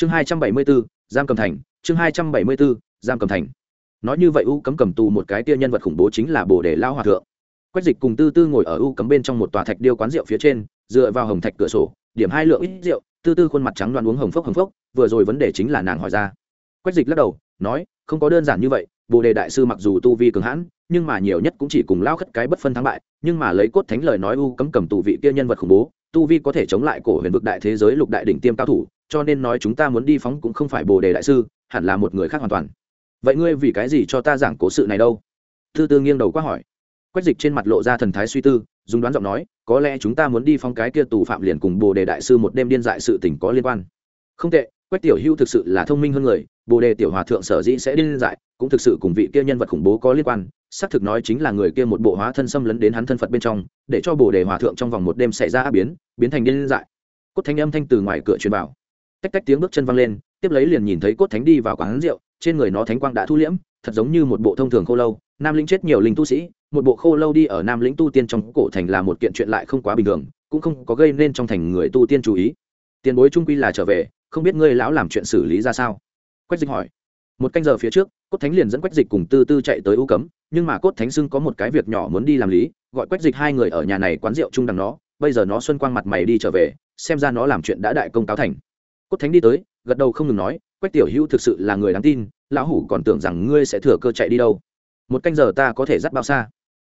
chương hai trăm bảy mươi bốn giam cầm thành, chương hai trăm bảy mươi bốn giam cầm thành. Nói như vậy u cấm cầm tù một cái tia nhân vật khủng bố chính là bồ đề lao hòa thượng. Quách dịch cùng tư tư ngồi ở u cấm bên trong một tòa thạch điêu quán rượu phía trên, dựa vào hồng thạch cửa sổ, điểm hai lượng ít rượu, tư tư khuôn mặt trắng đoan uống hồng phốc hồng phốc, vừa rồi vấn đề chính là nàng hỏi ra. Quách dịch lắc đầu, nói, không có đơn giản như vậy, bồ đề đại sư mặc dù tu vi cường hãn, nhưng mà nhiều nhất cũng chỉ cùng lao khất cái bất phân thắng bại, nhưng mà lấy cốt thánh lời nói u cấm cầm tù vị kia nhân vật khủng bố, tu vi có thể chống lại cổ huyền vực đại thế giới lục đại đỉnh tiêm cao thủ cho nên nói chúng ta muốn đi phóng cũng không phải bồ đề đại sư, hẳn là một người khác hoàn toàn. Vậy ngươi vì cái gì cho ta giảng cố sự này đâu? Tư tư nghiêng đầu quá hỏi. Quách dịch trên mặt lộ ra thần thái suy tư, dùng đoán giọng nói, có lẽ chúng ta muốn đi phong cái kia tù phạm liền cùng bồ đề đại sư một đêm điên dại sự tình có liên quan. Không tệ, quách tiểu hưu thực sự là thông minh hơn người, bồ đề tiểu hòa thượng sở dĩ sẽ điên dại, cũng thực sự cùng vị kia nhân vật khủng bố có liên quan, xác thực nói chính là người kia một bộ hóa thân xâm lấn đến hắn thân phật bên trong, để cho bồ đề hòa thượng trong vòng một đêm xảy ra áp biến biến thành điên dại. Cốt thanh âm thanh từ ngoài cửa truyền vào tách tách tiếng bước chân văng lên, tiếp lấy liền nhìn thấy cốt thánh đi vào quán rượu, trên người nó thánh quang đã thu liễm, thật giống như một bộ thông thường khô lâu. Nam lĩnh chết nhiều linh tu sĩ, một bộ khô lâu đi ở nam lĩnh tu tiên trong cổ thành là một kiện chuyện lại không quá bình thường, cũng không có gây nên trong thành người tu tiên chú ý. Tiền bối trung quy là trở về, không biết ngươi lão làm chuyện xử lý ra sao? Quách dịch hỏi. Một canh giờ phía trước, cốt thánh liền dẫn quách dịch cùng tư tư chạy tới u cấm, nhưng mà cốt thánh xưng có một cái việc nhỏ muốn đi làm lý, gọi quách dịch hai người ở nhà này quán rượu chung đằng nó, bây giờ nó xuân quang mặt mày đi trở về, xem ra nó làm chuyện đã đại công cáo thành cốt thánh đi tới, gật đầu không ngừng nói, quách tiểu hữu thực sự là người đáng tin, lão hủ còn tưởng rằng ngươi sẽ thừa cơ chạy đi đâu. Một canh giờ ta có thể dắt bao xa.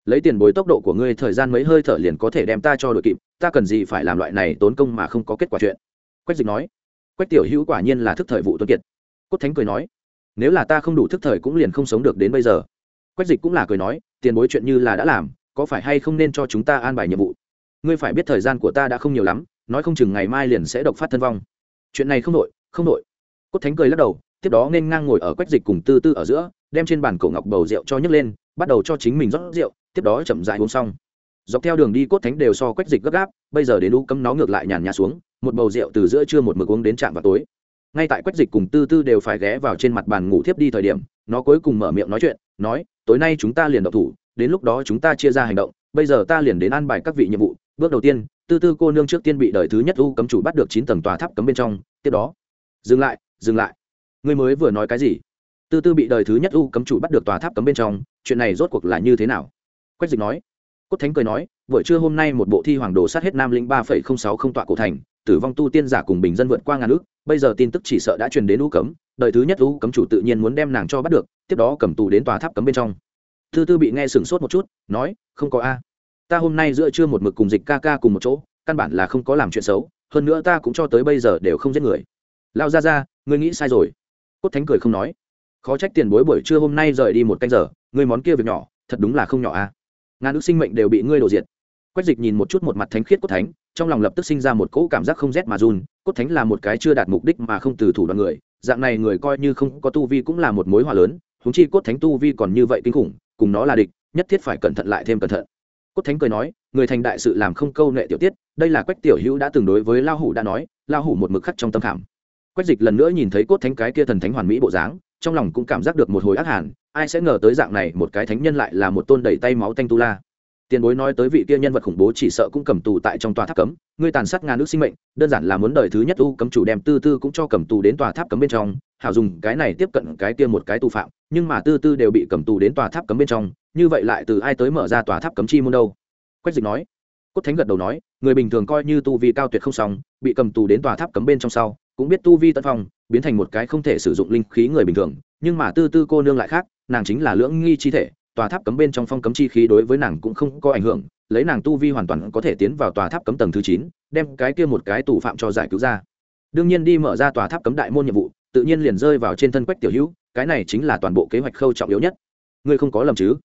Lấy tiền bối tốc độ của ngươi thời gian mấy hơi thở liền có thể đem ta cho đội kịp, ta cần gì phải làm loại này tốn công mà không có kết quả chuyện. Quách dịch nói. Quách tiểu hữu quả nhiên là thức thời vụ tuân kiệt. Cốt thánh cười nói. Nếu là ta không đủ thức thời cũng liền không sống được đến bây giờ. Quách dịch cũng là cười nói. Tiền bối chuyện như là đã làm, có phải hay không nên cho chúng ta an bài nhiệm vụ? Ngươi phải biết thời gian của ta đã không nhiều lắm, nói không chừng ngày mai liền sẽ độc phát thân vong chuyện này không đội không đội. Cốt thánh cười lắc đầu, tiếp đó nên ngang ngồi ở quách dịch cùng tư tư ở giữa, đem trên bàn cổ ngọc bầu rượu cho nhấc lên, bắt đầu cho chính mình rót rượu, tiếp đó chậm dại uống xong. Dọc theo đường đi, cốt thánh đều so quách dịch gấp gáp, bây giờ đến u cấm nó ngược lại nhàn nhã xuống, một bầu rượu từ giữa trưa một mực uống đến trạm vào tối. Ngay tại quách dịch cùng tư tư đều phải ghé vào trên mặt bàn ngủ thiếp đi thời điểm, nó cuối cùng mở miệng nói chuyện, nói, tối nay chúng ta liền độc thủ, đến lúc đó chúng ta chia ra hành động, bây giờ ta liền đến an bài các vị nhiệm vụ bước đầu tiên, tư tư cô nương trước tiên bị đời thứ nhất u cấm chủ bắt được chín tầng tòa tháp cấm bên trong, tiếp đó. Dừng lại dừng lại. Ngươi mới vừa nói cái gì? Tư tư bị đời thứ nhất u cấm chủ bắt được tòa tháp cấm bên trong, chuyện này rốt cuộc là như thế nào? Quách dịch nói. Cốt thánh cười nói, buổi trưa hôm nay một bộ thi hoàng đồ sát hết nam linh ba phẩy không sáu không tọa cổ thành, tử vong tu tiên giả cùng bình dân vượt qua ngàn ước, bây giờ tin tức chỉ sợ đã truyền đến u cấm, đời thứ nhất u cấm chủ tự nhiên muốn đem nàng cho bắt được, tiếp đó cầm tù đến tòa tháp cấm bên trong. Tư tư bị nghe sửng sốt một chút, nói, không có a ta hôm nay giữa trưa một mực cùng dịch ca ca cùng một chỗ, căn bản là không có làm chuyện xấu, hơn nữa ta cũng cho tới bây giờ đều không giết người. Lao ra ra ngươi nghĩ sai rồi. Cốt thánh cười không nói. Khó trách tiền bối buổi trưa hôm nay rời đi một canh giờ, ngươi món kia việc nhỏ, thật đúng là không nhỏ a à. ngàn ước sinh mệnh đều bị ngươi đổ diệt. Quách dịch nhìn một chút một mặt thánh khiết cốt thánh, trong lòng lập tức sinh ra một cỗ cảm giác không rét mà run. Cốt thánh là một cái chưa đạt mục đích mà không từ thủ đoàn người, dạng này người coi như không có tu vi cũng là một mối hòa lớn. Húng chi cốt thánh tu vi còn như vậy kinh khủng, cùng nó là địch, nhất thiết phải cẩn thận lại thêm cẩn thận cốt thánh cười nói, người thành đại sự làm không câu nệ tiểu tiết, đây là quách tiểu hữu đã từng đối với lao hủ đã nói, lao hủ một mực khắc trong tâm khảm. Quách dịch lần nữa nhìn thấy cốt thánh cái kia thần thánh hoàn mỹ bộ dáng, trong lòng cũng cảm giác được một hồi ác hàn, ai sẽ ngờ tới dạng này một cái thánh nhân lại là một tôn đầy tay máu tanh tu la tiền bối nói tới vị kia nhân vật khủng bố chỉ sợ cũng cầm tù tại trong tòa tháp cấm. Ngươi tàn sát ngàn nước sinh mệnh, đơn giản là muốn đời thứ nhất u cấm chủ đem tư tư cũng cho cầm tù đến tòa tháp cấm bên trong. Hảo dùng cái này tiếp cận cái kia một cái tù phạm, nhưng mà tư tư đều bị cầm tù đến tòa tháp cấm bên trong. Như vậy lại từ ai tới mở ra tòa tháp cấm chi môn đâu? Quách dịch nói. Cốt thánh gật đầu nói, người bình thường coi như tu vi cao tuyệt không xong, bị cầm tù đến tòa tháp cấm bên trong sau, cũng biết tu vi tân phong, biến thành một cái không thể sử dụng linh khí người bình thường. Nhưng mà tư tư cô nương lại khác, nàng chính là lưỡng nghi chi thể tòa tháp cấm bên trong phong cấm chi khí đối với nàng cũng không có ảnh hưởng, lấy nàng tu vi hoàn toàn có thể tiến vào tòa tháp cấm tầng thứ chín, đem cái kia một cái tù phạm cho giải cứu ra. Đương nhiên đi mở ra tòa tháp cấm đại môn nhiệm vụ, tự nhiên liền rơi vào trên thân quách tiểu hữu, cái này chính là toàn bộ kế hoạch khâu trọng yếu nhất. Ngươi không có lầm chứ?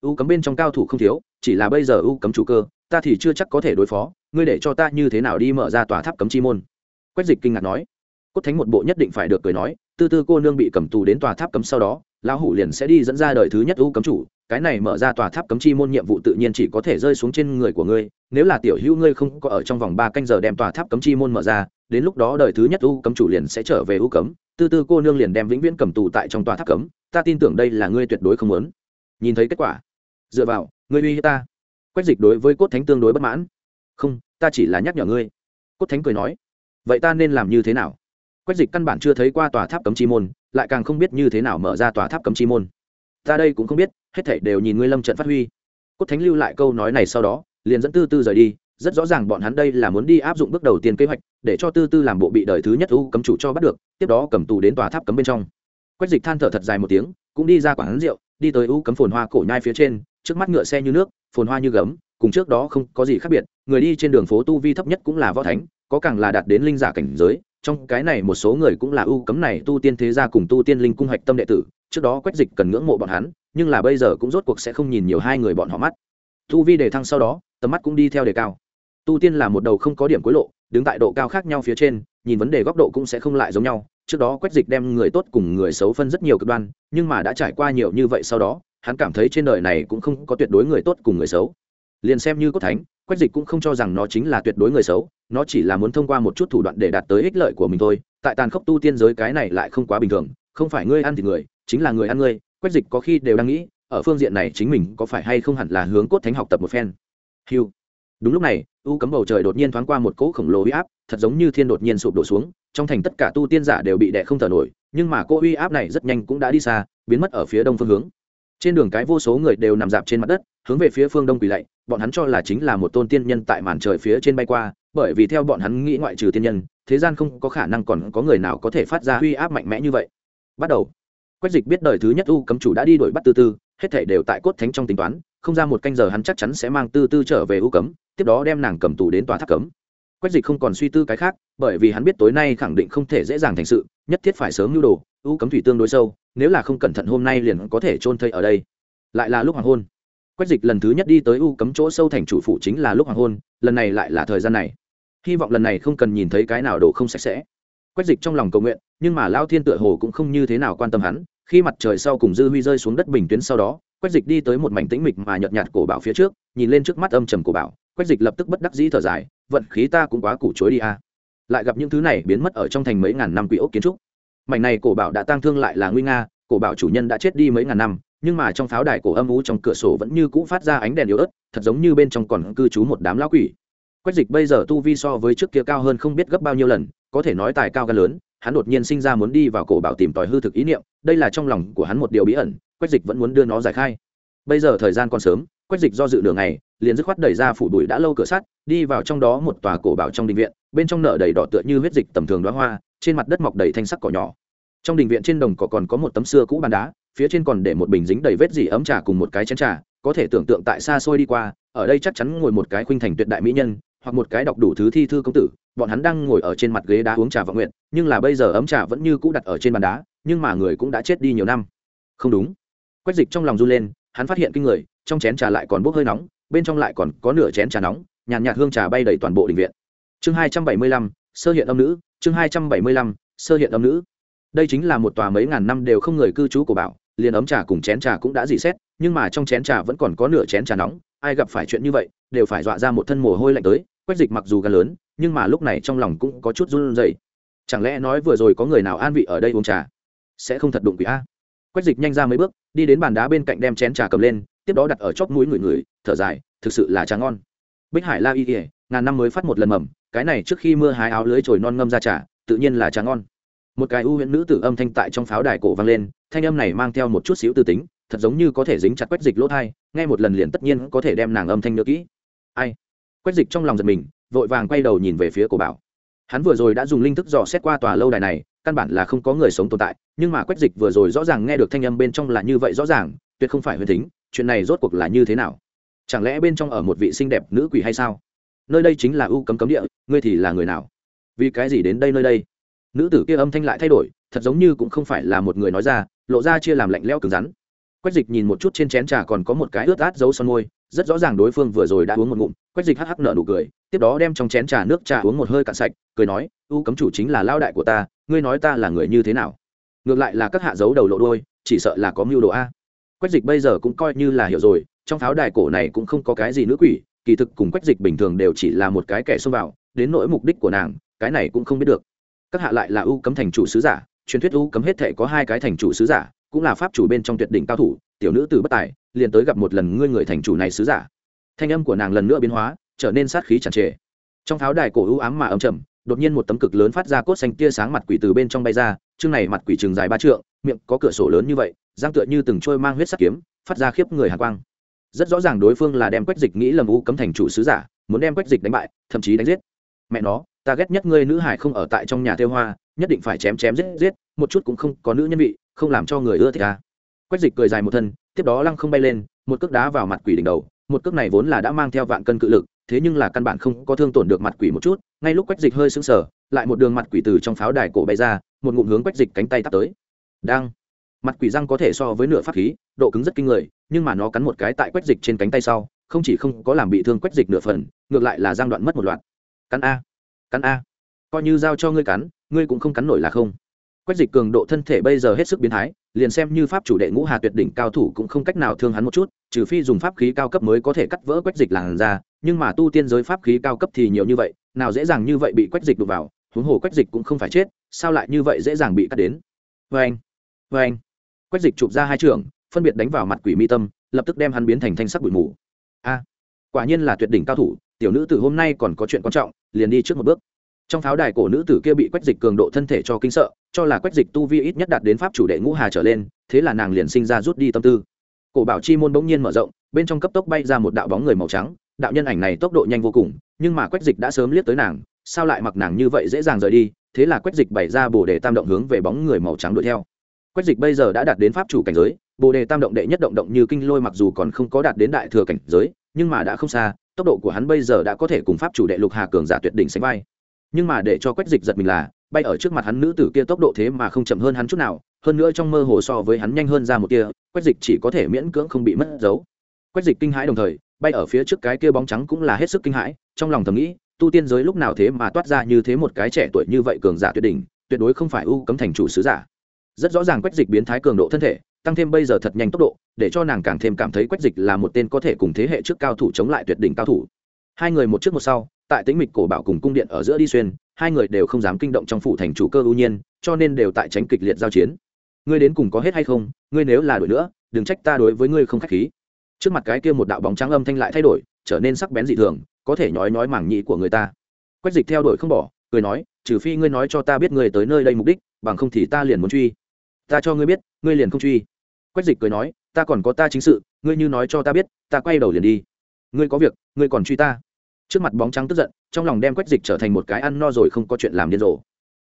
U cấm bên trong cao thủ không thiếu, chỉ là bây giờ u cấm chủ cơ, ta thì chưa chắc có thể đối phó, ngươi để cho ta như thế nào đi mở ra tòa tháp cấm chi môn? Quách dịch kinh ngạc nói. Cốt thánh một bộ nhất định phải được cười nói, tư tư cô nương bị cầm tù đến tòa tháp cấm sau đó lão hủ liền sẽ đi dẫn ra đời thứ nhất u cấm chủ, cái này mở ra tòa tháp cấm chi môn nhiệm vụ tự nhiên chỉ có thể rơi xuống trên người của ngươi, nếu là tiểu hữu ngươi không có ở trong vòng ba canh giờ đem tòa tháp cấm chi môn mở ra, đến lúc đó đời thứ nhất u cấm chủ liền sẽ trở về u cấm, tư tư cô nương liền đem vĩnh viễn cầm tù tại trong tòa tháp cấm, ta tin tưởng đây là ngươi tuyệt đối không muốn. Nhìn thấy kết quả, dựa vào, ngươi uy hiếp ta. Quách dịch đối với cốt thánh tương đối bất mãn. Không, ta chỉ là nhắc nhở ngươi. Cốt thánh cười nói, vậy ta nên làm như thế nào? Quách dịch căn bản chưa thấy qua tòa tháp cấm chi môn, lại càng không biết như thế nào mở ra tòa tháp cấm chi môn. Ta đây cũng không biết, hết thảy đều nhìn ngươi lâm trận phát huy. Cốt thánh lưu lại câu nói này sau đó, liền dẫn tư tư rời đi. Rất rõ ràng bọn hắn đây là muốn đi áp dụng bước đầu tiên kế hoạch, để cho tư tư làm bộ bị đời thứ nhất u cấm chủ cho bắt được, tiếp đó cầm tù đến tòa tháp cấm bên trong. Quách dịch than thở thật dài một tiếng, cũng đi ra quán rượu, đi tới u cấm phồn hoa cổ nhai phía trên, trước mắt ngựa xe như nước, phồn hoa như gấm, cùng trước đó không có gì khác biệt, người đi trên đường phố tu vi thấp nhất cũng là võ thánh, có càng là đạt đến linh giả cảnh giới trong cái này một số người cũng là ưu cấm này tu tiên thế gia cùng tu tiên linh cung hạch tâm đệ tử, trước đó quách dịch cần ngưỡng mộ bọn hắn, nhưng là bây giờ cũng rốt cuộc sẽ không nhìn nhiều hai người bọn họ mắt. Tu vi đề thăng sau đó, tầm mắt cũng đi theo đề cao. Tu tiên là một đầu không có điểm cuối lộ, đứng tại độ cao khác nhau phía trên, nhìn vấn đề góc độ cũng sẽ không lại giống nhau. Trước đó quách dịch đem người tốt cùng người xấu phân rất nhiều cực đoan, nhưng mà đã trải qua nhiều như vậy sau đó, hắn cảm thấy trên đời này cũng không có tuyệt đối người tốt cùng người xấu. Liền xem như cốt thánh quách dịch cũng không cho rằng nó chính là tuyệt đối người xấu nó chỉ là muốn thông qua một chút thủ đoạn để đạt tới ích lợi của mình thôi. Tại tàn khốc tu tiên giới cái này lại không quá bình thường, không phải ngươi ăn thì người, chính là người ăn ngươi, quách dịch có khi đều đang nghĩ, ở phương diện này chính mình có phải hay không hẳn là hướng cốt thánh học tập một phen. Hiu đúng lúc này, u cấm bầu trời đột nhiên thoáng qua một cỗ khổng lồ uy áp, thật giống như thiên đột nhiên sụp đổ xuống, trong thành tất cả tu tiên giả đều bị đẻ không thở nổi, nhưng mà cỗ uy áp này rất nhanh cũng đã đi xa, biến mất ở phía đông phương hướng. Trên đường cái vô số người đều nằm dạp trên mặt đất, hướng về phía phương đông quỳ lạy, bọn hắn cho là chính là một tôn tiên nhân tại màn trời phía trên bay qua bởi vì theo bọn hắn nghĩ ngoại trừ tiên nhân, thế gian không có khả năng còn có người nào có thể phát ra uy áp mạnh mẽ như vậy. Bắt đầu. Quách dịch biết đời thứ nhất u cấm chủ đã đi đuổi bắt tư tư, hết thể đều tại cốt thánh trong tính toán, không ra một canh giờ hắn chắc chắn sẽ mang tư tư trở về u cấm, tiếp đó đem nàng cầm tù đến tòa tháp cấm. Quách dịch không còn suy tư cái khác, bởi vì hắn biết tối nay khẳng định không thể dễ dàng thành sự, nhất thiết phải sớm nhu đồ, u cấm thủy tương đối sâu, nếu là không cẩn thận hôm nay liền có thể trôn thây ở đây. Lại là lúc hoàng hôn. Quách dịch lần thứ nhất đi tới u cấm chỗ sâu thành chủ phủ chính là lúc hoàng hôn, lần này lại là thời gian này hy vọng lần này không cần nhìn thấy cái nào đổ không sạch sẽ. Quách dịch trong lòng cầu nguyện, nhưng mà lao thiên tựa hồ cũng không như thế nào quan tâm hắn, khi mặt trời sau cùng dư huy rơi xuống đất bình tuyến sau đó, quách dịch đi tới một mảnh tĩnh mịch mà nhợt nhạt cổ bảo phía trước, nhìn lên trước mắt âm trầm cổ bảo, quách dịch lập tức bất đắc dĩ thở dài, vận khí ta cũng quá củ chối đi a. Lại gặp những thứ này biến mất ở trong thành mấy ngàn năm quỷ ốc kiến trúc. Mảnh này cổ bảo đã tăng thương lại là nguy nga, cổ bảo chủ nhân đã chết đi mấy ngàn năm, nhưng mà trong pháo đài cổ âm ú trong cửa sổ vẫn như cũ phát ra ánh đèn yếu ớt, thật giống như bên trong còn cư trú một đám lão quỷ quách dịch bây giờ tu vi so với trước kia cao hơn không biết gấp bao nhiêu lần, có thể nói tài cao gan lớn, hắn đột nhiên sinh ra muốn đi vào cổ bảo tìm tòi hư thực ý niệm, đây là trong lòng của hắn một điều bí ẩn, quách dịch vẫn muốn đưa nó giải khai. Bây giờ thời gian còn sớm, quách dịch do dự đường này liền dứt khoát đẩy ra phủ bụi đã lâu cửa sắt, đi vào trong đó một tòa cổ bảo trong đình viện, bên trong nợ đầy đỏ tựa như huyết dịch tầm thường đoá hoa, trên mặt đất mọc đầy thanh sắc cỏ nhỏ. Trong đình viện trên đồng cỏ còn có một tấm xưa cũ bàn đá, phía trên còn để một bình dính đầy vết dỉ ấm trà cùng một cái chén trà, có thể tưởng tượng tại xa xôi đi qua, ở đây chắc chắn ngồi một cái khuynh thành tuyệt đại mỹ nhân hoặc một cái đọc đủ thứ thi thư công tử, bọn hắn đang ngồi ở trên mặt ghế đá uống trà vọng nguyện nhưng là bây giờ ấm trà vẫn như cũ đặt ở trên bàn đá, nhưng mà người cũng đã chết đi nhiều năm. Không đúng. Quách dịch trong lòng run lên, hắn phát hiện kinh người, trong chén trà lại còn bốc hơi nóng, bên trong lại còn có nửa chén trà nóng, nhàn nhạt hương trà bay đầy toàn bộ đình viện. Chương hai trăm bảy mươi lăm, sơ hiện âm nữ, chương hai trăm bảy mươi lăm, sơ hiện âm nữ. Đây chính là một tòa mấy ngàn năm đều không người cư trú của bảo, liền ấm trà cùng chén trà cũng đã dị xét, nhưng mà trong chén trà vẫn còn có nửa chén trà nóng ai gặp phải chuyện như vậy, đều phải dọa ra một thân mồ hôi lạnh tới, quách dịch mặc dù gan lớn, nhưng mà lúc này trong lòng cũng có chút run rẩy. Chẳng lẽ nói vừa rồi có người nào an vị ở đây uống trà? Sẽ không thật đụng quỷ a. Quách dịch nhanh ra mấy bước, đi đến bàn đá bên cạnh đem chén trà cầm lên, tiếp đó đặt ở chóp mũi người người, thở dài, thực sự là trà ngon. Bích hải la y ỉa ngàn năm mới phát một lần mầm, cái này trước khi mưa hái áo lưới trồi non ngâm ra trà, tự nhiên là trà ngon. Một cái ưu huyện nữ tử âm thanh tại trong pháo đài cổ vang lên, thanh âm này mang theo một chút xíu tư tính thật giống như có thể dính chặt quách dịch lỗ thai, nghe một lần liền tất nhiên có thể đem nàng âm thanh nhớ kỹ. Ai? Quách dịch trong lòng giật mình, vội vàng quay đầu nhìn về phía cổ bảo. Hắn vừa rồi đã dùng linh thức dò xét qua tòa lâu đài này, căn bản là không có người sống tồn tại, nhưng mà quách dịch vừa rồi rõ ràng nghe được thanh âm bên trong là như vậy rõ ràng, tuyệt không phải huyền tính chuyện này rốt cuộc là như thế nào? Chẳng lẽ bên trong ở một vị xinh đẹp nữ quỷ hay sao? Nơi đây chính là ưu cấm cấm địa, ngươi thì là người nào? Vì cái gì đến đây nơi đây? Nữ tử kia âm thanh lại thay đổi, thật giống như cũng không phải là một người nói ra, lộ ra chia làm lạnh lẽo cứng rắn quách dịch nhìn một chút trên chén trà còn có một cái ướt át dấu son môi, rất rõ ràng đối phương vừa rồi đã uống một ngụm. Quách dịch hắc hắc nở nụ cười, tiếp đó đem trong chén trà nước trà uống một hơi cạn sạch, cười nói ưu cấm chủ chính là lao đại của ta, ngươi nói ta là người như thế nào? Ngược lại là các hạ dấu đầu lộ đôi chỉ sợ là có mưu đồ a. Quách dịch bây giờ cũng coi như là hiểu rồi, trong pháo đài cổ này cũng không có cái gì nữ quỷ, kỳ thực cùng quách dịch bình thường đều chỉ là một cái kẻ xông vào, đến nỗi mục đích của nàng, cái này cũng không biết được. Các hạ lại là ưu cấm thành chủ sứ giả, truyền thuyết ưu cấm hết thể có hai cái thành chủ sứ giả cũng là pháp chủ bên trong tuyệt đỉnh cao thủ, tiểu nữ từ bất tài, liền tới gặp một lần ngươi người thành chủ này sứ giả. Thanh âm của nàng lần nữa biến hóa, trở nên sát khí tràn trề. Trong pháo đài cổ ưu ám mà âm trầm, đột nhiên một tấm cực lớn phát ra cốt xanh tia sáng mặt quỷ từ bên trong bay ra, chương này mặt quỷ trường dài ba trượng, miệng có cửa sổ lớn như vậy giang tựa như từng trôi mang huyết sắc kiếm, phát ra khiếp người hàn quang. Rất rõ ràng đối phương là đem quách dịch nghĩ lầm u cấm thành chủ sứ giả, muốn đem quách dịch đánh bại, thậm chí đánh giết. Mẹ nó, ta ghét nhất ngươi nữ hải không ở tại trong nhà tiêu hoa, nhất định phải chém chém giết giết, một chút cũng không có nữ nhân vị không làm cho người ưa thích ta quách dịch cười dài một thân, tiếp đó lăng không bay lên, một cước đá vào mặt quỷ đỉnh đầu, một cước này vốn là đã mang theo vạn cân cự lực, thế nhưng là căn bản không có thương tổn được mặt quỷ một chút, ngay lúc quách dịch hơi sững sờ, lại một đường mặt quỷ từ trong pháo đài cổ bay ra, một ngụm hướng quách dịch cánh tay tắt tới. Đang, mặt quỷ răng có thể so với nửa pháp khí, độ cứng rất kinh người, nhưng mà nó cắn một cái tại quách dịch trên cánh tay sau, không chỉ không có làm bị thương quách dịch nửa phần, ngược lại là giang đoạn mất một loạt. Cắn a cắn a, coi như giao cho ngươi cắn, ngươi cũng không cắn nổi là không quách dịch cường độ thân thể bây giờ hết sức biến thái, liền xem như pháp chủ đệ ngũ hà tuyệt đỉnh cao thủ cũng không cách nào thương hắn một chút, trừ phi dùng pháp khí cao cấp mới có thể cắt vỡ quách dịch làn ra nhưng mà tu tiên giới pháp khí cao cấp thì nhiều như vậy, nào dễ dàng như vậy bị quách dịch đụng vào, huống hồ quách dịch cũng không phải chết, sao lại như vậy dễ dàng bị cắt đến? Vê anh vê anh quách dịch chụp ra hai trường, phân biệt đánh vào mặt quỷ mi tâm, lập tức đem hắn biến thành thanh sắc bụi mù. A, quả nhiên là tuyệt đỉnh cao thủ, tiểu nữ tử hôm nay còn có chuyện quan trọng, liền đi trước một bước. Trong pháo đài cổ nữ tử kia bị quách dịch cường độ thân thể cho kinh sợ cho là quách dịch tu vi ít nhất đạt đến pháp chủ đệ ngũ hà trở lên, thế là nàng liền sinh ra rút đi tâm tư. Cổ bảo chi môn bỗng nhiên mở rộng, bên trong cấp tốc bay ra một đạo bóng người màu trắng, đạo nhân ảnh này tốc độ nhanh vô cùng, nhưng mà quách dịch đã sớm liếc tới nàng, sao lại mặc nàng như vậy dễ dàng rời đi, thế là quách dịch bày ra bồ đề tam động hướng về bóng người màu trắng đuổi theo. Quách dịch bây giờ đã đạt đến pháp chủ cảnh giới, bồ đề tam động đệ nhất động động như kinh lôi mặc dù còn không có đạt đến đại thừa cảnh giới, nhưng mà đã không xa, tốc độ của hắn bây giờ đã có thể cùng pháp chủ đệ lục hà cường giả tuyệt đỉnh sánh vai. Nhưng mà để cho quách dịch giật mình là bay ở trước mặt hắn nữ tử kia tốc độ thế mà không chậm hơn hắn chút nào, hơn nữa trong mơ hồ so với hắn nhanh hơn ra một kia quách dịch chỉ có thể miễn cưỡng không bị mất dấu. Quách dịch kinh hãi đồng thời, bay ở phía trước cái kia bóng trắng cũng là hết sức kinh hãi, trong lòng thầm nghĩ, tu tiên giới lúc nào thế mà toát ra như thế một cái trẻ tuổi như vậy cường giả tuyệt đỉnh, tuyệt đối không phải ưu cấm thành chủ sứ giả. Rất rõ ràng quách dịch biến thái cường độ thân thể, tăng thêm bây giờ thật nhanh tốc độ, để cho nàng càng thêm cảm thấy quách dịch là một tên có thể cùng thế hệ trước cao thủ chống lại tuyệt đỉnh cao thủ. Hai người một trước một sau, tại tĩnh mịch cổ bảo cùng cung điện ở giữa đi xuyên hai người đều không dám kinh động trong phủ thành chủ cơ ưu nhiên, cho nên đều tại tránh kịch liệt giao chiến. Ngươi đến cùng có hết hay không? Ngươi nếu là đổi nữa, đừng trách ta đối với ngươi không k h á c h khí. Trước mặt cái kia một đạo bóng trắng âm thanh lại thay đổi, trở nên sắc bén dị thường, có thể nhói nhói mảng nhị của người ta. Quách dịch theo đuổi không bỏ, cười nói, trừ phi ngươi nói cho ta biết ngươi tới nơi đây mục đích, bằng không thì ta liền muốn truy. Ta cho ngươi biết, ngươi liền không truy. Quách dịch cười nói, ta còn có ta chính sự, ngươi như nói cho ta biết, ta quay đầu liền đi. Ngươi có việc, ngươi còn truy ta trước mặt bóng trắng tức giận, trong lòng đem quách dịch trở thành một cái ăn no rồi không có chuyện làm điên rồ.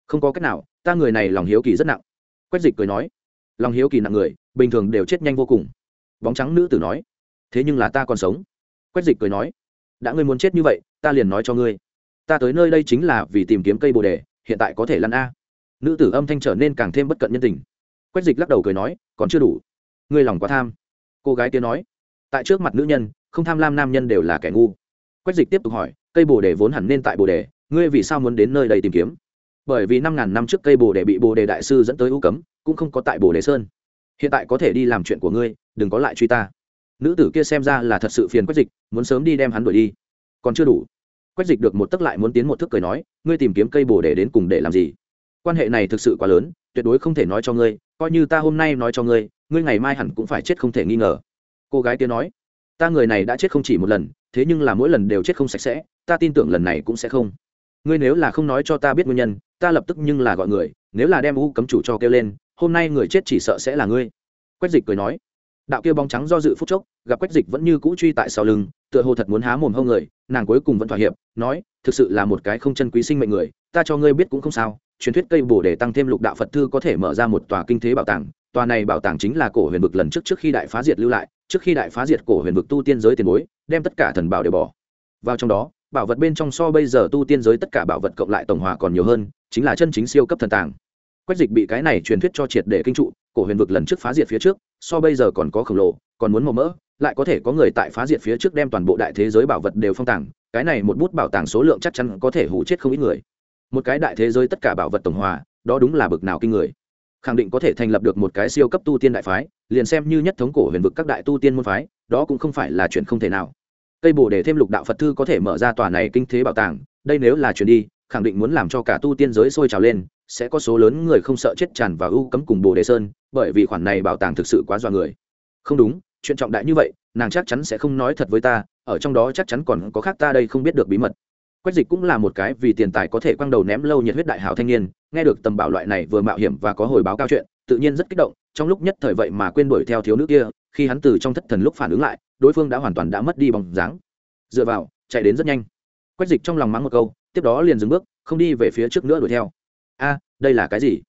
Không có cách nào, ta người này lòng hiếu kỳ rất nặng. Quách dịch cười nói, lòng hiếu kỳ nặng người, bình thường đều chết nhanh vô cùng. Bóng trắng nữ tử nói, thế nhưng là ta còn sống. Quách dịch cười nói, đã ngươi muốn chết như vậy, ta liền nói cho ngươi. Ta tới nơi đây chính là vì tìm kiếm cây bồ đề, hiện tại có thể lăn a. Nữ tử âm thanh trở nên càng thêm bất cận nhân tình. Quách dịch lắc đầu cười nói, còn chưa đủ. Ngươi lòng quá tham. Cô gái kia nói, tại trước mặt nữ nhân, không tham lam nam nhân đều là kẻ ngu quách dịch tiếp tục hỏi, cây bồ đề vốn hẳn nên tại bồ đề, ngươi vì sao muốn đến nơi đây tìm kiếm? Bởi vì năm ngàn năm trước cây bồ đề bị bồ đề đại sư dẫn tới u cấm, cũng không có tại bồ đề sơn. Hiện tại có thể đi làm chuyện của ngươi, đừng có lại truy ta. Nữ tử kia xem ra là thật sự phiền quách dịch, muốn sớm đi đem hắn đuổi đi. Còn chưa đủ. Quách dịch được một tấc lại muốn tiến một thước cười nói, ngươi tìm kiếm cây bồ đề đến cùng để làm gì? Quan hệ này thực sự quá lớn, tuyệt đối không thể nói cho ngươi, coi như ta hôm nay nói cho ngươi ngươi ngày mai hẳn cũng phải chết không thể nghi ngờ. Cô gái kia nói, ta người này đã chết không chỉ một lần thế nhưng là mỗi lần đều chết không sạch sẽ, ta tin tưởng lần này cũng sẽ không. Ngươi nếu là không nói cho ta biết nguyên nhân, ta lập tức nhưng là gọi người, nếu là đem u cấm chủ cho kêu lên, hôm nay người chết chỉ sợ sẽ là ngươi. Quách dịch cười nói. Đạo kia bóng trắng do dự phút chốc, gặp quách dịch vẫn như cũ truy tại sau lưng, tựa hồ thật muốn há mồm hông người, nàng cuối cùng vẫn thỏa hiệp, nói, thực sự là một cái không chân quý sinh mệnh người, ta cho ngươi biết cũng không sao, truyền thuyết cây bổ để tăng thêm lục đạo phật thư có thể mở ra một tòa kinh thế bảo tàng tòa này bảo tàng chính là cổ huyền vực lần trước trước khi đại phá diệt lưu lại, trước khi đại phá diệt cổ huyền vực tu tiên giới tiền bối, đem tất cả thần bảo đều bỏ. Vào trong đó, bảo vật bên trong so bây giờ tu tiên giới tất cả bảo vật cộng lại tổng hòa còn nhiều hơn, chính là chân chính siêu cấp thần tàng. Quách dịch bị cái này truyền thuyết cho triệt để kinh trụ, cổ huyền vực lần trước phá diệt phía trước, so bây giờ còn có khổng lồ, còn muốn màu mỡ, lại có thể có người tại phá diệt phía trước đem toàn bộ đại thế giới bảo vật đều phong tàng, cái này một bút bảo tàng số lượng chắc chắn có thể hủ chết không ít người. Một cái đại thế giới tất cả bảo vật tổng hòa, đó đúng là bực nào kinh người khẳng định có thể thành lập được một cái siêu cấp tu tiên đại phái, liền xem như nhất thống cổ huyền vực các đại tu tiên môn phái, đó cũng không phải là chuyện không thể nào. Cây bồ để thêm lục đạo phật thư có thể mở ra tòa này kinh thế bảo tàng, đây nếu là chuyện đi, khẳng định muốn làm cho cả tu tiên giới sôi trào lên, sẽ có số lớn người không sợ chết tràn và ưu cấm cùng bồ đề sơn, bởi vì khoản này bảo tàng thực sự quá dọa người. Không đúng, chuyện trọng đại như vậy, nàng chắc chắn sẽ không nói thật với ta, ở trong đó chắc chắn còn có khác ta đây không biết được bí mật quách dịch cũng là một cái vì tiền tài có thể quăng đầu ném lâu nhiệt huyết đại hảo thanh niên nghe được tầm bảo loại này vừa mạo hiểm và có hồi báo cao chuyện tự nhiên rất kích động trong lúc nhất thời vậy mà quên đuổi theo thiếu nữ kia khi hắn từ trong thất thần lúc phản ứng lại đối phương đã hoàn toàn đã mất đi bóng dáng. Dựa vào chạy đến rất nhanh. Quách dịch trong lòng mắng một câu tiếp đó liền dừng bước không đi về phía trước nữa đuổi theo. A đây là cái gì?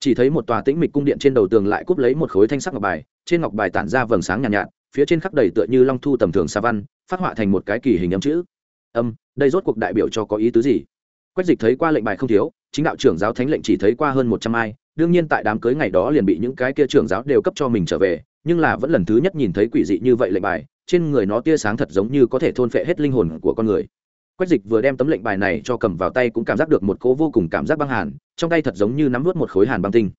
Chỉ thấy một tòa tĩnh mịch cung điện trên đầu tường lại cúp lấy một khối thanh sắc ngọc bài trên ngọc bài tản ra vầng sáng nhàn nhạt, nhạt phía trên khắp đầy tựa như long thu tầm thường sa văn phát họa thành một cái kỳ hình âm chữ âm, đây rốt cuộc đại biểu cho có ý tứ gì? Quách dịch thấy qua lệnh bài không thiếu, chính đạo trưởng giáo thánh lệnh chỉ thấy qua hơn một trăm ai, đương nhiên tại đám cưới ngày đó liền bị những cái kia trưởng giáo đều cấp cho mình trở về, nhưng là vẫn lần thứ nhất nhìn thấy quỷ dị như vậy lệnh bài, trên người nó tia sáng thật giống như có thể thôn phệ hết linh hồn của con người. Quách dịch vừa đem tấm lệnh bài này cho cầm vào tay cũng cảm giác được một cỗ vô cùng cảm giác băng hàn, trong tay thật giống như nắm vớt một khối hàn băng tinh.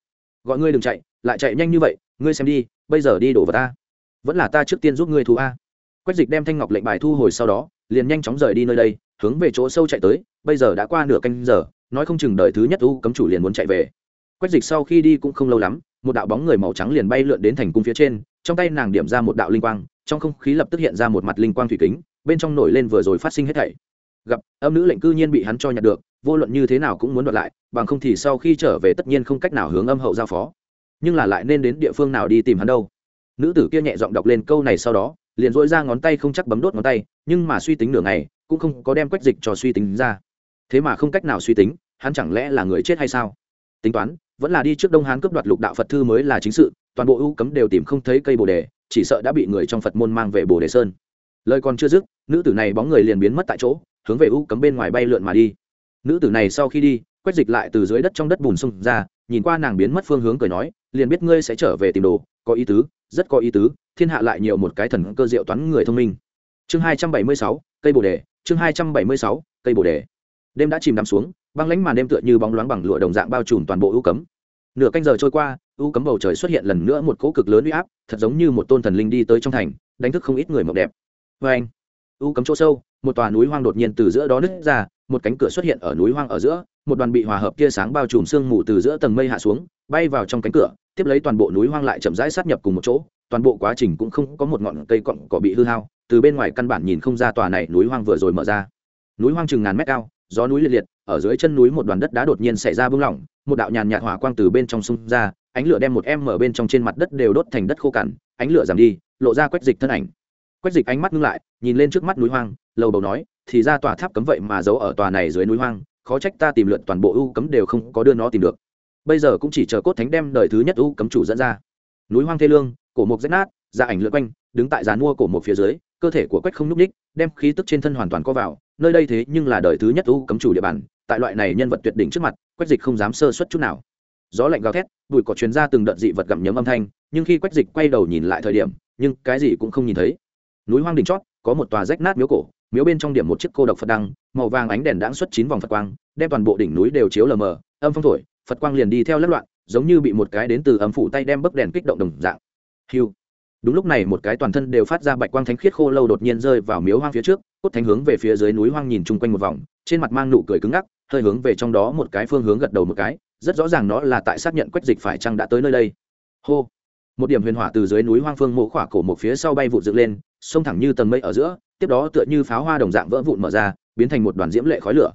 Gọi ngươi đừng chạy, lại chạy nhanh như vậy, ngươi xem đi, bây giờ đi đổ vào ta. Vẫn là ta trước tiên giúp ngươi thu a. Quách dịch đem thanh ngọc lệnh bài thu hồi sau đó liền nhanh chóng rời đi nơi đây, hướng về chỗ sâu chạy tới, bây giờ đã qua nửa canh giờ, nói không chừng đợi thứ nhất u cấm chủ liền muốn chạy về. Quách dịch sau khi đi cũng không lâu lắm, một đạo bóng người màu trắng liền bay lượn đến thành cung phía trên, trong tay nàng điểm ra một đạo linh quang, trong không khí lập tức hiện ra một mặt linh quang thủy kính, bên trong nổi lên vừa rồi phát sinh hết thảy. Gặp, âm nữ lệnh cư nhiên bị hắn cho nhặt được, vô luận như thế nào cũng muốn đoạt lại, bằng không thì sau khi trở về tất nhiên không cách nào hướng âm hậu giao phó. Nhưng là lại nên đến địa phương nào đi tìm hắn đâu? Nữ tử kia nhẹ giọng đọc lên câu này sau đó liền dỗi ra ngón tay không chắc bấm đốt ngón tay, nhưng mà suy tính nửa ngày, cũng không có đem quách dịch cho suy tính ra. Thế mà không cách nào suy tính, hắn chẳng lẽ là người chết hay sao? Tính toán, vẫn là đi trước đông hán cướp đoạt lục đạo phật thư mới là chính sự, toàn bộ ưu cấm đều tìm không thấy cây bồ đề, chỉ sợ đã bị người trong phật môn mang về bồ đề sơn. Lời còn chưa dứt, nữ tử này bóng người liền biến mất tại chỗ, hướng về ưu cấm bên ngoài bay lượn mà đi. Nữ tử này sau khi đi quét dịch lại từ dưới đất trong đất bùn sông ra, nhìn qua nàng biến mất phương hướng cười nói, liền biết ngươi sẽ trở về tìm đồ, có ý tứ, rất có ý tứ thiên hạ lại nhiều một cái thần cơ diệu toán người thông minh. Chương hai trăm bảy mươi sáu, cây bồ đề, chương hai trăm bảy mươi sáu, cây bồ đề. Đêm đã chìm đắm xuống, băng lánh màn đêm tựa như bóng loáng bằng lụa đồng dạng bao trùm toàn bộ ưu cấm. Nửa canh giờ trôi qua, ưu cấm bầu trời xuất hiện lần nữa một cỗ cực lớn uy áp, thật giống như một tôn thần linh đi tới trong thành, đánh thức không ít người mộng đẹp. Vê anh, ưu cấm chỗ sâu, một tòa núi hoang đột nhiên từ giữa đó nứt ra, một cánh cửa xuất hiện ở núi hoang ở giữa, một đoàn bị hòa hợp tia sáng bao trùm sương mù từ giữa tầng mây hạ xuống, bay vào trong cánh cửa, tiếp lấy toàn bộ núi hoang lại chậm rãi sát nhập cùng một chỗ toàn bộ quá trình cũng không có một ngọn cây cọng cỏ bị hư hao, từ bên ngoài căn bản nhìn không ra tòa này núi hoang vừa rồi mở ra. Núi hoang chừng ngàn mét cao, gió núi liệt liệt, ở dưới chân núi một đoàn đất đá đột nhiên xảy ra bưng lỏng, một đạo nhàn nhạt hỏa quang từ bên trong sông ra, ánh lửa đem một em mở bên trong trên mặt đất đều đốt thành đất khô cằn, ánh lửa giảm đi, lộ ra quách dịch thân ảnh. Quách dịch ánh mắt ngưng lại, nhìn lên trước mắt núi hoang, lầu bầu nói, thì ra tòa tháp cấm vậy mà giấu ở tòa này dưới núi hoang, khó trách ta tìm lượn toàn bộ ưu cấm đều không có đưa nó tìm được. Bây giờ cũng chỉ chờ cốt thánh đem đời thứ nhất ưu cấm chủ dẫn ra. Núi hoang thê lương cổ mục rách nát, ra ảnh lượn quanh, đứng tại dàn mua cổ mục phía dưới, cơ thể của quách không n ú c ních đem khí tức trên thân hoàn toàn co vào, nơi đây thế nhưng là đời thứ nhất u cấm chủ địa bàn, tại loại này nhân vật tuyệt đỉnh trước mặt, quách dịch không dám sơ xuất chút nào. Gió lạnh gào thét, bụi cỏ chuyến ra từng đợt dị vật gặm nhấm âm thanh, nhưng khi quách dịch quay đầu nhìn lại thời điểm, nhưng cái gì cũng không nhìn thấy. Núi hoang đỉnh chót, có một tòa rách nát miếu cổ, miếu bên trong điểm một chiếc cô độc phật đăng, màu vàng ánh đèn đãng xuất chín vòng phật quang, đem toàn bộ đỉnh núi đều chiếu lờ mờ, âm phong thổi, phật quang liền đi theo lất loạn, giống như bị một cái đến từ âm phủ tay đem bấc đèn kích động đồng dạng hiu đúng lúc này một cái toàn thân đều phát ra bạch quang thánh khiết khô lâu đột nhiên rơi vào miếu hoang phía trước, cốt thánh hướng về phía dưới núi hoang nhìn chung quanh một vòng, trên mặt mang nụ cười cứng ngắc, hơi hướng về trong đó một cái phương hướng gật đầu một cái, rất rõ ràng nó là tại xác nhận quách dịch phải chăng đã tới nơi đây. Hô. Một điểm huyền hỏa từ dưới núi hoang phương mộ khỏa cổ một phía sau bay vụt dựng lên, xông thẳng như tầng mây ở giữa, tiếp đó tựa như pháo hoa đồng dạng vỡ vụn mở ra, biến thành một đoàn diễm lệ khói lửa.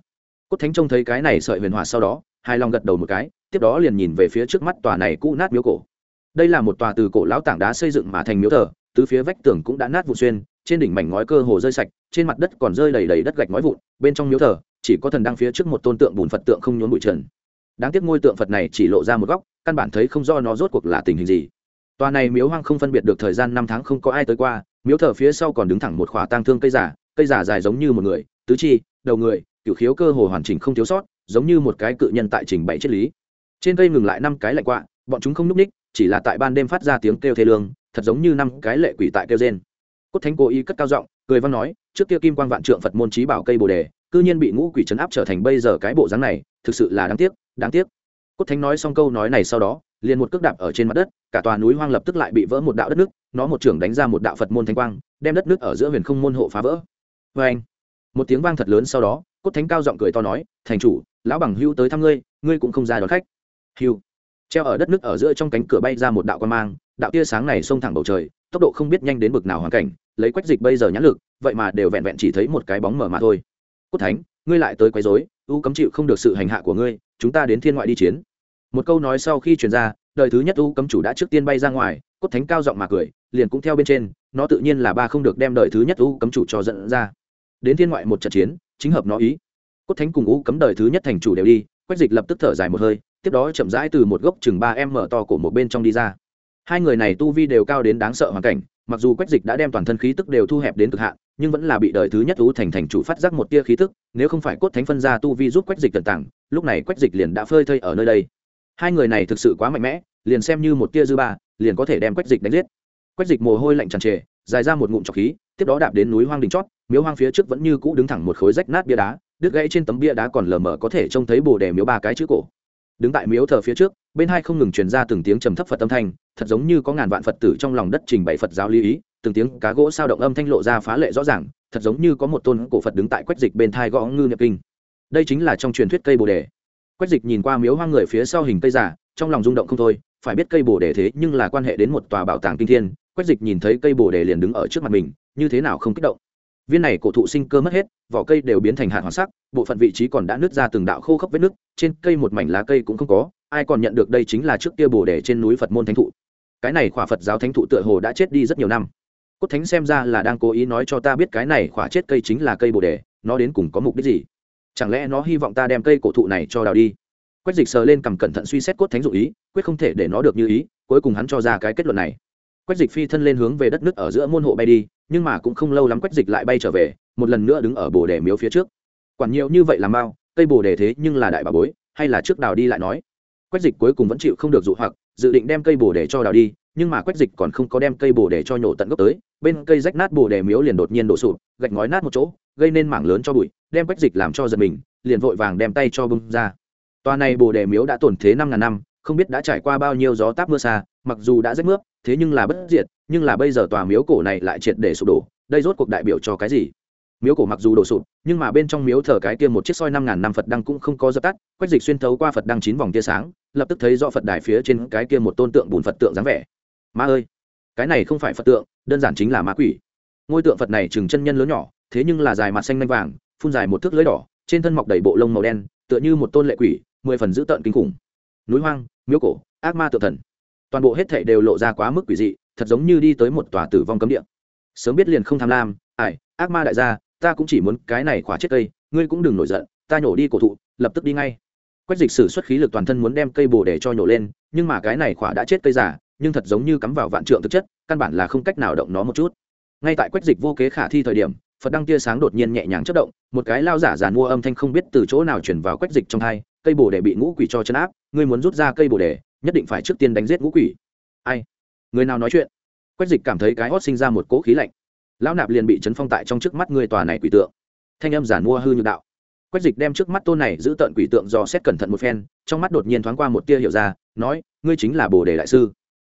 Cốt thánh trông thấy cái này sợi huyền hỏa sau đó hai lòng gật đầu một cái, tiếp đó liền nhìn về phía trước mắt tòa này cũ nát miếu cổ đây là một tòa từ cổ lão tảng đá xây dựng mà thành miếu thờ, Tứ phía vách tường cũng đã nát vụn xuyên, trên đỉnh mảnh ngói cơ hồ rơi sạch, trên mặt đất còn rơi đầy đầy đất gạch ngói vụn, bên trong miếu thờ, chỉ có thần đang phía trước một tôn tượng bùn phật tượng không nhốn bụi trần. Đáng tiếc ngôi tượng phật này chỉ lộ ra một góc, căn bản thấy không do nó rốt cuộc là tình hình gì. Tòa này miếu hoang không phân biệt được thời gian năm tháng không có ai tới qua, miếu thờ phía sau còn đứng thẳng một khỏa tang thương cây giả cây giả dài giống như một người, tứ chi, đầu người cựu khiếu cơ hồ hoàn chỉnh không thiếu sót, giống như một cái cự nhân tại trình bày triết lý. Trên cây ngừng lại năm cái lạnh quạ, bọn chúng không núp ních chỉ là tại ban đêm phát ra tiếng kêu thê lương, thật giống như năm cái lệ quỷ tại kêu rên. Cốt thánh cố ý cất cao giọng, cười văn nói, trước kia kim quan vạn trượng phật môn trí bảo cây bồ đề, cư nhiên bị ngũ quỷ trấn áp trở thành bây giờ cái bộ dáng này, thực sự là đáng tiếc đáng tiếc. Cốt thánh nói xong câu nói này sau đó, liền một cước đạp ở trên mặt đất, cả tòa núi hoang lập tức lại bị vỡ một đạo đất nước, nó một trưởng đánh ra một đạo phật môn thanh quang, đem đất nước ở giữa huyền không môn hộ phá vỡ. Vê anh một tiếng vang thật lớn sau đó, cốt thánh cao giọng cười to nói, thành chủ, lão bằng hưu tới thăm ngươi ngươi cũng không ra đón khách. Hưu treo ở đất nước ở giữa trong cánh cửa bay ra một đạo quan mang, đạo tia sáng này xông thẳng bầu trời, tốc độ không biết nhanh đến bực nào hoàn cảnh, lấy quách dịch bây giờ nhãn lực, vậy mà đều vẹn vẹn chỉ thấy một cái bóng mở mà thôi. Cốt thánh, ngươi lại tới quấy rối, u cấm chịu không được sự hành hạ của ngươi, chúng ta đến thiên ngoại đi chiến. Một câu nói sau khi truyền ra, đời thứ nhất u cấm chủ đã trước tiên bay ra ngoài, cốt thánh cao giọng mà cười, liền cũng theo bên trên, nó tự nhiên là ba không được đem đời thứ nhất u cấm chủ cho dẫn ra. Đến thiên ngoại một trận chiến, chính hợp nó ý. Cốt thánh cùng u cấm đời thứ nhất thành chủ đều đi, quách dịch lập tức thở dài một hơi tiếp đó chậm rãi từ một gốc chừng ba em mở to của một bên trong đi ra. Hai người này tu vi đều cao đến đáng sợ hoàn cảnh, mặc dù quách dịch đã đem toàn thân khí tức đều thu hẹp đến cực hạn, nhưng vẫn là bị đời thứ nhất u thành thành chủ phát giác một tia khí tức, nếu không phải cốt thánh phân ra tu vi giúp quách dịch tận tảng lúc này quách dịch liền đã phơi thây ở nơi đây. Hai người này thực sự quá mạnh mẽ, liền xem như một tia dư ba, liền có thể đem quách dịch đánh giết. Quách dịch mồ hôi lạnh tràn trề, dài ra một ngụm trọc khí, tiếp đó đạp đến núi hoang đình chót, miếu hoang phía trước vẫn như cũ đứng thẳng một khối rách nát bia đá, đứt gãy trên tấm bia đá còn lờ mờ có thể trông thấy bồ đề miếu ba cái chữ cổ đứng tại miếu thờ phía trước, bên hai không ngừng truyền ra từng tiếng trầm thấp phật âm thanh, thật giống như có ngàn vạn phật tử trong lòng đất trình bày phật giáo lý ý, từng tiếng cá gỗ sao động âm thanh lộ ra phá lệ rõ ràng, thật giống như có một tôn cổ phật đứng tại quách dịch bên thai gõ ngư nhập kinh. Đây chính là trong truyền thuyết cây bồ đề. Quách dịch nhìn qua miếu hoang người phía sau hình cây giả trong lòng rung động không thôi, phải biết cây bồ đề thế nhưng là quan hệ đến một tòa bảo tàng kinh thiên. Quách dịch nhìn thấy cây bồ đề liền đứng ở trước mặt mình, như thế nào không kích động viên này cổ thụ sinh cơ mất hết, vỏ cây đều biến thành hạt hoàng sắc, bộ phận vị trí còn đã nứt ra từng đạo khô khốc vết nứt, trên cây một mảnh lá cây cũng không có, ai còn nhận được đây chính là trước kia bồ đề trên núi phật môn thánh thụ. Cái này khỏa phật giáo thánh thụ tựa hồ đã chết đi rất nhiều năm. Cốt thánh xem ra là đang cố ý nói cho ta biết cái này khỏa chết cây chính là cây bồ đề nó đến cùng có mục đích gì? Chẳng lẽ nó hy vọng ta đem cây cổ thụ này cho đào đi? Quách dịch sờ lên cầm cẩn thận suy xét cốt thánh dụ ý, quyết không thể để nó được như ý, cuối cùng hắn cho ra cái kết luận này. Quách dịch phi thân lên hướng về đất nước ở giữa môn hộ bay đi nhưng mà cũng không lâu lắm quách dịch lại bay trở về, một lần nữa đứng ở bồ đề miếu phía trước. Quản nhiều như vậy làm bao, cây bồ đề thế nhưng là đại bà bối, hay là trước đào đi lại nói. Quách dịch cuối cùng vẫn chịu không được dụ hoặc, dự định đem cây bồ đề cho đào đi, nhưng mà quách dịch còn không có đem cây bồ đề cho nhổ tận gốc tới, bên cây rách nát bồ đề miếu liền đột nhiên đổ sụp, gạch ngói nát một chỗ, gây nên mảng lớn cho bụi, đem quách dịch làm cho giật mình, liền vội vàng đem tay cho bưng ra. Tòa này bồ đề miếu đã tổn thế năm ngàn năm không biết đã trải qua bao nhiêu gió táp mưa xa, mặc dù đã rách mướp, thế nhưng là bất diệt, nhưng là bây giờ tòa miếu cổ này lại triệt để sụp đổ, đây rốt cuộc đại biểu cho cái gì? Miếu cổ mặc dù đổ sụp, nhưng mà bên trong miếu thờ cái kia một chiếc soi năm ngàn năm phật đăng cũng không có dập tắt, quách dịch xuyên thấu qua phật đăng chín vòng tia sáng, lập tức thấy rõ phật đài phía trên cái kia một tôn tượng bùn phật tượng dáng vẻ. Ma ơi, cái này không phải phật tượng, đơn giản chính là ma quỷ. Ngôi tượng phật này chừng chân nhân lớn nhỏ, thế nhưng là dài mặt xanh nanh vàng, phun dài một thước lưới đỏ, trên thân mọc đầy bộ lông màu đen, tựa như một tôn lệ quỷ, mười phần dữ tợn kinh khủng. Núi hoang miếu cổ, ác ma tự thần. Toàn bộ hết thảy đều lộ ra quá mức quỷ dị, thật giống như đi tới một tòa tử vong cấm địa. Sớm biết liền không tham lam ải ác ma đại gia, ta cũng chỉ muốn cái này khỏa chết cây, ngươi cũng đừng nổi giận, ta nhổ đi cổ thụ, lập tức đi ngay. Quách dịch sử xuất khí lực toàn thân muốn đem cây bồ để cho nhổ lên, nhưng mà cái này khỏa đã chết cây giả nhưng thật giống như cắm vào vạn trượng thực chất, căn bản là không cách nào động nó một chút. Ngay tại quách dịch vô kế khả thi thời điểm, phật đăng tia sáng đột nhiên nhẹ nhàng chất động, một cái lao giả giàn mua âm thanh không biết từ chỗ nào chuyển vào quách dịch trong hai cây bồ đề bị ngũ quỷ cho chân áp, ngươi muốn rút ra cây bồ đề, nhất định phải trước tiên đánh giết ngũ quỷ. Ai? Người nào nói chuyện? Quách dịch cảm thấy cái hót sinh ra một cỗ khí lạnh. Lão nạp liền bị chấn phong tại trong trước mắt người tòa này quỷ tượng. Thanh âm giản mua hư như đạo. Quách dịch đem trước mắt tôn này giữ tận quỷ tượng do xét cẩn thận một phen, trong mắt đột nhiên thoáng qua một tia hiểu ra, nói, ngươi chính là bồ đề đại sư.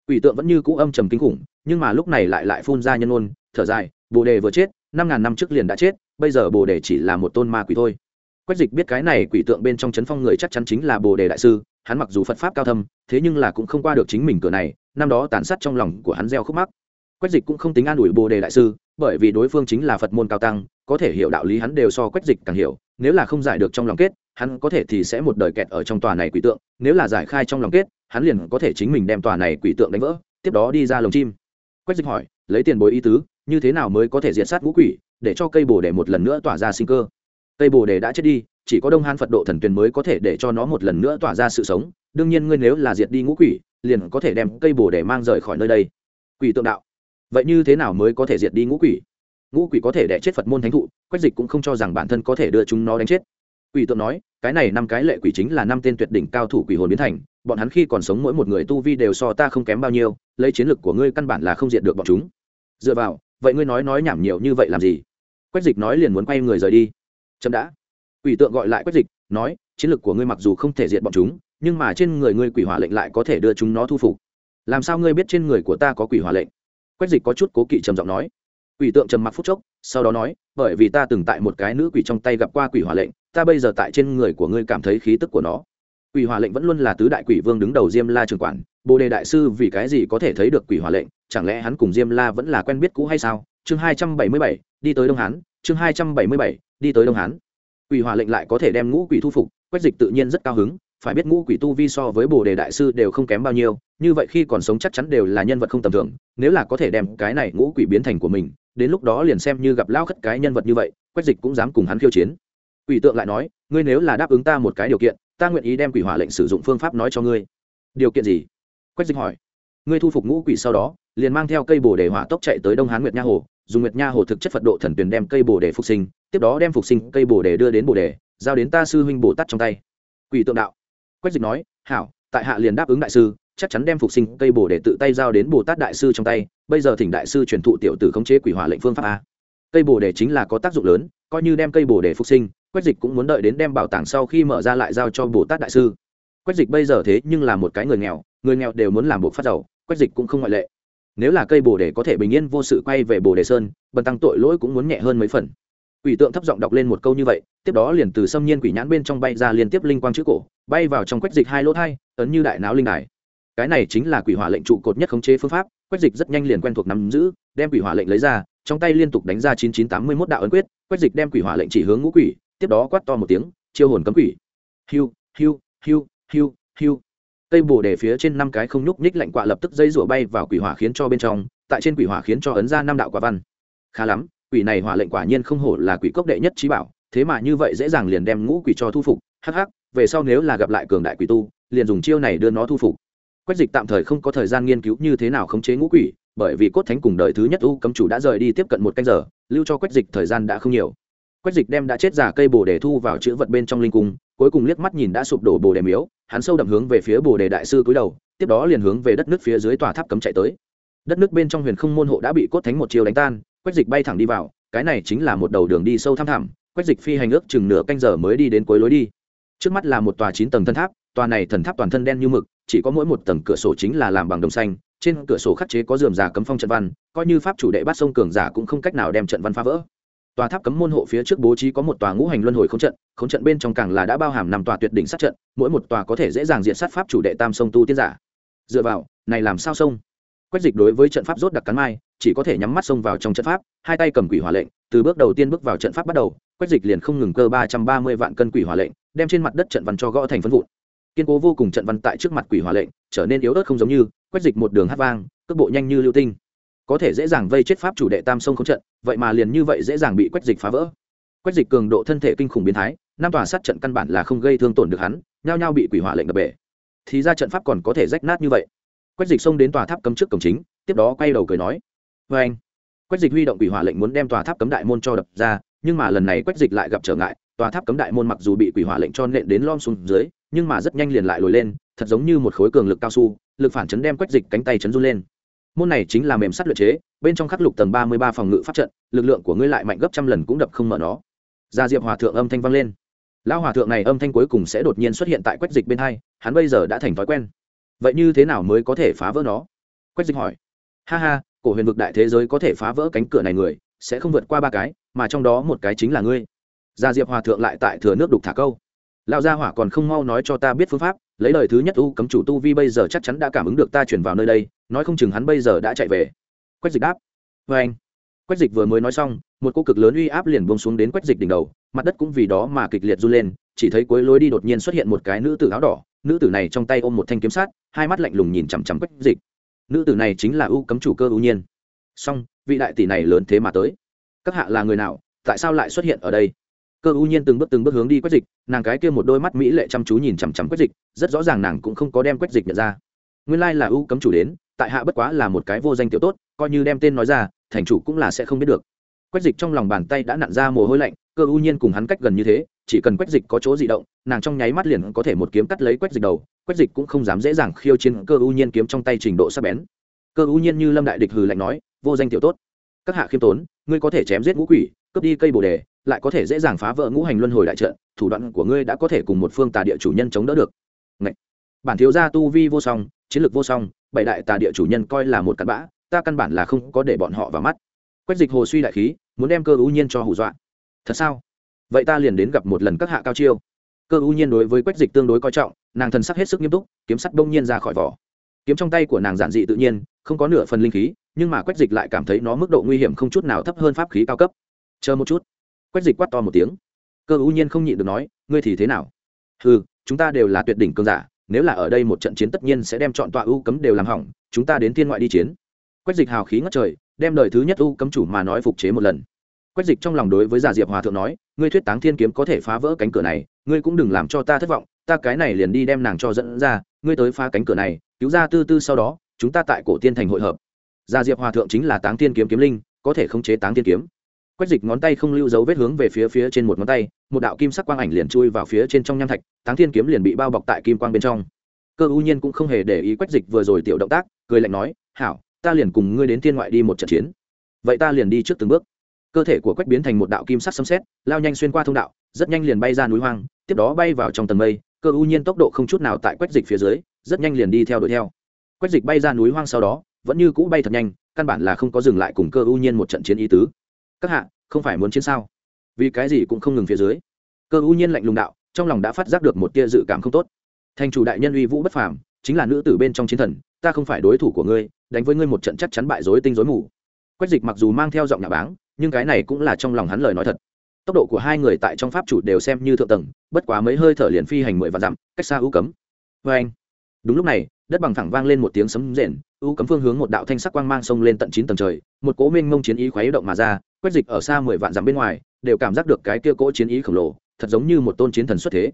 Quỷ tượng vẫn như cũ âm trầm kinh khủng, nhưng mà lúc này lại lại phun ra nhân ôn thở dài, bồ đề vừa chết, năm ngàn năm trước liền đã chết, bây giờ bồ đề chỉ là một tôn ma quỷ thôi quách dịch biết cái này quỷ tượng bên trong chấn phong người chắc chắn chính là bồ đề đại sư, hắn mặc dù phật pháp cao thâm, thế nhưng là cũng không qua được chính mình cửa này, năm đó tàn sát trong lòng của hắn gieo khúc mắc. Quách dịch cũng không tính an ủi bồ đề đại sư, bởi vì đối phương chính là phật môn cao tăng, có thể hiểu đạo lý hắn đều so quách dịch càng hiểu, nếu là không giải được trong lòng kết, hắn có thể thì sẽ một đời kẹt ở trong tòa này quỷ tượng, nếu là giải khai trong lòng kết, hắn liền có thể chính mình đem tòa này quỷ tượng đánh vỡ, tiếp đó đi ra lồng chim. Quách dịch hỏi, lấy tiền bối ý tứ, như thế nào mới có thể diệt sát ngũ quỷ, để cho cây bồ đề một lần nữa tỏa ra sinh cơ? Cây bồ đề đã chết đi, chỉ có đông Hán phật độ thần tuyền mới có thể để cho nó một lần nữa tỏa ra sự sống. Đương nhiên ngươi nếu là diệt đi ngũ quỷ, liền có thể đem cây bồ đề mang rời khỏi nơi đây. Quỷ tượng đạo. Vậy như thế nào mới có thể diệt đi ngũ quỷ? Ngũ quỷ có thể đẻ chết phật môn thánh thụ, quách dịch cũng không cho rằng bản thân có thể đưa chúng nó đánh chết. Quỷ tượng nói, cái này năm cái lệ quỷ chính là năm tên tuyệt đỉnh cao thủ quỷ hồn biến thành, bọn hắn khi còn sống mỗi một người tu vi đều so ta không kém bao nhiêu, lấy chiến lược của ngươi căn bản là không diệt được bọn chúng. Dựa vào, vậy ngươi nói nói nhảm nhiều như vậy làm gì? Quách dịch nói liền muốn quay người rời đi chậm đã. Quỷ tượng gọi lại quách dịch, nói, chiến lược của ngươi mặc dù không thể diệt bọn chúng, nhưng mà trên người ngươi quỷ hỏa lệnh lại có thể đưa chúng nó thu phục. Làm sao ngươi biết trên người của ta có quỷ hỏa lệnh? Quách dịch có chút cố kỵ trầm giọng nói. Quỷ tượng trầm mặc phút chốc, sau đó nói, bởi vì ta từng tại một cái nữ quỷ trong tay gặp qua quỷ hỏa lệnh, ta bây giờ tại trên người của ngươi cảm thấy khí tức của nó. Quỷ hỏa lệnh vẫn luôn là tứ đại quỷ vương đứng đầu diêm la trường quản, bồ đề đại sư vì cái gì có thể thấy được quỷ hỏa lệnh, chẳng lẽ hắn cùng diêm la vẫn là quen biết cũ hay sao? Chương hai trăm bảy mươi bảy, đi tới đông hán chương hai trăm bảy mươi bảy, đi tới đông hán. Quỷ hỏa lệnh lại có thể đem ngũ quỷ thu phục, quách dịch tự nhiên rất cao hứng, phải biết ngũ quỷ tu vi so với bồ đề đại sư đều không kém bao nhiêu, như vậy khi còn sống chắc chắn đều là nhân vật không tầm thường, nếu là có thể đem cái này ngũ quỷ biến thành của mình, đến lúc đó liền xem như gặp lao khất cái nhân vật như vậy, quách dịch cũng dám cùng hắn khiêu chiến. Quỷ tượng lại nói, ngươi nếu là đáp ứng ta một cái điều kiện, ta nguyện ý đem quỷ hỏa lệnh sử dụng phương pháp nói cho ngươi. Điều kiện gì? Quách dịch hỏi. Ngươi thu phục ngũ quỷ sau đó, liền mang theo cây bồ đề hỏa tốc chạy tới đông hán nguyệt nha hồ dùng nguyệt nha hồ thực chất phật độ thần tuyển đem cây bồ đề phục sinh, tiếp đó đem phục sinh cây bồ đề đưa đến bồ đề, giao đến ta sư huynh bồ tát trong tay. Quỷ tượng đạo. Quách dịch nói, hảo, tại hạ liền đáp ứng đại sư, chắc chắn đem phục sinh cây bồ đề tự tay giao đến bồ tát đại sư trong tay, bây giờ thỉnh đại sư truyền thụ tiểu tử khống chế quỷ hỏa lệnh phương pháp a. Cây bồ đề chính là có tác dụng lớn, coi như đem cây bồ đề phục sinh, quách dịch cũng muốn đợi đến đem bảo tàng sau khi mở ra lại giao cho bồ tát đại sư. Quách dịch bây giờ thế nhưng là một cái người nghèo người nghèo đều muốn làm buộc phát giàu, quách dịch cũng không ngoại lệ nếu là cây bồ đề có thể bình yên vô sự quay về bồ đề sơn, bần tăng tội lỗi cũng muốn nhẹ hơn mấy phần. Quỷ tượng thấp giọng đọc lên một câu như vậy, tiếp đó liền từ xâm nhiên quỷ nhãn bên trong bay ra liên tiếp linh quang chữ cổ, bay vào trong quách dịch hai lỗ thai, ấn như đại não linh đài. Cái này chính là quỷ hỏa lệnh trụ cột nhất khống chế phương pháp, quách dịch rất nhanh liền quen thuộc nắm giữ, đem quỷ hỏa lệnh lấy ra, trong tay liên tục đánh ra chín chín tám mươi mốt đạo ấn quyết, quách dịch đem quỷ hỏa lệnh chỉ hướng ngũ quỷ, tiếp đó quát to một tiếng, chiêu hồn cấm quỷ. Hiu hiu hiu hiu hiu cây bồ đề phía trên năm cái không nhúc nhích lạnh quạ lập tức dây rủa bay vào quỷ hỏa khiến cho bên trong, tại trên quỷ hỏa khiến cho ấn ra năm đạo quả văn. Khá lắm, quỷ này hỏa lệnh quả nhiên không hổ là quỷ cốc đệ nhất trí bảo, thế mà như vậy dễ dàng liền đem ngũ quỷ cho thu phục, hắc hắc, về sau nếu là gặp lại cường đại quỷ tu, liền dùng chiêu này đưa nó thu phục. Quách dịch tạm thời không có thời gian nghiên cứu như thế nào khống chế ngũ quỷ, bởi vì cốt thánh cùng đời thứ nhất u cấm chủ đã rời đi tiếp cận một canh giờ, lưu cho quách dịch thời gian đã không nhiều. Quách dịch đem đã chết giả cây bồ đề thu vào chữ vật bên trong linh cung, cuối cùng liếc mắt nhìn đã sụp đổ bồ đề miếu hắn sâu đậm hướng về phía bồ đề đại sư cúi đầu, tiếp đó liền hướng về đất nước phía dưới tòa tháp cấm chạy tới. Đất nước bên trong huyền không môn hộ đã bị cốt thánh một chiều đánh tan, quách dịch bay thẳng đi vào, cái này chính là một đầu đường đi sâu thăm thẳm, quách dịch phi hành ước chừng nửa canh giờ mới đi đến cuối lối đi. Trước mắt là một tòa chín tầng thân tháp, tòa này thần tháp toàn thân đen như mực, chỉ có mỗi một tầng cửa sổ chính là làm bằng đồng xanh, trên cửa sổ khắc chế có dườm già cấm phong trận văn, coi như pháp chủ đệ bắt sông cường giả cũng không cách nào đem trận văn phá vỡ tòa tháp cấm môn hộ phía trước bố trí có một tòa ngũ hành luân hồi không trận không trận bên trong càng là đã bao hàm năm tòa tuyệt đỉnh sát trận, mỗi một tòa có thể dễ dàng diện sát pháp chủ đệ tam sông tu tiên giả. Dựa vào, này làm sao sông? Quách dịch đối với trận pháp rốt đặc cắn mai, chỉ có thể nhắm mắt xông vào trong trận pháp, hai tay cầm quỷ hỏa lệnh, từ bước đầu tiên bước vào trận pháp bắt đầu, quách dịch liền không ngừng cơ ba trăm ba mươi vạn cân quỷ hỏa lệnh, đem trên mặt đất trận văn cho gõ thành phân vụn. Kiên cố vô cùng trận văn tại trước mặt quỷ hỏa lệnh, trở nên yếu ớt không giống như, quách dịch một đường hát vang, cước bộ nhanh như lưu tinh có thể dễ dàng vây chết pháp chủ đệ tam sông không trận, vậy mà liền như vậy dễ dàng bị quách dịch phá vỡ. Quách dịch cường độ thân thể kinh khủng biến thái, năm tòa sát trận căn bản là không gây thương tổn được hắn, nhao nhao bị quỷ hỏa lệnh đập bể. Thì ra trận pháp còn có thể rách nát như vậy. Quách dịch xông đến tòa tháp cấm trước cổng chính, tiếp đó quay đầu cười nói vê anh. Quách dịch huy động quỷ hỏa lệnh muốn đem tòa tháp cấm đại môn cho đập ra, nhưng mà lần này quách dịch lại gặp trở ngại, tòa tháp cấm đại môn mặc dù bị quỷ hỏa lệnh cho nện đến lom xuống dưới, nhưng mà rất nhanh liền lại lồi lên, thật giống như một khối cường lực cao su, lực phản chấn đem quách dịch cánh tay chấn run lên môn này chính là mềm sắt luyện chế, bên trong khắc lục tầng ba mươi ba phòng ngự pháp trận, lực lượng của ngươi lại mạnh gấp trăm lần cũng đập không mở nó. Gia diệp hòa thượng âm thanh vang lên. Lão hòa thượng này âm thanh cuối cùng sẽ đột nhiên xuất hiện tại quách dịch bên hai, hắn bây giờ đã thành thói quen. Vậy như thế nào mới có thể phá vỡ nó? Quách dịch hỏi. Ha ha, cổ huyền vực đại thế giới có thể phá vỡ cánh cửa này người, sẽ không vượt qua ba cái, mà trong đó một cái chính là ngươi. Gia diệp hòa thượng lại tại thừa nước đục thả câu. Lão gia hỏa còn không mau nói cho ta biết phương pháp lấy lời thứ nhất u cấm chủ tu vi bây giờ chắc chắn đã cảm ứng được ta chuyển vào nơi đây, nói không chừng hắn bây giờ đã chạy về. Quách dịch đáp. Vê anh. Quách dịch vừa mới nói xong, một cô cực lớn uy áp liền bông xuống đến quách dịch đỉnh đầu, mặt đất cũng vì đó mà kịch liệt run lên, chỉ thấy cuối lối đi đột nhiên xuất hiện một cái nữ tử áo đỏ, nữ tử này trong tay ôm một thanh kiếm sát, hai mắt lạnh lùng nhìn chằm chằm quách dịch. Nữ tử này chính là u cấm chủ cơ ưu nhiên. Song vị đại tỷ này lớn thế mà tới. Các hạ là người nào, tại sao lại xuất hiện ở đây? Cơ U nhiên từng bước từng bước hướng đi quách dịch, nàng cái kia một đôi mắt mỹ lệ chăm chú nhìn chằm chằm quách dịch, rất rõ ràng nàng cũng không có đem quách dịch nhận ra. Nguyên lai là U cấm chủ đến, tại hạ bất quá là một cái vô danh tiểu tốt, coi như đem tên nói ra, thành chủ cũng là sẽ không biết được. Quách dịch trong lòng bàn tay đã nặn ra mồ hôi lạnh, cơ U nhiên cùng hắn cách gần như thế, chỉ cần quách dịch có chỗ di động, nàng trong nháy mắt liền có thể một kiếm cắt lấy quách dịch đầu quách dịch cũng không dám dễ dàng khiêu chiến cơ U nhiên kiếm trong tay trình độ sắc bén. Cơ U nhiên như lâm đại địch hừ lạnh nói, vô danh tiểu tốt, các hạ khiêm tốn, ngươi có thể chém giết ngũ quỷ cướp đi cây bồ đề, lại có thể dễ dàng phá vỡ ngũ hành luân hồi đại trận, thủ đoạn của ngươi đã có thể cùng một phương tà địa chủ nhân chống đỡ được. Ngậy! bản thiếu gia tu vi vô song, chiến lược vô song, bảy đại tà địa chủ nhân coi là một cặn bã, ta căn bản là không có để bọn họ vào mắt. Quách dịch hồ suy đại khí, muốn đem cơ ưu nhiên cho hù dọa. Thật sao? Vậy ta liền đến gặp một lần các hạ cao chiêu. Cơ ưu nhiên đối với quách dịch tương đối coi trọng, nàng thần sắc hết sức nghiêm túc, kiếm sắt bỗng nhiên ra khỏi vỏ. Kiếm trong tay của nàng giản dị tự nhiên, không có nửa phần linh khí, nhưng mà quách dịch lại cảm thấy nó mức độ nguy hiểm không chút nào thấp hơn pháp khí cao cấp chờ một chút. Quách dịch quát to một tiếng. Cơ ưu nhiên không nhịn được nói, ngươi thì thế nào? Ừ chúng ta đều là tuyệt đỉnh cơn giả, nếu là ở đây một trận chiến tất nhiên sẽ đem chọn tọa ưu cấm đều làm hỏng, chúng ta đến thiên ngoại đi chiến. Quách dịch hào khí ngất trời, đem đời thứ nhất ưu cấm chủ mà nói phục chế một lần. Quách dịch trong lòng đối với giả diệp hòa thượng nói, ngươi thuyết táng thiên kiếm có thể phá vỡ cánh cửa này, ngươi cũng đừng làm cho ta thất vọng, ta cái này liền đi đem nàng cho dẫn ra, ngươi tới phá cánh cửa này, cứu ra tư tư sau đó, chúng ta tại cổ tiên thành hội hợp. Giả diệp hòa thượng chính là táng thiên kiếm kiếm linh, có thể khống chế táng thiên kiếm quách dịch ngón tay không lưu dấu vết hướng về phía phía trên một ngón tay, một đạo kim sắc quang ảnh liền chui vào phía trên trong nham thạch, táng thiên kiếm liền bị bao bọc tại kim quang bên trong. Cơ U nhiên cũng không hề để ý quách dịch vừa rồi tiểu động tác, cười lạnh nói, hảo, ta liền cùng ngươi đến thiên ngoại đi một trận chiến. Vậy ta liền đi trước từng bước. Cơ thể của quách biến thành một đạo kim sắc sấm xét lao nhanh xuyên qua thông đạo, rất nhanh liền bay ra núi hoang, tiếp đó bay vào trong tầng mây, cơ U nhiên tốc độ không chút nào tại quách dịch phía dưới, rất nhanh liền đi theo đuổi theo. Quách dịch bay ra núi hoang sau đó, vẫn như cũ bay thật nhanh, căn bản là không có dừng lại cùng cơ U nhiên một trận chiến ý tứ các hạ, không phải muốn chiến sao? Vì cái gì cũng không ngừng phía dưới. Cơ u nhiên lạnh lùng đạo, trong lòng đã phát giác được một tia dự cảm không tốt. Thành chủ đại nhân uy vũ bất phàm, chính là nữ tử bên trong chiến thần, ta không phải đối thủ của ngươi, đánh với ngươi một trận chắc chắn bại dối tinh dối mù. Quách dịch mặc dù mang theo giọng nhà báng, nhưng cái này cũng là trong lòng hắn lời nói thật. Tốc độ của hai người tại trong pháp chủ đều xem như thượng tầng, bất quá mấy hơi thở liền phi hành mười vạn dặm, cách xa ưu cấm. Vê anh, đúng lúc này, đất bằng thẳng vang lên một tiếng sấm rền ưu cấm phương hướng một đạo thanh sắc quang mang sông lên tận chín tầng trời, một cố minh mông chiến ý khuấy động mà ra quét dịch ở xa mười vạn dặm bên ngoài, đều cảm giác được cái kia cỗ chiến ý khổng lồ, thật giống như một tôn chiến thần xuất thế.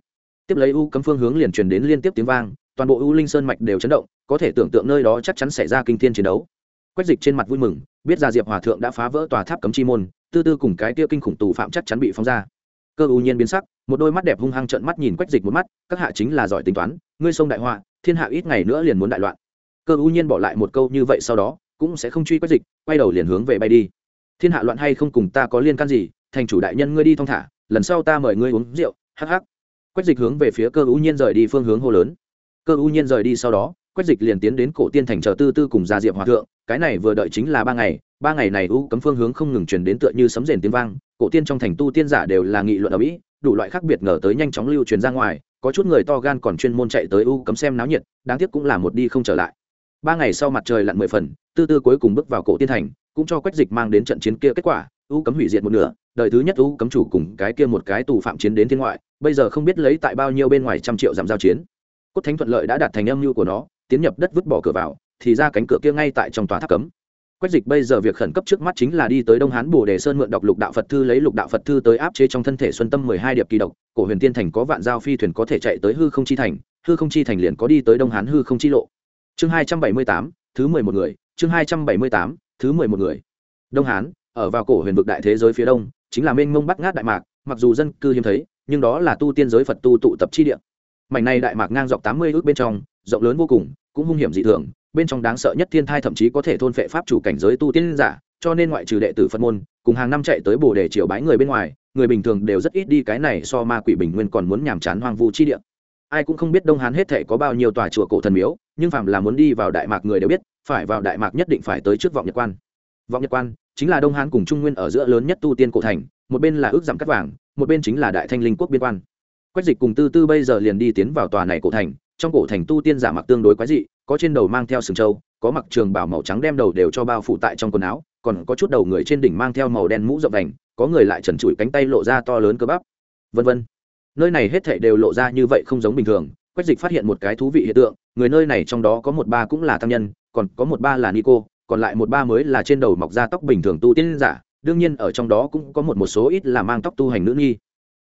Tiếp lấy u cấm phương hướng liền truyền đến liên tiếp tiếng vang, toàn bộ u linh sơn mạch đều chấn động, có thể tưởng tượng nơi đó chắc chắn xảy ra kinh thiên chiến đấu. Quách dịch trên mặt vui mừng, biết ra diệp hòa thượng đã phá vỡ tòa tháp cấm chi môn, tư tư cùng cái kia kinh khủng tù phạm chắc chắn bị phóng ra. Cơ u nhiên biến sắc, một đôi mắt đẹp hung hăng trợn mắt nhìn quách dịch một mắt, các hạ chính là giỏi tính toán, ngươi sông đại họa, thiên hạ ít ngày nữa liền muốn đại loạn. Cơ u nhiên bỏ lại một câu như vậy sau đó, cũng sẽ không truy quách dịch, quay đầu liền hướng về bay đi thiên hạ loạn hay không cùng ta có liên can gì, thành chủ đại nhân ngươi đi thong thả, lần sau ta mời ngươi uống rượu, hắc hắc. Quách dịch hướng về phía cơ u nhiên rời đi phương hướng hô lớn. Cơ u nhiên rời đi sau đó, quách dịch liền tiến đến cổ tiên thành chờ tư tư cùng gia diệp hòa thượng, cái này vừa đợi chính là ba ngày ba ngày này u cấm phương hướng không ngừng truyền đến tựa như sấm rền tiếng vang, cổ tiên trong thành tu tiên giả đều là nghị luận ở mỹ, đủ loại khác biệt ngờ tới nhanh chóng lưu truyền ra ngoài, có chút người to gan còn chuyên môn chạy tới u cấm xem náo nhiệt, đáng tiếc cũng là một đi không trở lại. Ba ngày sau mặt trời lặn mười phần, tư tư cuối cùng bước vào cổ tiên thành cũng cho quách dịch mang đến trận chiến kia kết quả, u cấm hủy diệt một nửa, đời thứ nhất u cấm chủ cùng cái kia một cái tù phạm chiến đến thiên ngoại, bây giờ không biết lấy tại bao nhiêu bên ngoài trăm triệu giảm giao chiến. Cốt thánh thuận lợi đã đạt thành âm mưu của nó, tiến nhập đất vứt bỏ cửa vào, thì ra cánh cửa kia ngay tại trong tòa tháp cấm. Quách dịch bây giờ việc khẩn cấp trước mắt chính là đi tới đông hán bồ đề sơn mượn đọc lục đạo phật thư lấy lục đạo phật thư tới áp chế trong thân thể xuân tâm mười hai điệp kỳ độc, cổ huyền tiên thành có vạn giao phi thuyền có thể chạy tới hư không chi thành, hư không chi thành liền có đi tới đông hán hư không chi lộ. Chương hai trăm bảy mươi tám, thứ mười một người, chương hai trăm bảy mươi tám thứ mười một người. Đông hán, ở vào cổ huyền vực đại thế giới phía đông, chính là mênh mông bắt ngát đại mạc, mặc dù dân cư hiếm thấy, nhưng đó là tu tiên giới phật tu tụ tập chi địa. Mảnh này đại mạc ngang dọc tám mươi ước bên trong, rộng lớn vô cùng, cũng hung hiểm dị thường, bên trong đáng sợ nhất thiên thai thậm chí có thể thôn phệ pháp chủ cảnh giới tu tiên giả, cho nên ngoại trừ đệ tử phật môn, cùng hàng năm chạy tới bồ đề triều bái người bên ngoài, người bình thường đều rất ít đi cái này so ma quỷ bình nguyên còn muốn nhàm chán hoang vu chi địa. Ai cũng không biết đông hán hết thể có bao nhiêu tòa chùa cổ thần miếu, nhưng phạm là muốn đi vào đại mạc người đều biết phải vào đại mạc nhất định phải tới trước vọng nhật quan. Vọng nhật quan chính là đông hán cùng trung nguyên ở giữa lớn nhất tu tiên cổ thành, một bên là ước giảm cắt vàng, một bên chính là đại thanh linh quốc biên quan. Quách dịch cùng tư tư bây giờ liền đi tiến vào tòa này cổ thành, trong cổ thành tu tiên giả mặc tương đối quái dị, có trên đầu mang theo sừng trâu, có mặc trường bảo màu trắng đem đầu đều cho bao phủ tại trong quần áo, còn có chút đầu người trên đỉnh mang theo màu đen mũ rộng đành có người lại trần trụi cánh tay lộ ra to lớn cơ bắp. Vân vân. Nơi này hết thảy đều lộ ra như vậy không giống bình thường quách dịch phát hiện một cái thú vị hiện tượng, người nơi này trong đó có một ba cũng là tăng nhân, còn có một ba là nico, còn lại một ba mới là trên đầu mọc ra tóc bình thường tu tiên giả, đương nhiên ở trong đó cũng có một một số ít là mang tóc tu hành nữ nghi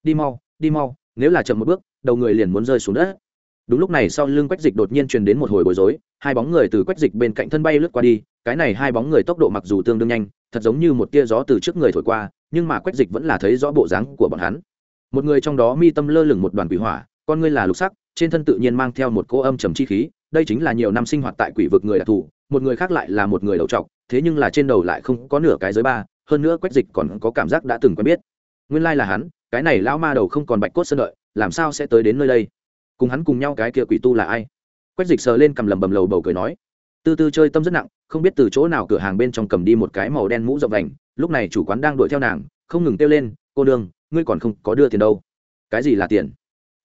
đi mau đi mau, nếu là chậm một bước, đầu người liền muốn rơi xuống đất. Đúng lúc này sau lưng quách dịch đột nhiên truyền đến một hồi bối rối, hai bóng người từ quách dịch bên cạnh thân bay lướt qua đi, cái này hai bóng người tốc độ mặc dù tương đương nhanh, thật giống như một tia gió từ trước người thổi qua, nhưng mà quách dịch vẫn là thấy rõ bộ dáng của bọn hắn. Một người trong đó mi tâm lơ lửng một đoàn quỷ hỏa, con ngươi là lục sắc trên thân tự nhiên mang theo một cô âm trầm chi khí, đây chính là nhiều năm sinh hoạt tại quỷ vực người đặc thù, một người khác lại là một người đầu trọc, thế nhưng là trên đầu lại không có nửa cái giới ba, hơn nữa quách dịch còn có cảm giác đã từng quen biết. Nguyên lai là hắn, cái này lão ma đầu không còn bạch cốt sơn đợi, làm sao sẽ tới đến nơi đây? Cùng hắn cùng nhau cái kia quỷ tu là ai? Quách dịch sờ lên cầm lầm bầm lầu bầu cười nói. Tư tư chơi tâm rất nặng, không biết từ chỗ nào cửa hàng bên trong cầm đi một cái màu đen mũ rộng vành, lúc này chủ quán đang đuổi theo nàng, không ngừng kêu lên, cô đương ngươi còn không có đưa tiền đâu. Cái gì là tiền?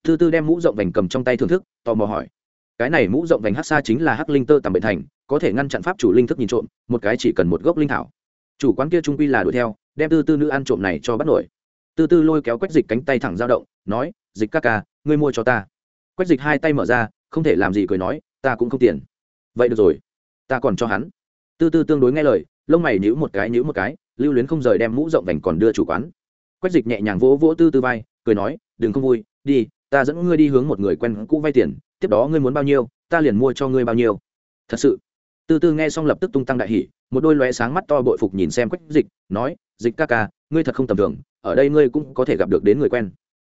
Tư tư đem mũ rộng vành cầm trong tay thưởng thức, tò mò hỏi. Cái này mũ rộng vành hát xa chính là hắc linh tơ tầm bệnh thành, có thể ngăn chặn pháp chủ linh thức nhìn trộm, một cái chỉ cần một gốc linh thảo. Chủ quán kia trung quy là đuổi theo, đem tư tư nữ ăn trộm này cho bắt nổi. Tư tư lôi kéo quách dịch cánh tay thẳng dao động, nói, dịch ca ca, ngươi mua cho ta. Quách dịch hai tay mở ra, không thể làm gì cười nói, ta cũng không tiền. Vậy được rồi, ta còn cho hắn. Tư tư tương đối nghe lời, lông mày nhữ một cái nhữ một cái, lưu luyến không rời đem mũ rộng vành còn đưa chủ quán. Quách dịch nhẹ nhàng vỗ vỗ tư tư vai, cười nói, đừng không vui, đi ta dẫn ngươi đi hướng một người quen cũ vay tiền, tiếp đó ngươi muốn bao nhiêu, ta liền mua cho ngươi bao nhiêu. Thật sự. Tư tư nghe xong lập tức tung tăng đại hỉ, một đôi lóe sáng mắt to bội phục nhìn xem quách dịch, nói, dịch ca ca, ngươi thật không tầm thường, ở đây ngươi cũng có thể gặp được đến người quen.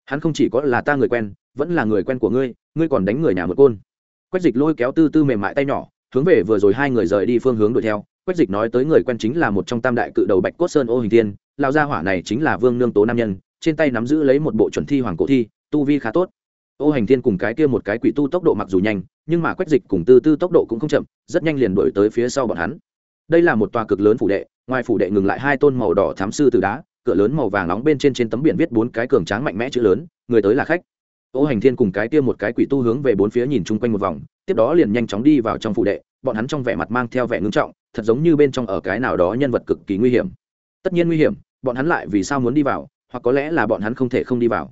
Hắn không chỉ có là ta người quen, vẫn là người quen của ngươi ngươi còn đánh người nhà một côn. Quách dịch lôi kéo tư tư mềm mại tay nhỏ, hướng về vừa rồi hai người rời đi phương hướng đuổi theo. Quách dịch nói tới người quen chính là một trong tam đại cự đầu bạch cốt sơn ô hình tiên lao gia hỏa này chính là vương nương tố nam nhân, trên tay nắm giữ lấy một bộ chuẩn thi hoàng cổ thi tu vi khá tốt. Ô hành thiên cùng cái kia một cái quỷ tu tốc độ mặc dù nhanh, nhưng mà quách dịch cùng tư tư tốc độ cũng không chậm, rất nhanh liền đổi tới phía sau bọn hắn. Đây là một tòa cực lớn phủ đệ, ngoài phủ đệ ngừng lại hai tôn màu đỏ thám sư từ đá, cửa lớn màu vàng nóng bên trên trên tấm biển viết bốn cái cường tráng mạnh mẽ chữ lớn, người tới là khách. Ô hành thiên cùng cái kia một cái quỷ tu hướng về bốn phía nhìn chung quanh một vòng, tiếp đó liền nhanh chóng đi vào trong phủ đệ, bọn hắn trong vẻ mặt mang theo vẻ ngưng trọng, thật giống như bên trong ở cái nào đó nhân vật cực kỳ nguy hiểm. Tất nhiên nguy hiểm, bọn hắn lại vì sao muốn đi vào, hoặc có lẽ là bọn hắn không thể không đi vào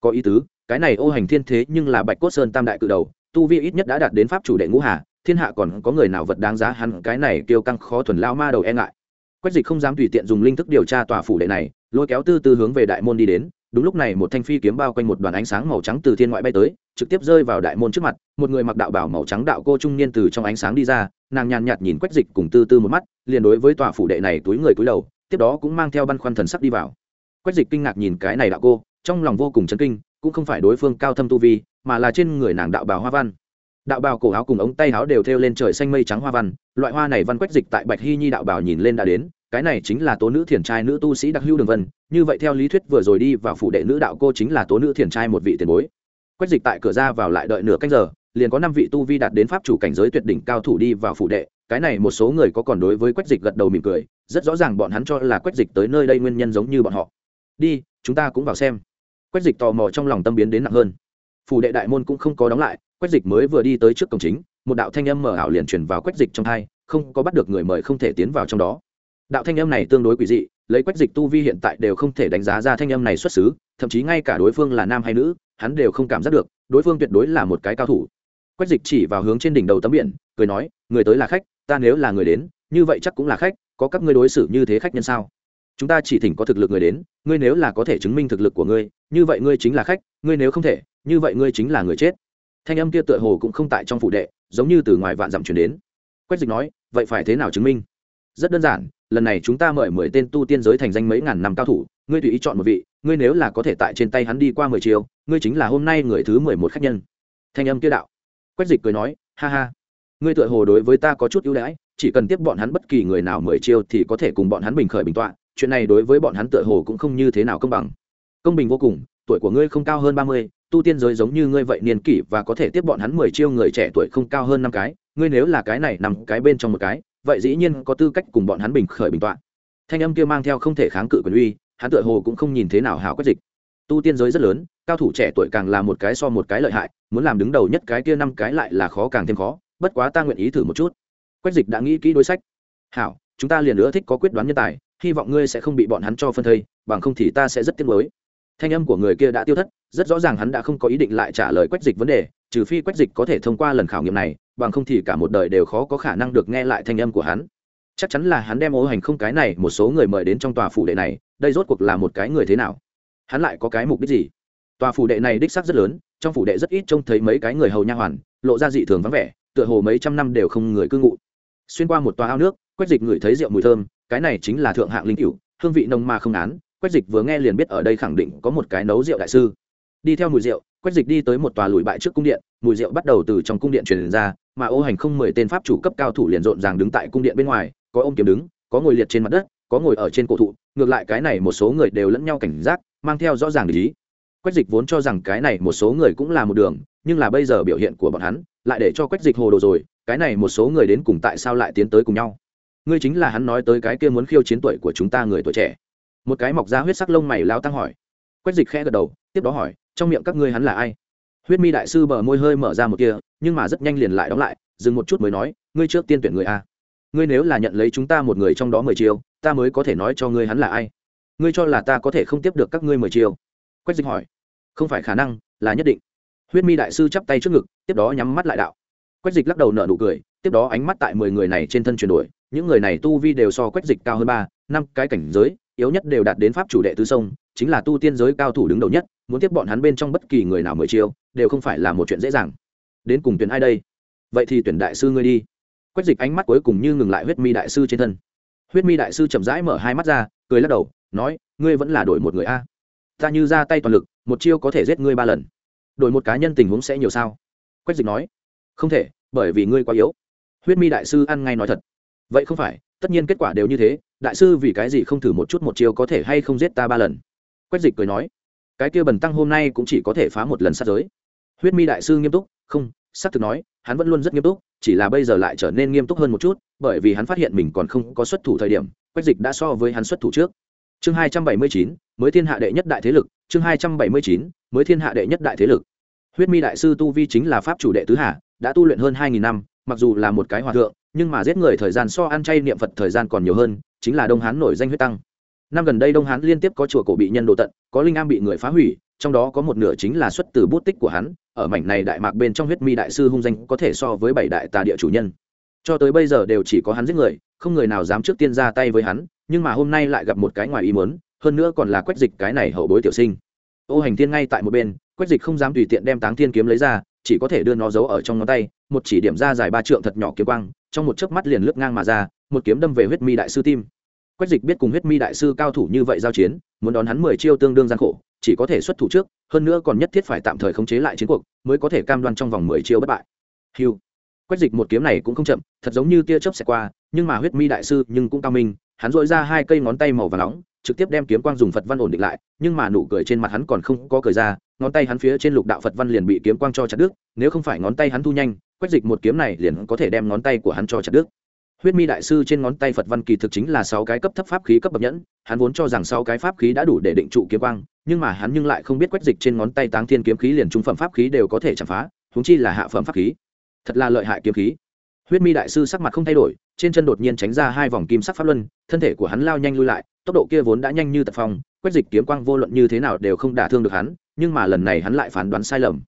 có ý tứ, cái này ô hành thiên thế nhưng là bạch cốt sơn tam đại cự đầu, tu vi ít nhất đã đạt đến pháp chủ đệ ngũ hà thiên hạ còn có người nào vật đáng giá hắn, cái này kêu căng khó thuần lao ma đầu e ngại. Quách dịch không dám tùy tiện dùng linh thức điều tra tòa phủ đệ này, lôi kéo tư tư hướng về đại môn đi đến, đúng lúc này một thanh phi kiếm bao quanh một đoàn ánh sáng màu trắng từ thiên ngoại bay tới, trực tiếp rơi vào đại môn trước mặt, một người mặc đạo bảo màu trắng đạo cô trung niên từ trong ánh sáng đi ra, nàng nhàn nhạt nhìn quách dịch cùng tư tư một mắt, liền đối với tòa phủ đệ này túi người túi đầu, tiếp đó cũng mang theo băn khoăn thần sắc đi vào. Quách dịch kinh ngạc nhìn cái này đạo cô trong lòng vô cùng chấn kinh, cũng không phải đối phương cao thâm tu vi, mà là trên người nàng đạo bào hoa văn. Đạo bào cổ áo cùng ống tay áo đều thêu lên trời xanh mây trắng hoa văn, loại hoa này văn quách dịch tại bạch hy nhi đạo bào nhìn lên đã đến, cái này chính là tố nữ thiền trai nữ tu sĩ đặc hữu đường vân, như vậy theo lý thuyết vừa rồi đi vào phủ đệ nữ đạo cô chính là tố nữ thiền trai một vị tiền bối. Quách dịch tại cửa ra vào lại đợi nửa canh giờ, liền có năm vị tu vi đạt đến pháp chủ cảnh giới tuyệt đỉnh cao thủ đi vào phủ đệ, cái này một số người có còn đối với quách dịch gật đầu mỉm cười, rất rõ ràng bọn hắn cho là quách dịch tới nơi đây nguyên nhân giống như bọn họ. Đi, chúng ta cũng vào xem quách dịch tò mò trong lòng tâm biến đến nặng hơn. Phủ đệ đại môn cũng không có đóng lại, quách dịch mới vừa đi tới trước cổng chính, một đạo thanh âm mở ảo liền truyền vào quách dịch trong hai, không có bắt được người mời không thể tiến vào trong đó. Đạo thanh âm này tương đối quỷ dị, lấy quách dịch tu vi hiện tại đều không thể đánh giá ra thanh âm này xuất xứ, thậm chí ngay cả đối phương là nam hay nữ, hắn đều không cảm giác được, đối phương tuyệt đối là một cái cao thủ. Quách dịch chỉ vào hướng trên đỉnh đầu tấm biển, cười nói, người tới là khách, ta nếu là người đến, như vậy chắc cũng là khách, có các ngươi đối xử như thế khách nhân sao? Chúng ta chỉ thỉnh có thực lực người đến, ngươi nếu là có thể chứng minh thực lực của ngươi, như vậy ngươi chính là khách, ngươi nếu không thể, như vậy ngươi chính là người chết. Thanh âm kia tựa hồ cũng không tại trong phụ đệ, giống như từ ngoài vạn dặm chuyển đến. Quách dịch nói, vậy phải thế nào chứng minh? Rất đơn giản, lần này chúng ta mời mười tên tu tiên giới thành danh mấy ngàn năm cao thủ, ngươi tùy ý chọn một vị, ngươi nếu là có thể tại trên tay hắn đi qua mười chiều ngươi chính là hôm nay người thứ mười một khách nhân. Thanh âm kia đạo. Quách dịch cười nói, ha ha. Ngươi tựa hồ đối với ta có chút ưu đãi, chỉ cần tiếp bọn hắn bất kỳ người nào mười chiêu thì có thể cùng bọn hắn bình khởi bình tọa chuyện này đối với bọn hắn tựa hồ cũng không như thế nào công bằng. Công bình vô cùng, tuổi của ngươi không cao hơn ba mươi, tu tiên giới giống như ngươi vậy niên kỷ và có thể tiếp bọn hắn mười chiêu người trẻ tuổi không cao hơn năm cái, ngươi nếu là cái này nằm cái bên trong một cái, vậy dĩ nhiên có tư cách cùng bọn hắn bình khởi bình tọa. Thanh âm kia mang theo không thể kháng cự quyền uy, hắn tựa hồ cũng không nhìn thế nào hảo quét dịch. Tu tiên giới rất lớn, cao thủ trẻ tuổi càng là một cái so một cái lợi hại, muốn làm đứng đầu nhất cái kia năm cái lại là khó càng thêm khó, bất quá ta nguyện ý thử một chút. Quách dịch đã nghĩ kỹ đối sách. Hảo, chúng ta liền nữa thích có quyết đoán nhân tài hy vọng ngươi sẽ không bị bọn hắn cho phân thây, bằng không thì ta sẽ rất tiếc nuối. Thanh âm của người kia đã tiêu thất, rất rõ ràng hắn đã không có ý định lại trả lời quách dịch vấn đề, trừ phi quách dịch có thể thông qua lần khảo nghiệm này, bằng không thì cả một đời đều khó có khả năng được nghe lại thanh âm của hắn. Chắc chắn là hắn đem ô hành không cái này một số người mời đến trong tòa phủ đệ này, đây rốt cuộc là một cái người thế nào? Hắn lại có cái mục đích gì? Tòa phủ đệ này đích xác rất lớn, trong phủ đệ rất ít trông thấy mấy cái người hầu nha hoàn, lộ ra dị thường vắng vẻ, tựa hồ mấy trăm năm đều không người cư ngụ. Xuyên qua một tòa ao nước, quách dịch ngửi thấy rượu mùi thơm cái này chính là thượng hạng linh cựu hương vị nồng mà không án, quách dịch vừa nghe liền biết ở đây khẳng định có một cái nấu rượu đại sư. Đi theo mùi rượu, quách dịch đi tới một tòa lùi bại trước cung điện, mùi rượu bắt đầu từ trong cung điện truyền ra, mà ô hành không mười tên pháp chủ cấp cao thủ liền rộn ràng đứng tại cung điện bên ngoài, có ôm kiếm đứng, có ngồi liệt trên mặt đất, có ngồi ở trên cổ thụ, ngược lại cái này một số người đều lẫn nhau cảnh giác, mang theo rõ ràng lý. Quách dịch vốn cho rằng cái này một số người cũng là một đường, nhưng là bây giờ biểu hiện của bọn hắn, lại để cho quách dịch hồ đồ rồi, cái này một số người đến cùng tại sao lại tiến tới cùng nhau? Ngươi chính là hắn nói tới cái kia muốn khiêu chiến tuổi của chúng ta người tuổi trẻ. Một cái mọc ra huyết sắc lông mày lao tăng hỏi. Quách dịch khẽ gật đầu, tiếp đó hỏi, trong miệng các ngươi hắn là ai? Huyết mi đại sư bờ môi hơi mở ra một kia nhưng mà rất nhanh liền lại đóng lại, dừng một chút mới nói, ngươi trước tiên tuyển người a. Ngươi nếu là nhận lấy chúng ta một người trong đó mười chiêu, ta mới có thể nói cho ngươi hắn là ai. Ngươi cho là ta có thể không tiếp được các ngươi mười chiêu? Quách dịch hỏi. Không phải khả năng, là nhất định. Huyết mi đại sư chắp tay trước ngực, tiếp đó nhắm mắt lại đạo. Quách dịch lắc đầu nở nụ cười, tiếp đó ánh mắt tại mười người này trên thân chuyển đổi những người này tu vi đều so quách dịch cao hơn ba, năm cái cảnh giới, yếu nhất đều đạt đến pháp chủ đệ tứ sông, chính là tu tiên giới cao thủ đứng đầu nhất, muốn tiếp bọn hắn bên trong bất kỳ người nào mười chiêu, đều không phải là một chuyện dễ dàng. Đến cùng tuyển ai đây? Vậy thì tuyển đại sư ngươi đi. Quách dịch ánh mắt cuối cùng như ngừng lại huyết mi đại sư trên thân. Huyết mi đại sư chậm rãi mở hai mắt ra, cười lắc đầu, nói, ngươi vẫn là đổi một người a. Ta như ra tay toàn lực, một chiêu có thể giết ngươi ba lần. Đổi một cá nhân tình huống sẽ nhiều sao? Quách dịch nói, không thể, bởi vì ngươi quá yếu. Huyết mi đại sư ăn ngay nói thật vậy không phải, tất nhiên kết quả đều như thế, đại sư vì cái gì không thử một chút một chiều có thể hay không giết ta ba lần? Quách dịch cười nói, cái kia bần tăng hôm nay cũng chỉ có thể phá một lần sát giới. Huyết mi đại sư nghiêm túc, không, xác thực nói, hắn vẫn luôn rất nghiêm túc, chỉ là bây giờ lại trở nên nghiêm túc hơn một chút, bởi vì hắn phát hiện mình còn không có xuất thủ thời điểm, quách dịch đã so với hắn xuất thủ trước. Chương hai trăm bảy mươi chín, mới thiên hạ đệ nhất đại thế lực, chương hai trăm bảy mươi chín, mới thiên hạ đệ nhất đại thế lực. Huyết mi đại sư tu vi chính là pháp chủ đệ tứ hạ, đã tu luyện hơn hai nghìn năm, mặc dù là một cái hòa thượng nhưng mà giết người thời gian so ăn chay niệm phật thời gian còn nhiều hơn, chính là đông hán nổi danh huyết tăng. Năm gần đây đông hán liên tiếp có chùa cổ bị nhân đồ tận, có linh am bị người phá hủy, trong đó có một nửa chính là xuất từ bút tích của hắn, ở mảnh này đại mạc bên trong huyết mi đại sư hung danh có thể so với bảy đại tà địa chủ nhân. Cho tới bây giờ đều chỉ có hắn giết người, không người nào dám trước tiên ra tay với hắn, nhưng mà hôm nay lại gặp một cái ngoài ý muốn, hơn nữa còn là quách dịch cái này hậu bối tiểu sinh. Ô hành thiên ngay tại một bên, quách dịch không dám tùy tiện đem táng thiên kiếm lấy ra chỉ có thể đưa nó giấu ở trong ngón tay, một chỉ điểm ra dài ba trượng thật nhỏ kiếm quang, trong một chớp mắt liền lướt ngang mà ra, một kiếm đâm về huyết mi đại sư tim. Quách dịch biết cùng huyết mi đại sư cao thủ như vậy giao chiến, muốn đón hắn mười chiêu tương đương gian khổ, chỉ có thể xuất thủ trước, hơn nữa còn nhất thiết phải tạm thời khống chế lại chiến cuộc, mới có thể cam đoan trong vòng mười chiêu bất bại. Hiu quách dịch một kiếm này cũng không chậm, thật giống như tia chớp xẹt qua, nhưng mà huyết mi đại sư nhưng cũng cao minh, hắn dội ra hai cây ngón tay màu và nóng trực tiếp đem kiếm quang dùng phật văn ổn định lại, nhưng mà nụ cười trên mặt hắn còn không có cười ra, ngón tay hắn phía trên lục đạo phật văn liền bị kiếm quang cho chặt đứt, nếu không phải ngón tay hắn thu nhanh quách dịch một kiếm này liền có thể đem ngón tay của hắn cho chặt đứt. Huyết mi đại sư trên ngón tay phật văn kỳ thực chính là sáu cái cấp thấp pháp khí cấp bậc nhẫn, hắn vốn cho rằng sáu cái pháp khí đã đủ để định trụ kiếm quang, nhưng mà hắn nhưng lại không biết quách dịch trên ngón tay táng thiên kiếm khí liền trung phẩm pháp khí đều có thể chạm phá húng chi là hạ phẩm pháp khí. Thật là lợi hại kiếm khí. Huyết mi đại sư sắc mặt không thay đổi, trên chân đột nhiên tránh ra hai vòng kim sắc pháp luân, thân thể của hắn lao nhanh lui lại tốc độ kia vốn đã nhanh như tật phong, quét dịch kiếm quang vô luận như thế nào đều không đả thương được hắn, nhưng mà lần này hắn lại phán đoán sai lầm.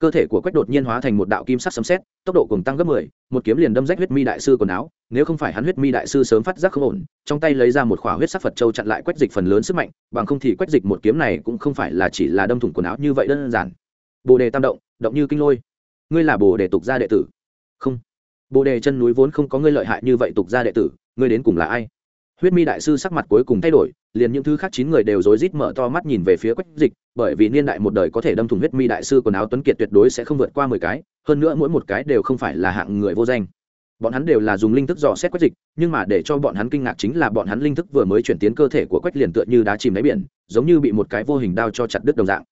Cơ thể của quách đột nhiên hóa thành một đạo kim sắc sấm xét tốc độ cùng tăng gấp mười, một kiếm liền đâm rách huyết mi đại sư quần áo, nếu không phải hắn huyết mi đại sư sớm phát giác không ổn, trong tay lấy ra một khỏa huyết sắc phật châu chặn lại quách dịch phần lớn sức mạnh, bằng không thì quách dịch một kiếm này cũng không phải là chỉ là đâm thủng quần áo như vậy đơn giản. Bồ đề tam động động như kinh lôi. Ngươi là bồ đề tục gia đệ tử. Không. Bồ đề chân núi vốn không có ngươi lợi hại như vậy tục gia đệ tử, ngươi đến cùng là ai? Huyết mi đại sư sắc mặt cuối cùng thay đổi, liền những thứ khác chín người đều rối rít mở to mắt nhìn về phía quách dịch, bởi vì niên đại một đời có thể đâm thủng huyết mi đại sư quần áo tuấn kiệt tuyệt đối sẽ không vượt qua mười cái, hơn nữa mỗi một cái đều không phải là hạng người vô danh. Bọn hắn đều là dùng linh thức dò xét quách dịch, nhưng mà để cho bọn hắn kinh ngạc chính là bọn hắn linh thức vừa mới chuyển tiến cơ thể của quách liền tựa như đá chìm đáy biển, giống như bị một cái vô hình đao cho chặt đứt đồng dạng.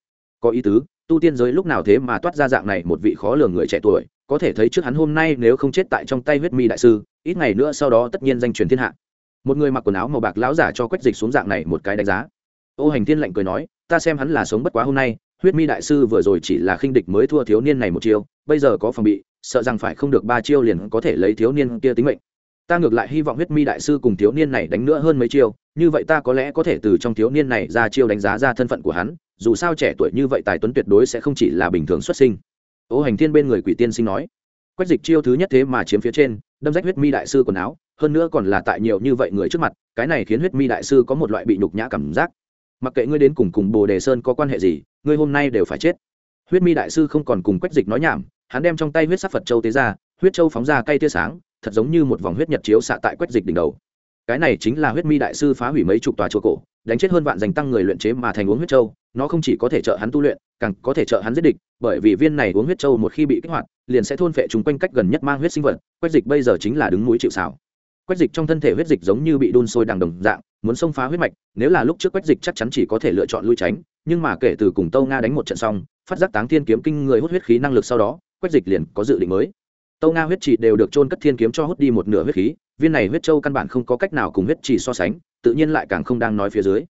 Có ý tứ, tu tiên giới lúc nào thế mà toát ra dạng này một vị khó lường người trẻ tuổi, có thể thấy trước hắn hôm nay nếu không chết tại trong tay huyết mi đại sư, ít ngày nữa sau đó tất nhiên danh truyền thiên hạ một người mặc quần áo màu bạc lão giả cho quách dịch xuống dạng này một cái đánh giá. Ô hành thiên lạnh cười nói, ta xem hắn là sống bất quá hôm nay, huyết mi đại sư vừa rồi chỉ là khinh địch mới thua thiếu niên này một chiêu, bây giờ có phòng bị, sợ rằng phải không được ba chiêu liền có thể lấy thiếu niên kia tính mệnh. Ta ngược lại hy vọng huyết mi đại sư cùng thiếu niên này đánh nữa hơn mấy chiêu, như vậy ta có lẽ có thể từ trong thiếu niên này ra chiêu đánh giá ra thân phận của hắn, dù sao trẻ tuổi như vậy tài tuấn tuyệt đối sẽ không chỉ là bình thường xuất sinh. Ô hành thiên bên người quỷ tiên sinh nói. Quách dịch chiêu thứ nhất thế mà chiếm phía trên, đâm rách huyết mi đại sư quần áo hơn nữa còn là tại nhiều như vậy người trước mặt, cái này khiến huyết mi đại sư có một loại bị nhục nhã cảm giác. Mặc kệ ngươi đến cùng cùng bồ đề sơn có quan hệ gì, ngươi hôm nay đều phải chết. Huyết mi đại sư không còn cùng quách dịch nói nhảm, hắn đem trong tay huyết sắc phật châu tế ra, huyết châu phóng ra cây tia sáng, thật giống như một vòng huyết nhật chiếu xạ tại quách dịch đỉnh đầu. Cái này chính là huyết mi đại sư phá hủy mấy chục tòa chùa cổ, đánh chết hơn vạn dành tăng người luyện chế mà thành uống huyết châu, nó không chỉ có thể trợ hắn tu luyện, càng có thể trợ hắn giết địch, bởi vì viên này uống huyết châu một khi bị kích hoạt, liền sẽ thôn phệ chúng quanh cách gần nhất mang huyết sinh vật, quách dịch bây giờ chính là đứng núi chịu xảo quách dịch trong thân thể huyết dịch giống như bị đun sôi đằng đồng dạng, muốn xông phá huyết mạch, nếu là lúc trước quách dịch chắc chắn chỉ có thể lựa chọn lui tránh, nhưng mà kể từ cùng tâu nga đánh một trận xong, phát giác táng thiên kiếm kinh người hút huyết khí năng lực sau đó, quách dịch liền có dự định mới. Tâu nga huyết trị đều được trôn cất thiên kiếm cho hút đi một nửa huyết khí, viên này huyết châu căn bản không có cách nào cùng huyết trì so sánh, tự nhiên lại càng không đang nói phía dưới.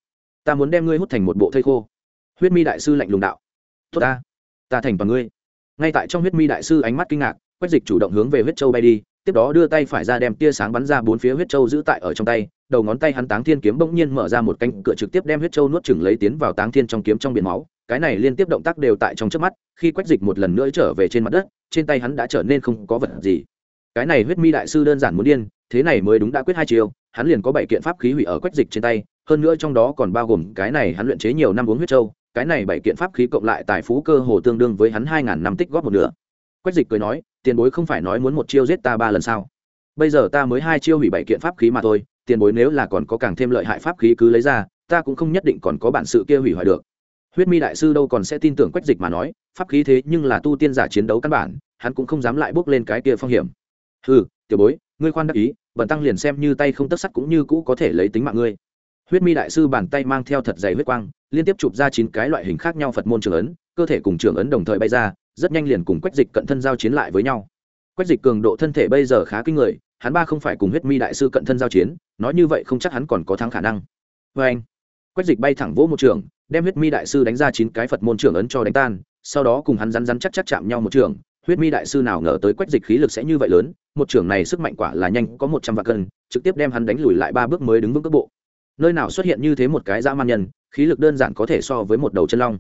Ta muốn đem ngươi hút thành một bộ thây khô. Huyết mi đại sư lạnh lùng đạo. Tốt ta ta thành bằng ngươi. Ngay tại trong huyết mi đại sư ánh mắt kinh ngạc, quách dịch chủ động hướng về huyết châu bay đi tiếp đó đưa tay phải ra đem tia sáng bắn ra bốn phía huyết châu giữ tại ở trong tay, đầu ngón tay hắn táng thiên kiếm bỗng nhiên mở ra một cánh cửa trực tiếp đem huyết châu nuốt chừng lấy tiến vào táng thiên trong kiếm trong biển máu, cái này liên tiếp động tác đều tại trong trước mắt, khi quách dịch một lần nữa trở về trên mặt đất, trên tay hắn đã trở nên không có vật gì. Cái này huyết mi đại sư đơn giản muốn điên, thế này mới đúng đã quyết hai chiều, hắn liền có bảy kiện pháp khí hủy ở quách dịch trên tay, hơn nữa trong đó còn bao gồm cái này hắn luyện chế nhiều năm uống huyết châu cái này bảy kiện pháp khí cộng lại tài phú cơ hồ tương đương với hắn hai ngàn năm tích góp một nửa. Quách dịch cười nói tiền bối không phải nói muốn một chiêu giết ta ba lần sao? Bây giờ ta mới hai chiêu hủy bảy kiện pháp khí mà thôi, tiền bối nếu là còn có càng thêm lợi hại pháp khí cứ lấy ra, ta cũng không nhất định còn có bản sự kia hủy hoại được. Huyết mi đại sư đâu còn sẽ tin tưởng quách dịch mà nói, pháp khí thế nhưng là tu tiên giả chiến đấu căn bản, hắn cũng không dám lại bước lên cái kia phong hiểm. Ừ tiểu bối, ngươi khoan đắc ý bẩn tăng liền xem như tay không tất sắt cũng như cũ có thể lấy tính mạng ngươi. Huyết mi đại sư bàn tay mang theo thật dày huyết quang, liên tiếp chụp ra chín cái loại hình khác nhau phật môn trường ấn, cơ thể cùng trường ấn đồng thời bay ra rất nhanh liền cùng quách dịch cận thân giao chiến lại với nhau. Quách dịch cường độ thân thể bây giờ khá kinh người, hắn ba không phải cùng huyết mi đại sư cận thân giao chiến, nói như vậy không chắc hắn còn có thắng khả năng. Vê anh, quách dịch bay thẳng vỗ một trường, đem huyết mi đại sư đánh ra chín cái phật môn trưởng ấn cho đánh tan, sau đó cùng hắn rắn rắn chắc chắc chạm nhau một trường. Huyết mi đại sư nào ngờ tới quách dịch khí lực sẽ như vậy lớn, một trường này sức mạnh quả là nhanh có một trăm vạn cân, trực tiếp đem hắn đánh lùi lại ba bước mới đứng vững cước bộ. Nơi nào xuất hiện như thế một cái dã man nhân, khí lực đơn giản có thể so với một đầu chân long.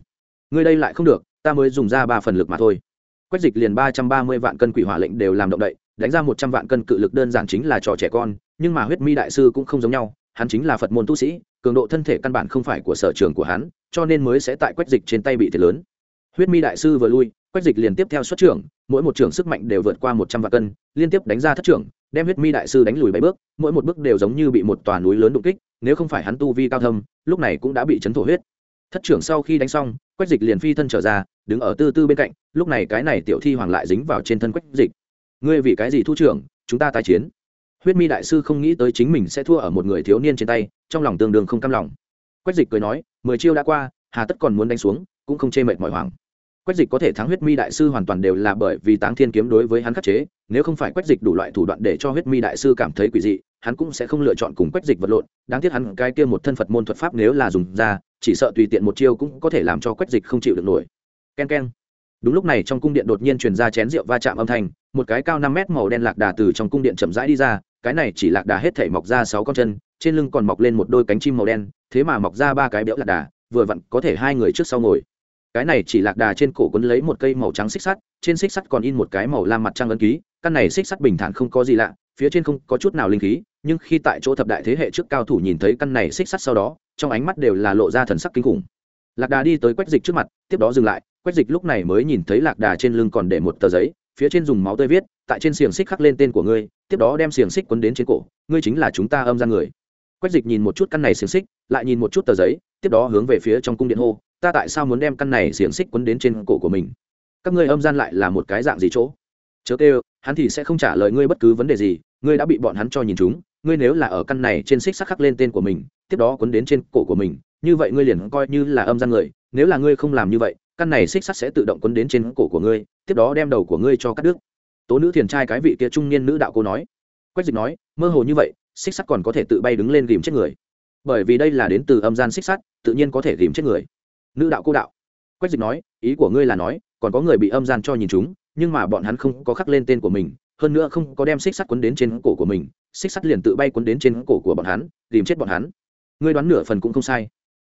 Ngươi đây lại không được ta mới dùng ra ba phần lực mà thôi. Quách dịch liền ba trăm ba mươi vạn cân quỷ hỏa lệnh đều làm động đậy, đánh ra một trăm vạn cân cự lực đơn giản chính là trò trẻ con, nhưng mà huyết mi đại sư cũng không giống nhau, hắn chính là phật môn tu sĩ, cường độ thân thể căn bản không phải của sở trường của hắn, cho nên mới sẽ tại quách dịch trên tay bị thiệt lớn. Huyết mi đại sư vừa lui, quách dịch liền tiếp theo xuất trưởng, mỗi một trưởng sức mạnh đều vượt qua một trăm vạn cân, liên tiếp đánh ra thất trưởng, đem huyết mi đại sư đánh lùi bảy bước, mỗi một bước đều giống như bị một tòa núi lớn đụng kích, nếu không phải hắn tu vi cao thâm, lúc này cũng đã bị chấn thổ huyết. Thất trưởng sau khi đánh xong quách dịch liền phi thân trở ra, đứng ở tư tư bên cạnh, lúc này cái này tiểu thi hoàng lại dính vào trên thân quách dịch. Ngươi vì cái gì thu trưởng, chúng ta tái chiến? Huyết mi đại sư không nghĩ tới chính mình sẽ thua ở một người thiếu niên trên tay, trong lòng tương đương không cam lòng. Quách dịch cười nói, mười chiêu đã qua, hà tất còn muốn đánh xuống, cũng không chê mệt mỏi hoàng quách dịch có thể thắng huyết mi đại sư hoàn toàn đều là bởi vì táng thiên kiếm đối với hắn khắc chế, nếu không phải quách dịch đủ loại thủ đoạn để cho huyết mi đại sư cảm thấy quỷ dị, hắn cũng sẽ không lựa chọn cùng quách dịch vật lộn. Đáng tiếc hắn cái kia một thân phật môn thuật pháp nếu là dùng ra chỉ sợ tùy tiện một chiêu cũng có thể làm cho quách dịch không chịu được nổi. K e đúng lúc này trong cung điện đột nhiên truyền ra chén rượu va chạm âm thanh, một cái cao năm mét màu đen lạc đà từ trong cung điện chậm rãi đi ra, cái này chỉ lạc đà hết thể mọc ra sáu con chân, trên lưng còn mọc lên một đôi cánh chim màu đen, thế mà mọc ra ba cái béo lạc đà, vừa vặn có thể hai người trước sau ngồi. Cái này chỉ lạc đà trên cổ quấn lấy một cây màu trắng xích sắt, trên xích sắt còn in một cái màu lam mặt trăng ấn ký, căn này xích sắt bình thản không có gì lạ, phía trên không có chút nào linh khí nhưng khi tại chỗ thập đại thế hệ trước cao thủ nhìn thấy căn này xích sắt sau đó, trong ánh mắt đều là lộ ra thần sắc kinh khủng. Lạc đà đi tới quách dịch trước mặt, tiếp đó dừng lại, quách dịch lúc này mới nhìn thấy lạc đà trên lưng còn để một tờ giấy, phía trên dùng máu tươi viết, tại trên xiềng xích khắc lên tên của ngươi, tiếp đó đem xiềng xích quấn đến trên cổ, ngươi chính là chúng ta âm ra người. Quách dịch nhìn một chút căn này xiềng xích, lại nhìn một chút tờ giấy, tiếp đó hướng về phía trong cung điện hô, ta tại sao muốn đem căn này xiềng xích quấn đến trên cổ của mình? Các ngươi âm gian lại là một cái dạng gì chỗ? Chớ kêu, hắn thì sẽ không trả lời ngươi bất cứ vấn đề gì, ngươi đã bị bọn hắn cho nhìn chúng ngươi nếu là ở căn này trên xích sắc khắc lên tên của mình, tiếp đó quấn đến trên cổ của mình, như vậy ngươi liền coi như là âm gian người. Nếu là ngươi không làm như vậy, căn này xích sắt sẽ tự động quấn đến trên cổ của ngươi, tiếp đó đem đầu của ngươi cho cắt đứt. Tố nữ thiền trai cái vị kia trung niên nữ đạo cô nói. Quách dịch nói, mơ hồ như vậy, xích sắt còn có thể tự bay đứng lên ghìm chết người. Bởi vì đây là đến từ âm gian xích sắt, tự nhiên có thể ghìm chết người. Nữ đạo cô đạo. Quách dịch nói, ý của ngươi là nói, còn có người bị âm gian cho nhìn chúng, nhưng mà bọn hắn không có khắc lên tên của mình hơn nữa không có đem xích sắt quấn đến trên cổ của mình, xích sắt liền tự bay quấn đến trên cổ của bọn hắn, tìm chết bọn hắn. Ngươi đoán nửa phần cũng không sai.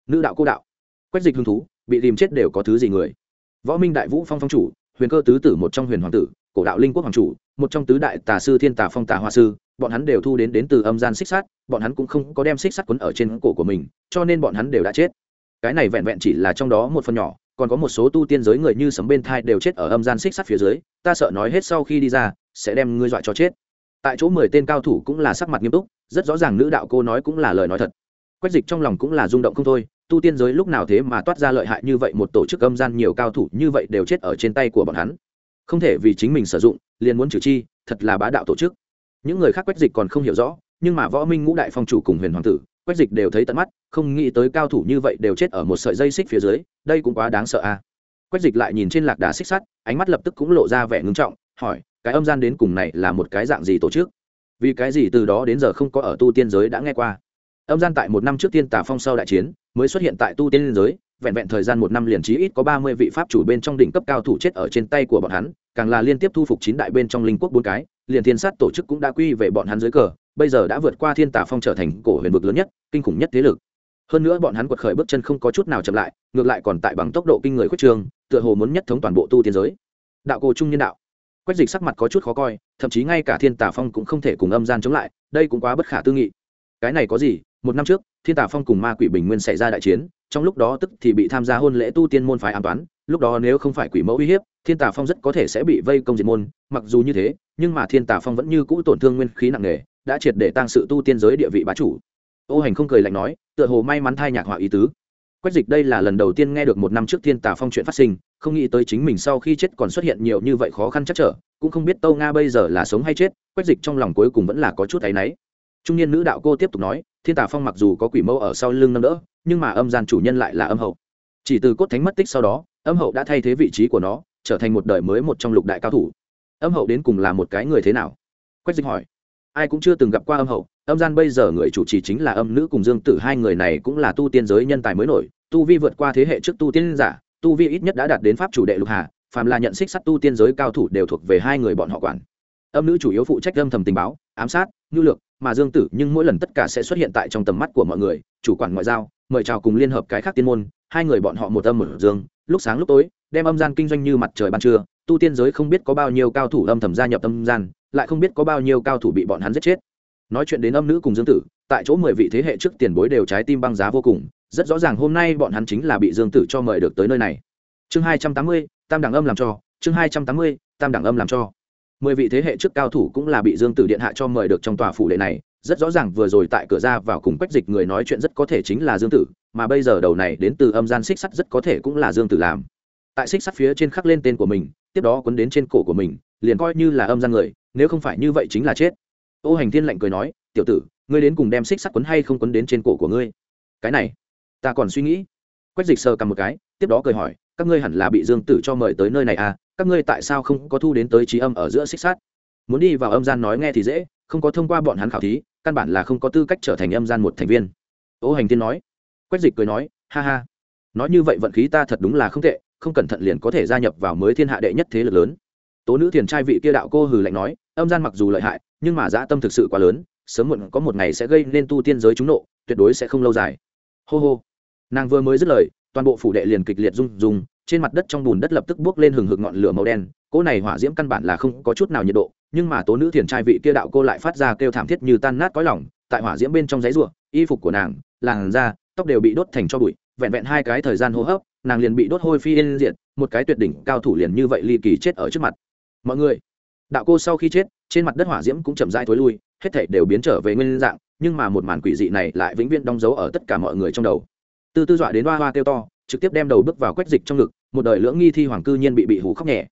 Nữ đạo cô đạo, quách dịch hứng thú, bị tìm chết đều có thứ gì người? Võ minh đại vũ phong phong chủ, huyền cơ tứ tử một trong huyền hoàng tử, cổ đạo linh quốc hoàng chủ, một trong tứ đại tà sư thiên tà phong tà hoa sư, bọn hắn đều thu đến đến từ âm gian xích sắt, bọn hắn cũng không có đem xích sắt quấn ở trên cổ của mình, cho nên bọn hắn đều đã chết. Cái này vẹn vẹn chỉ là trong đó một phần nhỏ, còn có một số tu tiên giới người như sấm bên thai đều chết ở âm gian xích sắt phía dưới, ta sợ nói hết sau khi đi ra sẽ đem ngươi dọa cho chết. Tại chỗ mười tên cao thủ cũng là sắc mặt nghiêm túc, rất rõ ràng nữ đạo cô nói cũng là lời nói thật. Quách dịch trong lòng cũng là rung động không thôi, tu tiên giới lúc nào thế mà toát ra lợi hại như vậy một tổ chức âm gian nhiều cao thủ như vậy đều chết ở trên tay của bọn hắn. Không thể vì chính mình sử dụng, liền muốn trừ chi, thật là bá đạo tổ chức. Những người khác quách dịch còn không hiểu rõ, nhưng mà võ minh ngũ đại phong chủ cùng huyền hoàng tử, quách dịch đều thấy tận mắt, không nghĩ tới cao thủ như vậy đều chết ở một sợi dây xích phía dưới, đây cũng quá đáng sợ a à. quách dịch lại nhìn trên lạc đá xích sắt, ánh mắt lập tức cũng lộ ra vẻ ngưng trọng hỏi, cái âm gian đến cùng này là một cái dạng gì tổ chức? Vì cái gì từ đó đến giờ không có ở tu tiên giới đã nghe qua? Âm gian tại một năm trước tiên tà phong sau đại chiến, mới xuất hiện tại tu tiên giới, vẹn vẹn thời gian một năm liền trí ít có ba mươi vị pháp chủ bên trong đỉnh cấp cao thủ chết ở trên tay của bọn hắn, càng là liên tiếp thu phục chín đại bên trong linh quốc bốn cái, liền thiên sát tổ chức cũng đã quy về bọn hắn dưới cờ, bây giờ đã vượt qua thiên tà phong trở thành cổ huyền vực lớn nhất, kinh khủng nhất thế lực. Hơn nữa bọn hắn quật khởi bước chân không có chút nào chậm lại, ngược lại còn tại bằng tốc độ kinh người khuất trường, tựa hồ muốn nhất thống toàn bộ tu tiên giới. Đạo cổ trung nhân đạo quách dịch sắc mặt có chút khó coi, thậm chí ngay cả thiên Tả phong cũng không thể cùng âm gian chống lại, đây cũng quá bất khả tư nghị. Cái này có gì, một năm trước, thiên Tả phong cùng ma quỷ bình nguyên xảy ra đại chiến, trong lúc đó tức thì bị tham gia hôn lễ tu tiên môn phái an toán, lúc đó nếu không phải quỷ mẫu uy hiếp, thiên Tả phong rất có thể sẽ bị vây công diệt môn, mặc dù như thế, nhưng mà thiên Tả phong vẫn như cũ tổn thương nguyên khí nặng nề, đã triệt để tăng sự tu tiên giới địa vị bá chủ. Ô hành không cười lạnh nói, tựa hồ may mắn thai nhạc họa ý tứ. Quách dịch đây là lần đầu tiên nghe được một năm trước thiên Tả phong chuyện phát sinh không nghĩ tới chính mình sau khi chết còn xuất hiện nhiều như vậy khó khăn chắc trở, cũng không biết tâu nga bây giờ là sống hay chết, quách dịch trong lòng cuối cùng vẫn là có chút áy náy. Trung niên nữ đạo cô tiếp tục nói, thiên tà phong mặc dù có quỷ mẫu ở sau lưng nâng đỡ, nhưng mà âm gian chủ nhân lại là âm hậu. Chỉ từ cốt thánh mất tích sau đó, âm hậu đã thay thế vị trí của nó, trở thành một đời mới một trong lục đại cao thủ. Âm hậu đến cùng là một cái người thế nào? Quách dịch hỏi. Ai cũng chưa từng gặp qua âm hậu, âm gian bây giờ người chủ trì chính là âm nữ cùng dương tử, hai người này cũng là tu tiên giới nhân tài mới nổi, tu vi vượt qua thế hệ trước tu tiên giả tu vi ít nhất đã đạt đến pháp chủ đệ lục hà, phàm là nhận xích sắt tu tiên giới cao thủ đều thuộc về hai người bọn họ quản. Âm nữ chủ yếu phụ trách âm thầm tình báo, ám sát, nhu lược, mà dương tử, nhưng mỗi lần tất cả sẽ xuất hiện tại trong tầm mắt của mọi người, chủ quản ngoại giao, mời chào cùng liên hợp cái khác tiên môn, hai người bọn họ một âm một dương, lúc sáng lúc tối, đem âm gian kinh doanh như mặt trời ban trưa, tu tiên giới không biết có bao nhiêu cao thủ âm thầm gia nhập âm gian, lại không biết có bao nhiêu cao thủ bị bọn hắn giết chết. Nói chuyện đến âm nữ cùng dương tử, tại chỗ mười vị thế hệ trước tiền bối đều trái tim băng giá vô cùng rất rõ ràng hôm nay bọn hắn chính là bị dương tử cho mời được tới nơi này. Chương hai trăm tám mươi, tam đẳng âm làm cho. Chương hai trăm tám mươi, tam đẳng âm làm cho. Mười vị thế hệ trước cao thủ cũng là bị dương tử điện hạ cho mời được trong tòa phủ đệ này. Rất rõ ràng vừa rồi tại cửa ra vào cùng quách dịch người nói chuyện rất có thể chính là dương tử, mà bây giờ đầu này đến từ âm gian xích sắt rất có thể cũng là dương tử làm. Tại xích sắt phía trên khắc lên tên của mình, tiếp đó quấn đến trên cổ của mình, liền coi như là âm gian người, nếu không phải như vậy chính là chết. Ô hành thiên lạnh cười nói, tiểu tử, ngươi đến cùng đem xích sắt quấn hay không quấn đến trên cổ của ngươi? Cái này ta còn suy nghĩ. Quách dịch sờ cầm một cái, tiếp đó cười hỏi, các ngươi hẳn là bị dương tử cho mời tới nơi này à? Các ngươi tại sao không có thu đến tới trí âm ở giữa xích sát? muốn đi vào âm gian nói nghe thì dễ, không có thông qua bọn hắn khảo thí, căn bản là không có tư cách trở thành âm gian một thành viên. Ô hành tiên nói. Quách dịch cười nói, ha ha. Nói như vậy vận khí ta thật đúng là không tệ, không cẩn thận liền có thể gia nhập vào mới thiên hạ đệ nhất thế lực lớn. Tố nữ thiền trai vị kia đạo cô hừ lạnh nói, âm gian mặc dù lợi hại, nhưng mà dã tâm thực sự quá lớn, sớm muộn có một ngày sẽ gây nên tu tiên giới chúng nộ, tuyệt đối sẽ không lâu dài. Hô hô nàng vừa mới dứt lời, toàn bộ phủ đệ liền kịch liệt rung rung, trên mặt đất trong bùn đất lập tức bước lên hừng hực ngọn lửa màu đen, cỗ này hỏa diễm căn bản là không có chút nào nhiệt độ, nhưng mà tố nữ thiền trai vị kia đạo cô lại phát ra kêu thảm thiết như tan nát cõi lỏng tại hỏa diễm bên trong giấy ruộng y phục của nàng, làn da, tóc đều bị đốt thành cho bụi, vẹn vẹn hai cái thời gian hô hấp, nàng liền bị đốt hôi phi yên diện một cái tuyệt đỉnh cao thủ liền như vậy ly kỳ chết ở trước mặt. Mọi người, đạo cô sau khi chết, trên mặt đất hỏa diễm cũng chậm rãi thối lui, hết thảy đều biến trở về nguyên dạng, nhưng mà một màn quỷ dị này lại vĩnh viễn đóng dấu ở tất cả mọi người trong đầu tư tư dọa đến hoa hoa kêu to, trực tiếp đem đầu bước vào quách dịch trong ngực, một đời lưỡng nghi thi hoàng cư nhiên bị bị hủ khóc nhẹ.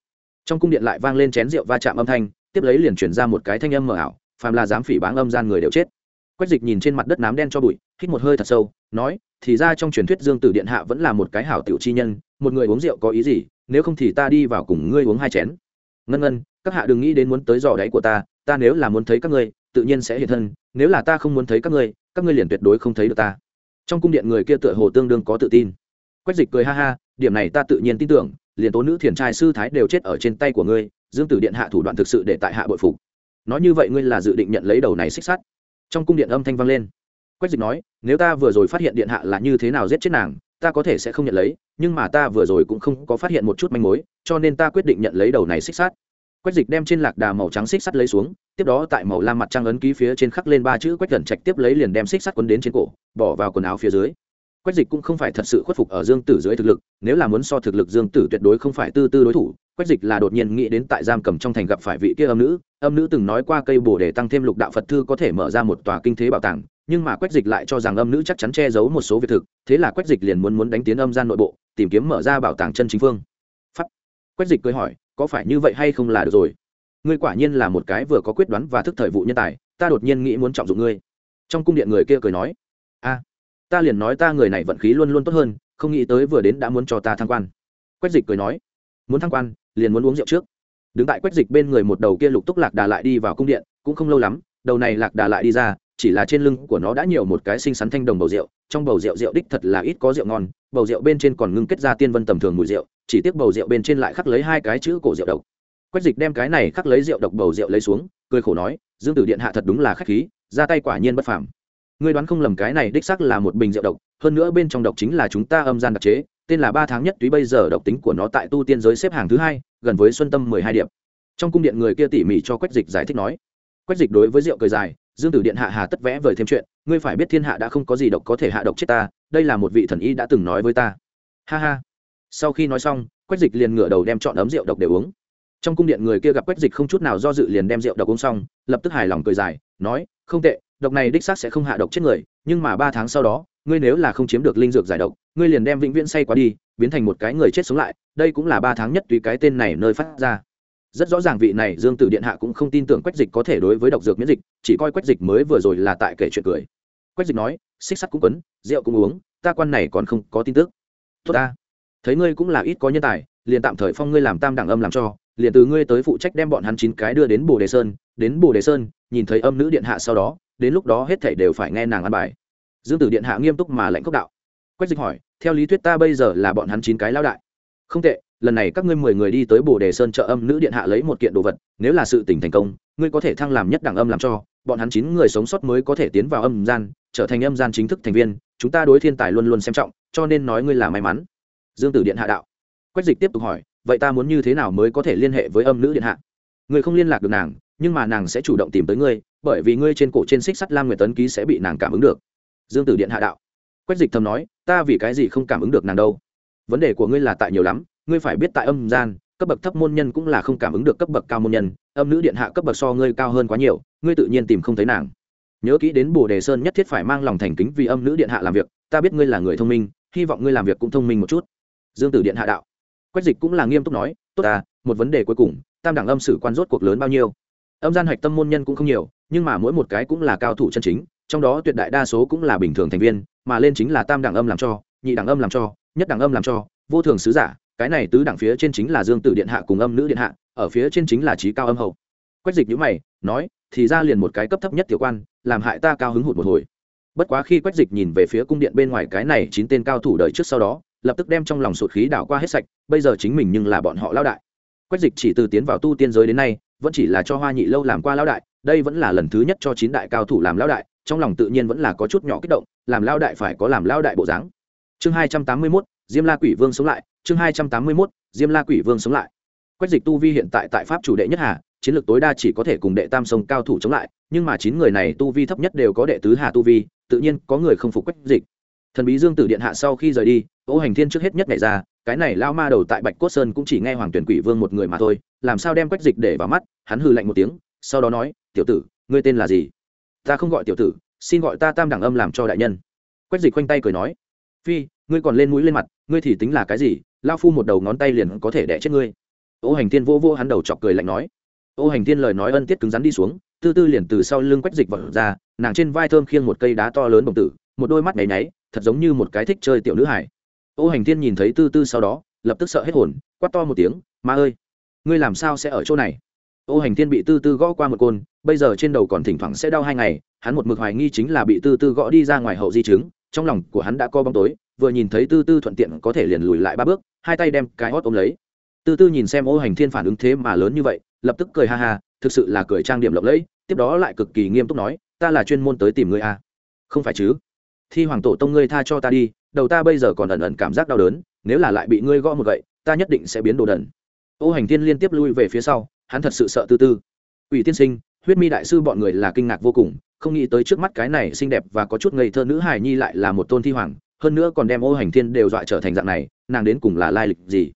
Trong cung điện lại vang lên chén rượu va chạm âm thanh, tiếp lấy liền chuyển ra một cái thanh âm mờ ảo, phàm là dám phỉ báng âm gian người đều chết. Quách dịch nhìn trên mặt đất nám đen cho bụi, hít một hơi thật sâu, nói, thì ra trong truyền thuyết dương tử điện hạ vẫn là một cái hảo tiểu chi nhân, một người uống rượu có ý gì, nếu không thì ta đi vào cùng ngươi uống hai chén. Ngân ngân, các hạ đừng nghĩ đến muốn tới giò đáy của ta ta nếu là muốn thấy các ngươi, tự nhiên sẽ hiện thân, nếu là ta không muốn thấy các ngươi các ngươi liền tuyệt đối không thấy được ta trong cung điện người kia tựa hồ tương đương có tự tin. Quách dịch cười ha ha, điểm này ta tự nhiên tin tưởng, liền tố nữ thiền trai sư thái đều chết ở trên tay của ngươi, dương tử điện hạ thủ đoạn thực sự để tại hạ bội phục. Nói như vậy ngươi là dự định nhận lấy đầu này xích sắt. Trong cung điện âm thanh vang lên. Quách dịch nói, nếu ta vừa rồi phát hiện điện hạ là như thế nào giết chết nàng, ta có thể sẽ không nhận lấy, nhưng mà ta vừa rồi cũng không có phát hiện một chút manh mối, cho nên ta quyết định nhận lấy đầu này xích sắt quách dịch đem trên lạc đà màu trắng xích sắt lấy xuống, tiếp đó tại màu lam mặt trăng ấn ký phía trên khắc lên ba chữ quách cẩn trạch tiếp lấy liền đem xích sắt quấn đến trên cổ, bỏ vào quần áo phía dưới. Quách dịch cũng không phải thật sự khuất phục ở dương tử dưới thực lực, nếu là muốn so thực lực dương tử tuyệt đối không phải tư tư đối thủ, quách dịch là đột nhiên nghĩ đến tại giam cầm trong thành gặp phải vị kia âm nữ âm nữ từng nói qua cây bồ để tăng thêm lục đạo phật thư có thể mở ra một tòa kinh thế bảo tàng, nhưng mà quách dịch lại cho rằng âm nữ chắc chắn che giấu một số việc thực, thế là quách dịch liền muốn muốn đánh tiến âm gian nội bộ, tìm kiếm mở ra bảo tàng chân chính phương. Pháp. Quách dịch cười hỏi có phải như vậy hay không là được rồi? Ngươi quả nhiên là một cái vừa có quyết đoán và thức thời vụ nhân tài, ta đột nhiên nghĩ muốn trọng dụng ngươi. Trong cung điện người kia cười nói, a, ta liền nói ta người này vận khí luôn luôn tốt hơn, không nghĩ tới vừa đến đã muốn cho ta thăng quan. Quách dịch cười nói, muốn thăng quan, liền muốn uống rượu trước. Đứng tại quách dịch bên người một đầu kia lục túc lạc đà lại đi vào cung điện, cũng không lâu lắm, đầu này lạc đà lại đi ra chỉ là trên lưng của nó đã nhiều một cái xinh xắn thanh đồng bầu rượu, trong bầu rượu rượu đích thật là ít có rượu ngon, bầu rượu bên trên còn ngưng kết ra tiên vân tầm thường mùi rượu, chỉ tiếc bầu rượu bên trên lại khắc lấy hai cái chữ cổ rượu độc. Quách dịch đem cái này khắc lấy rượu độc bầu rượu lấy xuống, cười khổ nói, dương tử điện hạ thật đúng là khách khí, ra tay quả nhiên bất phàm. Ngươi đoán không lầm cái này đích xác là một bình rượu độc, hơn nữa bên trong độc chính là chúng ta âm gian đặc chế, tên là ba tháng nhất túy bây giờ độc tính của nó tại tu tiên giới xếp hàng thứ hai, gần với xuân tâm mười hai điểm. Trong cung điện người kia tỉ mỉ cho quách dịch giải thích nói. Quách dịch đối với rượu cười dài dương tử điện hạ hà tất vẽ vời thêm chuyện, ngươi phải biết thiên hạ đã không có gì độc có thể hạ độc chết ta, đây là một vị thần y đã từng nói với ta. Ha ha. Sau khi nói xong, quách dịch liền ngửa đầu đem chọn ấm rượu độc để uống. Trong cung điện người kia gặp quách dịch không chút nào do dự liền đem rượu độc uống xong, lập tức hài lòng cười dài, nói, không tệ, độc này đích xác sẽ không hạ độc chết người, nhưng mà ba tháng sau đó, ngươi nếu là không chiếm được linh dược giải độc, ngươi liền đem vĩnh viễn say quá đi, biến thành một cái người chết sống lại, đây cũng là ba tháng nhất tùy cái tên này nơi phát ra rất rõ ràng vị này dương tử điện hạ cũng không tin tưởng quách dịch có thể đối với độc dược miễn dịch, chỉ coi quách dịch mới vừa rồi là tại kể chuyện cười. Quách dịch nói, xích sắt cũng quấn, rượu cũng uống, ta quan này còn không có tin tức. Tốt ta, thấy ngươi cũng là ít có nhân tài, liền tạm thời phong ngươi làm tam đẳng âm làm cho, liền từ ngươi tới phụ trách đem bọn hắn chín cái đưa đến bồ đề sơn, đến bồ đề sơn, nhìn thấy âm nữ điện hạ sau đó, đến lúc đó hết thảy đều phải nghe nàng ăn bài. Dương tử điện hạ nghiêm túc mà lệnh cốc đạo. Quách dịch hỏi, theo lý thuyết ta bây giờ là bọn hắn chín cái lao đại? Không tệ lần này các ngươi mười người đi tới bồ đề sơn trợ âm nữ điện hạ lấy một kiện đồ vật, nếu là sự tình thành công, ngươi có thể thăng làm nhất đẳng âm làm cho, bọn hắn chín người sống sót mới có thể tiến vào âm gian, trở thành âm gian chính thức thành viên, chúng ta đối thiên tài luôn luôn xem trọng, cho nên nói ngươi là may mắn. Dương tử điện hạ đạo. Quách dịch tiếp tục hỏi, vậy ta muốn như thế nào mới có thể liên hệ với âm nữ điện hạ? Ngươi không liên lạc được nàng, nhưng mà nàng sẽ chủ động tìm tới ngươi, bởi vì ngươi trên cổ trên xích sắt lam nguyệt tấn ký sẽ bị nàng cảm ứng được. Dương tử điện hạ đạo. Quách dịch thầm nói, ta vì cái gì không cảm ứng được nàng đâu? Vấn đề của ngươi là tại nhiều lắm, ngươi phải biết tại âm gian, cấp bậc thấp môn nhân cũng là không cảm ứng được cấp bậc cao môn nhân, âm nữ điện hạ cấp bậc so ngươi cao hơn quá nhiều, ngươi tự nhiên tìm không thấy nàng. Nhớ kỹ đến bồ đề sơn nhất thiết phải mang lòng thành kính vì âm nữ điện hạ làm việc, ta biết ngươi là người thông minh, hy vọng ngươi làm việc cũng thông minh một chút. Dương tử điện hạ đạo. Quách dịch cũng là nghiêm túc nói, tốt ta, một vấn đề cuối cùng, tam đẳng âm sử quan rốt cuộc lớn bao nhiêu? Âm gian hạch tâm môn nhân cũng không nhiều, nhưng mà mỗi một cái cũng là cao thủ chân chính, trong đó tuyệt đại đa số cũng là bình thường thành viên, mà lên chính là tam đẳng âm làm cho, nhị đẳng âm làm cho nhất đẳng âm làm cho, vô thường sứ giả, cái này tứ đẳng phía trên chính là dương tử điện hạ cùng âm nữ điện hạ, ở phía trên chính là trí cao âm hậu. Quách dịch nhữ mày, nói, thì ra liền một cái cấp thấp nhất tiểu quan, làm hại ta cao hứng hụt một hồi. Bất quá khi quách dịch nhìn về phía cung điện bên ngoài cái này chín tên cao thủ đợi trước sau đó, lập tức đem trong lòng sụt khí đảo qua hết sạch, bây giờ chính mình nhưng là bọn họ lao đại. Quách dịch chỉ từ tiến vào tu tiên giới đến nay, vẫn chỉ là cho hoa nhị lâu làm qua lao đại, đây vẫn là lần thứ nhất cho chín đại cao thủ làm lao đại, trong lòng tự nhiên vẫn là có chút nhỏ kích động, làm lao đại phải có làm lao đại bộ dáng chương hai trăm tám mươi mốt, diêm la quỷ vương sống lại. Chương hai trăm tám mươi mốt, diêm la quỷ vương sống lại. Quách dịch tu vi hiện tại tại pháp chủ đệ nhất hà, chiến lược tối đa chỉ có thể cùng đệ tam sông cao thủ chống lại, nhưng mà chín người này tu vi thấp nhất đều có đệ tứ hà tu vi, tự nhiên có người không phục quách dịch. Thần bí dương tử điện hạ sau khi rời đi, ô hành thiên trước hết nhất nhảy ra, cái này lao ma đầu tại bạch cốt sơn cũng chỉ nghe hoàng tuyển quỷ vương một người mà thôi, làm sao đem quách dịch để vào mắt, hắn hư lạnh một tiếng, sau đó nói, tiểu tử, ngươi tên là gì? Ta không gọi tiểu tử, xin gọi ta tam đẳng âm làm cho đại nhân. Quách dịch khoanh tay cười nói phi, ngươi còn lên mũi lên mặt, ngươi thì tính là cái gì? Lao phu một đầu ngón tay liền có thể đẻ chết ngươi. Ô hành thiên vô vô hắn đầu chọc cười lạnh nói. Ô hành thiên lời nói ân tiết cứng rắn đi xuống, tư tư liền từ sau lưng quách dịch vật ra, nàng trên vai thơm khiêng một cây đá to lớn bồng tử, một đôi mắt nháy nháy, thật giống như một cái thích chơi tiểu nữ hải ô hành thiên nhìn thấy tư tư sau đó, lập tức sợ hết hồn, quát to một tiếng ma ơi, ngươi làm sao sẽ ở chỗ này? Ô hành thiên bị tư tư gõ qua một côn, bây giờ trên đầu còn thỉnh thoảng sẽ đau hai ngày, hắn một mực hoài nghi chính là bị tư tư gõ đi ra ngoài hậu di chứng trong lòng của hắn đã co bóng tối, vừa nhìn thấy tư tư thuận tiện có thể liền lùi lại ba bước, hai tay đem cái hót ôm lấy. Tư tư nhìn xem ô hành thiên phản ứng thế mà lớn như vậy, lập tức cười ha ha, thực sự là cười trang điểm lộng lẫy, tiếp đó lại cực kỳ nghiêm túc nói, ta là chuyên môn tới tìm ngươi à. không phải chứ? Thi hoàng tổ tông ngươi tha cho ta đi, đầu ta bây giờ còn ẩn ẩn cảm giác đau đớn, nếu là lại bị ngươi gõ một gậy, ta nhất định sẽ biến đồ đần. Ô hành thiên liên tiếp lui về phía sau, hắn thật sự sợ tư tư. Ủy tiên sinh huyết mi đại sư bọn người là kinh ngạc vô cùng, không nghĩ tới trước mắt cái này xinh đẹp và có chút ngây thơ nữ hài nhi lại là một tôn thi hoàng, hơn nữa còn đem ô hành thiên đều dọa trở thành dạng này, nàng đến cùng là lai lịch gì?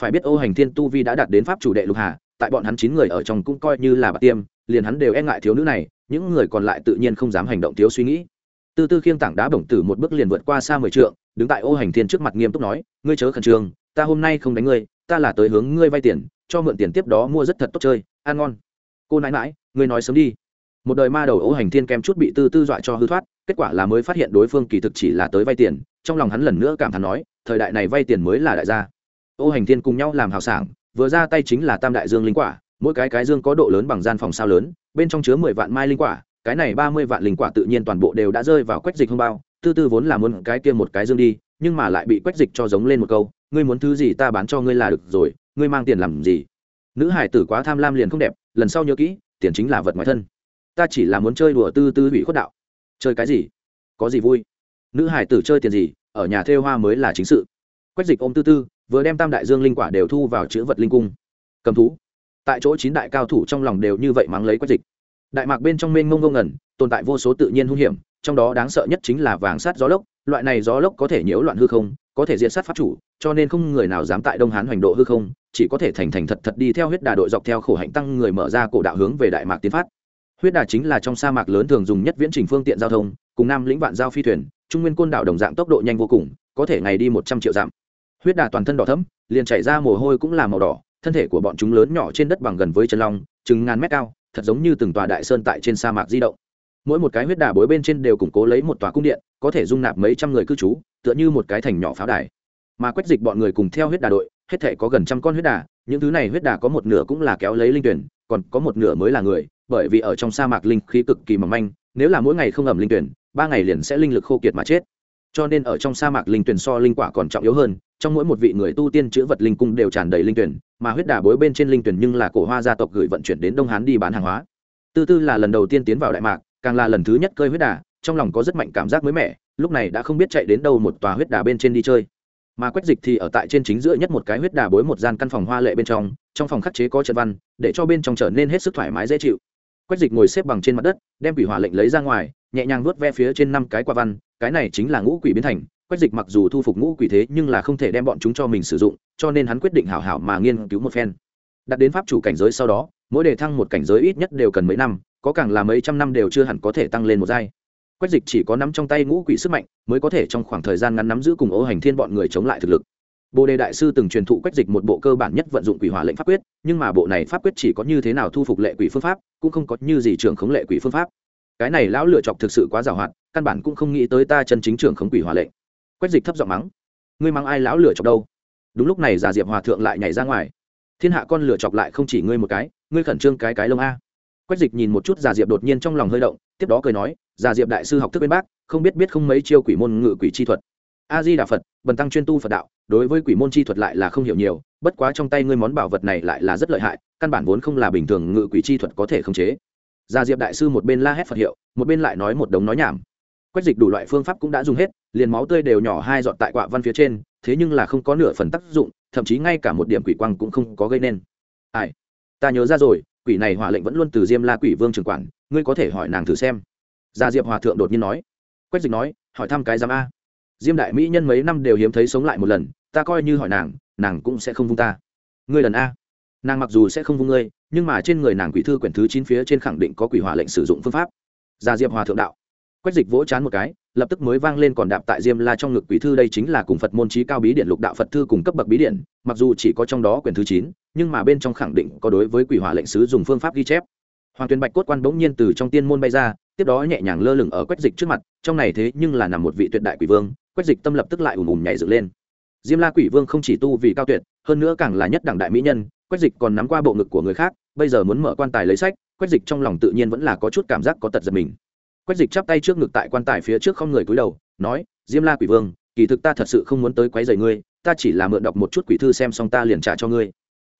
Phải biết ô hành thiên tu vi đã đạt đến pháp chủ đệ lục hà, tại bọn hắn chín người ở trong cũng coi như là bà tiêm, liền hắn đều e ngại thiếu nữ này, những người còn lại tự nhiên không dám hành động thiếu suy nghĩ. Tư tư khiêng tảng đá bổng tử một bước liền vượt qua xa mười trượng, đứng tại ô hành thiên trước mặt nghiêm túc nói, ngươi chớ khẩn trương, ta hôm nay không đánh ngươi, ta là tới hướng ngươi vay tiền, cho mượn tiền tiếp đó mua rất thật tốt chơi, ăn ngon. Cô nãi mãi ngươi nói sớm đi. Một đời ma đầu ô hành thiên kem chút bị tư tư dọa cho hư thoát, kết quả là mới phát hiện đối phương kỳ thực chỉ là tới vay tiền, trong lòng hắn lần nữa cảm thán nói, thời đại này vay tiền mới là đại gia. Ô hành thiên cùng nhau làm hào sảng, vừa ra tay chính là tam đại dương linh quả, mỗi cái cái dương có độ lớn bằng gian phòng sao lớn, bên trong chứa mười vạn mai linh quả, cái này ba mươi vạn linh quả tự nhiên toàn bộ đều đã rơi vào quách dịch không bao, tư tư vốn là muốn cái kia một cái dương đi, nhưng mà lại bị quách dịch cho giống lên một câu, ngươi muốn thứ gì ta bán cho ngươi là được rồi, ngươi mang tiền làm gì? Nữ hải tử quá tham lam liền không đẹp, lần sau nhớ kỹ tiền chính là vật ngoài thân. Ta chỉ là muốn chơi đùa tư tư hủy khuất đạo. Chơi cái gì? Có gì vui? Nữ hải tử chơi tiền gì? Ở nhà thêu hoa mới là chính sự. Quách dịch ôm tư tư, vừa đem tam đại dương linh quả đều thu vào chữ vật linh cung. Cầm thú. Tại chỗ chín đại cao thủ trong lòng đều như vậy mắng lấy quách dịch. Đại mạc bên trong mênh mông ngông ngẩn, tồn tại vô số tự nhiên hung hiểm, trong đó đáng sợ nhất chính là vàng sát gió lốc. Loại này gió lốc có thể nhiễu loạn hư không có thể diện sát pháp chủ, cho nên không người nào dám tại đông hán hoành độ hư không, chỉ có thể thành thành thật thật đi theo huyết đà đội dọc theo khổ hạnh tăng người mở ra cổ đạo hướng về đại mạc tiến phát. Huyết đà chính là trong sa mạc lớn thường dùng nhất viễn trình phương tiện giao thông, cùng nam lĩnh vạn giao phi thuyền, trung nguyên côn đảo đồng dạng tốc độ nhanh vô cùng, có thể ngày đi một trăm triệu dặm. Huyết đà toàn thân đỏ thấm liền chảy ra mồ hôi cũng là màu đỏ, thân thể của bọn chúng lớn nhỏ trên đất bằng gần với chân long, chừng ngàn mét cao, thật giống như từng tòa đại sơn tại trên sa mạc di động. Mỗi một cái huyết đà bối bên trên đều củng cố lấy một tòa cung điện, có thể dung nạp mấy trăm người cư trú tựa như một cái thành nhỏ pháo đài. Mà quách dịch bọn người cùng theo huyết đà đội, hết thể có gần trăm con huyết đà, những thứ này huyết đà có một nửa cũng là kéo lấy linh tuyển, còn có một nửa mới là người, bởi vì ở trong sa mạc linh khí cực kỳ mỏng manh, nếu là mỗi ngày không ẩm linh tuyển, ba ngày liền sẽ linh lực khô kiệt mà chết. Cho nên ở trong sa mạc linh tuyển so linh quả còn trọng yếu hơn, trong mỗi một vị người tu tiên chữ vật linh cung đều tràn đầy linh tuyển, mà huyết đà bối bên trên linh tuyển nhưng là cổ hoa gia tộc gửi vận chuyển đến đông hán đi bán hàng hóa. Tư tư là lần đầu tiên tiến vào đại mạc, càng là lần thứ nhất cơi huyết đà, trong lòng có rất mạnh cảm giác mới mẻ lúc này đã không biết chạy đến đâu một tòa huyết đà bên trên đi chơi. Mà quách dịch thì ở tại trên chính giữa nhất một cái huyết đà bối một gian căn phòng hoa lệ bên trong trong phòng khắc chế có trận văn, để cho bên trong trở nên hết sức thoải mái dễ chịu. Quách dịch ngồi xếp bằng trên mặt đất, đem quỷ hỏa lệnh lấy ra ngoài, nhẹ nhàng vuốt ve phía trên năm cái quả văn, cái này chính là ngũ quỷ biến thành. Quách dịch mặc dù thu phục ngũ quỷ thế, nhưng là không thể đem bọn chúng cho mình sử dụng, cho nên hắn quyết định hảo hảo mà nghiên cứu một phen. Đặt đến pháp chủ cảnh giới sau đó, mỗi đề thăng một cảnh giới ít nhất đều cần mấy năm, có càng là mấy trăm năm đều chưa hẳn có thể tăng lên một giai quách dịch chỉ có nắm trong tay ngũ quỷ sức mạnh, mới có thể trong khoảng thời gian ngắn nắm giữ cùng ô hành thiên bọn người chống lại thực lực. Bồ đề đại sư từng truyền thụ quách dịch một bộ cơ bản nhất vận dụng quỷ hỏa lệnh pháp quyết, nhưng mà bộ này pháp quyết chỉ có như thế nào thu phục lệ quỷ phương pháp, cũng không có như gì trưởng khống lệ quỷ phương pháp. Cái này lão lựa chọc thực sự quá giàu hoạt căn bản cũng không nghĩ tới ta chân chính trưởng khống quỷ hỏa lệnh. Quách dịch thấp giọng mắng, ngươi mắng ai lão lựa chọc đâu? Đúng lúc này già diệp hòa thượng lại nhảy ra ngoài, thiên hạ con lựa chọc lại không chỉ ngươi một cái, ngươi khẩn trương cái cái lông a quách dịch nhìn một chút già diệp đột nhiên trong lòng hơi động, tiếp đó cười nói, già diệp đại sư học thức bên bác không biết biết không mấy chiêu quỷ môn ngự quỷ chi thuật. A di đà phật, bần tăng chuyên tu phật đạo, đối với quỷ môn chi thuật lại là không hiểu nhiều, bất quá trong tay ngươi món bảo vật này lại là rất lợi hại, căn bản vốn không là bình thường ngự quỷ chi thuật có thể khống chế. Già diệp đại sư một bên la hét phật hiệu, một bên lại nói một đống nói nhảm. Quách dịch đủ loại phương pháp cũng đã dùng hết, liền máu tươi đều nhỏ hai giọt tại quạ văn phía trên, thế nhưng là không có nửa phần tác dụng, thậm chí ngay cả một điểm quỷ quang cũng không có gây nên. Ai, ta nhớ ra rồi quỷ này hỏa lệnh vẫn luôn từ diêm la quỷ vương trường quản, ngươi có thể hỏi nàng thử xem. Gia diệp hòa thượng đột nhiên nói. Quách dịch nói, hỏi thăm cái giám a. Diêm đại mỹ nhân mấy năm đều hiếm thấy sống lại một lần, ta coi như hỏi nàng nàng cũng sẽ không vung ta. Ngươi lần a. Nàng mặc dù sẽ không vung ngươi, nhưng mà trên người nàng quỷ thư quyển thứ chín phía trên khẳng định có quỷ hỏa lệnh sử dụng phương pháp. Gia diệp hòa thượng đạo. Quách dịch vỗ chán một cái lập tức mới vang lên còn đạp tại diêm la trong ngực quỷ thư, đây chính là cùng phật môn trí cao bí điện lục đạo phật thư cùng cấp bậc bí điện, mặc dù chỉ có trong đó quyển thứ chín, nhưng mà bên trong khẳng định có đối với quỷ hỏa lệnh sứ dùng phương pháp ghi chép. Hoàng tuyền bạch cốt quan bỗng nhiên từ trong tiên môn bay ra, tiếp đó nhẹ nhàng lơ lửng ở quách dịch trước mặt, trong này thế nhưng là nằm một vị tuyệt đại quỷ vương, quách dịch tâm lập tức lại ùm ùm nhảy dựng lên. Diêm la quỷ vương không chỉ tu vì cao tuyệt, hơn nữa càng là nhất đẳng đại mỹ nhân, quách dịch còn nắm qua bộ ngực của người khác, bây giờ muốn mở quan tài lấy sách, quách dịch trong lòng tự nhiên vẫn là có chút cảm giác có tật giật mình quách dịch chắp tay trước ngực tại quan tài phía trước không người cúi đầu, nói, diêm la quỷ vương, kỳ thực ta thật sự không muốn tới quấy rầy ngươi, ta chỉ là mượn đọc một chút quỷ thư xem xong ta liền trả cho ngươi.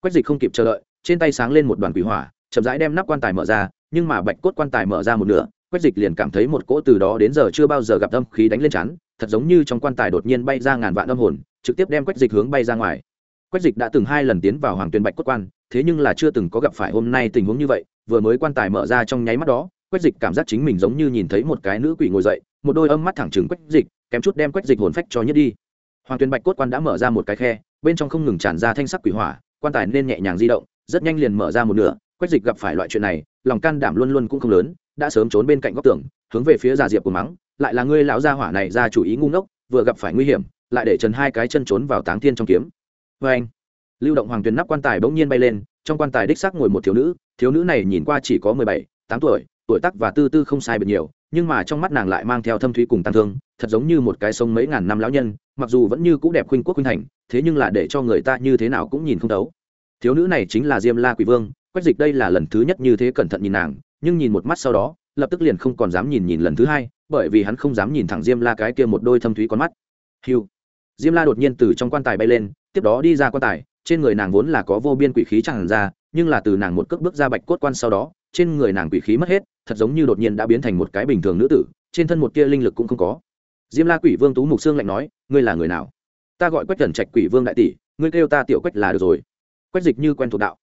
Quách dịch không kịp chờ đợi, trên tay sáng lên một đoàn quỷ hỏa, chậm rãi đem nắp quan tài mở ra, nhưng mà bạch cốt quan tài mở ra một nửa, quách dịch liền cảm thấy một cỗ từ đó đến giờ chưa bao giờ gặp âm khí đánh lên chắn thật giống như trong quan tài đột nhiên bay ra ngàn vạn âm hồn, trực tiếp đem quách dịch hướng bay ra ngoài. Quách dịch đã từng hai lần tiến vào hoàng tuyền bạch cốt quan, thế nhưng là chưa từng có gặp phải hôm nay tình huống như vậy, vừa mới quan tài mở ra trong nháy mắt đó quách dịch cảm giác chính mình giống như nhìn thấy một cái nữ quỷ ngồi dậy, một đôi âm mắt thẳng trừng quách dịch, kém chút đem quách dịch hồn phách cho nhất đi. Hoàng tuyền bạch cốt quan đã mở ra một cái khe, bên trong không ngừng tràn ra thanh sắc quỷ hỏa, quan tài nên nhẹ nhàng di động, rất nhanh liền mở ra một nửa. Quách dịch gặp phải loại chuyện này, lòng can đảm luôn luôn cũng không lớn, đã sớm trốn bên cạnh góc tường, hướng về phía già diệp của mắng, lại là ngươi lão gia hỏa này ra chủ ý ngu ngốc, vừa gặp phải nguy hiểm, lại để trần hai cái chân trốn vào táng thiên trong kiếm. Vê anh, lưu động hoàng tuyền nắp quan tài bỗng nhiên bay lên, trong quan tài đích xác ngồi một thiếu nữ thiếu nữ này nhìn qua chỉ có mười bảy, tám tuổi tuổi tác và tư tư không sai biệt nhiều, nhưng mà trong mắt nàng lại mang theo thâm thúy cùng tăng thương, thật giống như một cái sông mấy ngàn năm lão nhân, mặc dù vẫn như cũ đẹp khuynh quốc khuynh thành, thế nhưng là để cho người ta như thế nào cũng nhìn không thấu. Thiếu nữ này chính là diêm la quỷ vương, quách dịch đây là lần thứ nhất như thế cẩn thận nhìn nàng, nhưng nhìn một mắt sau đó, lập tức liền không còn dám nhìn nhìn lần thứ hai, bởi vì hắn không dám nhìn thẳng diêm la cái kia một đôi thâm thúy con mắt. Hiu diêm la đột nhiên từ trong quan tài bay lên, tiếp đó đi ra quan tài, trên người nàng vốn là có vô biên quỷ khí chẳng ra, nhưng là từ nàng một cước bước ra bạch cốt quan sau đó, trên người nàng quỷ khí mất hết thật giống như đột nhiên đã biến thành một cái bình thường nữ tử, trên thân một tia linh lực cũng không có. Diêm la quỷ vương tú mục sương lạnh nói, ngươi là người nào? Ta gọi quách cẩn trạch quỷ vương đại tỷ, ngươi kêu ta tiểu quách là được rồi. Quách dịch như quen thuộc đạo.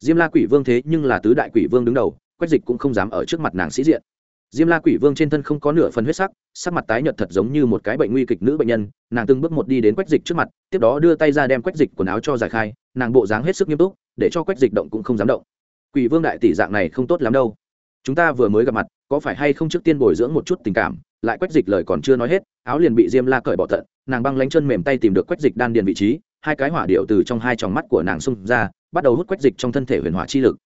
Diêm la quỷ vương thế nhưng là tứ đại quỷ vương đứng đầu, quách dịch cũng không dám ở trước mặt nàng sĩ diện. Diêm la quỷ vương trên thân không có nửa phần huyết sắc sắc mặt tái nhợt thật giống như một cái bệnh nguy kịch nữ bệnh nhân, nàng từng bước một đi đến quách dịch trước mặt, tiếp đó đưa tay ra đem quách dịch quần áo cho giải khai, nàng bộ dáng hết sức nghiêm túc, để cho quách dịch động cũng không dám động. Quỷ vương đại tỷ dạng này không tốt lắm đâu chúng ta vừa mới gặp mặt, có phải hay không trước tiên bồi dưỡng một chút tình cảm? Lại quách dịch lời còn chưa nói hết, áo liền bị diêm la cởi bỏ tận, nàng băng lánh chân mềm tay tìm được quách dịch đan điền vị trí, hai cái hỏa điệu từ trong hai tròng mắt của nàng xung ra, bắt đầu hút quách dịch trong thân thể huyền hỏa chi lực.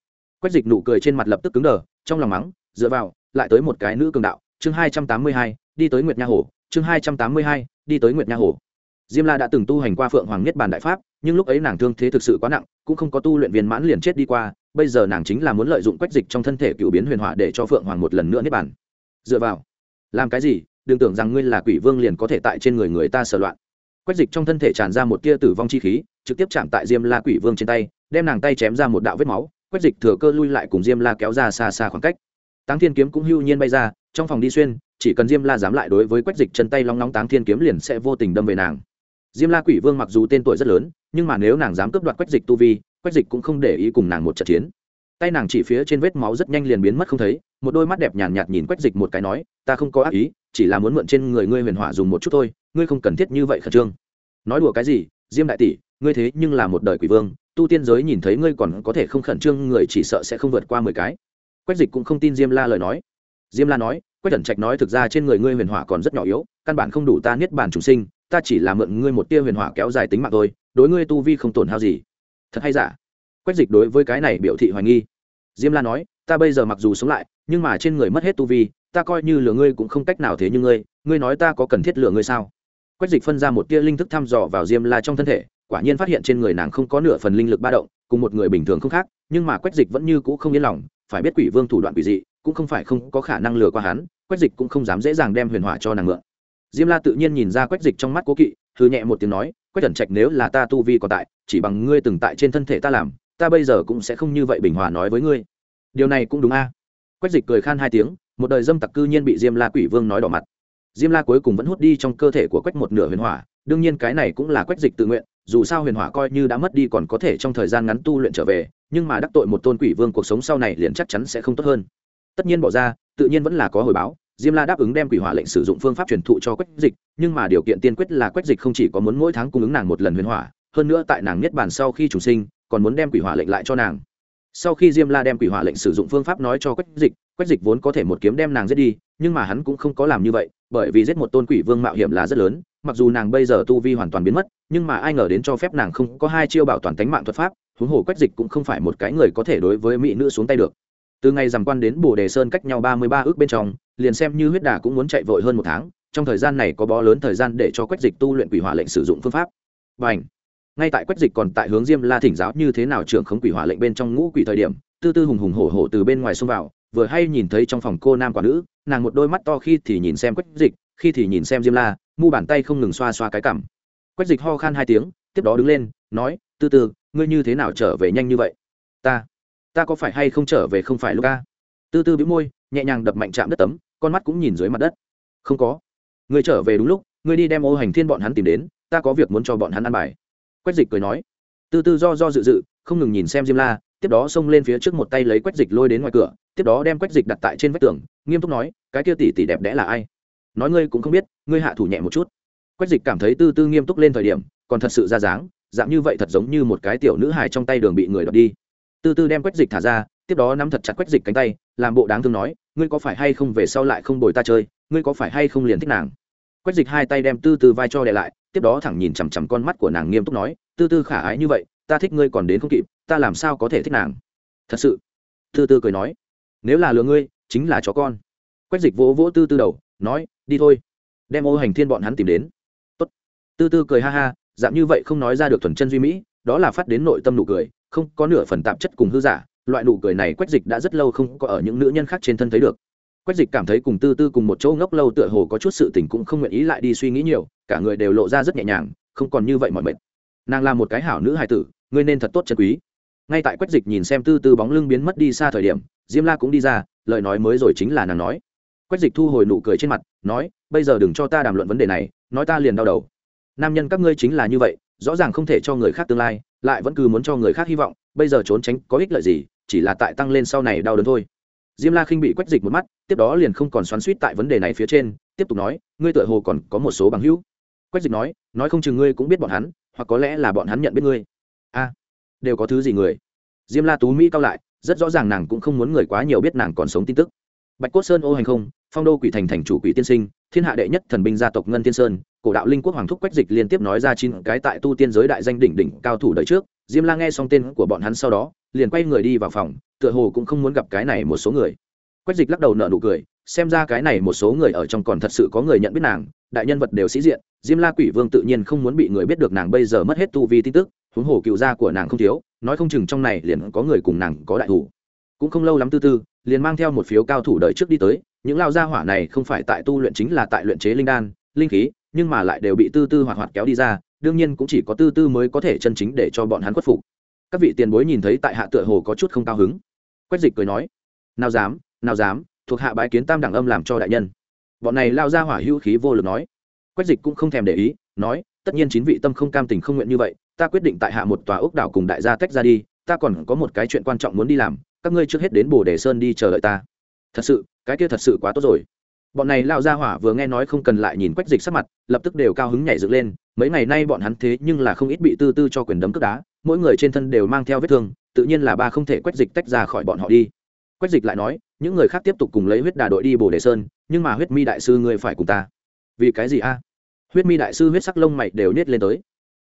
Quách dịch nụ cười trên mặt lập tức cứng đờ, trong lòng mắng, dựa vào, lại tới một cái nữ cường đạo, chương hai trăm tám mươi hai, đi tới nguyệt nha hồ, chương hai trăm tám mươi hai, đi tới nguyệt nha hồ. Diêm la đã từng tu hành qua phượng hoàng nhất Bàn đại pháp, nhưng lúc ấy nàng thương thế thực sự quá nặng, cũng không có tu luyện viên mãn liền chết đi qua bây giờ nàng chính là muốn lợi dụng quách dịch trong thân thể cựu biến huyền hỏa để cho phượng hoàng một lần nữa niết bản dựa vào, làm cái gì? Đừng tưởng rằng ngươi là quỷ vương liền có thể tại trên người người ta sở loạn. Quách dịch trong thân thể tràn ra một tia tử vong chi khí, trực tiếp chạm tại diêm la quỷ vương trên tay, đem nàng tay chém ra một đạo vết máu. Quách dịch thừa cơ lui lại cùng diêm la kéo ra xa xa khoảng cách. Táng thiên kiếm cũng hưu nhiên bay ra, trong phòng đi xuyên, chỉ cần diêm la dám lại đối với quách dịch chân tay long nóng táng thiên kiếm liền sẽ vô tình đâm về nàng. Diêm la quỷ vương mặc dù tên tuổi rất lớn, nhưng mà nếu nàng dám cướp đoạt quách dịch tu vi quách dịch cũng không để ý cùng nàng một trận chiến. Tay nàng chỉ phía trên vết máu rất nhanh liền biến mất không thấy một đôi mắt đẹp nhàn nhạt, nhạt nhìn quách dịch một cái nói ta không có ác ý chỉ là muốn mượn trên người ngươi huyền hỏa dùng một chút thôi ngươi không cần thiết như vậy khẩn trương. Nói đùa cái gì diêm đại tỷ ngươi thế nhưng là một đời quỷ vương tu tiên giới nhìn thấy ngươi còn có thể không khẩn trương người chỉ sợ sẽ không vượt qua mười cái. Quách dịch cũng không tin diêm la lời nói. Diêm la nói quách cẩn trạch nói thực ra trên người ngươi huyền hỏa còn rất nhỏ yếu căn bản không đủ ta niết bàn chủ sinh ta chỉ là mượn ngươi một tia huyền hỏa kéo dài tính mạng thôi đối ngươi tu vi không tổn hao gì thật hay giả? Quách dịch đối với cái này biểu thị hoài nghi. Diêm la nói, ta bây giờ mặc dù sống lại, nhưng mà trên người mất hết tu vi, ta coi như lừa ngươi cũng không cách nào thế như ngươi ngươi nói ta có cần thiết lừa ngươi sao? Quách dịch phân ra một tia linh thức thăm dò vào diêm la trong thân thể, quả nhiên phát hiện trên người nàng không có nửa phần linh lực ba động, cùng một người bình thường không khác, nhưng mà quách dịch vẫn như cũ không yên lòng, phải biết quỷ vương thủ đoạn quỷ dị, cũng không phải không có khả năng lừa qua hắn, quách dịch cũng không dám dễ dàng đem huyền hỏa cho nàng mượn. Diêm la tự nhiên nhìn ra quách dịch trong mắt cố kỵ thư nhẹ một tiếng nói quách Thần trạch nếu là ta tu vi còn tại, chỉ bằng ngươi từng tại trên thân thể ta làm, ta bây giờ cũng sẽ không như vậy bình hòa nói với ngươi. Điều này cũng đúng a. Quách dịch cười khan hai tiếng, một đời dâm tặc cư nhiên bị diêm la quỷ vương nói đỏ mặt. Diêm la cuối cùng vẫn hút đi trong cơ thể của quách một nửa huyền hỏa, đương nhiên cái này cũng là quách dịch tự nguyện, dù sao huyền hỏa coi như đã mất đi còn có thể trong thời gian ngắn tu luyện trở về, nhưng mà đắc tội một tôn quỷ vương cuộc sống sau này liền chắc chắn sẽ không tốt hơn. Tất nhiên bỏ ra, tự nhiên vẫn là có hồi báo diêm la đáp ứng đem quỷ hỏa lệnh sử dụng phương pháp truyền thụ cho quách dịch, nhưng mà điều kiện tiên quyết là quách dịch không chỉ có muốn mỗi tháng cung ứng nàng một lần huyền hỏa, hơn nữa tại nàng niết bàn sau khi chủ sinh, còn muốn đem quỷ hỏa lệnh lại cho nàng. Sau khi diêm la đem quỷ hỏa lệnh sử dụng phương pháp nói cho quách dịch quách dịch vốn có thể một kiếm đem nàng giết đi, nhưng mà hắn cũng không có làm như vậy, bởi vì giết một tôn quỷ vương mạo hiểm là rất lớn, mặc dù nàng bây giờ tu vi hoàn toàn biến mất, nhưng mà ai ngờ đến cho phép nàng không có hai chiêu bảo toàn tánh mạng thuật pháp, huống hồ quách dịch cũng không phải một cái người có thể đối với mỹ nữ xuống tay được. Từ ngày giảm quan đến bồ đề sơn cách nhau ba mươi ba ước bên trong liền xem như huyết đà cũng muốn chạy vội hơn một tháng, trong thời gian này có bó lớn thời gian để cho quách dịch tu luyện quỷ hỏa lệnh sử dụng phương pháp. Và ảnh ngay tại quách dịch còn tại hướng diêm la thỉnh giáo như thế nào trưởng khống quỷ hỏa lệnh bên trong ngũ quỷ thời điểm, tư tư hùng hùng hổ hổ từ bên ngoài xông vào, vừa hay nhìn thấy trong phòng cô nam quả nữ, nàng một đôi mắt to khi thì nhìn xem quách dịch, khi thì nhìn xem diêm la, mu bàn tay không ngừng xoa xoa cái cảm quách dịch ho khan hai tiếng, tiếp đó đứng lên, nói, tư tư, ngươi như thế nào trở về nhanh như vậy? Ta ta có phải hay không trở về không phải lúc ca tư tư bĩu môi, nhẹ nhàng đập mạnh chạm đất tấm con mắt cũng nhìn dưới mặt đất. Không có. Ngươi trở về đúng lúc ngươi đi đem ô hành thiên bọn hắn tìm đến, ta có việc muốn cho bọn hắn ăn bài. Quách dịch cười nói. Từ từ do do dự dự, không ngừng nhìn xem diêm la, tiếp đó xông lên phía trước một tay lấy quách dịch lôi đến ngoài cửa, tiếp đó đem quách dịch đặt tại trên vách tường, nghiêm túc nói, cái kia tỷ tỷ đẹp đẽ là ai? Nói ngươi cũng không biết, ngươi hạ thủ nhẹ một chút. Quách dịch cảm thấy tư tư nghiêm túc lên thời điểm, còn thật sự ra dáng, dạng như vậy thật giống như một cái tiểu nữ hài trong tay đường bị người đập đi. Tư tư đem quách dịch thả ra, tiếp đó nắm thật chặt quách dịch cánh tay, làm bộ đáng thương nói ngươi có phải hay không về sau lại không bồi ta chơi, ngươi có phải hay không liền thích nàng? Quách dịch hai tay đem tư tư vai cho đè lại, tiếp đó thẳng nhìn chằm chằm con mắt của nàng nghiêm túc nói, tư tư khả ái như vậy, ta thích ngươi còn đến không kịp, ta làm sao có thể thích nàng? Thật sự? Tư tư cười nói. Nếu là lừa ngươi, chính là chó con. Quách dịch vỗ vỗ tư tư đầu, nói, đi thôi, đem ô hành thiên bọn hắn tìm đến. Tốt. tư tư cười ha ha, dạng như vậy không nói ra được thuần chân duy mỹ, đó là phát đến nội tâm nụ cười, không có nửa phần tạp chất cùng hư giả loại nụ cười này quách dịch đã rất lâu không có ở những nữ nhân khác trên thân thấy được. Quách dịch cảm thấy cùng tư tư cùng một chỗ ngốc lâu tựa hồ có chút sự tình cũng không nguyện ý lại đi suy nghĩ nhiều, cả người đều lộ ra rất nhẹ nhàng, không còn như vậy mọi mệt. Nàng là một cái hảo nữ hài tử, ngươi nên thật tốt chân quý. Ngay tại quách dịch nhìn xem tư tư bóng lưng biến mất đi xa thời điểm, diêm la cũng đi ra, lời nói mới rồi chính là nàng nói. Quách dịch thu hồi nụ cười trên mặt, nói, bây giờ đừng cho ta đàm luận vấn đề này, nói ta liền đau đầu. Nam nhân các ngươi chính là như vậy, rõ ràng không thể cho người khác tương lai, lại vẫn cứ muốn cho người khác hy vọng, bây giờ trốn tránh có ích lợi gì chỉ là tại tăng lên sau này đau đớn thôi. Diêm la khinh bị quách dịch một mắt, tiếp đó liền không còn xoắn suýt tại vấn đề này phía trên, tiếp tục nói, ngươi tựa hồ còn có một số bằng hữu. Quách dịch nói nói không chừng ngươi cũng biết bọn hắn, hoặc có lẽ là bọn hắn nhận biết ngươi. A, đều có thứ gì người? Diêm la tú mỹ cao lại, rất rõ ràng nàng cũng không muốn người quá nhiều biết nàng còn sống tin tức. Bạch cốt sơn ô hành không, phong đô quỷ thành thành chủ quỷ tiên sinh, thiên hạ đệ nhất thần binh gia tộc ngân tiên sơn cổ đạo linh quốc hoàng thúc quách dịch liên tiếp nói ra chín cái tại tu tiên giới đại danh đỉnh đỉnh cao thủ đời trước, diêm la nghe xong tên của bọn hắn sau đó, liền quay người đi vào phòng, tựa hồ cũng không muốn gặp cái này một số người. Quách dịch lắc đầu nở nụ cười, xem ra cái này một số người ở trong còn thật sự có người nhận biết nàng, đại nhân vật đều sĩ diện, diêm la quỷ vương tự nhiên không muốn bị người biết được nàng bây giờ mất hết tu vi tin tức, huống hồ cựu gia của nàng không thiếu, nói không chừng trong này liền có người cùng nàng có đại thủ. Cũng không lâu lắm tư tư, liền mang theo một phiếu cao thủ đợi trước đi tới, những lao gia hỏa này không phải tại tu luyện chính là tại luyện chế linh đan, linh khí nhưng mà lại đều bị tư tư hoạt hoạt kéo đi ra, đương nhiên cũng chỉ có tư tư mới có thể chân chính để cho bọn hắn khuất phục. Các vị tiền bối nhìn thấy tại hạ tựa hồ có chút không cao hứng. Quách dịch cười nói, nào dám nào dám, thuộc hạ bái kiến tam đẳng âm làm cho đại nhân. Bọn này lao ra hỏa hữu khí vô lực nói. Quách dịch cũng không thèm để ý, nói, tất nhiên chín vị tâm không cam tình không nguyện như vậy, ta quyết định tại hạ một tòa ốc đảo cùng đại gia tách ra đi, ta còn có một cái chuyện quan trọng muốn đi làm, các ngươi trước hết đến bồ đề sơn đi chờ đợi ta. Thật sự, cái kia thật sự quá tốt rồi bọn này lao ra hỏa vừa nghe nói không cần lại nhìn quách dịch sắc mặt, lập tức đều cao hứng nhảy dựng lên, mấy ngày nay bọn hắn thế nhưng là không ít bị tư tư cho quyền đấm cướp đá, mỗi người trên thân đều mang theo vết thương, tự nhiên là ba không thể quách dịch tách ra khỏi bọn họ đi. Quách dịch lại nói, những người khác tiếp tục cùng lấy huyết đà đội đi bồ đề sơn, nhưng mà huyết mi đại sư ngươi phải cùng ta. Vì cái gì a? Huyết mi đại sư huyết sắc lông mày đều nhét lên tới.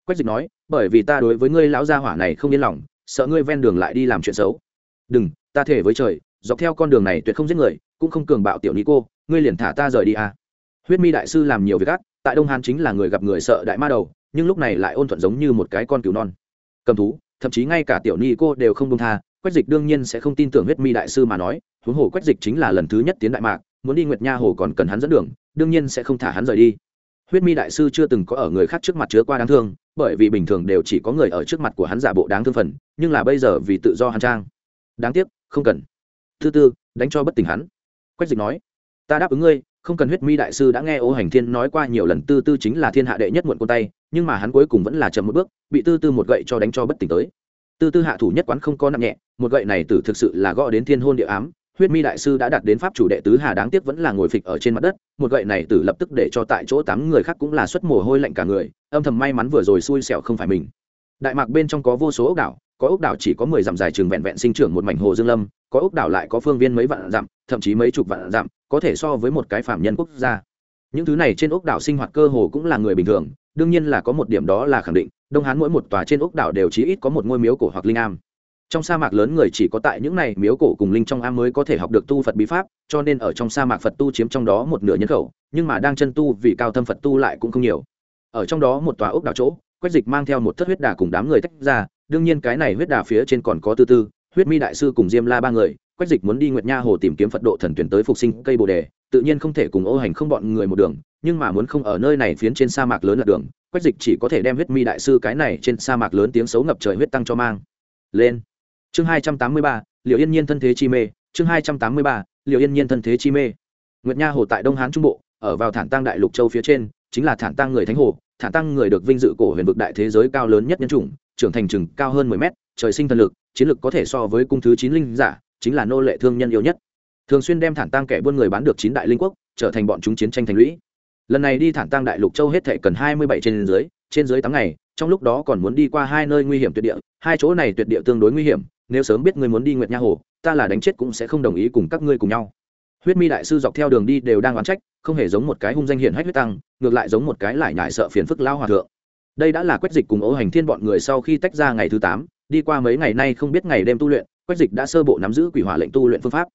Quách dịch nói, bởi vì ta đối với ngươi lão gia hỏa này không yên lòng, sợ ngươi ven đường lại đi làm chuyện xấu. Đừng, ta thể với trời, dọc theo con đường này tuyệt không giết người, cũng không cường bạo tiểu ni cô ngươi liền thả ta rời đi à? huyết mi đại sư làm nhiều việc ác, tại đông hán chính là người gặp người sợ đại ma đầu, nhưng lúc này lại ôn thuận giống như một cái con cừu non. Cầm thú, thậm chí ngay cả tiểu ni cô đều không công tha, quách dịch đương nhiên sẽ không tin tưởng huyết mi đại sư mà nói, huống hồ quách dịch chính là lần thứ nhất tiến đại mạc, muốn đi nguyệt nha hồ còn cần hắn dẫn đường, đương nhiên sẽ không thả hắn rời đi. Huyết mi đại sư chưa từng có ở người khác trước mặt chứa qua đáng thương, bởi vì bình thường đều chỉ có người ở trước mặt của hắn giả bộ đáng thương phần, nhưng là bây giờ vì tự do hắn trang. Đáng tiếc, không cần. Thứ tư, đánh cho bất tỉnh hắn. Quách dịch nói ta đáp ứng ngươi, không cần huyết mi đại sư đã nghe ô hành thiên nói qua nhiều lần, tư tư chính là thiên hạ đệ nhất muộn côn tay, nhưng mà hắn cuối cùng vẫn là chậm một bước, bị tư tư một gậy cho đánh cho bất tỉnh tới. Tư tư hạ thủ nhất quán không có nặng nhẹ, một gậy này tử thực sự là gõ đến thiên hôn địa ám, huyết mi đại sư đã đạt đến pháp chủ đệ tứ hà đáng tiếc vẫn là ngồi phịch ở trên mặt đất, một gậy này tử lập tức để cho tại chỗ tám người khác cũng là xuất mồ hôi lạnh cả người, âm thầm may mắn vừa rồi xui xẻo không phải mình. Đại mạc bên trong có vô số ốc đảo, có ốc đảo chỉ có mười dặm dài trường vẹn vẹn sinh trưởng một mảnh hồ dương lâm, có ốc đảo lại có phương viên mấy vạn dặm, thậm chí mấy chục vạn dặm có thể so với một cái phạm nhân quốc gia. Những thứ này trên ốc đảo sinh hoạt cơ hồ cũng là người bình thường, đương nhiên là có một điểm đó là khẳng định, đông hán mỗi một tòa trên ốc đảo đều chí ít có một ngôi miếu cổ hoặc linh am. Trong sa mạc lớn người chỉ có tại những này miếu cổ cùng linh trong am mới có thể học được tu phật bí pháp, cho nên ở trong sa mạc phật tu chiếm trong đó một nửa nhân khẩu, nhưng mà đang chân tu vì cao thâm phật tu lại cũng không nhiều. Ở trong đó một tòa ốc đảo chỗ, quách dịch mang theo một thất huyết đà cùng đám người tách ra, đương nhiên cái này huyết đà phía trên còn có tư tư, huyết mi đại sư cùng diêm la ba người quách dịch muốn đi nguyệt nha hồ tìm kiếm phật độ thần tuyển tới phục sinh cây bồ đề, tự nhiên không thể cùng ô hành không bọn người một đường, nhưng mà muốn không ở nơi này phiến trên sa mạc lớn là đường, quách dịch chỉ có thể đem huyết mi đại sư cái này trên sa mạc lớn tiếng xấu ngập trời huyết tăng cho mang. Lên. Chương hai trăm tám mươi ba liệu yên nhiên thân thế chi mê. Chương hai trăm tám mươi ba liệu yên nhiên thân thế chi mê. Nguyệt nha hồ tại đông hán trung bộ, ở vào thản tăng đại lục châu phía trên, chính là thản tăng người thánh hồ. Thản tăng người được vinh dự cổ huyền vực đại thế giới cao lớn nhất nhân chủng, trưởng thành chừng cao hơn mười mét, trời sinh thần lực, chiến lực có thể so với cung thứ chín linh giả chính là nô lệ thương nhân yêu nhất. Thường xuyên đem thản tăng kẻ buôn người bán được chín đại linh quốc, trở thành bọn chúng chiến tranh thành lũy. Lần này đi thản tăng đại lục châu hết thệ cần hai mươi bảy trên dưới trên dưới tám ngày, trong lúc đó còn muốn đi qua hai nơi nguy hiểm tuyệt địa, hai chỗ này tuyệt địa tương đối nguy hiểm, nếu sớm biết ngươi muốn đi nguyệt nha hồ, ta là đánh chết cũng sẽ không đồng ý cùng các ngươi cùng nhau. Huyết mi đại sư dọc theo đường đi đều đang oán trách, không hề giống một cái hung danh hiển hách huyết tăng, ngược lại giống một cái lại nhại sợ phiền phức lao hòa thượng. Đây đã là quét dịch cùng ấu hành thiên bọn người sau khi tách ra ngày thứ tám, đi qua mấy ngày nay không biết ngày đêm tu luyện quách dịch đã sơ bộ nắm giữ quỷ hỏa lệnh tu luyện phương pháp.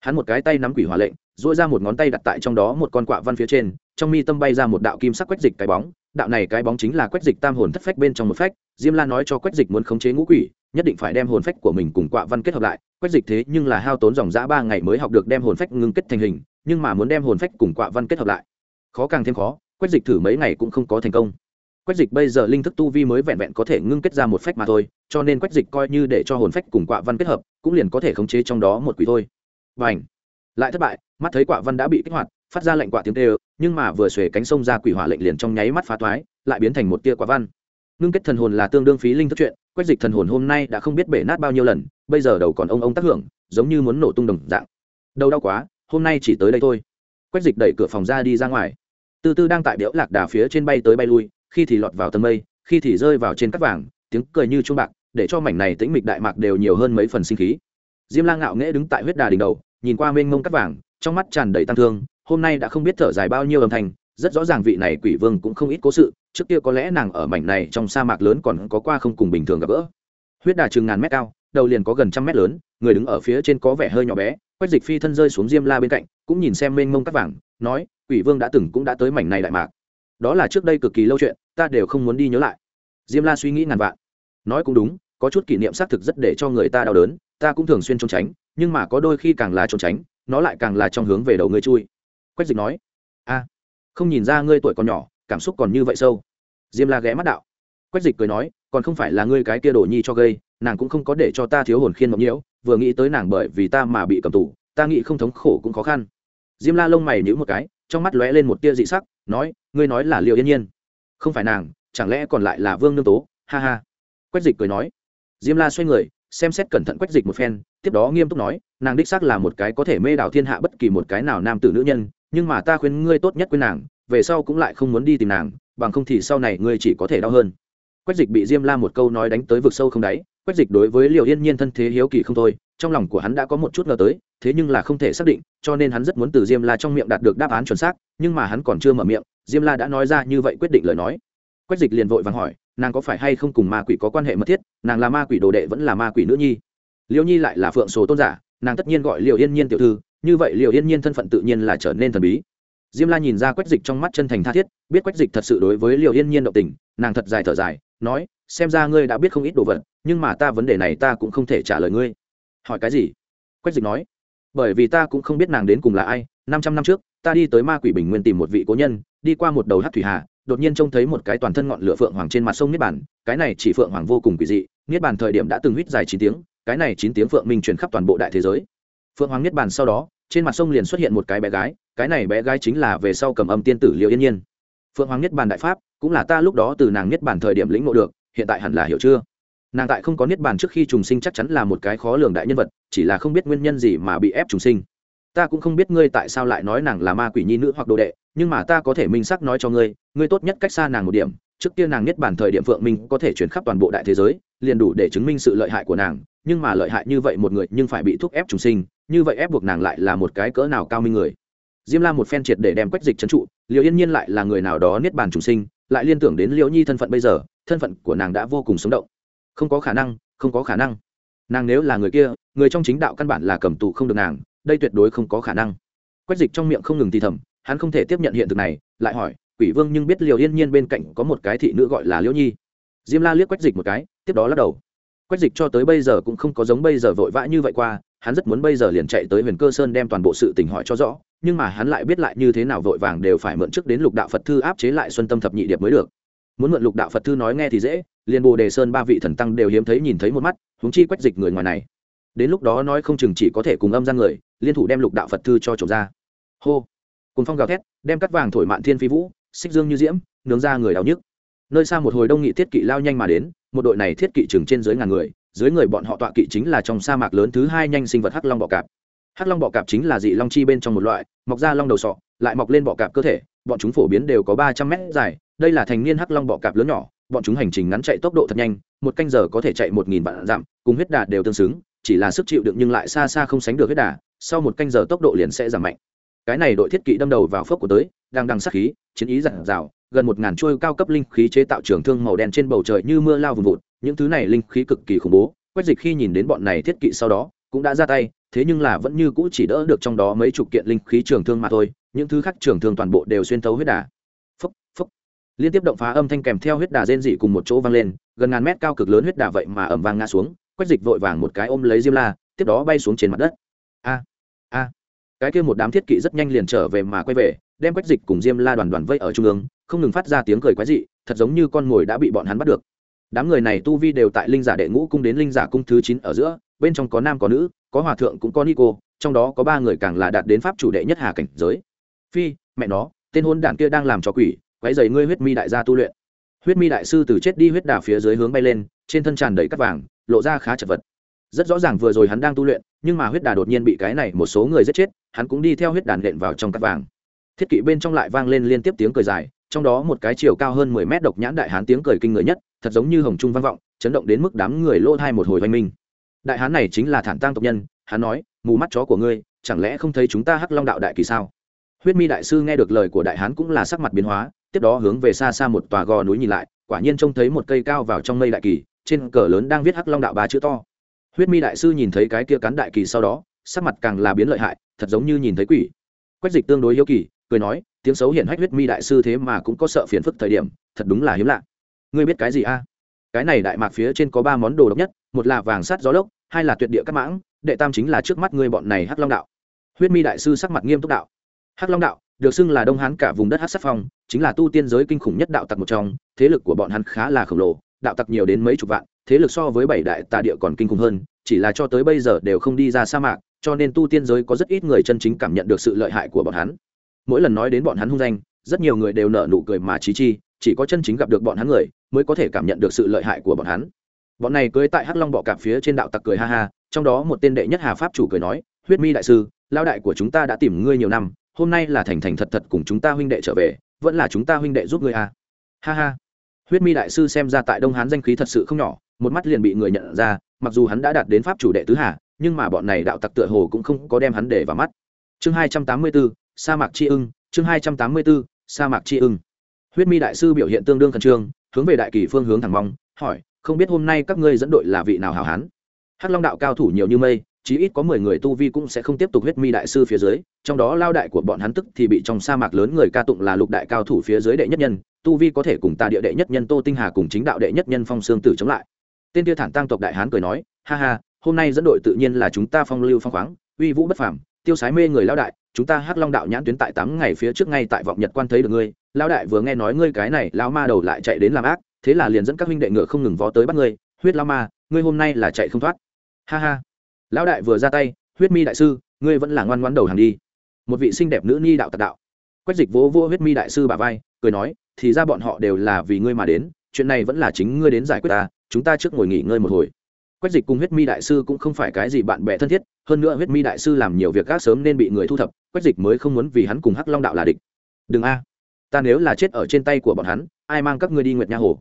Hắn một cái tay nắm quỷ hỏa lệnh dỗi ra một ngón tay đặt tại trong đó một con quạ văn phía trên, trong mi tâm bay ra một đạo kim sắc quách dịch cái bóng. Đạo này cái bóng chính là quách dịch tam hồn thất phách bên trong một phách. Diêm la nói cho quách dịch muốn khống chế ngũ quỷ, nhất định phải đem hồn phách của mình cùng quạ văn kết hợp lại. Quách dịch thế nhưng là hao tốn dòng dã ba ngày mới học được đem hồn phách ngưng kết thành hình, nhưng mà muốn đem hồn phách cùng quạ văn kết hợp lại, khó càng thêm khó. Quách dịch thử mấy ngày cũng không có thành công quách dịch bây giờ linh thức tu vi mới vẹn vẹn có thể ngưng kết ra một phách mà thôi, cho nên quách dịch coi như để cho hồn phách cùng quạ văn kết hợp, cũng liền có thể khống chế trong đó một quỷ thôi. Và ảnh lại thất bại, mắt thấy quạ văn đã bị kích hoạt, phát ra lệnh quạ tiếng tê ơ nhưng mà vừa xuề cánh sông ra quỷ hỏa lệnh liền trong nháy mắt phá toái, lại biến thành một tia quạ văn. Ngưng kết thần hồn là tương đương phí linh thức chuyện, quách dịch thần hồn hôm nay đã không biết bể nát bao nhiêu lần, bây giờ đầu còn ông ông tác hưởng, giống như muốn nổ tung đồng dạng. Đầu đau quá, hôm nay chỉ tới đây thôi. Quách dịch đẩy cửa phòng ra đi ra ngoài. Tư tư đang tại đẽo lạc đà phía trên bay tới bay lui khi thì lọt vào tầng mây, khi thì rơi vào trên cắt vàng, tiếng cười như chuông bạc, để cho mảnh này tĩnh mịch đại mạc đều nhiều hơn mấy phần sinh khí. Diêm lang ngạo nghễ đứng tại huyết đà đỉnh đầu, nhìn qua mênh mông cắt vàng, trong mắt tràn đầy tăng thương, hôm nay đã không biết thở dài bao nhiêu âm thanh, rất rõ ràng vị này quỷ vương cũng không ít cố sự, trước kia có lẽ nàng ở mảnh này trong sa mạc lớn còn có qua không cùng bình thường gặp gỡ. Huyết đà chừng ngàn mét cao, đầu liền có gần trăm mét lớn, người đứng ở phía trên có vẻ hơi nhỏ bé, quách dịch phi thân rơi xuống diêm la bên cạnh, cũng nhìn xem mênh mông cắt vàng, nói, quỷ vương đã từng cũng đã tới mảnh này đại mạc. Đó là trước đây cực kỳ lâu chuyện ta đều không muốn đi nhớ lại. Diêm la suy nghĩ ngàn vạn. Nói cũng đúng, có chút kỷ niệm xác thực rất để cho người ta đau đớn, ta cũng thường xuyên trốn tránh, nhưng mà có đôi khi càng là trốn tránh, nó lại càng là trong hướng về đầu ngươi chui. Quách dịch nói, a, không nhìn ra ngươi tuổi còn nhỏ, cảm xúc còn như vậy sâu. Diêm la ghé mắt đạo. Quách dịch cười nói, còn không phải là ngươi cái kia đổ nhi cho gây, nàng cũng không có để cho ta thiếu hồn khiên mộng nhiễu, vừa nghĩ tới nàng bởi vì ta mà bị cầm tù, ta nghĩ không thống khổ cũng khó khăn. Diêm la lông mày nhíu một cái, trong mắt lóe lên một tia dị sắc, nói, ngươi nói là liệu yên nhiên không phải nàng, chẳng lẽ còn lại là vương nương tố? Ha ha. Quách dịch cười nói. Diêm la xoay người, xem xét cẩn thận quách dịch một phen, tiếp đó nghiêm túc nói, nàng đích xác là một cái có thể mê đảo thiên hạ bất kỳ một cái nào nam tử nữ nhân, nhưng mà ta khuyên ngươi tốt nhất quên nàng, về sau cũng lại không muốn đi tìm nàng, bằng không thì sau này ngươi chỉ có thể đau hơn. Quách dịch bị diêm la một câu nói đánh tới vực sâu không đáy, quách dịch đối với liệu yên nhiên thân thế hiếu kỳ không thôi trong lòng của hắn đã có một chút ngờ tới, thế nhưng là không thể xác định, cho nên hắn rất muốn từ diêm la trong miệng đạt được đáp án chuẩn xác, nhưng mà hắn còn chưa mở miệng, diêm la đã nói ra như vậy quyết định lời nói. Quách dịch liền vội vàng hỏi, nàng có phải hay không cùng ma quỷ có quan hệ mật thiết, nàng là ma quỷ đồ đệ vẫn là ma quỷ nữ nhi? Liêu nhi lại là phượng sổ tôn giả, nàng tất nhiên gọi liệu yên nhiên tiểu thư, như vậy liệu yên nhiên thân phận tự nhiên là trở nên thần bí. Diêm la nhìn ra quách dịch trong mắt chân thành tha thiết, biết quách dịch thật sự đối với liệu yên nhiên động tình, nàng thật dài thở dài, nói, xem ra ngươi đã biết không ít đồ vật, nhưng mà ta vấn đề này ta cũng không thể trả lời ngươi hỏi cái gì? Quách dịch nói. Bởi vì ta cũng không biết nàng đến cùng là ai, năm trăm năm trước, ta đi tới ma quỷ bình nguyên tìm một vị cố nhân, đi qua một đầu hát thủy hà, đột nhiên trông thấy một cái toàn thân ngọn lửa phượng hoàng trên mặt sông niết bàn, cái này chỉ phượng hoàng vô cùng quỷ dị, niết bàn thời điểm đã từng huýt dài chín tiếng, cái này chín tiếng phượng minh truyền khắp toàn bộ đại thế giới. Phượng hoàng niết bàn sau đó, trên mặt sông liền xuất hiện một cái bé gái, cái này bé gái chính là về sau cầm âm tiên tử liệu yên nhiên. Phượng hoàng niết bàn đại pháp, cũng là ta lúc đó từ nàng niết bàn thời điểm lĩnh ngộ được, hiện tại hẳn là hiểu chưa? Nàng tại không có niết bàn trước khi trùng sinh chắc chắn là một cái khó lường đại nhân vật, chỉ là không biết nguyên nhân gì mà bị ép trùng sinh. Ta cũng không biết ngươi tại sao lại nói nàng là ma quỷ nhi nữ hoặc đồ đệ, nhưng mà ta có thể minh xác nói cho ngươi ngươi tốt nhất cách xa nàng một điểm, trước kia nàng niết bàn thời điểm phượng minh có thể chuyển khắp toàn bộ đại thế giới, liền đủ để chứng minh sự lợi hại của nàng, nhưng mà lợi hại như vậy một người nhưng phải bị thúc ép trùng sinh, như vậy ép buộc nàng lại là một cái cỡ nào cao minh người. Diêm la một phen triệt để đem quách dịch trấn trụ liệu yên nhiên lại là người nào đó niết bàn trùng sinh, lại liên tưởng đến liễu nhi thân phận bây giờ, thân phận của nàng đã vô cùng sống động không có khả năng, không có khả năng. Nàng nếu là người kia, người trong chính đạo căn bản là cầm tù không được nàng, đây tuyệt đối không có khả năng. Quách dịch trong miệng không ngừng thì thầm, hắn không thể tiếp nhận hiện thực này, lại hỏi, quỷ vương nhưng biết liều yên nhiên bên cạnh có một cái thị nữ gọi là liễu nhi? Diêm la liếc quách dịch một cái, tiếp đó lắc đầu. Quách dịch cho tới bây giờ cũng không có giống bây giờ vội vã như vậy qua, hắn rất muốn bây giờ liền chạy tới huyền cơ sơn đem toàn bộ sự tình hỏi cho rõ, nhưng mà hắn lại biết lại như thế nào vội vàng đều phải mượn trước đến lục đạo phật thư áp chế lại xuân tâm thập nhị điệp mới được muốn mượn lục đạo phật thư nói nghe thì dễ, liền bồ đề sơn ba vị thần tăng đều hiếm thấy nhìn thấy một mắt húng chi quách dịch người ngoài này. Đến lúc đó nói không chừng chỉ có thể cùng âm ra người, liên thủ đem lục đạo phật thư cho trộm ra. Hô. Cùng phong gào thét, đem cắt vàng thổi mạn thiên phi vũ, xích dương như diễm, nướng ra người đau nhức. Nơi xa một hồi đông nghị thiết kỵ lao nhanh mà đến, một đội này thiết kỵ chừng trên dưới ngàn người, dưới người bọn họ tọa kỵ chính là trong sa mạc lớn thứ hai nhanh sinh vật hắc long bọ cạp. Hắc long bọ cạp chính là dị long chi bên trong một loại, mọc ra long đầu sọ, lại mọc lên bọ cạp cơ thể, bọn chúng phổ biến đều có ba trăm mét dài đây là thành niên hắc long bọ cạp lớn nhỏ, bọn chúng hành trình ngắn chạy tốc độ thật nhanh, một canh giờ có thể chạy một nghìn vạn dặm, cùng huyết đà đều tương xứng, chỉ là sức chịu đựng nhưng lại xa xa không sánh được huyết đà, sau một canh giờ tốc độ liền sẽ giảm mạnh. Cái này đội thiết kỵ đâm đầu vào phốc của tới, đang đằng sát khí, chiến ý giản rào gần một ngàn chuôi cao cấp linh khí chế tạo trường thương màu đen trên bầu trời như mưa lao vùng vụt, những thứ này linh khí cực kỳ khủng bố, quách dịch khi nhìn đến bọn này thiết kỵ sau đó, cũng đã ra tay, thế nhưng là vẫn như cũ chỉ đỡ được trong đó mấy chục kiện linh khí trường thương mà thôi, những thứ khác trường thương toàn bộ đều xuyên thấu huyết đà liên tiếp động phá âm thanh kèm theo huyết đà rên dị cùng một chỗ vang lên, gần ngàn mét cao cực lớn huyết đà vậy mà ẩm vang ngã xuống, quách dịch vội vàng một cái ôm lấy diêm la, tiếp đó bay xuống trên mặt đất. A a. Cái kia một đám thiết kỵ rất nhanh liền trở về mà quay về, đem quách dịch cùng diêm la đoàn đoàn vây ở trung ương, không ngừng phát ra tiếng cười quái dị, thật giống như con mồi đã bị bọn hắn bắt được. Đám người này tu vi đều tại linh giả đệ ngũ cung đến linh giả cung thứ chín ở giữa, bên trong có nam có nữ, có hòa thượng cũng có nico trong đó có ba người càng là đạt đến pháp chủ đệ nhất hà cảnh giới. Phi, mẹ nó, tên hôn đản kia đang làm cho quỷ quấy dày ngươi huyết mi đại gia tu luyện. Huyết mi đại sư từ chết đi huyết đà phía dưới hướng bay lên, trên thân tràn đầy cắt vàng, lộ ra khá chật vật. Rất rõ ràng vừa rồi hắn đang tu luyện, nhưng mà huyết đà đột nhiên bị cái này một số người giết chết, hắn cũng đi theo huyết đàn lện vào trong cắt vàng. Thiết kỵ bên trong lại vang lên liên tiếp tiếng cười dài, trong đó một cái chiều cao hơn mười mét độc nhãn đại hán tiếng cười kinh người nhất, thật giống như hồng trung vang vọng, chấn động đến mức đám người lỗ thai một hồi oanh minh. Đại hán này chính là thản tang tộc nhân, hắn nói, mù mắt chó của ngươi, chẳng lẽ không thấy chúng ta hắc long đạo đại kỳ sao? Huyết mi đại sư nghe được lời của đại hán cũng là sắc mặt biến hóa tiếp đó hướng về xa xa một tòa gò núi nhìn lại, quả nhiên trông thấy một cây cao vào trong mây đại kỳ, trên cờ lớn đang viết hắc long đạo ba chữ to. Huyết mi đại sư nhìn thấy cái kia cắn đại kỳ sau đó, sắc mặt càng là biến lợi hại, thật giống như nhìn thấy quỷ. Quách dịch tương đối hiếu kỳ, cười nói, tiếng xấu hiện hách huyết mi đại sư thế mà cũng có sợ phiền phức thời điểm, thật đúng là hiếm lạ. Ngươi biết cái gì a? Cái này đại mạc phía trên có ba món đồ độc nhất, một là vàng sắt gió lốc, hai là tuyệt địa cắt mãng, đệ tam chính là trước mắt ngươi bọn này hắc long đạo. Huyết mi đại sư sắc mặt nghiêm túc đạo. Hắc long đạo, được xưng là đông hán cả vùng đất hắc sắc phong chính là tu tiên giới kinh khủng nhất đạo tặc một trong, thế lực của bọn hắn khá là khổng lồ, đạo tặc nhiều đến mấy chục vạn, thế lực so với bảy đại tà địa còn kinh khủng hơn, chỉ là cho tới bây giờ đều không đi ra sa mạc, cho nên tu tiên giới có rất ít người chân chính cảm nhận được sự lợi hại của bọn hắn. Mỗi lần nói đến bọn hắn hung danh, rất nhiều người đều nở nụ cười mà trí chi, chỉ có chân chính gặp được bọn hắn người, mới có thể cảm nhận được sự lợi hại của bọn hắn. Bọn này cưới tại hắc long bọ cạp phía trên đạo tặc cười ha ha, trong đó một tên đệ nhất hà pháp chủ cười nói, huyết mi đại sư lao đại của chúng ta đã tìm ngươi nhiều năm, hôm nay là thành thành thật thật cùng chúng ta huynh đệ trở về vẫn là chúng ta huynh đệ giúp ngươi à. ha ha. Huyết mi đại sư xem ra tại đông hán danh khí thật sự không nhỏ, một mắt liền bị người nhận ra, mặc dù hắn đã đạt đến pháp chủ đệ tứ hà, nhưng mà bọn này đạo tặc tựa hồ cũng không có đem hắn để vào mắt. Chương hai trăm tám mươi bốn sa mạc tri ưng, chương hai trăm tám mươi bốn sa mạc tri ưng. Huyết mi đại sư biểu hiện tương đương khẩn trương, hướng về đại kỳ phương hướng thẳng mong, hỏi, không biết hôm nay các ngươi dẫn đội là vị nào hảo hán? Hắc long đạo cao thủ nhiều như mây chí ít có mười người tu vi cũng sẽ không tiếp tục huyết mi đại sư phía dưới, trong đó lao đại của bọn hắn tức thì bị trong sa mạc lớn người ca tụng là lục đại cao thủ phía dưới đệ nhất nhân, tu vi có thể cùng ta địa đệ nhất nhân tô tinh hà cùng chính đạo đệ nhất nhân phong xương tử chống lại. Tên kia thản tăng tộc đại hán cười nói, ha ha, hôm nay dẫn đội tự nhiên là chúng ta phong lưu phong khoáng, uy vũ bất phàm, tiêu sái mê người lao đại, chúng ta hắc long đạo nhãn tuyến tại tám ngày phía trước ngay tại vọng nhật quan thấy được ngươi, lao đại vừa nghe nói ngươi cái này lao ma đầu lại chạy đến làm ác, thế là liền dẫn các huynh đệ ngựa không ngừng vó tới bắt ngươi, huyết lao ma, ngươi hôm nay là chạy không thoát. Ha ha lão đại vừa ra tay, huyết mi đại sư, ngươi vẫn là ngoan ngoãn đầu hàng đi. Một vị xinh đẹp nữ ni đạo tạc đạo. Quách dịch vỗ vô huyết mi đại sư bà vai, cười nói, thì ra bọn họ đều là vì ngươi mà đến, chuyện này vẫn là chính ngươi đến giải quyết ta, chúng ta trước ngồi nghỉ ngơi một hồi. Quách dịch cùng huyết mi đại sư cũng không phải cái gì bạn bè thân thiết, hơn nữa huyết mi đại sư làm nhiều việc gác sớm nên bị người thu thập, quách dịch mới không muốn vì hắn cùng hắc long đạo là địch. Đừng a, ta nếu là chết ở trên tay của bọn hắn, ai mang các ngươi đi nguyệt nha hồ?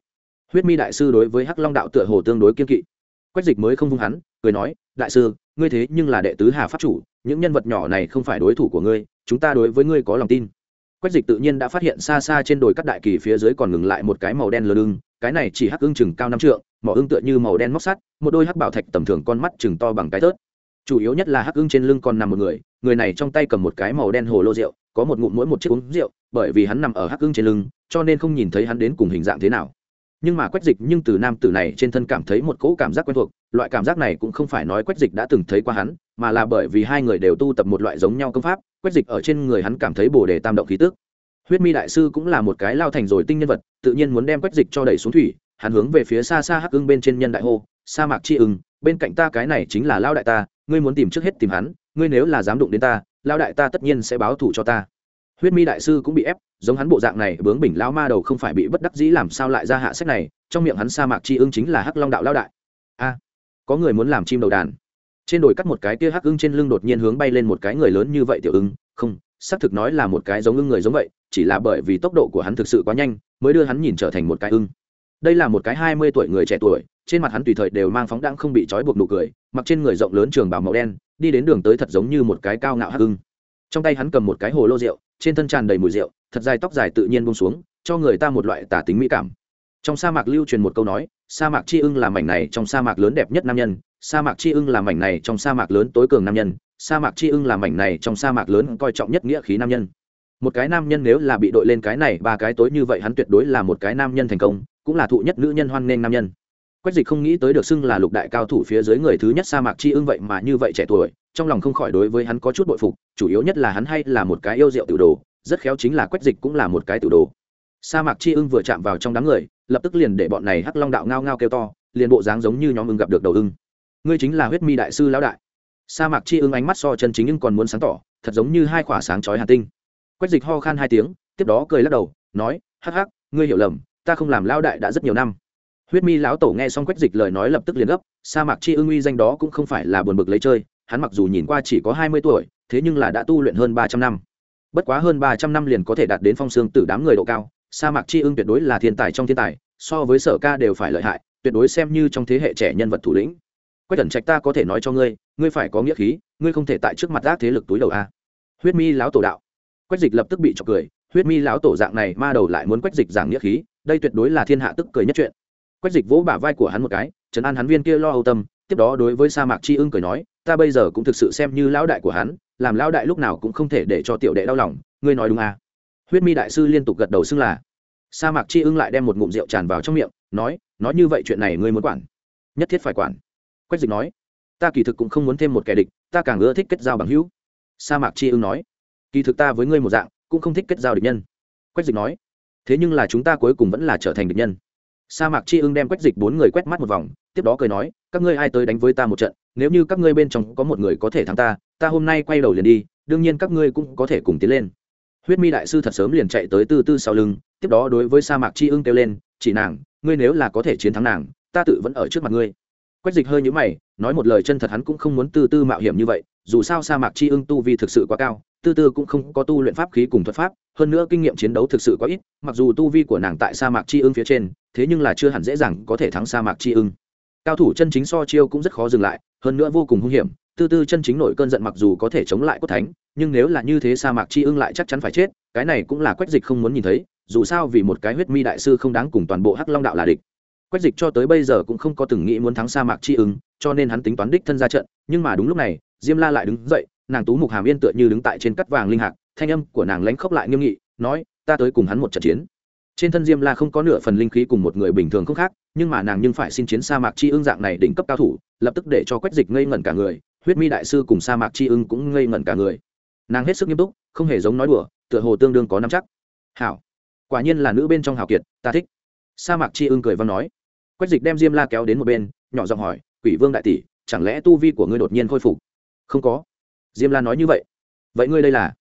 Huyết mi đại sư đối với hắc long đạo tựa hồ tương đối kiên kỵ. Quách dịch mới không vung hắn, cười nói đại sư, ngươi thế nhưng là đệ tứ hà pháp chủ, những nhân vật nhỏ này không phải đối thủ của ngươi, chúng ta đối với ngươi có lòng tin. Quách dịch tự nhiên đã phát hiện xa xa trên đồi cắt đại kỳ phía dưới còn ngừng lại một cái màu đen lơ lưng cái này chỉ hắc ưng chừng cao năm trượng mỏ ưng tựa như màu đen móc sắt, một đôi hắc bảo thạch tầm thường con mắt chừng to bằng cái tớt. Chủ yếu nhất là hắc ưng trên lưng còn nằm một người người này trong tay cầm một cái màu đen hồ lô rượu, có một ngụm mỗi một chiếc uống rượu, bởi vì hắn nằm ở hắc ưng trên lưng, cho nên không nhìn thấy hắn đến cùng hình dạng thế nào nhưng mà quách dịch nhưng từ nam tử này trên thân cảm thấy một cỗ cảm giác quen thuộc, loại cảm giác này cũng không phải nói quách dịch đã từng thấy qua hắn, mà là bởi vì hai người đều tu tập một loại giống nhau công pháp, quách dịch ở trên người hắn cảm thấy bồ đề tam động khí tước huyết mi đại sư cũng là một cái lao thành rồi tinh nhân vật, tự nhiên muốn đem quách dịch cho đẩy xuống thủy, hắn hướng về phía xa xa hắc ưng bên trên nhân đại hô, sa mạc chi ưng, bên cạnh ta cái này chính là lao đại ta, ngươi muốn tìm trước hết tìm hắn, ngươi nếu là dám đụng đến ta, lao đại ta tất nhiên sẽ báo thù cho ta huyết mi đại sư cũng bị ép, giống hắn bộ dạng này, bướng bỉnh lao ma đầu không phải bị bất đắc dĩ làm sao lại ra hạ sách này, trong miệng hắn sa mạc chi ưng chính là hắc long đạo lao đại. A, có người muốn làm chim đầu đàn. Trên đồi cắt một cái kia hắc ưng trên lưng đột nhiên hướng bay lên một cái người lớn như vậy tiểu ưng, không, xác thực nói là một cái giống ưng người giống vậy, chỉ là bởi vì tốc độ của hắn thực sự quá nhanh, mới đưa hắn nhìn trở thành một cái ưng. Đây là một cái hai mươi tuổi người trẻ tuổi, trên mặt hắn tùy thời đều mang phóng đãng không bị trói buộc nụ cười, mặc trên người rộng lớn trường bào màu đen, đi đến đường tới thật giống như một cái cao ngạo hắc ưng trong tay hắn cầm một cái hồ lô rượu, trên thân tràn đầy mùi rượu, thật dài tóc dài tự nhiên bông xuống, cho người ta một loại tả tính mỹ cảm. Trong sa mạc lưu truyền một câu nói, sa mạc chi ưng là mảnh này trong sa mạc lớn đẹp nhất nam nhân, sa mạc chi ưng là mảnh này trong sa mạc lớn tối cường nam nhân, sa mạc chi ưng là mảnh này trong sa mạc lớn coi trọng nhất nghĩa khí nam nhân. Một cái nam nhân nếu là bị đội lên cái này ba cái tối như vậy hắn tuyệt đối là một cái nam nhân thành công, cũng là thụ nhất nữ nhân hoan nghênh nam nhân quách dịch không nghĩ tới được xưng là lục đại cao thủ phía dưới người thứ nhất sa mạc chi ưng vậy mà như vậy trẻ tuổi, trong lòng không khỏi đối với hắn có chút bội phục, chủ yếu nhất là hắn hay là một cái yêu rượu tự đồ, rất khéo chính là quách dịch cũng là một cái tự đồ. Sa mạc chi ưng vừa chạm vào trong đám người, lập tức liền để bọn này hắc long đạo ngao ngao kêu to, liền bộ dáng giống như nhóm ưng gặp được đầu ưng. Ngươi chính là huyết mi đại sư lão đại. Sa mạc chi ưng ánh mắt so chân chính nhưng còn muốn sáng tỏ, thật giống như hai khỏa sáng chói hà tinh. Quách dịch ho khan hai tiếng, tiếp đó cười lắc đầu, nói, hắc hắc, ngươi hiểu lầm, ta không làm lão đại đã rất nhiều năm huyết mi lão tổ nghe xong quách dịch lời nói lập tức liền gấp, sa mạc chi ưng uy danh đó cũng không phải là buồn bực lấy chơi, hắn mặc dù nhìn qua chỉ có hai mươi tuổi, thế nhưng là đã tu luyện hơn ba trăm năm. Bất quá hơn ba trăm năm liền có thể đạt đến phong xương tử đám người độ cao, sa mạc chi ưng tuyệt đối là thiên tài trong thiên tài, so với sở ca đều phải lợi hại, tuyệt đối xem như trong thế hệ trẻ nhân vật thủ lĩnh. Quách cẩn trạch ta có thể nói cho ngươi ngươi phải có nghĩa khí, ngươi không thể tại trước mặt ác thế lực túi đầu a. Huyết mi lão tổ đạo. Quách dịch lập tức bị trọc cười, huyết mi lão tổ dạng này, ma đầu lại muốn quách dịch giảng nghĩa khí, đây tuyệt đối là thiên hạ tức cười nhất chuyện quách dịch vỗ bả vai của hắn một cái, trấn an hắn viên kia lo âu tâm, tiếp đó đối với sa mạc chi ưng cười nói, ta bây giờ cũng thực sự xem như lão đại của hắn, làm lão đại lúc nào cũng không thể để cho tiểu đệ đau lòng, ngươi nói đúng à? Huyết mi đại sư liên tục gật đầu xưng là. Sa mạc chi ưng lại đem một ngụm rượu tràn vào trong miệng, nói nói như vậy chuyện này ngươi muốn quản? Nhất thiết phải quản. Quách dịch nói, ta kỳ thực cũng không muốn thêm một kẻ địch, ta càng ưa thích kết giao bằng hữu. Sa mạc chi ưng nói, kỳ thực ta với ngươi một dạng, cũng không thích kết giao địch nhân. Quách dịch nói, thế nhưng là chúng ta cuối cùng vẫn là trở thành địch nhân sa mạc chi ưng đem quách dịch bốn người quét mắt một vòng, tiếp đó cười nói, các ngươi ai tới đánh với ta một trận, nếu như các ngươi bên trong có một người có thể thắng ta ta hôm nay quay đầu liền đi, đương nhiên các ngươi cũng có thể cùng tiến lên. Huyết mi đại sư thật sớm liền chạy tới tư tư sau lưng, tiếp đó đối với sa mạc chi ưng kêu lên, chỉ nàng, ngươi nếu là có thể chiến thắng nàng, ta tự vẫn ở trước mặt ngươi. Quách dịch hơi nhũ mày, nói một lời chân thật hắn cũng không muốn tư tư mạo hiểm như vậy, dù sao sa mạc chi ưng tu vi thực sự quá cao tư tư cũng không có tu luyện pháp khí cùng thuật pháp, hơn nữa kinh nghiệm chiến đấu thực sự quá ít, mặc dù tu vi của nàng tại sa mạc chi ưng phía trên, thế nhưng là chưa hẳn dễ dàng có thể thắng sa mạc chi ưng. Cao thủ chân chính so chiêu cũng rất khó dừng lại, hơn nữa vô cùng hung hiểm, tư tư chân chính nổi cơn giận mặc dù có thể chống lại cốt thánh, nhưng nếu là như thế sa mạc chi ưng lại chắc chắn phải chết, cái này cũng là quách dịch không muốn nhìn thấy, dù sao vì một cái huyết mi đại sư không đáng cùng toàn bộ hắc long đạo là địch. Quách dịch cho tới bây giờ cũng không có từng nghĩ muốn thắng sa mạc chi ưng, cho nên hắn tính toán đích thân ra trận, nhưng mà đúng lúc này, diêm la lại đứng dậy nàng tú mục hàm yên tựa như đứng tại trên cắt vàng linh hạc, thanh âm của nàng lánh khóc lại nghiêm nghị, nói, ta tới cùng hắn một trận chiến. Trên thân diêm la không có nửa phần linh khí cùng một người bình thường không khác, nhưng mà nàng nhưng phải xin chiến sa mạc chi ưng dạng này đỉnh cấp cao thủ, lập tức để cho quách dịch ngây ngẩn cả người, huyết mi đại sư cùng sa mạc chi ưng cũng ngây ngẩn cả người. Nàng hết sức nghiêm túc, không hề giống nói đùa, tựa hồ tương đương có năm chắc. Hảo. Quả nhiên là nữ bên trong hào kiệt, ta thích. Sa mạc chi ưng cười văn nói. Quách dịch đem diêm la kéo đến một bên, nhỏ giọng hỏi, quỷ vương đại tỷ, chẳng lẽ tu vi của ngươi đột nhiên khôi phục? Không có diêm la nói như vậy. Vậy ngươi đây là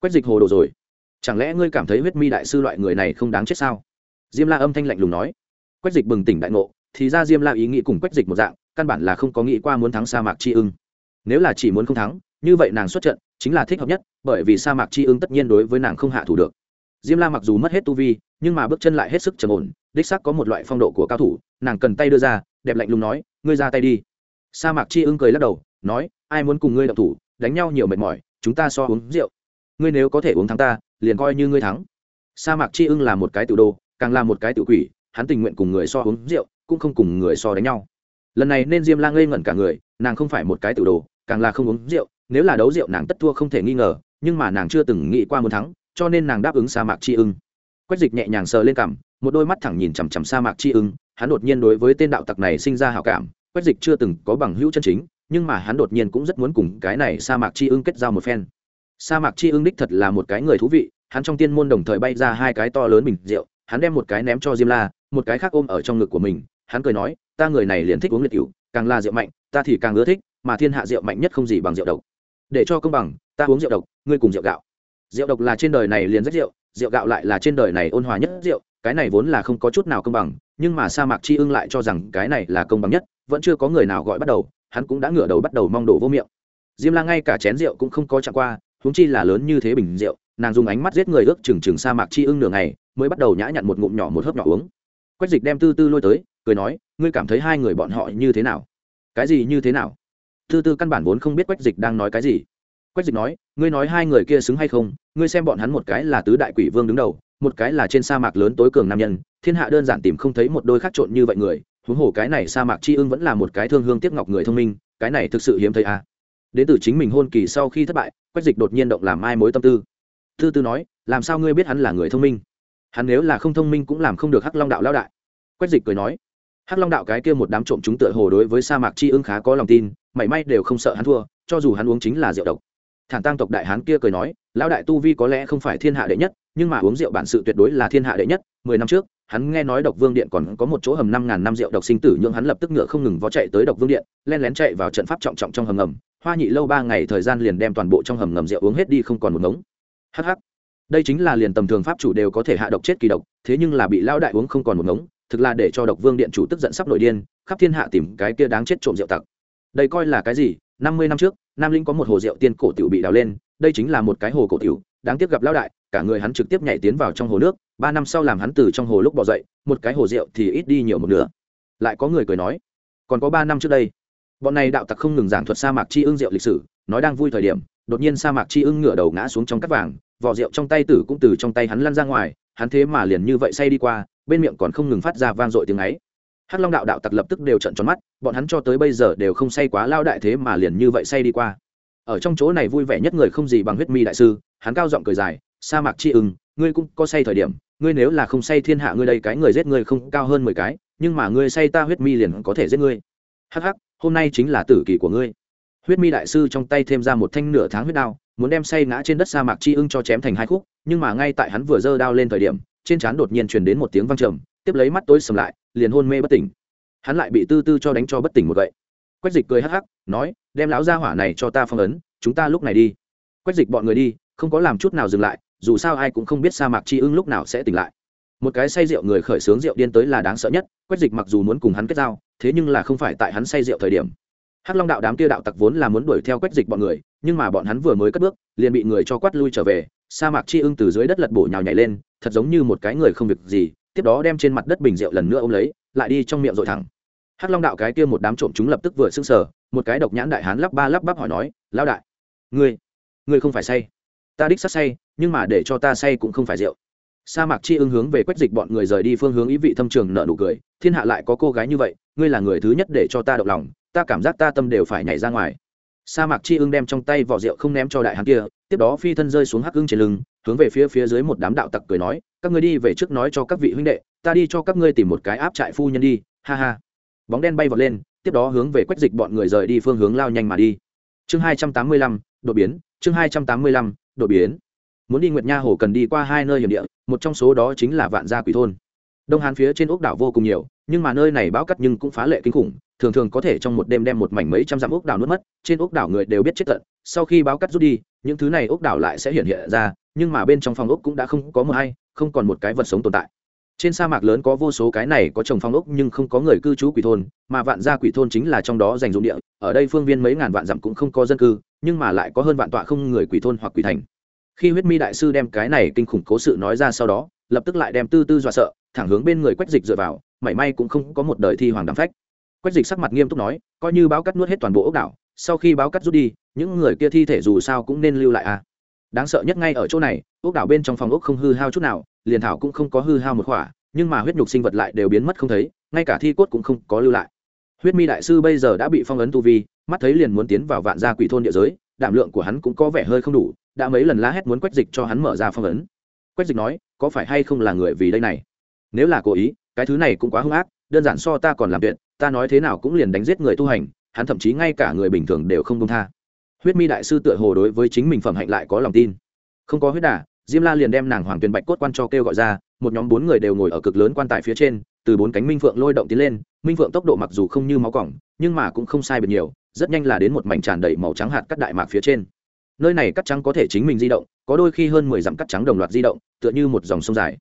quách dịch hồ đồ rồi. Chẳng lẽ ngươi cảm thấy huyết mi đại sư loại người này không đáng chết sao? Diêm la âm thanh lạnh lùng nói. Quách dịch bừng tỉnh đại ngộ, thì ra diêm la ý nghĩ cùng quách dịch một dạng, căn bản là không có nghĩ qua muốn thắng sa mạc tri ưng. Nếu là chỉ muốn không thắng, như vậy nàng xuất trận chính là thích hợp nhất, bởi vì sa mạc tri ưng tất nhiên đối với nàng không hạ thủ được. Diêm la mặc dù mất hết tu vi, nhưng mà bước chân lại hết sức trầm ổn, đích sắc có một loại phong độ của cao thủ, nàng cần tay đưa ra, đẹp lạnh lùng nói, ngươi ra tay đi. Sa mạc tri ưng cười lắc đầu, nói, ai muốn cùng ngươi đậu thủ đánh nhau nhiều mệt mỏi, chúng ta so uống rượu. Ngươi nếu có thể uống thắng ta, liền coi như ngươi thắng. Sa mạc Chi ưng là một cái tự đồ, càng là một cái tự quỷ, hắn tình nguyện cùng người so uống rượu, cũng không cùng người so đánh nhau. Lần này nên diêm la ngây ngẩn cả người, nàng không phải một cái tự đồ, càng là không uống rượu, nếu là đấu rượu nàng tất thua không thể nghi ngờ, nhưng mà nàng chưa từng nghĩ qua muốn thắng, cho nên nàng đáp ứng sa mạc Chi ưng. Quách dịch nhẹ nhàng sờ lên cằm, một đôi mắt thẳng nhìn chằm chằm sa mạc Chi ưng, hắn đột nhiên đối với tên đạo tặc này sinh ra hào cảm, quách dịch chưa từng có bằng hữu chân chính nhưng mà hắn đột nhiên cũng rất muốn cùng cái này sa mạc Chi ưng kết giao một phen. Sa mạc Chi ưng đích thật là một cái người thú vị, hắn trong tiên môn đồng thời bay ra hai cái to lớn bình rượu, hắn đem một cái ném cho diêm la, một cái khác ôm ở trong ngực của mình, hắn cười nói, ta người này liền thích uống liệt cựu càng là rượu mạnh, ta thì càng ưa thích, mà thiên hạ rượu mạnh nhất không gì bằng rượu độc. Để cho công bằng, ta uống rượu độc, ngươi cùng rượu gạo. Rượu độc là trên đời này liền rất rượu rượu gạo lại là trên đời này ôn hòa nhất rượu, cái này vốn là không có chút nào công bằng, nhưng mà sa mạc chi ưng lại cho rằng cái này là công bằng nhất, vẫn chưa có người nào gọi bắt đầu hắn cũng đã ngửa đầu bắt đầu mong đổ vô miệng. Diêm la ngay cả chén rượu cũng không có chạm qua, huống chi là lớn như thế bình rượu, nàng dùng ánh mắt giết người ước chừng chừng sa mạc chi ưng nửa ngày, mới bắt đầu nhã nhặn một ngụm nhỏ một hớp nhỏ uống. Quách dịch đem tư tư lôi tới, cười nói, ngươi cảm thấy hai người bọn họ như thế nào? Cái gì như thế nào? Tư tư căn bản vốn không biết quách dịch đang nói cái gì. Quách dịch nói, ngươi nói hai người kia xứng hay không? Ngươi xem bọn hắn một cái là tứ đại quỷ vương đứng đầu, một cái là trên sa mạc lớn tối cường nam nhân, thiên hạ đơn giản tìm không thấy một đôi khác trộn như vậy người huống hồ cái này sa mạc chi ưng vẫn là một cái thương hương tiếc ngọc người thông minh, cái này thực sự hiếm thấy à. đến từ chính mình hôn kỳ sau khi thất bại, quách dịch đột nhiên động làm mai mối tâm tư. Thư tư nói, làm sao ngươi biết hắn là người thông minh? Hắn nếu là không thông minh cũng làm không được hắc long đạo lao đại. Quách dịch cười nói, hắc long đạo cái kia một đám trộm chúng tựa hồ đối với sa mạc chi ưng khá có lòng tin, mảy may đều không sợ hắn thua, cho dù hắn uống chính là rượu độc. Thản tăng tộc đại hán kia cười nói, lão đại tu vi có lẽ không phải thiên hạ đệ nhất, nhưng mà uống rượu bản sự tuyệt đối là thiên hạ đệ nhất, mười năm trước hắn nghe nói độc vương điện còn có một chỗ hầm năm ngàn năm rượu độc sinh tử, nhưng hắn lập tức ngựa không ngừng vó chạy tới độc vương điện, len lén chạy vào trận pháp trọng trọng trong hầm ngầm. Hoa nhị lâu ba ngày thời gian liền đem toàn bộ trong hầm ngầm rượu uống hết đi, không còn một ngống. Hh đây chính là liền tầm thường pháp chủ đều có thể hạ độc chết kỳ độc, thế nhưng là bị lão đại uống không còn một ngống, thực là để cho độc vương điện chủ tức giận sắp nổi điên, khắp thiên hạ tìm cái kia đáng chết trộm rượu tặc. Đây coi là cái gì? Năm mươi năm trước, nam linh có một hồ rượu tiên cổ tiểu bị đào lên, đây chính là một cái hồ cổ tiểu đáng tiếc gặp lão đại, cả người hắn trực tiếp nhảy tiến vào trong hồ nước, ba năm sau làm hắn từ trong hồ lúc bỏ dậy, một cái hồ rượu thì ít đi nhiều một nửa. Lại có người cười nói, còn có ba năm trước đây, bọn này đạo tặc không ngừng giảng thuật sa mạc chi ưng rượu lịch sử, nói đang vui thời điểm, đột nhiên sa mạc chi ưng ngửa đầu ngã xuống trong cắt vàng, vỏ rượu trong tay tử cũng từ trong tay hắn lăn ra ngoài, hắn thế mà liền như vậy say đi qua, bên miệng còn không ngừng phát ra vang dội tiếng ấy. Hắc long đạo đạo tặc lập tức đều trận tròn mắt, bọn hắn cho tới bây giờ đều không say quá lao đại thế mà liền như vậy say đi qua ở trong chỗ này vui vẻ nhất người không gì bằng huyết mi đại sư, hắn cao giọng cười dài, sa mạc chi ưng, ngươi cũng có say thời điểm, ngươi nếu là không say thiên hạ ngươi đây cái người giết ngươi không cao hơn mười cái, nhưng mà ngươi say ta huyết mi liền có thể giết ngươi. Hắc hắc, hôm nay chính là tử kỳ của ngươi. Huyết mi đại sư trong tay thêm ra một thanh nửa tháng huyết đao, muốn đem say ngã trên đất sa mạc chi ưng cho chém thành hai khúc, nhưng mà ngay tại hắn vừa giơ đao lên thời điểm, trên trán đột nhiên truyền đến một tiếng vang trầm, tiếp lấy mắt tối sầm lại, liền hôn mê bất tỉnh. Hắn lại bị tư tư cho đánh cho bất tỉnh một vậy quách dịch cười hắc hắc, nói đem lão gia hỏa này cho ta phong ấn, chúng ta lúc này đi. Quách dịch bọn người đi, không có làm chút nào dừng lại, dù sao ai cũng không biết sa mạc chi ưng lúc nào sẽ tỉnh lại. Một cái say rượu người khởi sướng rượu điên tới là đáng sợ nhất, quách dịch mặc dù muốn cùng hắn kết giao, thế nhưng là không phải tại hắn say rượu thời điểm. Hắc long đạo đám kia đạo tặc vốn là muốn đuổi theo quách dịch bọn người, nhưng mà bọn hắn vừa mới cất bước, liền bị người cho quát lui trở về, sa mạc chi ưng từ dưới đất lật bổ nhào nhảy lên, thật giống như một cái người không việc gì, tiếp đó đem trên mặt đất bình rượu lần nữa ôm lấy, lại đi trong miệng dội thẳng. Hắc long đạo cái kia một đám trộm chúng lập tức vừa sững sờ một cái độc nhãn đại hán lắp ba lắp bắp hỏi nói lao đại, ngươi ngươi không phải say. Ta đích sắc say, nhưng mà để cho ta say cũng không phải rượu. Sa mạc chi ưng hướng về quách dịch bọn người rời đi phương hướng ý vị thâm trường nợ nụ cười, thiên hạ lại có cô gái như vậy, ngươi là người thứ nhất để cho ta động lòng, ta cảm giác ta tâm đều phải nhảy ra ngoài. Sa mạc chi ưng đem trong tay vỏ rượu không ném cho đại hán kia, tiếp đó phi thân rơi xuống hắc ưng trên lưng, hướng về phía phía dưới một đám đạo tặc cười nói, các ngươi đi về trước nói cho các vị huynh đệ, ta đi cho các ngươi tìm một cái áp trại phu nhân đi, ha ha. Bóng đen bay vọt lên tiếp đó hướng về quách dịch bọn người rời đi phương hướng lao nhanh mà đi. Chương hai trăm tám mươi lăm, đột biến, chương hai trăm tám mươi lăm, đột biến. Muốn đi nguyệt nha hồ cần đi qua hai nơi hiểm địa, một trong số đó chính là vạn gia quỷ thôn. Đông hán phía trên ốc đảo vô cùng nhiều, nhưng mà nơi này bão cắt nhưng cũng phá lệ kinh khủng, thường thường có thể trong một đêm đem một mảnh mấy trăm dặm ốc đảo nuốt mất, trên ốc đảo người đều biết chết tận, sau khi báo cắt rút đi, những thứ này ốc đảo lại sẽ hiện hiện ra, nhưng mà bên trong phòng ốc cũng đã không có một hay, không còn một cái vật sống tồn tại trên sa mạc lớn có vô số cái này có trồng phong ốc nhưng không có người cư trú quỷ thôn, mà vạn gia quỷ thôn chính là trong đó dành dụng địa, ở đây phương viên mấy ngàn vạn dặm cũng không có dân cư, nhưng mà lại có hơn vạn tọa không người quỷ thôn hoặc quỷ thành. Khi huyết mi đại sư đem cái này kinh khủng cố sự nói ra sau đó, lập tức lại đem tư tư dọa sợ, thẳng hướng bên người quách dịch dựa vào, mảy may cũng không có một đời thi hoàng đ phách. Quách dịch sắc mặt nghiêm túc nói, coi như báo cắt nuốt hết toàn bộ ốc đảo, sau khi báo cắt rút đi, những người kia thi thể dù sao cũng nên lưu lại à đáng sợ nhất ngay ở chỗ này, ốc đảo bên trong phòng ốc không hư hao chút nào, liền thảo cũng không có hư hao một khỏa, nhưng mà huyết nhục sinh vật lại đều biến mất không thấy, ngay cả thi cốt cũng không có lưu lại. Huyết mi đại sư bây giờ đã bị phong ấn tu vi, mắt thấy liền muốn tiến vào vạn gia quỷ thôn địa giới, đảm lượng của hắn cũng có vẻ hơi không đủ, đã mấy lần la hét muốn quách dịch cho hắn mở ra phong ấn. Quách dịch nói, có phải hay không là người vì đây này? Nếu là cố ý, cái thứ này cũng quá hung ác, đơn giản so ta còn làm chuyện ta nói thế nào cũng liền đánh giết người tu hành, hắn thậm chí ngay cả người bình thường đều không công tha huyết mi đại sư tựa hồ đối với chính mình phẩm hạnh lại có lòng tin. Không có huyết đà, diêm la liền đem nàng hoàng tuyền bạch cốt quan cho kêu gọi ra, một nhóm bốn người đều ngồi ở cực lớn quan tài phía trên, từ bốn cánh minh phượng lôi động tiến lên, minh phượng tốc độ mặc dù không như máu cỏng, nhưng mà cũng không sai biệt nhiều, rất nhanh là đến một mảnh tràn đầy màu trắng hạt cắt đại mạc phía trên. Nơi này cắt trắng có thể chính mình di động, có đôi khi hơn mười dặm cắt trắng đồng loạt di động, tựa như một dòng sông dài.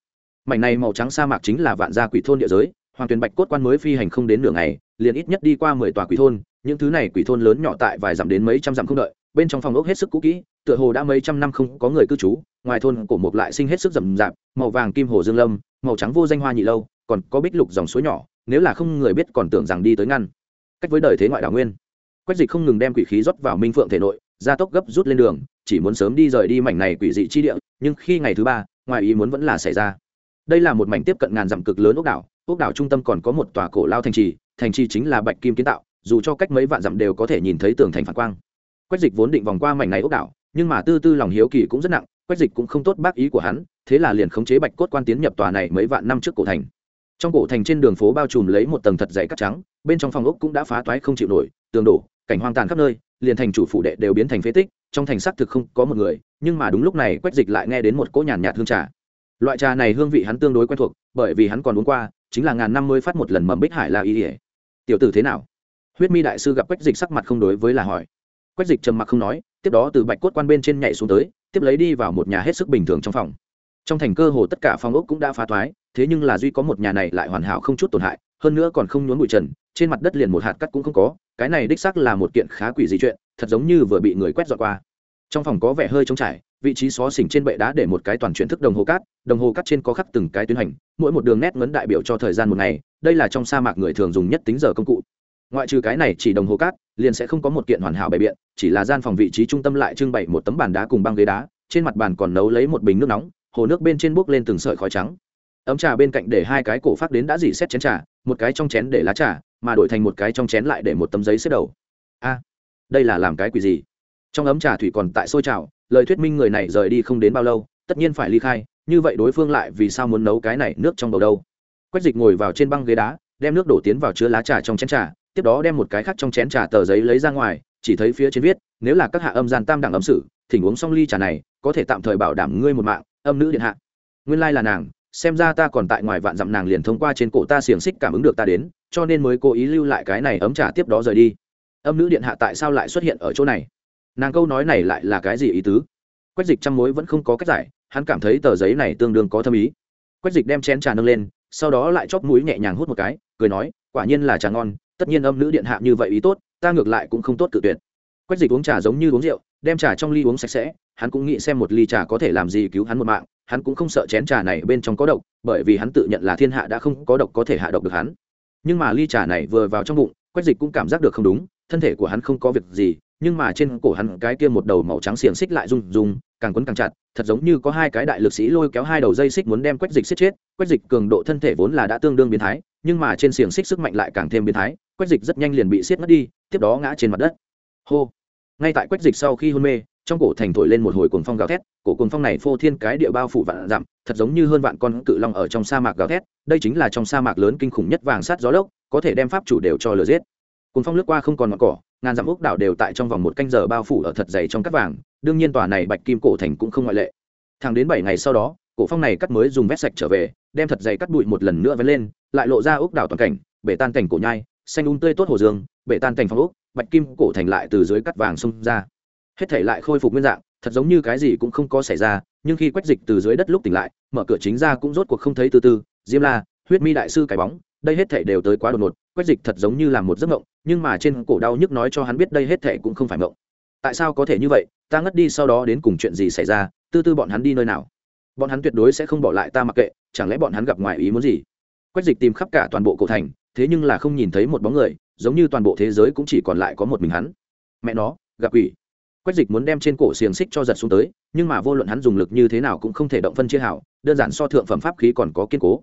Mảnh này màu trắng sa mạc chính là vạn gia quỷ thôn địa giới, hoàng tuyền bạch cốt quan mới phi hành không đến nửa ngày, liền ít nhất đi qua mười tòa quỷ thôn những thứ này quỷ thôn lớn nhỏ tại vài dặm đến mấy trăm dặm không đợi, bên trong phòng ốc hết sức cũ kỹ, tựa hồ đã mấy trăm năm không có người cư trú, ngoài thôn cổ mục lại sinh hết sức rậm rạp, màu vàng kim hồ dương lâm, màu trắng vô danh hoa nhị lâu, còn có bích lục dòng suối nhỏ, nếu là không người biết còn tưởng rằng đi tới ngăn. Cách với đời thế ngoại đảo nguyên, quách dịch không ngừng đem quỷ khí rót vào minh phượng thể nội, gia tốc gấp rút lên đường, chỉ muốn sớm đi rời đi mảnh này quỷ dị chi địa, nhưng khi ngày thứ ba, ngoài ý muốn vẫn là xảy ra. Đây là một mảnh tiếp cận ngàn dặm cực lớn ốc đảo ốc đảo trung tâm còn có một tòa cổ lao thành trì thành trì chính là bạch kim kiến tạo dù cho cách mấy vạn dặm đều có thể nhìn thấy tường thành phản quang. Quách dịch vốn định vòng qua mảnh này ốc đảo, nhưng mà tư tư lòng hiếu kỳ cũng rất nặng, quách dịch cũng không tốt bác ý của hắn, thế là liền khống chế bạch cốt quan tiến nhập tòa này mấy vạn năm trước cổ thành. Trong cổ thành trên đường phố bao trùm lấy một tầng thật dày cắt trắng, bên trong phòng ốc cũng đã phá toái không chịu nổi, tường đổ, cảnh hoang tàn khắp nơi, liền thành chủ phủ đệ đều biến thành phế tích, trong thành xác thực không có một người, nhưng mà đúng lúc này quách dịch lại nghe đến một cỗ nhàn nhạt hương trà. Loại trà này hương vị hắn tương đối quen thuộc, bởi vì hắn còn uống qua, chính là ngàn năm mươi phát một lần mầm bích hải la y ỉa tiểu tử thế nào? Huyết mi đại sư gặp quách dịch sắc mặt không đối với là hỏi. Quách dịch trầm mặc không nói, tiếp đó từ bạch cốt quan bên trên nhảy xuống tới, tiếp lấy đi vào một nhà hết sức bình thường trong phòng. Trong thành cơ hồ tất cả phòng ốc cũng đã phá thoái, thế nhưng là duy có một nhà này lại hoàn hảo không chút tổn hại, hơn nữa còn không nhốn bụi trần, trên mặt đất liền một hạt cắt cũng không có, cái này đích xác là một kiện khá quỷ dị chuyện, thật giống như vừa bị người quét dọn qua. Trong phòng có vẻ hơi trống trải, vị trí xó xỉnh trên bệ đá để một cái toàn chuyển thức đồng hồ cát, đồng hồ cát trên có khắc từng cái tuyến hành, mỗi một đường nét ngấn đại biểu cho thời gian một ngày, đây là trong sa mạc người thường dùng nhất tính giờ công cụ ngoại trừ cái này chỉ đồng hồ cát, liền sẽ không có một kiện hoàn hảo bày biện, chỉ là gian phòng vị trí trung tâm lại trưng bày một tấm bàn đá cùng băng ghế đá, trên mặt bàn còn nấu lấy một bình nước nóng, hồ nước bên trên bốc lên từng sợi khói trắng. Ấm trà bên cạnh để hai cái cổ phát đến đã dỉ xét chén trà, một cái trong chén để lá trà, mà đổi thành một cái trong chén lại để một tấm giấy xếp đầu. A, đây là làm cái quỷ gì? Trong ấm trà thủy còn tại sôi trào, lời thuyết minh người này rời đi không đến bao lâu, tất nhiên phải ly khai, như vậy đối phương lại vì sao muốn nấu cái này nước trong bầu đâu? Quách dịch ngồi vào trên băng ghế đá, đem nước đổ tiến vào chứa lá trà trong chén trà tiếp đó đem một cái khác trong chén trà tờ giấy lấy ra ngoài, chỉ thấy phía trên viết, nếu là các hạ âm gian tam đẳng ấm sử, thỉnh uống xong ly trà này, có thể tạm thời bảo đảm ngươi một mạng, âm nữ điện hạ. Nguyên lai là nàng, xem ra ta còn tại ngoài vạn dặm nàng liền thông qua trên cổ ta xiềng xích cảm ứng được ta đến, cho nên mới cố ý lưu lại cái này ấm trà tiếp đó rời đi. Âm nữ điện hạ tại sao lại xuất hiện ở chỗ này? Nàng câu nói này lại là cái gì ý tứ? Quách dịch trăm mối vẫn không có cách giải, hắn cảm thấy tờ giấy này tương đương có thâm ý. Quách dịch đem chén trà nâng lên, sau đó lại chóp mũi nhẹ nhàng hút một cái, cười nói, quả nhiên là trà ngon tất nhiên âm nữ điện hạ như vậy ý tốt, ta ngược lại cũng không tốt cự tuyệt. Quách dịch uống trà giống như uống rượu, đem trà trong ly uống sạch sẽ, hắn cũng nghĩ xem một ly trà có thể làm gì cứu hắn một mạng, hắn cũng không sợ chén trà này bên trong có độc, bởi vì hắn tự nhận là thiên hạ đã không có độc có thể hạ độc được hắn. Nhưng mà ly trà này vừa vào trong bụng, quách dịch cũng cảm giác được không đúng, thân thể của hắn không có việc gì, nhưng mà trên cổ hắn cái kia một đầu màu trắng xiềng xích lại rung rung, càng quấn càng chặt, thật giống như có hai cái đại lực sĩ lôi kéo hai đầu dây xích muốn đem quách dịch xích chết. Quách dịch cường độ thân thể vốn là đã tương đương biến thái, nhưng mà trên xiềng xích sức mạnh lại càng thêm biến thái quách dịch rất nhanh liền bị xiết mất đi, tiếp đó ngã trên mặt đất. Hô. Ngay tại quách dịch sau khi hôn mê, trong cổ thành thổi lên một hồi cuồng phong gào thét, cổ cuồng phong này phô thiên cái địa bao phủ vạn dặm, thật giống như hơn vạn con cự long ở trong sa mạc gào thét, đây chính là trong sa mạc lớn kinh khủng nhất vàng sát gió lốc, có thể đem pháp chủ đều cho lừa giết. Cuồng phong lướt qua không còn ngọn cỏ, ngàn dặm ốc đảo đều tại trong vòng một canh giờ bao phủ ở thật dày trong cắt vàng, đương nhiên tòa này bạch kim cổ thành cũng không ngoại lệ. Thẳng đến bảy ngày sau đó, cổ phong này cắt mới dùng vét sạch trở về, đem thật dày cắt bụi một lần nữa vén lên, lại lộ ra ốc đảo toàn cảnh, bể tan cảnh cổ nhai xanh un tươi tốt hồ dương, bể tan thành phong úc bạch kim cổ thành lại từ dưới cắt vàng xông ra. Hết thể lại khôi phục nguyên dạng, thật giống như cái gì cũng không có xảy ra, nhưng khi quách dịch từ dưới đất lúc tỉnh lại, mở cửa chính ra cũng rốt cuộc không thấy từ từ diêm la, huyết mi đại sư cái bóng, đây hết thể đều tới quá đột ngột, quách dịch thật giống như là một giấc mộng, nhưng mà trên cổ đau nhức nói cho hắn biết đây hết thể cũng không phải mộng. Tại sao có thể như vậy, ta ngất đi sau đó đến cùng chuyện gì xảy ra, tư tư bọn hắn đi nơi nào? Bọn hắn tuyệt đối sẽ không bỏ lại ta mặc kệ, chẳng lẽ bọn hắn gặp ngoài ý muốn gì? Quách dịch tìm khắp cả toàn bộ cổ thành, thế nhưng là không nhìn thấy một bóng người, giống như toàn bộ thế giới cũng chỉ còn lại có một mình hắn. Mẹ nó, gặp quỷ. Quách dịch muốn đem trên cổ xiềng xích cho giật xuống tới, nhưng mà vô luận hắn dùng lực như thế nào cũng không thể động phân chia hảo, đơn giản so thượng phẩm pháp khí còn có kiên cố.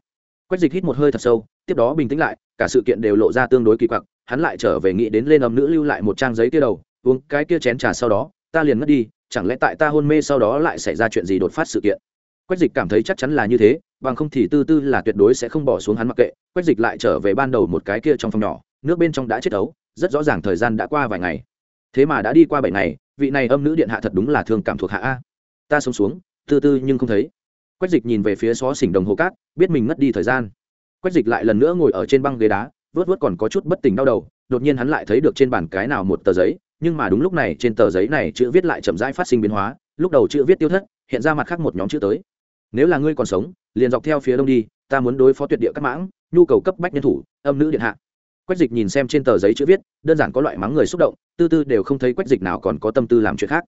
Quách dịch hít một hơi thật sâu, tiếp đó bình tĩnh lại, cả sự kiện đều lộ ra tương đối kỳ quặc, hắn lại trở về nghĩ đến lên âm nữ lưu lại một trang giấy kia đầu, uống cái kia chén trà sau đó, ta liền mất đi, chẳng lẽ tại ta hôn mê sau đó lại xảy ra chuyện gì đột phát sự kiện? Quách dịch cảm thấy chắc chắn là như thế bằng không thì tư tư là tuyệt đối sẽ không bỏ xuống hắn mặc kệ, quách dịch lại trở về ban đầu một cái kia trong phòng nhỏ, nước bên trong đã chết ấu, rất rõ ràng thời gian đã qua vài ngày. Thế mà đã đi qua bảy ngày, vị này âm nữ điện hạ thật đúng là thường cảm thuộc hạ a. Ta sống xuống, tư tư nhưng không thấy. Quách dịch nhìn về phía xó xỉnh đồng hồ cát, biết mình ngất đi thời gian. Quách dịch lại lần nữa ngồi ở trên băng ghế đá, vớt vớt còn có chút bất tỉnh đau đầu, đột nhiên hắn lại thấy được trên bàn cái nào một tờ giấy, nhưng mà đúng lúc này trên tờ giấy này chữ viết lại chậm rãi phát sinh biến hóa, lúc đầu chữ viết tiêu thất, hiện ra mặt khác một nhóm chữ tới nếu là ngươi còn sống, liền dọc theo phía đông đi, ta muốn đối phó tuyệt địa các mãng, nhu cầu cấp bách nhân thủ, âm nữ điện hạ. Quách dịch nhìn xem trên tờ giấy chữ viết, đơn giản có loại mắng người xúc động, tư tư đều không thấy quách dịch nào còn có tâm tư làm chuyện khác.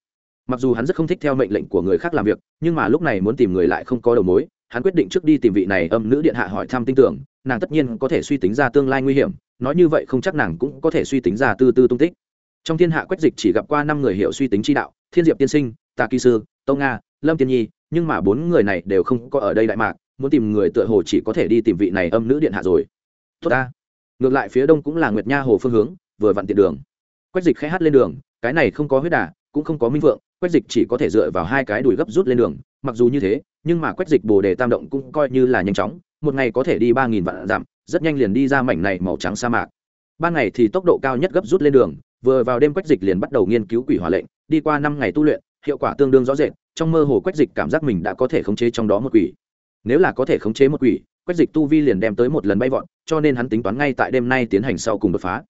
Mặc dù hắn rất không thích theo mệnh lệnh của người khác làm việc, nhưng mà lúc này muốn tìm người lại không có đầu mối, hắn quyết định trước đi tìm vị này âm nữ điện hạ hỏi thăm tin tưởng, nàng tất nhiên có thể suy tính ra tương lai nguy hiểm, nói như vậy không chắc nàng cũng có thể suy tính ra tư tư tung tích. Trong thiên hạ quách dịch chỉ gặp qua năm người hiểu suy tính chi đạo, thiên diệp tiên sinh, tạ kỳ sư tâu nga lâm tiên nhi, nhưng mà bốn người này đều không có ở đây đại mạc, muốn tìm người tựa hồ chỉ có thể đi tìm vị này âm nữ điện hạ rồi. Tốt ta. Ngược lại phía đông cũng là nguyệt nha hồ phương hướng, vừa vặn tiện đường. Quách dịch khẽ hát lên đường, cái này không có huyết đà, cũng không có minh vượng, quách dịch chỉ có thể dựa vào hai cái đùi gấp rút lên đường, mặc dù như thế, nhưng mà quách dịch bồ đề tam động cũng coi như là nhanh chóng, một ngày có thể đi ba nghìn vạn dặm, rất nhanh liền đi ra mảnh này màu trắng sa mạc. Ban ngày thì tốc độ cao nhất gấp rút lên đường, vừa vào đêm quách dịch liền bắt đầu nghiên cứu quỷ hỏa lệnh, đi qua năm ngày tu luyện, hiệu quả tương đương rõ rệt trong mơ hồ quách dịch cảm giác mình đã có thể khống chế trong đó một quỷ. Nếu là có thể khống chế một quỷ, quách dịch tu vi liền đem tới một lần bay vọt, cho nên hắn tính toán ngay tại đêm nay tiến hành sau cùng đột phá.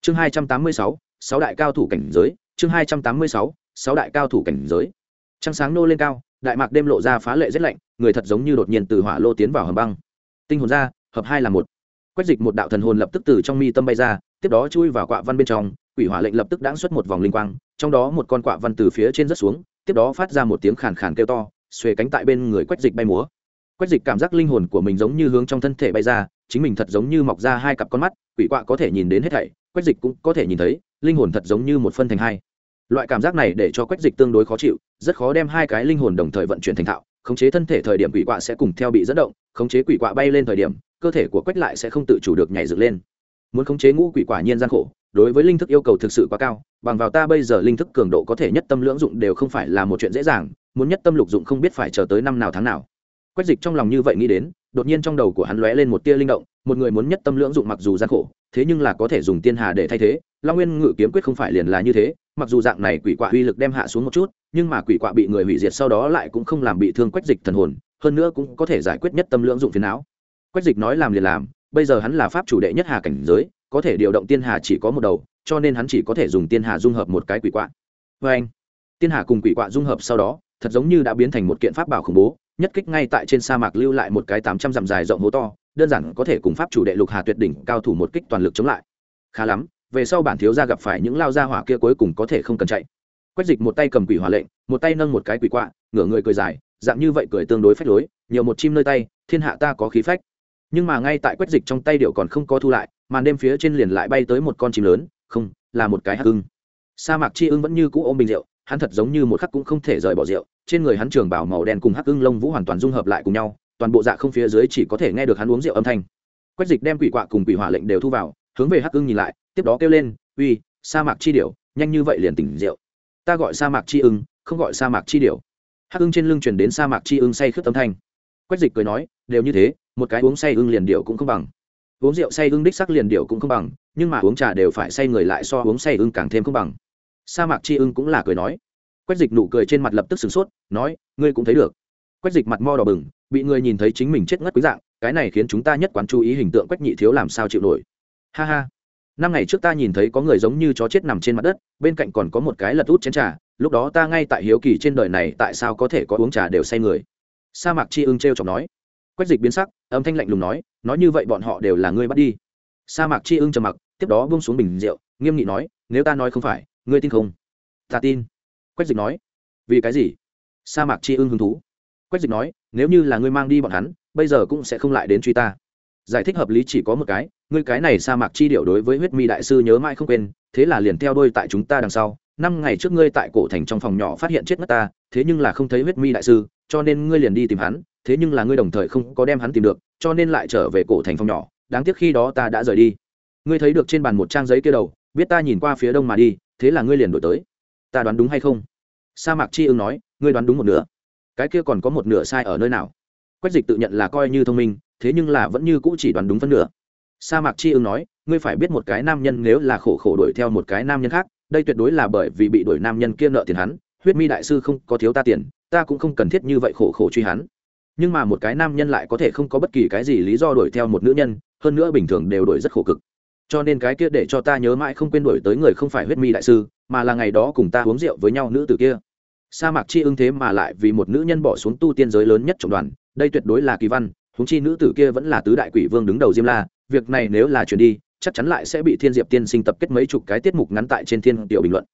Chương hai trăm tám mươi sáu sáu đại cao thủ cảnh giới, chương hai trăm tám mươi sáu sáu đại cao thủ cảnh giới. Trăng sáng nô lên cao, đại mạc đêm lộ ra phá lệ rét lạnh, người thật giống như đột nhiên từ hỏa lô tiến vào hầm băng. Tinh hồn ra, hợp hai là một. Quách dịch một đạo thần hồn lập tức từ trong mi tâm bay ra, tiếp đó chui vào quạ văn bên trong, quỷ hỏa lệnh lập tức đãng xuất một vòng linh quang, trong đó một con quạ văn từ phía trên rất xuống tiếp đó phát ra một tiếng khàn khàn kêu to, xuề cánh tại bên người quách dịch bay múa. Quách dịch cảm giác linh hồn của mình giống như hướng trong thân thể bay ra, chính mình thật giống như mọc ra hai cặp con mắt, quỷ quạ có thể nhìn đến hết thảy, quách dịch cũng có thể nhìn thấy, linh hồn thật giống như một phân thành hai. Loại cảm giác này để cho quách dịch tương đối khó chịu, rất khó đem hai cái linh hồn đồng thời vận chuyển thành thạo, khống chế thân thể thời điểm quỷ quạ sẽ cùng theo bị dẫn động, khống chế quỷ quạ bay lên thời điểm, cơ thể của quách lại sẽ không tự chủ được nhảy dựng lên. Muốn khống chế ngũ quỷ quả nhiên gian khổ đối với linh thức yêu cầu thực sự quá cao, bằng vào ta bây giờ linh thức cường độ có thể nhất tâm lưỡng dụng đều không phải là một chuyện dễ dàng, muốn nhất tâm lục dụng không biết phải chờ tới năm nào tháng nào. Quách dịch trong lòng như vậy nghĩ đến, đột nhiên trong đầu của hắn lóe lên một tia linh động, một người muốn nhất tâm lưỡng dụng mặc dù gian khổ, thế nhưng là có thể dùng tiên hà để thay thế, long nguyên ngự kiếm quyết không phải liền là như thế, mặc dù dạng này quỷ quạ uy lực đem hạ xuống một chút, nhưng mà quỷ quạ bị người hủy diệt sau đó lại cũng không làm bị thương quách dịch thần hồn, hơn nữa cũng có thể giải quyết nhất tâm lưỡng dụng phiền não. Quách dịch nói làm liền làm, bây giờ hắn là pháp chủ đệ nhất hà cảnh giới có thể điều động tiên hà chỉ có một đầu, cho nên hắn chỉ có thể dùng tiên hà dung hợp một cái quỷ quạ. Vê anh, tiên hà cùng quỷ quạ dung hợp sau đó, thật giống như đã biến thành một kiện pháp bảo khủng bố, nhất kích ngay tại trên sa mạc lưu lại một cái tám trăm dặm dài rộng hố to, đơn giản có thể cùng pháp chủ đệ lục hà tuyệt đỉnh cao thủ một kích toàn lực chống lại. Khá lắm, về sau bản thiếu gia gặp phải những lao gia hỏa kia cuối cùng có thể không cần chạy. Quách dịch một tay cầm quỷ hỏa lệnh, một tay nâng một cái quỷ quạ, ngửa người cười dài, dạng như vậy cười tương đối phách lối, nhiều một chim nơi tay, thiên hạ ta có khí phách. Nhưng mà ngay tại quách dịch trong tay điệu còn không có thu lại màn đêm phía trên liền lại bay tới một con chim lớn, không, là một cái hắc ưng. Sa mạc chi ưng vẫn như cũ ôm bình rượu, hắn thật giống như một khắc cũng không thể rời bỏ rượu, trên người hắn trường bảo màu đen cùng hắc ưng lông vũ hoàn toàn dung hợp lại cùng nhau, toàn bộ dạ không phía dưới chỉ có thể nghe được hắn uống rượu âm thanh. Quách dịch đem quỷ quạ cùng quỷ hỏa lệnh đều thu vào, hướng về hắc ưng nhìn lại, tiếp đó kêu lên, uy, sa mạc chi điểu, nhanh như vậy liền tỉnh rượu. Ta gọi sa mạc chi ưng, không gọi sa mạc chi điểu. Hắc ưng trên lưng truyền đến sa mạc chi ưng say khướt âm thanh. Quách dịch cười nói, đều như thế, một cái uống say ưng liền điệu cũng không bằng uống rượu say ưng đích sắc liền điệu cũng không bằng, nhưng mà uống trà đều phải say người lại so uống say ưng càng thêm không bằng. Sa mạc chi ưng cũng là cười nói. Quách dịch nụ cười trên mặt lập tức sửng sốt, nói, ngươi cũng thấy được. Quách dịch mặt mo đỏ bừng, bị người nhìn thấy chính mình chết ngất quý dạng, cái này khiến chúng ta nhất quán chú ý hình tượng quách nhị thiếu làm sao chịu nổi. Ha ha. Năm ngày trước ta nhìn thấy có người giống như chó chết nằm trên mặt đất, bên cạnh còn có một cái lật út chén trà, lúc đó ta ngay tại hiếu kỳ trên đời này tại sao có thể có uống trà đều say người. Sa mạc chi ưng t r e o chọc nói quách dịch biến sắc, âm thanh lạnh lùng nói nói như vậy bọn họ đều là ngươi bắt đi. Sa mạc chi ưng trầm mặc, tiếp đó bông xuống bình rượu, nghiêm nghị nói, nếu ta nói không phải, ngươi tin không? Ta tin. Quách dịch nói, vì cái gì? Sa mạc chi ưng hứng thú. Quách dịch nói, nếu như là ngươi mang đi bọn hắn, bây giờ cũng sẽ không lại đến truy ta. Giải thích hợp lý chỉ có một cái, ngươi cái này sa mạc chi điệu đối với huyết mi đại sư nhớ mãi không quên, thế là liền theo đôi tại chúng ta đằng sau. Năm ngày trước ngươi tại cổ thành trong phòng nhỏ phát hiện chết mất ta, thế nhưng là không thấy huyết mi đại sư, cho nên ngươi liền đi tìm hắn thế nhưng là ngươi đồng thời không có đem hắn tìm được, cho nên lại trở về cổ thành phòng nhỏ, đáng tiếc khi đó ta đã rời đi. Ngươi thấy được trên bàn một trang giấy kia đầu, biết ta nhìn qua phía đông mà đi, thế là ngươi liền đổi tới. Ta đoán đúng hay không? Sa mạc chi ưng nói, ngươi đoán đúng một nửa. Cái kia còn có một nửa sai ở nơi nào? Quách dịch tự nhận là coi như thông minh, thế nhưng là vẫn như cũ chỉ đoán đúng phân nửa. Sa mạc chi ưng nói, ngươi phải biết một cái nam nhân nếu là khổ khổ đuổi theo một cái nam nhân khác, đây tuyệt đối là bởi vì bị đuổi nam nhân kia nợ tiền hắn, huyết mi đại sư không có thiếu ta tiền, ta cũng không cần thiết như vậy khổ khổ truy hắn nhưng mà một cái nam nhân lại có thể không có bất kỳ cái gì lý do đuổi theo một nữ nhân, hơn nữa bình thường đều đuổi rất khổ cực. Cho nên cái kia để cho ta nhớ mãi không quên đuổi tới người không phải huyết mi đại sư, mà là ngày đó cùng ta uống rượu với nhau nữ tử kia. Sa mạc chi ưng thế mà lại vì một nữ nhân bỏ xuống tu tiên giới lớn nhất trọng đoàn, đây tuyệt đối là kỳ văn húng chi nữ tử kia vẫn là tứ đại quỷ vương đứng đầu diêm la, việc này nếu là chuyển đi, chắc chắn lại sẽ bị thiên diệp tiên sinh tập kết mấy chục cái tiết mục ngắn tại trên thiên tiểu bình luận.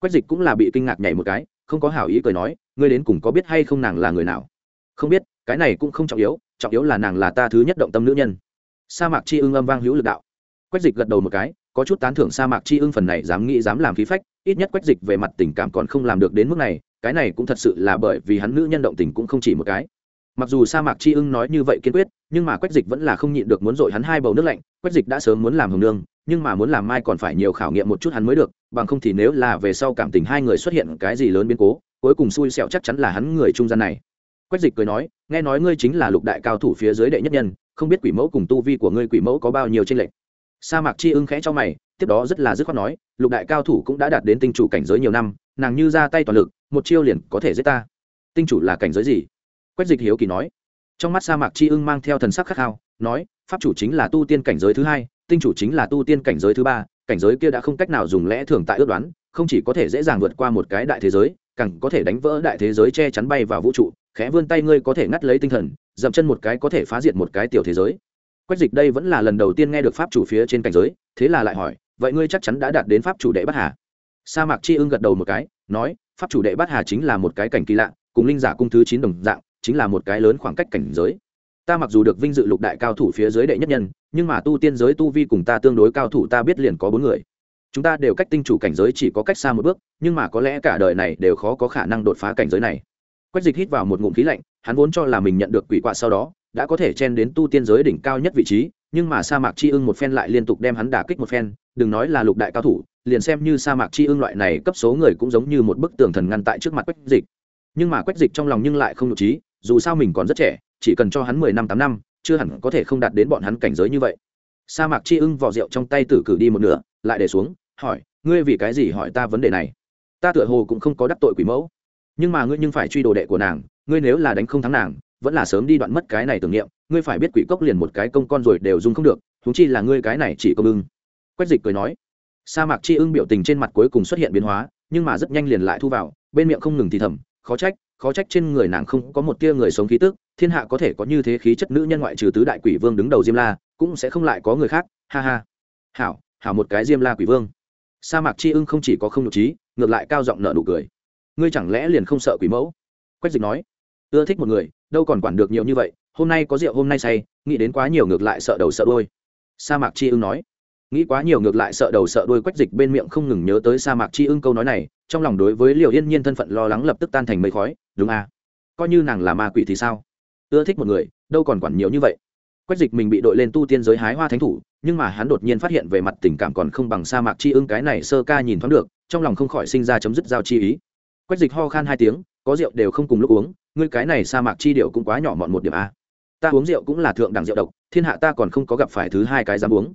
Quách dịch cũng là bị kinh ngạc nhảy một cái, không có hảo ý cười nói, ngươi đến cùng có biết hay không nàng là người nào? Không biết cái này cũng không trọng yếu trọng yếu là nàng là ta thứ nhất động tâm nữ nhân. Sa mạc chi ưng âm vang hữu lực đạo. Quách dịch gật đầu một cái, có chút tán thưởng sa mạc chi ưng phần này dám nghĩ dám làm khí phách, ít nhất quách dịch về mặt tình cảm còn không làm được đến mức này, cái này cũng thật sự là bởi vì hắn nữ nhân động tình cũng không chỉ một cái. Mặc dù sa mạc chi ưng nói như vậy kiên quyết, nhưng mà quách dịch vẫn là không nhịn được muốn dội hắn hai bầu nước lạnh. Quách dịch đã sớm muốn làm hồng nương, nhưng mà muốn làm mai còn phải nhiều khảo nghiệm một chút hắn mới được, bằng không thì nếu là về sau cảm tình hai người xuất hiện cái gì lớn biến cố, cuối cùng xui xẹo chắc chắn là hắn người trung gian này quách dịch cười nói, nghe nói ngươi chính là lục đại cao thủ phía dưới đệ nhất nhân, không biết quỷ mẫu cùng tu vi của ngươi quỷ mẫu có bao nhiêu tranh lệch? Sa mạc chi ưng khẽ cho mày, tiếp đó rất là dứt khoát nói, lục đại cao thủ cũng đã đạt đến tinh chủ cảnh giới nhiều năm, nàng như ra tay toàn lực, một chiêu liền có thể giết ta. Tinh chủ là cảnh giới gì? Quách dịch hiếu kỳ nói. Trong mắt sa mạc chi ưng mang theo thần sắc khắc khao, nói, pháp chủ chính là tu tiên cảnh giới thứ hai, tinh chủ chính là tu tiên cảnh giới thứ ba, cảnh giới kia đã không cách nào dùng lẽ thường tại ước đoán, không chỉ có thể dễ dàng vượt qua một cái đại thế giới, càng có thể đánh vỡ đại thế giới che chắn bay vào vũ trụ khẽ vươn tay ngươi có thể ngắt lấy tinh thần, dậm chân một cái có thể phá diệt một cái tiểu thế giới. Quách dịch đây vẫn là lần đầu tiên nghe được pháp chủ phía trên cảnh giới, thế là lại hỏi, vậy ngươi chắc chắn đã đạt đến pháp chủ đệ bát hà? Sa mạc chi ưng gật đầu một cái, nói, pháp chủ đệ bát hà chính là một cái cảnh kỳ lạ, cùng linh giả cung thứ chín đồng dạng, chính là một cái lớn khoảng cách cảnh giới. Ta mặc dù được vinh dự lục đại cao thủ phía dưới đệ nhất nhân, nhưng mà tu tiên giới tu vi cùng ta tương đối cao thủ ta biết liền có bốn người. Chúng ta đều cách tinh chủ cảnh giới chỉ có cách xa một bước, nhưng mà có lẽ cả đời này đều khó có khả năng đột phá cảnh giới này quách dịch hít vào một ngụm khí lạnh, hắn vốn cho là mình nhận được quỷ quạ sau đó, đã có thể chen đến tu tiên giới đỉnh cao nhất vị trí, nhưng mà sa mạc chi ưng một phen lại liên tục đem hắn đả kích một phen, đừng nói là lục đại cao thủ, liền xem như sa mạc chi ưng loại này cấp số người cũng giống như một bức tường thần ngăn tại trước mặt quách dịch. Nhưng mà quách dịch trong lòng nhưng lại không nội trí, dù sao mình còn rất trẻ, chỉ cần cho hắn mười năm, tám năm, chưa hẳn có thể không đạt đến bọn hắn cảnh giới như vậy. Sa mạc chi ưng vỏ rượu trong tay tử cử đi một nửa, lại để xuống, hỏi, ngươi vì cái gì hỏi ta vấn đề này? Ta tựa hồ cũng không có đắc tội quỷ mẫu nhưng mà ngươi nhưng phải truy đồ đệ của nàng, ngươi nếu là đánh không thắng nàng, vẫn là sớm đi đoạn mất cái này tưởng niệm, ngươi phải biết quỷ cốc liền một cái công con rồi đều dùng không được thúng chi là ngươi cái này chỉ công ưng. Quách dịch cười nói, sa mạc chi ưng biểu tình trên mặt cuối cùng xuất hiện biến hóa, nhưng mà rất nhanh liền lại thu vào, bên miệng không ngừng thì thầm, khó trách khó trách trên người nàng không có một tia người sống khí tức, thiên hạ có thể có như thế khí chất nữ nhân ngoại trừ tứ đại quỷ vương đứng đầu diêm la, cũng sẽ không lại có người khác, ha ha. Hảo hảo một cái diêm la quỷ vương. Sa mạc chi ưng không chỉ có không nhục trí, ngược lại cao giọng nợ nụ cười ngươi chẳng lẽ liền không sợ quỷ mẫu? Quách dịch nói. Ưa thích một người, đâu còn quản được nhiều như vậy, hôm nay có rượu hôm nay say, nghĩ đến quá nhiều ngược lại sợ đầu sợ đôi sa mạc chi ưng nói. Nghĩ quá nhiều ngược lại sợ đầu sợ đôi quách dịch bên miệng không ngừng nhớ tới sa mạc chi ưng câu nói này, trong lòng đối với liều yên nhiên thân phận lo lắng lập tức tan thành mây khói, đúng à coi như nàng là ma quỷ thì sao? Ưa thích một người, đâu còn quản nhiều như vậy. Quách dịch mình bị đội lên tu tiên giới hái hoa thánh thủ, nhưng mà hắn đột nhiên phát hiện về mặt tình cảm còn không bằng sa mạc chi ưng, cái này sơ ca nhìn thoáng được, trong lòng không khỏi sinh ra chấm dứt giao chi ý quách dịch ho khan hai tiếng, có rượu đều không cùng lúc uống, ngươi cái này sa mạc chi điệu cũng quá nhỏ mọn một điểm a. Ta uống rượu cũng là thượng đẳng rượu độc, thiên hạ ta còn không có gặp phải thứ hai cái dám uống.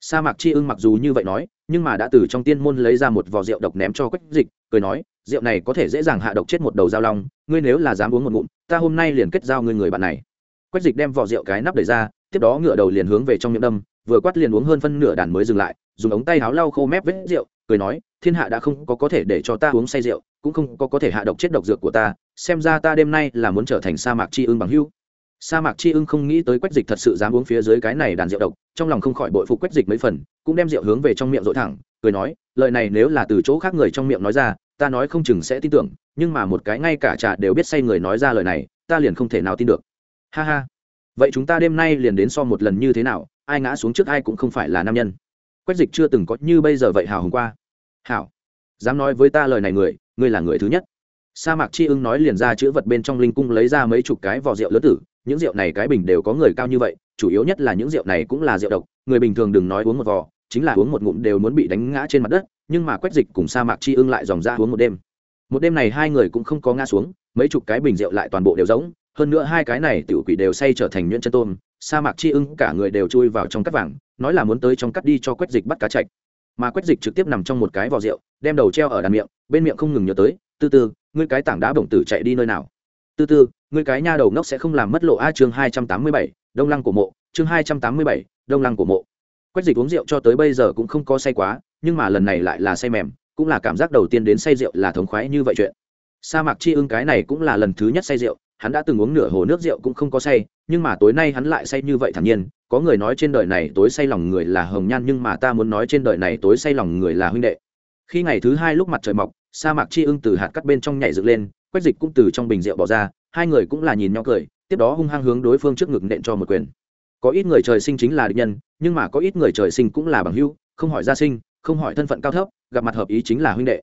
Sa mạc chi ưng mặc dù như vậy nói, nhưng mà đã từ trong tiên môn lấy ra một vò rượu độc ném cho quách dịch, cười nói, rượu này có thể dễ dàng hạ độc chết một đầu dao long, ngươi nếu là dám uống một ngụm, ta hôm nay liền kết giao ngươi người bạn này. Quách dịch đem vỏ rượu cái nắp đẩy ra, tiếp đó ngựa đầu liền hướng về trong miệng đâm, vừa quát liền uống hơn phân nửa đàn mới dừng lại dùng ống tay áo lau khô mép vết rượu, cười nói, thiên hạ đã không có có thể để cho ta uống say rượu, cũng không có có thể hạ độc chết độc dược của ta, xem ra ta đêm nay là muốn trở thành sa mạc chi ưng bằng hưu sa mạc chi ưng không nghĩ tới quách dịch thật sự dám uống phía dưới cái này đàn rượu độc, trong lòng không khỏi bội phục quách dịch mấy phần, cũng đem rượu hướng về trong miệng dội thẳng, cười nói, lời này nếu là từ chỗ khác người trong miệng nói ra, ta nói không chừng sẽ tin tưởng, nhưng mà một cái ngay cả trà đều biết say người nói ra lời này, ta liền không thể nào tin được. Ha ha. Vậy chúng ta đêm nay liền đến so một lần như thế nào, ai ngã xuống trước ai cũng không phải là nam nhân quách dịch chưa từng có như bây giờ vậy hào hùng qua. Hảo, dám nói với ta lời này người, ngươi là người thứ nhất. Sa mạc chi ưng nói liền ra chữ vật bên trong linh cung lấy ra mấy chục cái vỏ rượu lớn tử, những rượu này cái bình đều có người cao như vậy, chủ yếu nhất là những rượu này cũng là rượu độc, người bình thường đừng nói uống một vỏ chính là uống một ngụm đều muốn bị đánh ngã trên mặt đất, nhưng mà quách dịch cùng sa mạc chi ưng lại dòng ra uống một đêm. Một đêm này hai người cũng không có ngã xuống, mấy chục cái bình rượu lại toàn bộ đều giống hơn nữa hai cái này tiểu quỷ đều say trở thành nhuyễn chân tôm sa mạc chi ưng cả người đều chui vào trong cắt vàng, nói là muốn tới trong cắt đi cho quách dịch bắt cá chạch. Mà quách dịch trực tiếp nằm trong một cái vò rượu, đem đầu treo ở đàn miệng, bên miệng không ngừng nhớ tới, tư tư, ngươi cái tảng đá bổng tử chạy đi nơi nào? Tư tư, ngươi cái nha đầu ngốc sẽ không làm mất lộ a chương hai trăm tám mươi bảy, đông lăng của mộ, chương hai trăm tám mươi bảy, đông lăng của mộ. Quách dịch uống rượu cho tới bây giờ cũng không có say quá, nhưng mà lần này lại là say mềm, cũng là cảm giác đầu tiên đến say rượu là thống khoái như vậy chuyện. Sa mạc chi ưng cái này cũng là lần thứ nhất say rượu, hắn đã từng uống nửa hồ nước rượu cũng không có say nhưng mà tối nay hắn lại say như vậy thản nhiên, có người nói trên đời này tối say lòng người là hồng nhan nhưng mà ta muốn nói trên đời này tối say lòng người là huynh đệ. Khi ngày thứ hai lúc mặt trời mọc, sa mạc chi ưng từ hạt cắt bên trong nhảy dựng lên, quách dịch cũng từ trong bình rượu bỏ ra, hai người cũng là nhìn nhau cười, tiếp đó hung hăng hướng đối phương trước ngực nện cho một quyền. Có ít người trời sinh chính là địch nhân, nhưng mà có ít người trời sinh cũng là bằng hữu, không hỏi gia sinh, không hỏi thân phận cao thấp, gặp mặt hợp ý chính là huynh đệ.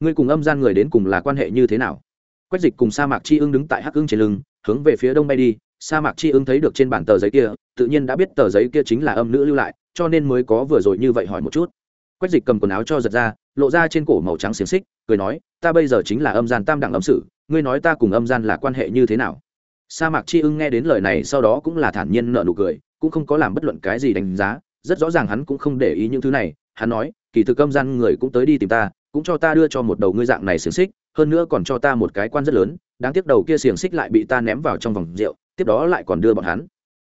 Ngươi cùng âm gian người đến cùng là quan hệ như thế nào? Quách dịch cùng sa mạc chi ưng đứng tại hắc ưng trên lưng, hướng về phía đông bay đi sa mạc chi ưng thấy được trên bản tờ giấy kia, tự nhiên đã biết tờ giấy kia chính là âm nữ lưu lại, cho nên mới có vừa rồi như vậy hỏi một chút. Quách dịch cầm quần áo cho giật ra, lộ ra trên cổ màu trắng xiềng xích, cười nói, ta bây giờ chính là âm gian tam đẳng âm sử, ngươi nói ta cùng âm gian là quan hệ như thế nào? Sa mạc chi ưng nghe đến lời này sau đó cũng là thản nhiên nợ nụ cười, cũng không có làm bất luận cái gì đánh giá, rất rõ ràng hắn cũng không để ý những thứ này, hắn nói, kỳ thực âm gian người cũng tới đi tìm ta, cũng cho ta đưa cho một đầu ngươi dạng này xiềng xích, hơn nữa còn cho ta một cái quan rất lớn, đáng tiếc đầu kia xiềng xích lại bị ta ném vào trong vòng rượu tiếp đó lại còn đưa bọn hắn.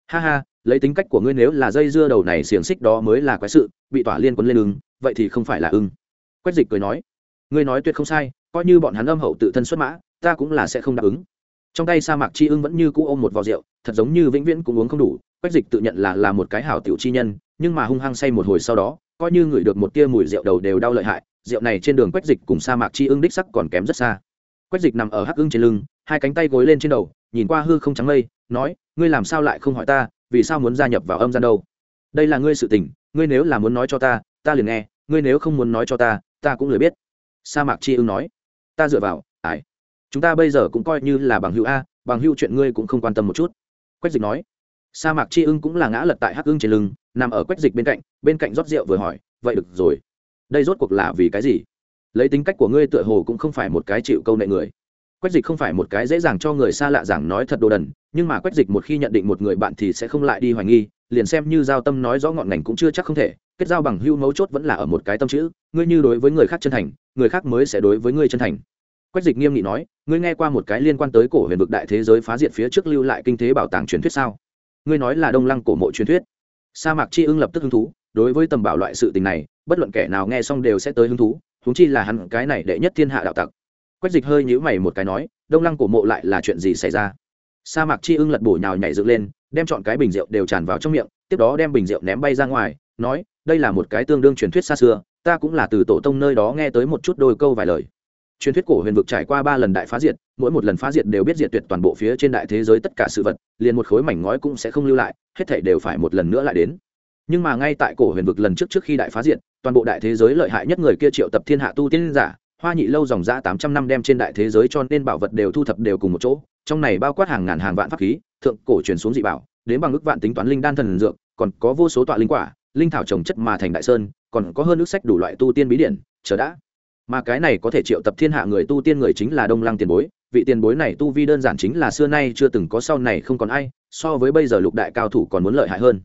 Ha ha, lấy tính cách của ngươi nếu là dây dưa đầu này xiềng xích đó mới là quái sự, bị tỏa liên quấn lên ưng, vậy thì không phải là ưng. Quách dịch cười nói, ngươi nói tuyệt không sai, coi như bọn hắn âm hậu tự thân xuất mã, ta cũng là sẽ không đáp ứng. Trong tay sa mạc chi ưng vẫn như cũ ôm một vò rượu, thật giống như vĩnh viễn cũng uống không đủ, quách dịch tự nhận là là một cái hảo tiểu chi nhân, nhưng mà hung hăng say một hồi sau đó, coi như ngửi được một tia mùi rượu đầu đều đau lợi hại, rượu này trên đường quách dịch cùng sa mạc chi ưng đích sắc còn kém rất xa. Quách dịch nằm ở hắc ưng trên lưng, hai cánh tay gối lên trên đầu nhìn qua hư không trắng mây, nói, ngươi làm sao lại không hỏi ta, vì sao muốn gia nhập vào âm gian đâu? Đây là ngươi sự tình, ngươi nếu là muốn nói cho ta ta liền nghe, ngươi nếu không muốn nói cho ta ta cũng lười biết. Sa mạc chi ưng nói, ta dựa vào ải chúng ta bây giờ cũng coi như là bằng hữu a, bằng hữu chuyện ngươi cũng không quan tâm một chút. Quách dịch nói. Sa mạc chi ưng cũng là ngã lật tại hắc ưng trên lưng, nằm ở quách dịch bên cạnh bên cạnh rót rượu vừa hỏi, vậy được rồi. Đây rốt cuộc là vì cái gì? Lấy tính cách của ngươi tựa hồ cũng không phải một cái chịu câu nệ người quách dịch không phải một cái dễ dàng cho người xa lạ giảng nói thật đồ đần, nhưng mà quách dịch một khi nhận định một người bạn thì sẽ không lại đi hoài nghi, liền xem như giao tâm nói rõ ngọn ngành cũng chưa chắc không thể, kết giao bằng hưu mấu chốt vẫn là ở một cái tâm chữ, ngươi như đối với người khác chân thành, người khác mới sẽ đối với ngươi chân thành. Quách dịch nghiêm nghị nói, ngươi nghe qua một cái liên quan tới cổ huyền vực đại thế giới phá diệt phía trước lưu lại kinh thế bảo tàng truyền thuyết sao? Ngươi nói là đông lăng cổ mộ truyền thuyết. Sa mạc chi ưng lập tức hứng thú, đối với tầm bảo loại sự tình này, bất luận kẻ nào nghe xong đều sẽ tới hứng thú húng chi là hắn cái này đệ nhất thiên hạ đạo tặc quách dịch hơi nhíu mày một cái nói, đông lăng cổ mộ lại là chuyện gì xảy ra? Sa mạc chi ưng lật bổ nhào nhảy dựng lên, đem chọn cái bình rượu đều tràn vào trong miệng, tiếp đó đem bình rượu ném bay ra ngoài, nói, đây là một cái tương đương truyền thuyết xa xưa, ta cũng là từ tổ tông nơi đó nghe tới một chút đôi câu vài lời. Truyền thuyết cổ huyền vực trải qua ba lần đại phá diệt, mỗi một lần phá diệt đều biết diệt tuyệt toàn bộ phía trên đại thế giới tất cả sự vật, liền một khối mảnh ngói cũng sẽ không lưu lại, hết thảy đều phải một lần nữa lại đến. Nhưng mà ngay tại cổ huyền vực lần trước trước khi đại phá diệt, toàn bộ đại thế giới lợi hại nhất người kia triệu tập thiên hạ tu tiên giả hoa nhị lâu dòng ra tám trăm năm đem trên đại thế giới cho nên bảo vật đều thu thập đều cùng một chỗ, trong này bao quát hàng ngàn hàng vạn pháp khí, thượng cổ truyền xuống dị bảo, đến bằng ước vạn tính toán linh đan thần dược, còn có vô số tọa linh quả, linh thảo trồng chất mà thành đại sơn, còn có hơn nước sách đủ loại tu tiên bí điển, chờ đã. Mà cái này có thể triệu tập thiên hạ người tu tiên người chính là đông lăng tiền bối, vị tiền bối này tu vi đơn giản chính là xưa nay chưa từng có sau này không còn ai, so với bây giờ lục đại cao thủ còn muốn lợi hại hơn.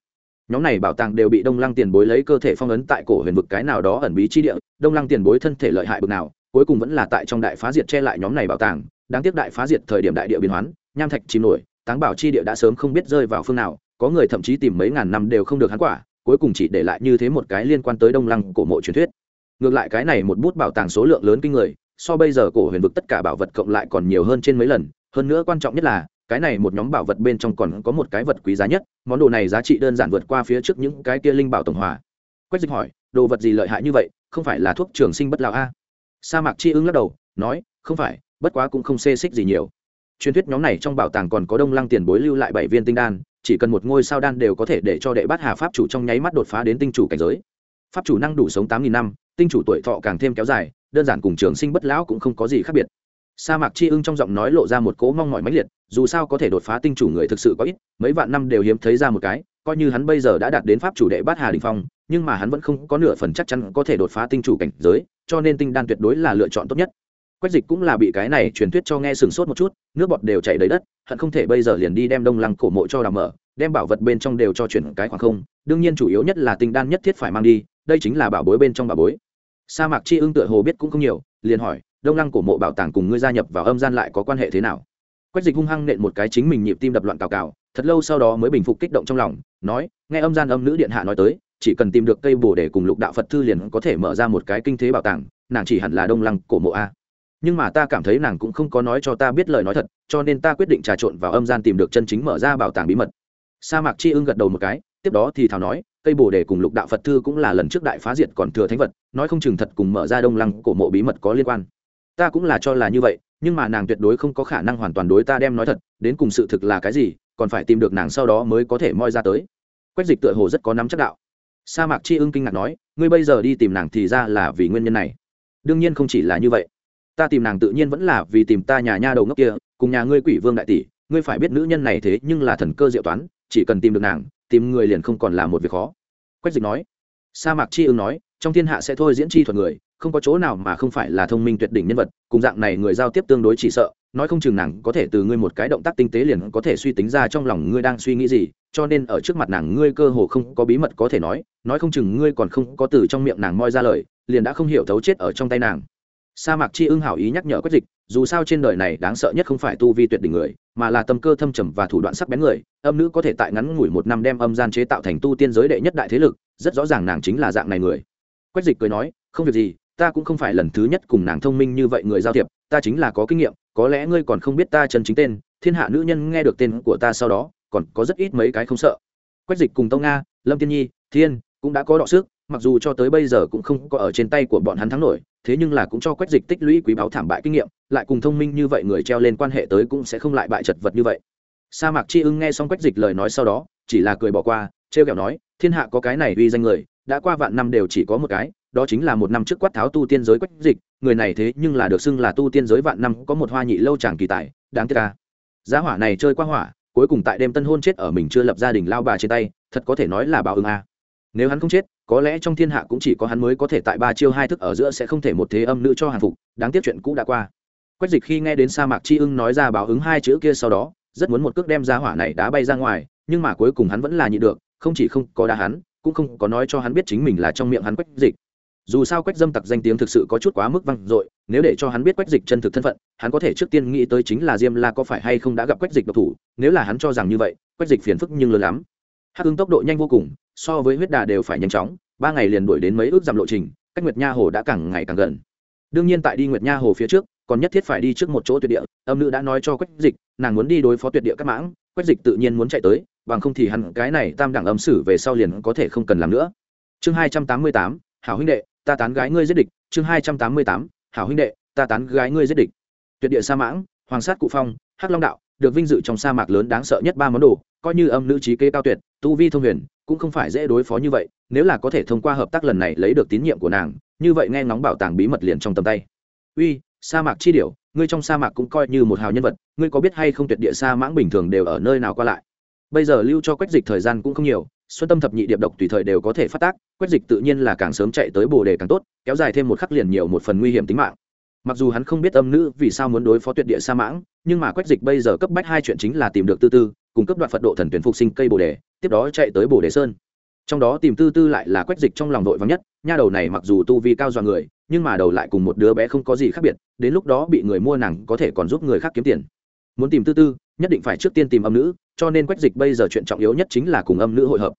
Nhóm này bảo tàng đều bị đông lăng tiền bối lấy cơ thể phong ấn tại cổ huyền vực cái nào đó ẩn bí chi địa, đông lăng tiền bối thân thể lợi hại bực nào cuối cùng vẫn là tại trong đại phá diệt che lại nhóm này bảo tàng, đáng tiếc đại phá diệt thời điểm đại địa biến hoán, nham thạch chìm nổi, táng bảo chi địa đã sớm không biết rơi vào phương nào, có người thậm chí tìm mấy ngàn năm đều không được hắn quả, cuối cùng chỉ để lại như thế một cái liên quan tới đông lăng cổ mộ truyền thuyết. Ngược lại cái này một bút bảo tàng số lượng lớn kinh người, so bây giờ cổ huyền vực tất cả bảo vật cộng lại còn nhiều hơn trên mấy lần, hơn nữa quan trọng nhất là, cái này một nhóm bảo vật bên trong còn có một cái vật quý giá nhất, món đồ này giá trị đơn giản vượt qua phía trước những cái kia linh bảo tổng hòa. Quách dịch hỏi, đồ vật gì lợi hại như vậy, không phải là thuốc trường sinh bất lão a? Sa mạc chi ưng lắc đầu, nói, không phải, bất quá cũng không xê xích gì nhiều. Truyền thuyết nhóm này trong bảo tàng còn có đông lăng tiền bối lưu lại bảy viên tinh đan, chỉ cần một ngôi sao đan đều có thể để cho đệ bát hà pháp chủ trong nháy mắt đột phá đến tinh chủ cảnh giới. Pháp chủ năng đủ sống tám nghìn năm, tinh chủ tuổi thọ càng thêm kéo dài, đơn giản cùng trường sinh bất lão cũng không có gì khác biệt. Sa mạc chi ưng trong giọng nói lộ ra một cỗ mong mỏi mãnh liệt, dù sao có thể đột phá tinh chủ người thực sự có ít, mấy vạn năm đều hiếm thấy ra một cái coi như hắn bây giờ đã đạt đến pháp chủ đệ bát hà đình phong, nhưng mà hắn vẫn không có nửa phần chắc chắn có thể đột phá tinh chủ cảnh giới, cho nên tinh đan tuyệt đối là lựa chọn tốt nhất. Quách dịch cũng là bị cái này truyền thuyết cho nghe sừng sốt một chút, nước bọt đều chảy đầy đất, hận không thể bây giờ liền đi đem đông lăng cổ mộ cho đào mở, đem bảo vật bên trong đều cho chuyển cái khoảng không, đương nhiên chủ yếu nhất là tinh đan nhất thiết phải mang đi, đây chính là bảo bối bên trong bảo bối. Sa mạc chi ưng tựa hồ biết cũng không nhiều, liền hỏi, đông lăng cổ mộ bảo tàng cùng ngươi gia nhập vào âm gian lại có quan hệ thế nào? Quách dịch hung hăng nện một cái chính mình nhịp tim đập loạn cào cào thật lâu sau đó mới bình phục kích động trong lòng, nói, nghe âm gian âm nữ điện hạ nói tới, chỉ cần tìm được cây bồ để cùng lục đạo phật thư liền có thể mở ra một cái kinh thế bảo tàng, nàng chỉ hẳn là đông lăng cổ mộ a. Nhưng mà ta cảm thấy nàng cũng không có nói cho ta biết lời nói thật, cho nên ta quyết định trà trộn vào âm gian tìm được chân chính mở ra bảo tàng bí mật. Sa mạc chi ưng gật đầu một cái, tiếp đó thì thảo nói, cây bồ đề cùng lục đạo phật thư cũng là lần trước đại phá diệt còn thừa thánh vật, nói không chừng thật cùng mở ra đông lăng cổ mộ bí mật có liên quan. Ta cũng là cho là như vậy, nhưng mà nàng tuyệt đối không có khả năng hoàn toàn đối ta đem nói thật, đến cùng sự thực là cái gì còn phải tìm được nàng sau đó mới có thể moi ra tới. Quách dịch tựa hồ rất có nắm chắc đạo. Sa mạc chi ưng kinh ngạc nói, ngươi bây giờ đi tìm nàng thì ra là vì nguyên nhân này. Đương nhiên không chỉ là như vậy. Ta tìm nàng tự nhiên vẫn là vì tìm ta nhà nha đầu ngốc kia, cùng nhà ngươi quỷ vương đại tỷ. Ngươi phải biết nữ nhân này thế nhưng là thần cơ diệu toán, chỉ cần tìm được nàng, tìm người liền không còn là một việc khó. Quách dịch nói. Sa mạc chi ưng nói, trong thiên hạ sẽ thôi diễn chi thuật người, không có chỗ nào mà không phải là thông minh tuyệt đỉnh nhân vật, cùng dạng này người giao tiếp tương đối chỉ sợ nói không chừng nàng có thể từ ngươi một cái động tác tinh tế liền có thể suy tính ra trong lòng ngươi đang suy nghĩ gì, cho nên ở trước mặt nàng ngươi cơ hồ không có bí mật có thể nói nói không chừng ngươi còn không có từ trong miệng nàng moi ra lời, liền đã không hiểu thấu chết ở trong tay nàng. Sa mạc chi ưng hảo ý nhắc nhở quách dịch, dù sao trên đời này đáng sợ nhất không phải tu vi tuyệt đỉnh người, mà là tâm cơ thâm trầm và thủ đoạn sắc bén người, âm nữ có thể tại ngắn ngủi một năm đem âm gian chế tạo thành tu tiên giới đệ nhất đại thế lực, rất rõ ràng nàng chính là dạng này người. Quách dịch cười nói, không việc gì, ta cũng không phải lần thứ nhất cùng nàng thông minh như vậy người giao thiệp, ta chính là có kinh nghiệm có lẽ ngươi còn không biết ta chân chính tên, thiên hạ nữ nhân nghe được tên của ta sau đó, còn có rất ít mấy cái không sợ. Quách dịch cùng tông nga, lâm tiên nhi, thiên cũng đã có đọ sức, mặc dù cho tới bây giờ cũng không có ở trên tay của bọn hắn thắng nổi, thế nhưng là cũng cho quách dịch tích lũy quý báu thảm bại kinh nghiệm, lại cùng thông minh như vậy người treo lên quan hệ tới cũng sẽ không lại bại chật vật như vậy. Sa mạc chi ưng nghe xong quách dịch lời nói sau đó, chỉ là cười bỏ qua, trêu kẹo nói, thiên hạ có cái này uy danh người, đã qua vạn năm đều chỉ có một cái đó chính là một năm trước quát tháo tu tiên giới quách dịch, người này thế nhưng là được xưng là tu tiên giới vạn năm, có một hoa nhị lâu chàng kỳ tài, đáng tiếc ca giá hỏa này chơi qua hỏa, cuối cùng tại đêm tân hôn chết ở mình chưa lập gia đình lao bà trên tay, thật có thể nói là bạo ứng a nếu hắn không chết, có lẽ trong thiên hạ cũng chỉ có hắn mới có thể tại ba chiêu hai thức ở giữa sẽ không thể một thế âm nữ cho hàn phục, đáng tiếc chuyện cũ đã qua. Quách dịch khi nghe đến sa mạc chi ưng nói ra báo ứng hai chữ kia sau đó, rất muốn một cước đem ra hỏa này đá bay ra ngoài, nhưng mà cuối cùng hắn vẫn là nhị được, không chỉ không có đá hắn, cũng không có nói cho hắn biết chính mình là trong miệng hắn quách dịch dù sao quách dâm tặc danh tiếng thực sự có chút quá mức văng dội, nếu để cho hắn biết quách dịch chân thực thân phận, hắn có thể trước tiên nghĩ tới chính là diêm la có phải hay không đã gặp quách dịch độc thủ, nếu là hắn cho rằng như vậy, quách dịch phiền phức nhưng lớn lắm. Hắc hưng tốc độ nhanh vô cùng, so với huyết đà đều phải nhanh chóng, ba ngày liền đuổi đến mấy ước dặm lộ trình, cách nguyệt nha hồ đã càng ngày càng gần. Đương nhiên tại đi nguyệt nha hồ phía trước, còn nhất thiết phải đi trước một chỗ tuyệt địa, âm nữ đã nói cho quách dịch, nàng muốn đi đối phó tuyệt địa các mãng, quách dịch tự nhiên muốn chạy tới, bằng không thì hắn cái này tam đẳng âm sử về sau liền có thể không cần làm nữa. Chương hai trăm tám mươi tám, hảo huynh đệ ta tán gái ngươi giết địch, chương hai trăm tám mươi tám, hảo huynh đệ, ta tán gái ngươi giết địch. Tuyệt địa sa mãng, hoàng sát cụ phong, hắc long đạo, được vinh dự trong sa mạc lớn đáng sợ nhất ba món đồ, coi như âm nữ trí kế cao tuyệt, tu vi thông huyền, cũng không phải dễ đối phó như vậy, nếu là có thể thông qua hợp tác lần này lấy được tín nhiệm của nàng, như vậy nghe ngóng bảo tàng bí mật liền trong tầm tay. Uy, sa mạc chi điểu, ngươi trong sa mạc cũng coi như một hào nhân vật, ngươi có biết hay không tuyệt địa sa mãng bình thường đều ở nơi nào qua lại? Bây giờ lưu cho quách dịch thời gian cũng không nhiều xuân tâm thập nhị điệp độc tùy thời đều có thể phát tác quách dịch tự nhiên là càng sớm chạy tới bồ đề càng tốt, kéo dài thêm một khắc liền nhiều một phần nguy hiểm tính mạng. Mặc dù hắn không biết âm nữ vì sao muốn đối phó tuyệt địa sa mãng, nhưng mà quách dịch bây giờ cấp bách hai chuyện chính là tìm được tư tư, cùng cấp đoạn phật độ thần tuyển phục sinh cây bồ đề, tiếp đó chạy tới bồ đề sơn. Trong đó tìm tư tư lại là quách dịch trong lòng đội vắng nhất, nha đầu này mặc dù tu vi cao dọa người, nhưng mà đầu lại cùng một đứa bé không có gì khác biệt, đến lúc đó bị người mua nàng có thể còn giúp người khác kiếm tiền. Muốn tìm tư tư, nhất định phải trước tiên tìm âm nữ, cho nên quách dịch bây giờ chuyện trọng yếu nhất chính là cùng âm nữ hội hợp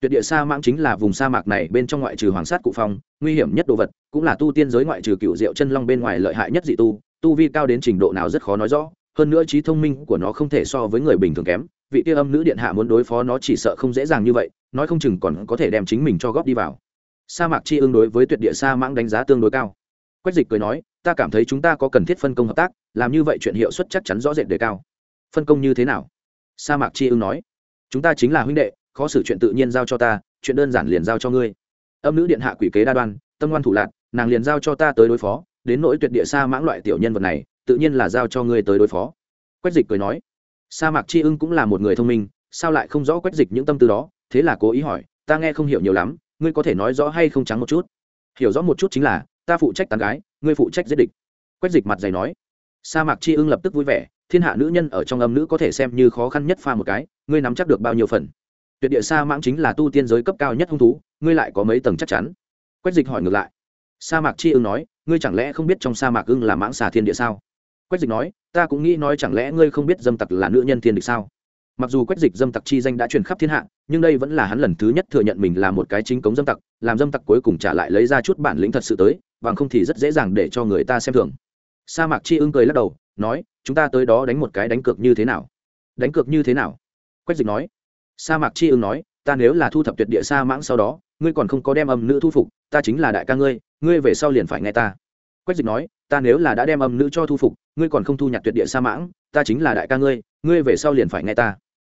tuyệt địa sa mãng chính là vùng sa mạc này bên trong ngoại trừ hoàng sát cụ phong, nguy hiểm nhất đồ vật, cũng là tu tiên giới ngoại trừ cựu diệu chân long bên ngoài lợi hại nhất dị tu tu vi cao đến trình độ nào rất khó nói rõ, hơn nữa trí thông minh của nó không thể so với người bình thường kém, vị tiêu âm nữ điện hạ muốn đối phó nó chỉ sợ không dễ dàng như vậy, nói không chừng còn có thể đem chính mình cho góp đi vào. Sa mạc chi ương đối với tuyệt địa sa mãng đánh giá tương đối cao. Quách dịch cười nói, ta cảm thấy chúng ta có cần thiết phân công hợp tác, làm như vậy chuyện hiệu suất chắc chắn rõ rệt đề cao. Phân công như thế nào? Sa mạc chi ương nói. Chúng ta chính là huynh đệ khó xử chuyện tự nhiên giao cho ta, chuyện đơn giản liền giao cho ngươi. Âm nữ điện hạ quỷ kế đa đoan, tâm ngoan thủ lạc nàng liền giao cho ta tới đối phó, đến nỗi tuyệt địa xa mãng loại tiểu nhân vật này, tự nhiên là giao cho ngươi tới đối phó. Quách dịch cười nói. Sa mạc chi ưng cũng là một người thông minh, sao lại không rõ quách dịch những tâm tư đó, thế là cố ý hỏi, ta nghe không hiểu nhiều lắm, ngươi có thể nói rõ hay không trắng một chút? Hiểu rõ một chút chính là, ta phụ trách tán gái, ngươi phụ trách giết địch. Quách dịch mặt dày nói. Sa mạc chi ưng lập tức vui vẻ, thiên hạ nữ nhân ở trong âm nữ có thể xem như khó khăn nhất pha một cái, ngươi nắm chắc được bao nhiêu phần? Tuyệt địa sa mãng chính là tu tiên giới cấp cao nhất hung thú, ngươi lại có mấy tầng chắc chắn? Quách dịch hỏi ngược lại. Sa mạc chi ưng nói, ngươi chẳng lẽ không biết trong sa mạc ưng là mãng xà thiên địa sao? Quách dịch nói, ta cũng nghĩ nói chẳng lẽ ngươi không biết dâm tặc là nữ nhân thiên địch sao? Mặc dù quách dịch dâm tặc chi danh đã truyền khắp thiên hạ, nhưng đây vẫn là hắn lần thứ nhất thừa nhận mình là một cái chính cống dâm tặc, làm dâm tặc cuối cùng trả lại lấy ra chút bản lĩnh thật sự tới, bằng không thì rất dễ dàng để cho người ta xem thường. Sa mạc chi ưng cười lắc đầu, nói, chúng ta tới đó đánh một cái đánh cược như thế nào? Đánh cược như thế nào? Quách dịch nói sa mạc chi ưng nói, ta nếu là thu thập tuyệt địa sa mãng sau đó, ngươi còn không có đem âm nữ thu phục, ta chính là đại ca ngươi ngươi về sau liền phải nghe ta. Quách dịch nói, ta nếu là đã đem âm nữ cho thu phục, ngươi còn không thu nhặt tuyệt địa sa mãng, ta chính là đại ca ngươi ngươi về sau liền phải nghe ta.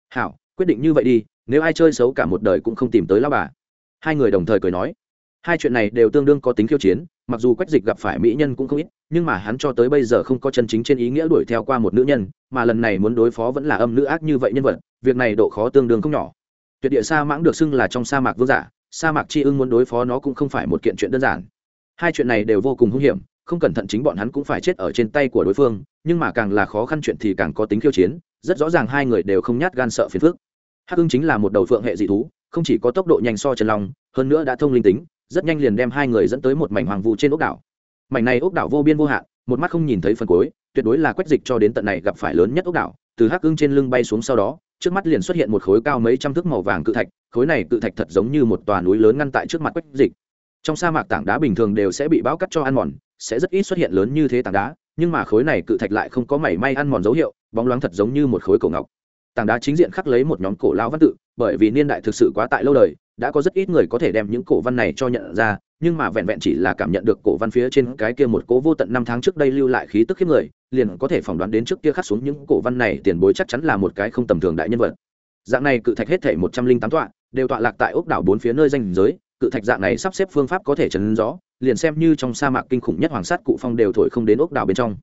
Hảo, quyết định như vậy đi, nếu ai chơi xấu cả một đời cũng không tìm tới lao bà. Hai người đồng thời cười nói hai chuyện này đều tương đương có tính khiêu chiến, mặc dù quách dịch gặp phải mỹ nhân cũng không ít, nhưng mà hắn cho tới bây giờ không có chân chính trên ý nghĩa đuổi theo qua một nữ nhân, mà lần này muốn đối phó vẫn là âm nữ ác như vậy nhân vật, việc này độ khó tương đương không nhỏ. Tuyệt địa sa mãng được xưng là trong sa mạc vương giả, sa mạc chi ưng muốn đối phó nó cũng không phải một kiện chuyện đơn giản. Hai chuyện này đều vô cùng hung hiểm, không cẩn thận chính bọn hắn cũng phải chết ở trên tay của đối phương, nhưng mà càng là khó khăn chuyện thì càng có tính khiêu chiến, rất rõ ràng hai người đều không nhát gan sợ phiền phức. Hắc ưng chính là một đầu phượng hệ dị thú, không chỉ có tốc độ nhanh so chân long, hơn nữa đã thông linh tính rất nhanh liền đem hai người dẫn tới một mảnh hoàng vu trên ốc đảo. Mảnh này ốc đảo vô biên vô hạn, một mắt không nhìn thấy phần cuối, tuyệt đối là quách dịch cho đến tận này gặp phải lớn nhất ốc đảo, từ hắc ưng trên lưng bay xuống sau đó, trước mắt liền xuất hiện một khối cao mấy trăm thước màu vàng cự thạch, khối này cự thạch thật giống như một tòa núi lớn ngăn tại trước mặt quách dịch. Trong sa mạc tảng đá bình thường đều sẽ bị bão cắt cho ăn mòn, sẽ rất ít xuất hiện lớn như thế tảng đá, nhưng mà khối này cự thạch lại không có mảy may ăn mòn dấu hiệu, bóng loáng thật giống như một khối cổ ngọc. Tảng đá chính diện khắc lấy một nhóm cổ lao văn tự, bởi vì niên đại thực sự quá tại lâu đời đã có rất ít người có thể đem những cổ văn này cho nhận ra, nhưng mà vẹn vẹn chỉ là cảm nhận được cổ văn phía trên cái kia một cố vô tận năm tháng trước đây lưu lại khí tức khiếp người, liền có thể phỏng đoán đến trước kia khắc xuống những cổ văn này tiền bối chắc chắn là một cái không tầm thường đại nhân vật. Dạng này cự thạch hết thể một trăm linh tám tọa, đều tọa lạc tại ốc đảo bốn phía nơi danh giới, cự thạch dạng này sắp xếp phương pháp có thể chấn rõ, liền xem như trong sa mạc kinh khủng nhất hoàng sát cụ phong đều thổi không đến ốc đảo bên trong.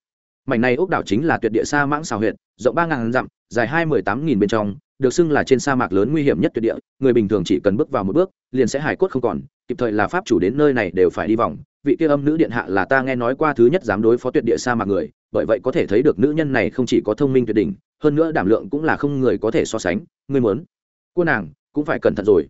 Mảnh này ốc đảo chính là tuyệt địa sa mãng xào huyện rộng ba ngàn dặm, dài hai mười tám nghìn bên trong được xưng là trên sa mạc lớn nguy hiểm nhất tuyệt địa, người bình thường chỉ cần bước vào một bước, liền sẽ hải cốt không còn, kịp thời là pháp chủ đến nơi này đều phải đi vòng. Vị kia âm nữ điện hạ là ta nghe nói qua thứ nhất dám đối phó tuyệt địa sa mạc người, bởi vậy có thể thấy được nữ nhân này không chỉ có thông minh tuyệt đỉnh, hơn nữa đảm lượng cũng là không người có thể so sánh, ngươi muốn. Cô nàng, cũng phải cẩn thận rồi.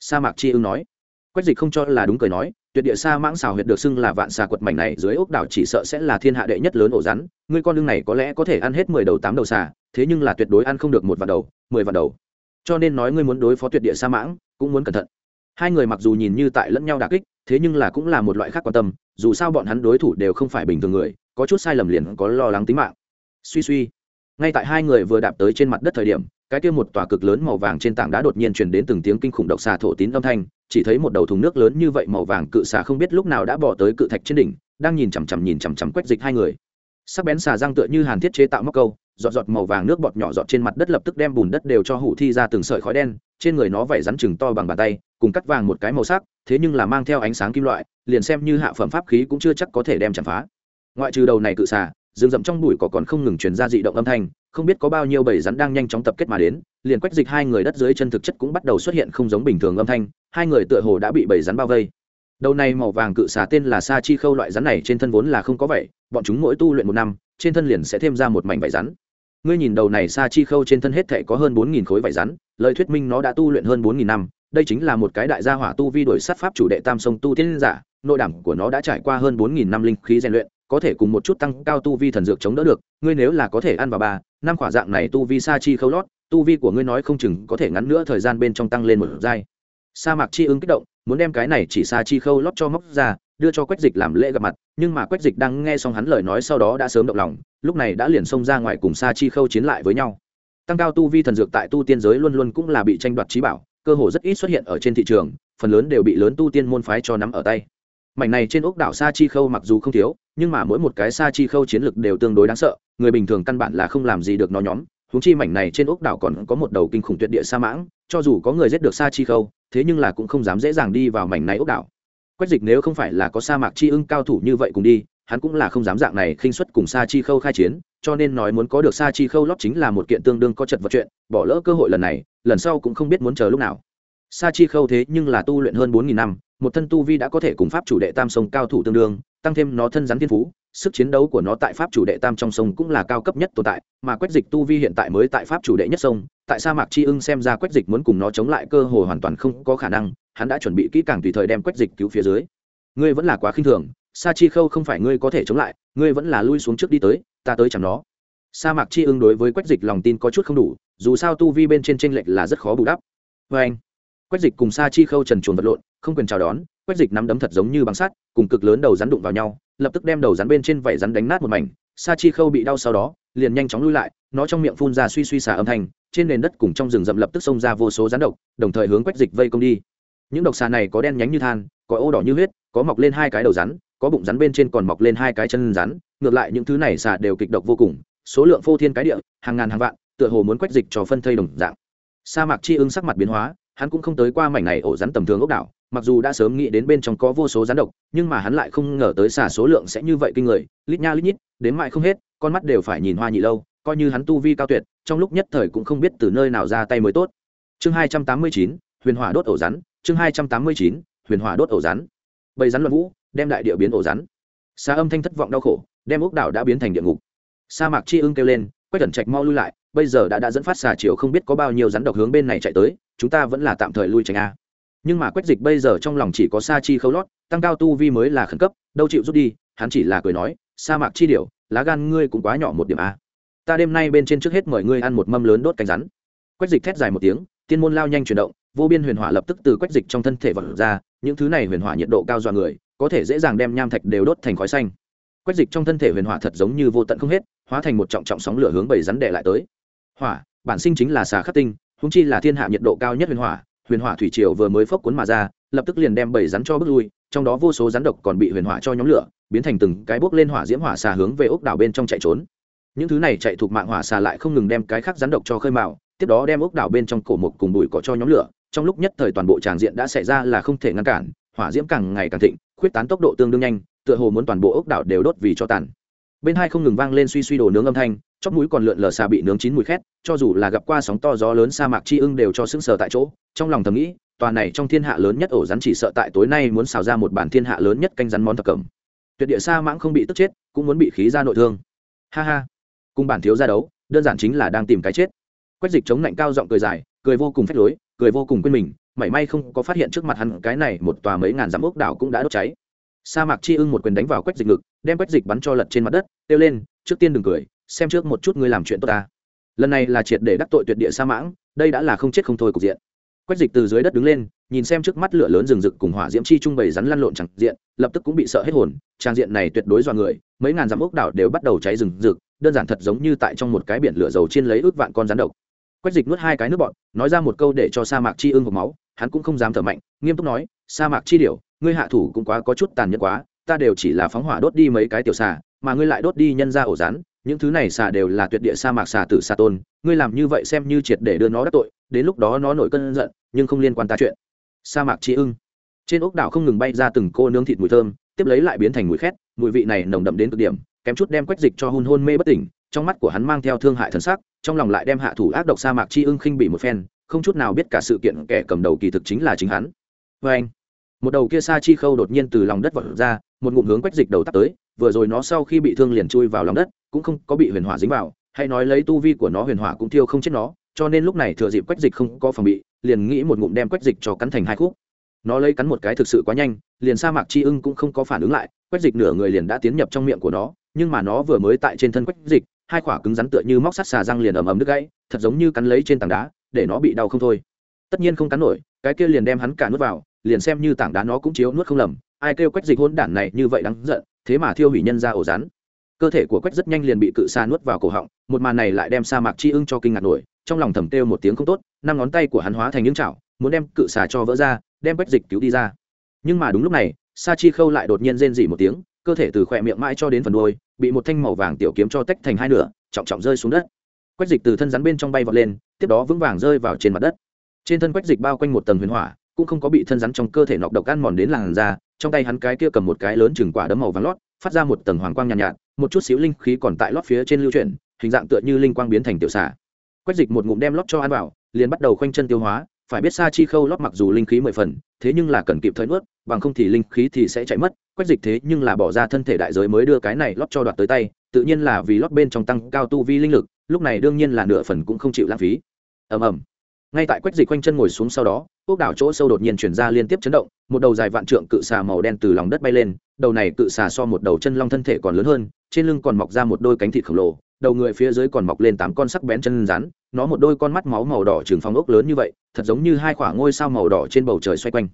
Sa mạc chi ưng nói. Quách dịch không cho là đúng cười nói tuyệt địa sa mãng xào huyệt được xưng là vạn xà quật mảnh này dưới ốc đảo chỉ sợ sẽ là thiên hạ đệ nhất lớn ổ rắn. Ngươi con lưng này có lẽ có thể ăn hết mười đầu tám đầu xà, thế nhưng là tuyệt đối ăn không được một vạn đầu, mười vạn đầu. Cho nên nói ngươi muốn đối phó tuyệt địa sa mãng, cũng muốn cẩn thận. Hai người mặc dù nhìn như tại lẫn nhau đà kích, thế nhưng là cũng là một loại khác quan tâm, dù sao bọn hắn đối thủ đều không phải bình thường người, có chút sai lầm liền có lo lắng tính mạng. Suy suy ngay tại hai người vừa đạp tới trên mặt đất thời điểm, cái kia một tòa cực lớn màu vàng trên tảng đá đột nhiên truyền đến từng tiếng kinh khủng độc xà thổ tín âm thanh, chỉ thấy một đầu thùng nước lớn như vậy màu vàng cự xà không biết lúc nào đã bỏ tới cự thạch trên đỉnh, đang nhìn chằm chằm nhìn chằm chằm quét dịch hai người. Sắc bén xà răng tựa như hàn thiết chế tạo móc câu, giọt giọt màu vàng nước bọt nhỏ giọt trên mặt đất lập tức đem bùn đất đều cho hủ thi ra từng sợi khói đen, trên người nó vảy rắn chừng to bằng bàn tay, cùng cắt vàng một cái màu sắc, thế nhưng là mang theo ánh sáng kim loại, liền xem như hạ phẩm pháp khí cũng chưa chắc có thể đem chạm phá. Ngoại trừ đầu này cự xà rừng rậm trong bụi cỏ còn không ngừng truyền ra dị động âm thanh, không biết có bao nhiêu bầy rắn đang nhanh chóng tập kết mà đến, liền quách dịch hai người đất dưới chân thực chất cũng bắt đầu xuất hiện không giống bình thường âm thanh, hai người tựa hồ đã bị bầy rắn bao vây. Đầu này màu vàng cự xà tên là sa chi khâu loại rắn này trên thân vốn là không có vậy bọn chúng mỗi tu luyện một năm, trên thân liền sẽ thêm ra một mảnh vải rắn. Ngươi nhìn đầu này sa chi khâu trên thân hết thể có hơn bốn nghìn khối vải rắn, lời thuyết minh nó đã tu luyện hơn bốn nghìn năm, đây chính là một cái đại gia hỏa tu vi đổi sát pháp chủ đệ tam sông tu tiên giả, nội đảm của nó đã trải qua hơn bốn nghìn năm linh khí rèn luyện có thể cùng một chút tăng cao tu vi thần dược chống đỡ được, ngươi nếu là có thể ăn vào ba, năm khỏa dạng này tu vi sa chi khâu lót, tu vi của ngươi nói không chừng có thể ngắn nữa thời gian bên trong tăng lên một giai. Sa mạc chi ứng kích động, muốn đem cái này chỉ sa chi khâu lót cho móc ra, đưa cho quách dịch làm lễ gặp mặt, nhưng mà quách dịch đang nghe xong hắn lời nói sau đó đã sớm động lòng, lúc này đã liền xông ra ngoài cùng sa chi khâu chiến lại với nhau. Tăng cao tu vi thần dược tại tu tiên giới luôn luôn cũng là bị tranh đoạt trí bảo, cơ hồ rất ít xuất hiện ở trên thị trường, phần lớn đều bị lớn tu tiên môn phái cho nắm ở tay. Mảnh này trên ốc đảo sa chi khâu mặc dù không thiếu nhưng mà mỗi một cái sa chi khâu chiến lực đều tương đối đáng sợ, người bình thường căn bản là không làm gì được nó nhóm. Húng chi mảnh này trên ốc đảo còn có một đầu kinh khủng tuyệt địa sa mãng, cho dù có người giết được sa chi khâu, thế nhưng là cũng không dám dễ dàng đi vào mảnh này ốc đảo. Quách dịch nếu không phải là có sa mạc chi ưng cao thủ như vậy cùng đi, hắn cũng là không dám dạng này khinh suất cùng sa chi khâu khai chiến, cho nên nói muốn có được sa chi khâu lót chính là một kiện tương đương có chật vật chuyện, bỏ lỡ cơ hội lần này, lần sau cũng không biết muốn chờ lúc nào. Sa chi khâu thế nhưng là tu luyện hơn bốn nghìn năm một thân tu vi đã có thể cùng pháp chủ đệ tam sông cao thủ tương đương, tăng thêm nó thân rắn thiên phú, sức chiến đấu của nó tại pháp chủ đệ tam trong sông cũng là cao cấp nhất tồn tại, mà quách dịch tu vi hiện tại mới tại pháp chủ đệ nhất sông, tại sa mạc chi ưng xem ra quách dịch muốn cùng nó chống lại cơ hồ hoàn toàn không có khả năng, hắn đã chuẩn bị kỹ càng tùy thời đem quách dịch cứu phía dưới. Ngươi vẫn là quá khinh thường, sa chi khâu không phải ngươi có thể chống lại, ngươi vẫn là lui xuống trước đi tới, ta tới chẳng nó. Sa mạc chi ưng đối với quách dịch lòng tin có chút không đủ, dù sao tu vi bên trên tranh lệch là rất khó bù đắp. Vê anh quách dịch cùng sa chi khâu trần chuồn vật lộn, không quyền chào đón, quách dịch nắm đấm thật giống như bằng sắt, cùng cực lớn đầu rắn đụng vào nhau, lập tức đem đầu rắn bên trên vảy rắn đánh nát một mảnh. Sa chi khâu bị đau sau đó, liền nhanh chóng lui lại, nó trong miệng phun ra suy suy xả âm thanh, trên nền đất cùng trong rừng rậm lập tức xông ra vô số rắn độc, đồng thời hướng quách dịch vây công đi. Những độc xà này có đen nhánh như than, có ô đỏ như huyết, có mọc lên hai cái đầu rắn, có bụng rắn bên trên còn mọc lên hai cái chân rắn, ngược lại những thứ này xà đều kịch độc vô cùng, số lượng phô thiên cái địa, hàng ngàn hàng vạn, tựa hồ muốn quách dịch cho phân thây đồng dạng. Sa mạc chi ưng sắc mặt biến hóa hắn cũng không tới qua mảnh này ổ rắn tầm thường ốc đảo, mặc dù đã sớm nghĩ đến bên trong có vô số rắn độc, nhưng mà hắn lại không ngờ tới xả số lượng sẽ như vậy kinh người, lít nha lít nhít, đến mãi không hết, con mắt đều phải nhìn hoa nhị lâu, coi như hắn tu vi cao tuyệt, trong lúc nhất thời cũng không biết từ nơi nào ra tay mới tốt. Chương hai trăm tám mươi chín, huyền hỏa đốt ổ rắn, chương hai trăm tám mươi chín, huyền hỏa đốt ổ rắn. Bầy rắn luận vũ, đem đại địa biến ổ rắn. Xa âm thanh thất vọng đau khổ, đem ốc đảo đã biến thành địa ngục. Sa mạc chi ưng kêu lên quách cẩn trạch mau lui lại bây giờ đã đã dẫn phát xà chiều không biết có bao nhiêu rắn độc hướng bên này chạy tới, chúng ta vẫn là tạm thời lui tránh a. Nhưng mà quách dịch bây giờ trong lòng chỉ có sa chi khâu lót, tăng cao tu vi mới là khẩn cấp, đâu chịu rút đi, hắn chỉ là cười nói, sa mạc chi điểu, lá gan ngươi cũng quá nhỏ một điểm a. Ta đêm nay bên trên trước hết mời ngươi ăn một mâm lớn đốt cánh rắn. Quách dịch thét dài một tiếng, tiên môn lao nhanh chuyển động, vô biên huyền hỏa lập tức từ quách dịch trong thân thể vật ra, những thứ này huyền hỏa nhiệt độ cao dọa người, có thể dễ dàng đem nham thạch đều đốt thành khói xanh. Quách dịch trong thân thể huyền hỏa thật giống như vô tận không hết, hóa thành một trọng trọng sóng lửa hướng bảy rắn đẻ lại tới hỏa, bản sinh chính là xà khắc tinh húng chi là thiên hạ nhiệt độ cao nhất huyền hỏa huyền hỏa thủy triều vừa mới phốc cuốn mà ra, lập tức liền đem bảy rắn cho bước lui, trong đó vô số rắn độc còn bị huyền hỏa cho nhóm lửa, biến thành từng cái bốc lên hỏa diễm hỏa xà hướng về ốc đảo bên trong chạy trốn. Những thứ này chạy thuộc mạng hỏa xà lại không ngừng đem cái khác rắn độc cho khơi mào, tiếp đó đem ốc đảo bên trong cổ mục cùng bụi cỏ cho nhóm lửa, trong lúc nhất thời toàn bộ tràng diện đã xảy ra là không thể ngăn cản, hỏa diễm càng ngày càng thịnh, khuyết tán tốc độ tương đương nhanh, tựa hồ muốn toàn bộ ốc đảo đều đốt vì cho tàn. Bên hai không ngừng vang lên suy suy đồ nướng âm thanh chóp mũi còn lượn lờ xà bị nướng chín mùi khét, cho dù là gặp qua sóng to gió lớn sa mạc chi ưng đều cho sững sờ tại chỗ, trong lòng thầm nghĩ, tòa này trong thiên hạ lớn nhất ổ rắn chỉ sợ tại tối nay muốn xào ra một bản thiên hạ lớn nhất canh rắn món thập cẩm. Tuyệt địa sa mãng không bị tức chết, cũng muốn bị khí ra nội thương. Ha ha. Cùng bản thiếu ra đấu, đơn giản chính là đang tìm cái chết. Quách dịch chống lạnh cao giọng cười dài, cười vô cùng phách lối, cười vô cùng quên mình, mảy may không có phát hiện trước mặt hắn cái này một tòa mấy ngàn dặm ốc đảo cũng đã đốt cháy. Sa mạc chi ưng một quyền đánh vào quách dịch ngực, đem quách dịch bắn cho lật trên mặt đất, kêu lên, trước tiên đừng cười xem trước một chút ngươi làm chuyện tốt ta. Lần này là triệt để đắc tội tuyệt địa sa mãng đây đã là không chết không thôi cục diện. Quách dịch từ dưới đất đứng lên nhìn xem trước mắt lửa lớn rừng rực cùng hỏa diễm chi trung bày rắn lăn lộn chẳng diện lập tức cũng bị sợ hết hồn trang diện này tuyệt đối dọa người mấy ngàn dặm ốc đảo đều bắt đầu cháy rừng rực đơn giản thật giống như tại trong một cái biển lửa dầu chiên lấy ước vạn con rắn độc. Quách dịch nuốt hai cái nước bọt nói ra một câu để cho sa mạc chi ưng hộp máu hắn cũng không dám thở mạnh nghiêm túc nói sa mạc chi điều, ngươi hạ thủ cũng quá có chút tàn nhẫn quá ta đều chỉ là phóng hỏa đốt đi mấy cái tiểu xà, mà ngươi lại đốt đi nhân ra ổ rắn, những thứ này xà đều là tuyệt địa sa mạc xà tử sa tôn, ngươi làm như vậy xem như triệt để đưa nó đắc tội, đến lúc đó nó nổi cơn giận, nhưng không liên quan ta chuyện. Sa mạc chi ưng. Trên ốc đảo không ngừng bay ra từng cô nướng thịt mùi thơm, tiếp lấy lại biến thành mùi khét, mùi vị này nồng đậm đến cực điểm, kém chút đem quách dịch cho hôn hôn mê bất tỉnh, trong mắt của hắn mang theo thương hại thân sắc, trong lòng lại đem hạ thủ ác độc sa mạc chi ưng khinh bị một phen, không chút nào biết cả sự kiện kẻ cầm đầu kỳ thực chính là chính hắn. Vê anh một đầu kia sa chi khâu đột nhiên từ lòng đất vọt ra một ngụm hướng quách dịch đầu tắt tới, vừa rồi nó sau khi bị thương liền chui vào lòng đất, cũng không có bị huyền hỏa dính vào, hay nói lấy tu vi của nó huyền hỏa cũng thiêu không chết nó, cho nên lúc này thừa dịp quách dịch không có phòng bị, liền nghĩ một ngụm đem quách dịch cho cắn thành hai khúc. Nó lấy cắn một cái thực sự quá nhanh, liền sa mạc chi ưng cũng không có phản ứng lại, quách dịch nửa người liền đã tiến nhập trong miệng của nó, nhưng mà nó vừa mới tại trên thân quách dịch, hai quả cứng rắn tựa như móc sắt xà răng liền ầm ầm đứt gãy, thật giống như cắn lấy trên tảng đá, để nó bị đau không thôi. Tất nhiên không cắn nổi, cái kia liền đem hắn cả nuốt vào, liền xem như tảng đá nó cũng chiếu nuốt không lầm ai kêu quách dịch hôn đản này như vậy đáng giận, thế mà thiêu hủy nhân ra ổ rắn. Cơ thể của quách rất nhanh liền bị cự xa nuốt vào cổ họng, một màn này lại đem sa mạc chi ưng cho kinh ngạc nổi, trong lòng thầm kêu một tiếng không tốt, năm ngón tay của hắn hóa thành những chảo, muốn đem cự xà cho vỡ ra, đem quách dịch cứu đi ra. Nhưng mà đúng lúc này, sa chi khâu lại đột nhiên rên dỉ một tiếng, cơ thể từ khỏe miệng mãi cho đến phần đôi bị một thanh màu vàng tiểu kiếm cho tách thành hai nửa, trọng trọng rơi xuống đất. Quách dịch từ thân rắn bên trong bay vọt lên, tiếp đó vững vàng rơi vào trên mặt đất. Trên thân quách dịch bao quanh một tầng huyền hỏa, cũng không có bị thân rắn trong cơ thể nọc độc ăn mòn đến làn da trong tay hắn cái kia cầm một cái lớn chừng quả đấm màu vàng lót phát ra một tầng hoàng quang nhàn nhạt, nhạt một chút xíu linh khí còn tại lót phía trên lưu chuyển hình dạng tựa như linh quang biến thành tiểu xà. quách dịch một ngụm đem lót cho ăn vào liền bắt đầu khoanh chân tiêu hóa phải biết xa chi khâu lót mặc dù linh khí mười phần thế nhưng là cần kịp thời nuốt bằng không thì linh khí thì sẽ chạy mất. Quách dịch thế nhưng là bỏ ra thân thể đại giới mới đưa cái này lót cho đoạt tới tay tự nhiên là vì lót bên trong tăng cao tu vi linh lực lúc này đương nhiên là nửa phần cũng không chịu lãng phí. Ầm ầm ngay tại quách dịch quanh chân ngồi xuống sau đó, ốc đảo chỗ sâu đột nhiên chuyển ra liên tiếp chấn động, một đầu dài vạn trượng cự xà màu đen từ lòng đất bay lên, đầu này cự xà so một đầu chân long thân thể còn lớn hơn, trên lưng còn mọc ra một đôi cánh thịt khổng lồ, đầu người phía dưới còn mọc lên tám con sắc bén chân rắn, nó một đôi con mắt máu màu đỏ trường phong ốc lớn như vậy, thật giống như hai khoảng ngôi sao màu đỏ trên bầu trời xoay quanh.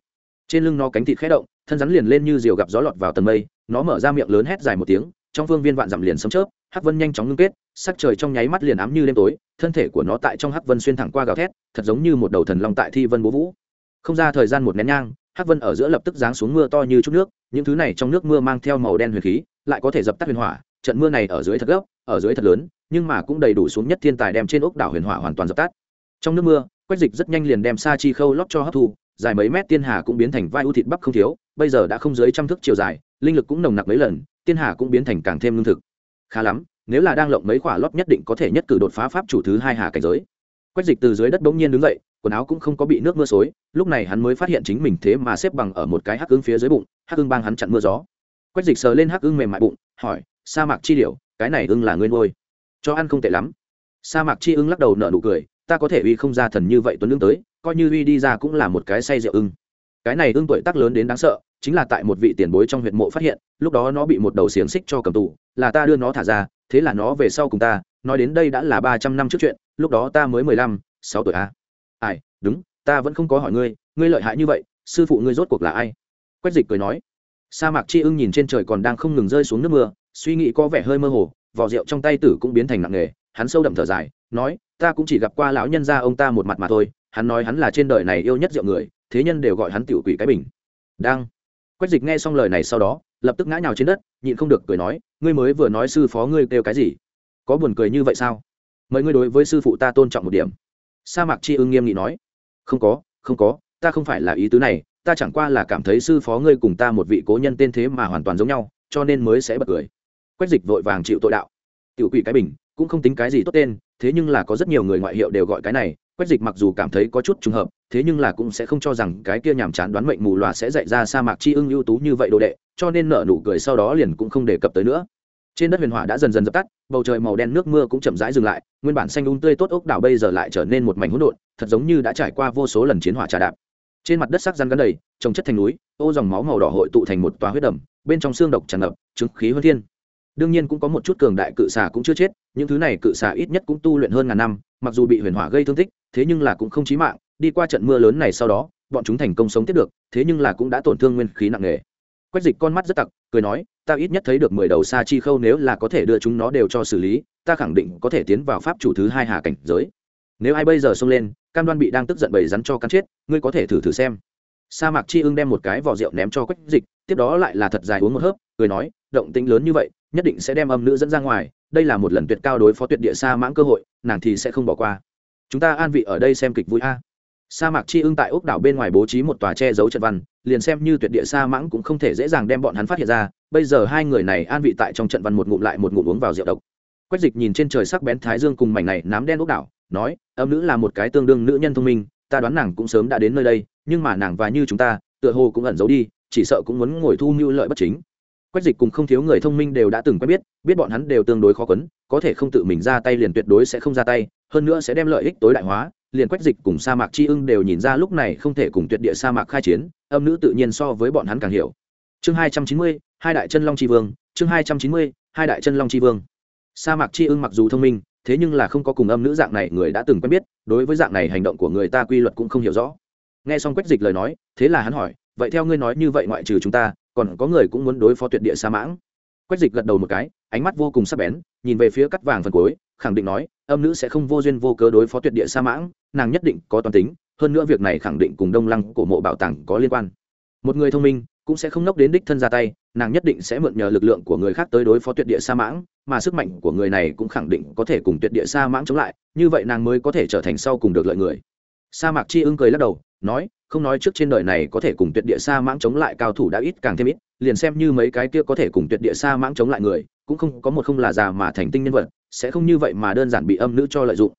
Trên lưng nó cánh thịt khẽ động, thân rắn liền lên như diều gặp gió lọt vào tầng mây, nó mở ra miệng lớn hét dài một tiếng, trong phương viên vạn dặm liền sấm chớp hắc vân nhanh chóng ngưng kết, sắc trời trong nháy mắt liền ám như đêm tối, thân thể của nó tại trong hắc vân xuyên thẳng qua gào thét, thật giống như một đầu thần long tại thi vân bố vũ. Không ra thời gian một nén nhang, hắc vân ở giữa lập tức giáng xuống mưa to như chút nước, những thứ này trong nước mưa mang theo màu đen huyền khí, lại có thể dập tắt huyền hỏa, trận mưa này ở dưới thật gốc ở dưới thật lớn, nhưng mà cũng đầy đủ xuống nhất thiên tài đem trên ốc đảo huyền hỏa hoàn toàn dập tắt. Trong nước mưa, quách dịch rất nhanh liền đem sa chi khâu lót cho hấp thu, dài mấy mét tiên hà cũng biến thành vai ưu thịt bắp không thiếu, bây giờ đã không dưới trăm thước chiều dài, linh lực cũng nồng nặc mấy lần, tiên hà cũng biến thành càng thêm lương thực khá lắm, nếu là đang lộng mấy quả lót nhất định có thể nhất cử đột phá pháp chủ thứ hai hà cảnh giới. Quách dịch từ dưới đất bỗng nhiên đứng dậy, quần áo cũng không có bị nước mưa xối, lúc này hắn mới phát hiện chính mình thế mà xếp bằng ở một cái hắc ưng phía dưới bụng, hắc ưng bang hắn chặn mưa gió. Quách dịch sờ lên hắc ưng mềm mại bụng, hỏi, sa mạc chi điệu cái này ưng là ngươi nuôi? Cho ăn không tệ lắm. Sa mạc chi ưng lắc đầu nở nụ cười, ta có thể uy không ra thần như vậy tuấn lương tới, coi như uy đi ra cũng là một cái say rượu ưng cái này ương tuổi tác lớn đến đáng sợ, chính là tại một vị tiền bối trong huyện mộ phát hiện, lúc đó nó bị một đầu xiềng xích cho cầm tù, là ta đưa nó thả ra, thế là nó về sau cùng ta, nói đến đây đã là ba trăm năm trước chuyện, lúc đó ta mới mười lăm, sáu tuổi a à. ai, đúng, ta vẫn không có hỏi ngươi ngươi lợi hại như vậy, sư phụ ngươi rốt cuộc là ai quách dịch cười nói sa mạc chi ưng nhìn trên trời còn đang không ngừng rơi xuống nước mưa, suy nghĩ có vẻ hơi mơ hồ vỏ rượu trong tay tử cũng biến thành nặng nghề hắn sâu đậm thở dài, nói, ta cũng chỉ gặp qua lão nhân gia ông ta một mặt mà thôi, hắn nói hắn là trên đời này yêu nhất rượu người thế nhân đều gọi hắn tiểu quỷ cái bình. Đang. Quách dịch nghe xong lời này sau đó, lập tức ngã nhào trên đất, nhịn không được cười nói, ngươi mới vừa nói sư phó ngươi kêu cái gì? Có buồn cười như vậy sao? Mời ngươi đối với sư phụ ta tôn trọng một điểm. Sa mạc chi ưng nghiêm nghị nói, không có không có, ta không phải là ý tứ này, ta chẳng qua là cảm thấy sư phó ngươi cùng ta một vị cố nhân tên thế mà hoàn toàn giống nhau, cho nên mới sẽ bật cười. Quách dịch vội vàng chịu tội đạo, tiểu quỷ cái bình, cũng không tính cái gì tốt tên, thế nhưng là có rất nhiều người ngoại hiệu đều gọi cái này quách dịch mặc dù cảm thấy có chút trùng hợp, thế nhưng là cũng sẽ không cho rằng cái kia nhàm chán đoán mệnh mù loà sẽ dạy ra sa mạc chi ưng ưu tú như vậy đồ đệ, cho nên nở nụ cười sau đó liền cũng không đề cập tới nữa. Trên đất huyền hỏa đã dần dần dập tắt, bầu trời màu đen nước mưa cũng chậm rãi dừng lại, nguyên bản xanh ung um tươi tốt ốc đảo bây giờ lại trở nên một mảnh hỗn độn, thật giống như đã trải qua vô số lần chiến hỏa trà đạp. Trên mặt đất sắc rắn gắn đầy, trồng chất thành núi, ô dòng máu màu đỏ hội tụ thành một tòa huyết đầm, bên trong xương độc tràn ngập chứng khí hơn thiên đương nhiên cũng có một chút cường đại cự xà cũng chưa chết, những thứ này cự xà ít nhất cũng tu luyện hơn ngàn năm, mặc dù bị huyền hỏa gây thương tích, thế nhưng là cũng không chí mạng, đi qua trận mưa lớn này sau đó, bọn chúng thành công sống tiếp được, thế nhưng là cũng đã tổn thương nguyên khí nặng nề. Quách dịch con mắt rất tặc, cười nói, ta ít nhất thấy được mười đầu sa chi khâu nếu là có thể đưa chúng nó đều cho xử lý, ta khẳng định có thể tiến vào pháp chủ thứ hai hà cảnh giới. Nếu ai bây giờ xông lên, cam đoan bị đang tức giận bầy rắn cho cắn chết, ngươi có thể thử thử xem. Sa mạc chi ưng đem một cái vỏ rượu ném cho quách dịch, tiếp đó lại là thật dài uống một hớp, cười nói, động tĩnh lớn như vậy nhất định sẽ đem âm nữ dẫn ra ngoài, đây là một lần tuyệt cao đối phó tuyệt địa sa mãng cơ hội, nàng thì sẽ không bỏ qua. Chúng ta an vị ở đây xem kịch vui a. Sa mạc chi ưng tại ốc đảo bên ngoài bố trí một tòa che giấu trận văn, liền xem như tuyệt địa sa mãng cũng không thể dễ dàng đem bọn hắn phát hiện ra, bây giờ hai người này an vị tại trong trận văn một ngụm lại một ngụm uống vào rượu độc. Quách dịch nhìn trên trời sắc bén thái dương cùng mảnh này nám đen ốc đảo, nói, âm nữ là một cái tương đương nữ nhân thông minh, ta đoán nàng cũng sớm đã đến nơi đây, nhưng mà nàng và như chúng ta, tựa hồ cũng ẩn giấu đi, chỉ sợ cũng muốn ngồi thu mưu lợi bất chính quách dịch cùng không thiếu người thông minh đều đã từng quen biết biết bọn hắn đều tương đối khó quấn, có thể không tự mình ra tay liền tuyệt đối sẽ không ra tay, hơn nữa sẽ đem lợi ích tối đại hóa, liền quách dịch cùng sa mạc chi ưng đều nhìn ra lúc này không thể cùng tuyệt địa sa mạc khai chiến, âm nữ tự nhiên so với bọn hắn càng hiểu. Chương hai trăm chín mươi, hai đại chân long tri vương, chương hai trăm chín mươi, hai đại chân long tri vương. Sa mạc chi ưng mặc dù thông minh, thế nhưng là không có cùng âm nữ dạng này người đã từng quen biết, đối với dạng này hành động của người ta quy luật cũng không hiểu rõ. Nghe xong quách dịch lời nói, thế là hắn hỏi, vậy theo ngươi nói như vậy ngoại trừ chúng ta còn có người cũng muốn đối phó tuyệt địa sa mãng. Quách dịch gật đầu một cái, ánh mắt vô cùng sắc bén, nhìn về phía cắt vàng phần cuối, khẳng định nói, âm nữ sẽ không vô duyên vô cớ đối phó tuyệt địa sa mãng, nàng nhất định có toàn tính, hơn nữa việc này khẳng định cùng đông lăng cổ mộ bảo tàng có liên quan. Một người thông minh, cũng sẽ không nốc đến đích thân ra tay, nàng nhất định sẽ mượn nhờ lực lượng của người khác tới đối phó tuyệt địa sa mãng, mà sức mạnh của người này cũng khẳng định có thể cùng tuyệt địa sa mãng chống lại, như vậy nàng mới có thể trở thành sau cùng được lợi người. Sa mạc chi ưng cười lắc đầu nói, không nói trước trên đời này có thể cùng tuyệt địa xa mãng chống lại cao thủ đã ít càng thêm ít, liền xem như mấy cái kia có thể cùng tuyệt địa xa mãng chống lại người, cũng không có một không là già mà thành tinh nhân vật, sẽ không như vậy mà đơn giản bị âm nữ cho lợi dụng.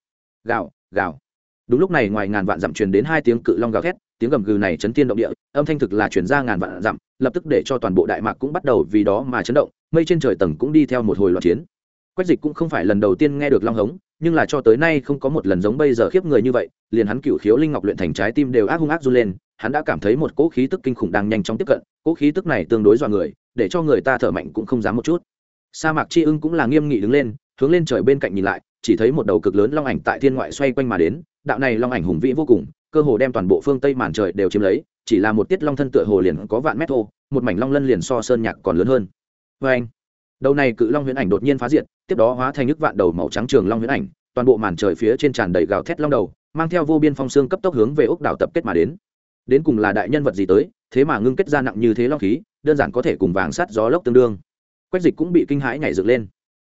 Gào gào. Đúng lúc này ngoài ngàn vạn dặm truyền đến hai tiếng cự long gào thét, tiếng gầm gừ này chấn thiên động địa, âm thanh thực là chuyển ra ngàn vạn dặm, lập tức để cho toàn bộ đại mạc cũng bắt đầu vì đó mà chấn động, mây trên trời tầng cũng đi theo một hồi loạt chiến. Quách dịch cũng không phải lần đầu tiên nghe được long hống nhưng là cho tới nay không có một lần giống bây giờ khiếp người như vậy, liền hắn cựu khiếu linh ngọc luyện thành trái tim đều ác hung ác run lên, hắn đã cảm thấy một cỗ khí tức kinh khủng đang nhanh chóng tiếp cận, cỗ khí tức này tương đối dọa người, để cho người ta thở mạnh cũng không dám một chút. Sa mạc chi ưng cũng là nghiêm nghị đứng lên, hướng lên trời bên cạnh nhìn lại, chỉ thấy một đầu cực lớn long ảnh tại thiên ngoại xoay quanh mà đến, đạo này long ảnh hùng vĩ vô cùng, cơ hồ đem toàn bộ phương tây màn trời đều chiếm lấy, chỉ là một tiết long thân tựa hồ liền có vạn mét thô, một mảnh long lân liền so sơn nhạc còn lớn hơn. Vê anh đầu này cự long huyễn ảnh đột nhiên phá diệt, tiếp đó hóa thành nước vạn đầu màu trắng trường long huyễn ảnh, toàn bộ màn trời phía trên tràn đầy gào thét long đầu, mang theo vô biên phong xương cấp tốc hướng về ốc đảo tập kết mà đến. Đến cùng là đại nhân vật gì tới, thế mà ngưng kết ra nặng như thế long khí, đơn giản có thể cùng vàng sắt gió lốc tương đương. Quách dịch cũng bị kinh hãi nhảy dựng lên.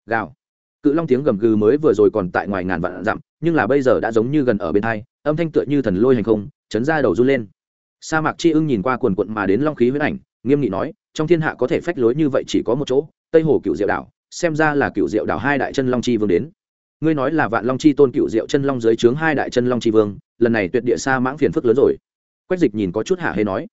Gào. Cự long tiếng gầm gừ mới vừa rồi còn tại ngoài ngàn vạn dặm, nhưng là bây giờ đã giống như gần ở bên hai, âm thanh tựa như thần lôi hành không, chấn ra đầu run lên. Sa mạc chi ưng nhìn qua quần quận mà đến long khí huyết ảnh, nghiêm nghị nói, trong thiên hạ có thể phách lối như vậy chỉ có một chỗ tây hồ cựu diệu đảo, xem ra là cựu diệu đảo hai đại chân long chi vương đến. Ngươi nói là vạn long chi tôn cựu diệu chân long dưới trướng hai đại chân long chi vương, lần này tuyệt địa xa mãng phiền phức lớn rồi. Quách dịch nhìn có chút hạ hê nói,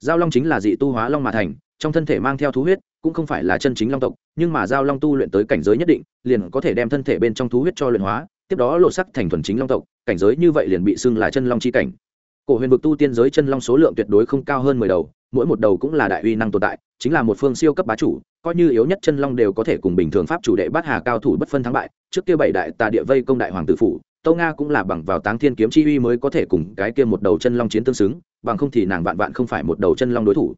giao long chính là dị tu hóa long mà thành, trong thân thể mang theo thú huyết, cũng không phải là chân chính long tộc, nhưng mà giao long tu luyện tới cảnh giới nhất định, liền có thể đem thân thể bên trong thú huyết cho luyện hóa, tiếp đó lộ sắc thành thuần chính long tộc, cảnh giới như vậy liền bị xưng là chân long chi cảnh. Cổ huyền vực tu tiên giới chân long số lượng tuyệt đối không cao hơn mười đầu, mỗi một đầu cũng là đại uy năng tồn tại, chính là một phương siêu cấp bá chủ coi như yếu nhất chân long đều có thể cùng bình thường pháp chủ đệ bát hà cao thủ bất phân thắng bại, trước kia bảy đại tà địa vây công đại hoàng tử phủ, tâu nga cũng là bằng vào táng thiên kiếm chi uy mới có thể cùng cái kia một đầu chân long chiến tương xứng, bằng không thì nàng vạn vạn không phải một đầu chân long đối thủ.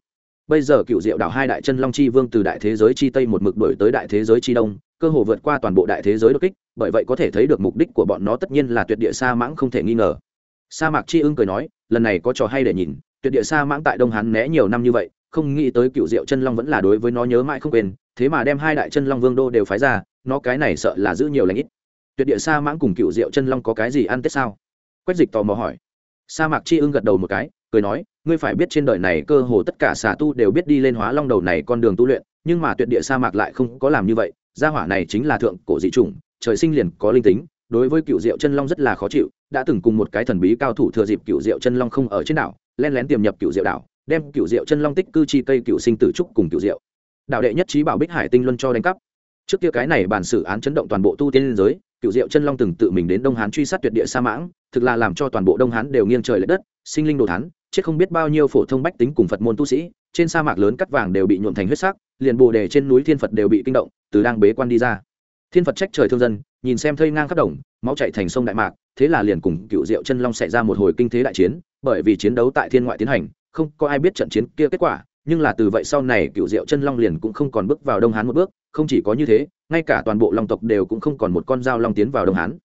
Bây giờ cựu diệu đảo hai đại chân long chi vương từ đại thế giới chi tây một mực đổi tới đại thế giới chi đông, cơ hồ vượt qua toàn bộ đại thế giới đột kích, bởi vậy có thể thấy được mục đích của bọn nó tất nhiên là tuyệt địa sa mãng không thể nghi ngờ. Sa mạc chi ưng cười nói, lần này có trò hay để nhìn, tuyệt địa sa mãng tại đông hán né nhiều năm như vậy không nghĩ tới cựu diệu chân long vẫn là đối với nó nhớ mãi không quên, thế mà đem hai đại chân long vương đô đều phái ra, nó cái này sợ là giữ nhiều lãnh ít. Tuyệt địa sa mãng cùng cựu diệu chân long có cái gì ăn tết sao? Quách dịch tò mò hỏi. Sa mạc chi ưng gật đầu một cái, cười nói, ngươi phải biết trên đời này cơ hồ tất cả xà tu đều biết đi lên hóa long đầu này con đường tu luyện, nhưng mà tuyệt địa sa mạc lại không có làm như vậy, gia hỏa này chính là thượng cổ dị chủng, trời sinh liền có linh tính, đối với cựu diệu chân long rất là khó chịu, đã từng cùng một cái thần bí cao thủ thừa dịp cựu diệu chân long không ở trên đảo, len lén tiềm nhập cựu diệu đảo đem cựu diệu chân long tích cư chi cây cựu sinh tử trúc cùng cựu diệu. Đạo đệ nhất trí bảo bích hải tinh luân cho đánh cắp. Trước kia cái này bản xử án chấn động toàn bộ tu tiên liên giới, cựu diệu chân long từng tự mình đến đông hán truy sát tuyệt địa sa mãng, thực là làm cho toàn bộ đông hán đều nghiêng trời l ệ đất, sinh linh đồ thán, chết không biết bao nhiêu phổ thông bách tính cùng phật môn tu sĩ, trên sa mạc lớn cắt vàng đều bị nhuộm thành huyết sắc, liền bồ đề trên núi thiên phật đều bị kinh động, từ đang bế quan đi ra. Thiên phật trách trời thương dân, nhìn xem thây ngang khắp đồng, máu chạy thành sông đại mạc, thế là liền cùng cựu diệu chân long xảy ra một hồi kinh thế đại chiến, bởi vì chiến đấu tại thiên ngoại tiến hành không có ai biết trận chiến kia kết quả, nhưng là từ vậy sau này cựu diệu chân long liền cũng không còn bước vào đông hán một bước, không chỉ có như thế, ngay cả toàn bộ long tộc đều cũng không còn một con dao long tiến vào đông hán.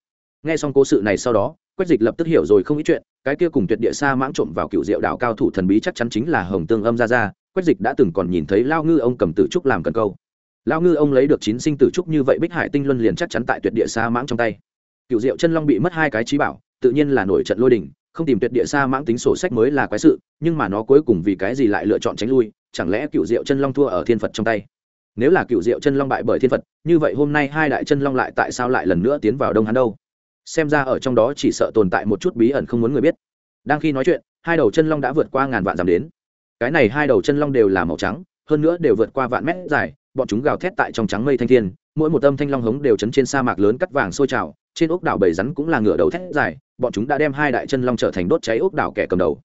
Nghe xong cố sự này sau đó, quách dịch lập tức hiểu rồi không ít chuyện, cái kia cùng tuyệt địa xa mãng trộm vào cựu diệu đạo cao thủ thần bí chắc chắn chính là hồng tương âm ra ra quách dịch đã từng còn nhìn thấy lao ngư ông cầm tử trúc làm cần câu. Lao ngư ông lấy được chín sinh tử trúc như vậy bích hải tinh luân liền chắc chắn tại tuyệt địa xa mãng trong tay. Cựu diệu chân long bị mất hai cái trí bảo, tự nhiên là nổi trận lôi đình không tìm tuyệt địa xa mãng tính sổ sách mới là quái sự, nhưng mà nó cuối cùng vì cái gì lại lựa chọn tránh lui, chẳng lẽ cựu diệu chân long thua ở thiên phật trong tay? Nếu là cựu diệu chân long bại bởi thiên phật, như vậy hôm nay hai đại chân long lại tại sao lại lần nữa tiến vào đông hắn đâu? Xem ra ở trong đó chỉ sợ tồn tại một chút bí ẩn không muốn người biết. Đang khi nói chuyện, hai đầu chân long đã vượt qua ngàn vạn dặm đến. Cái này hai đầu chân long đều là màu trắng, hơn nữa đều vượt qua vạn mét dài, bọn chúng gào thét tại trong trắng mây thanh thiên, mỗi một âm thanh long hống đều chấn trên sa mạc lớn cắt vàng sôi trào, trên ốc đảo bầy rắn cũng là ngựa đầu thét dài bọn chúng đã đem hai đại chân long trở thành đốt cháy ốc đảo kẻ cầm đầu.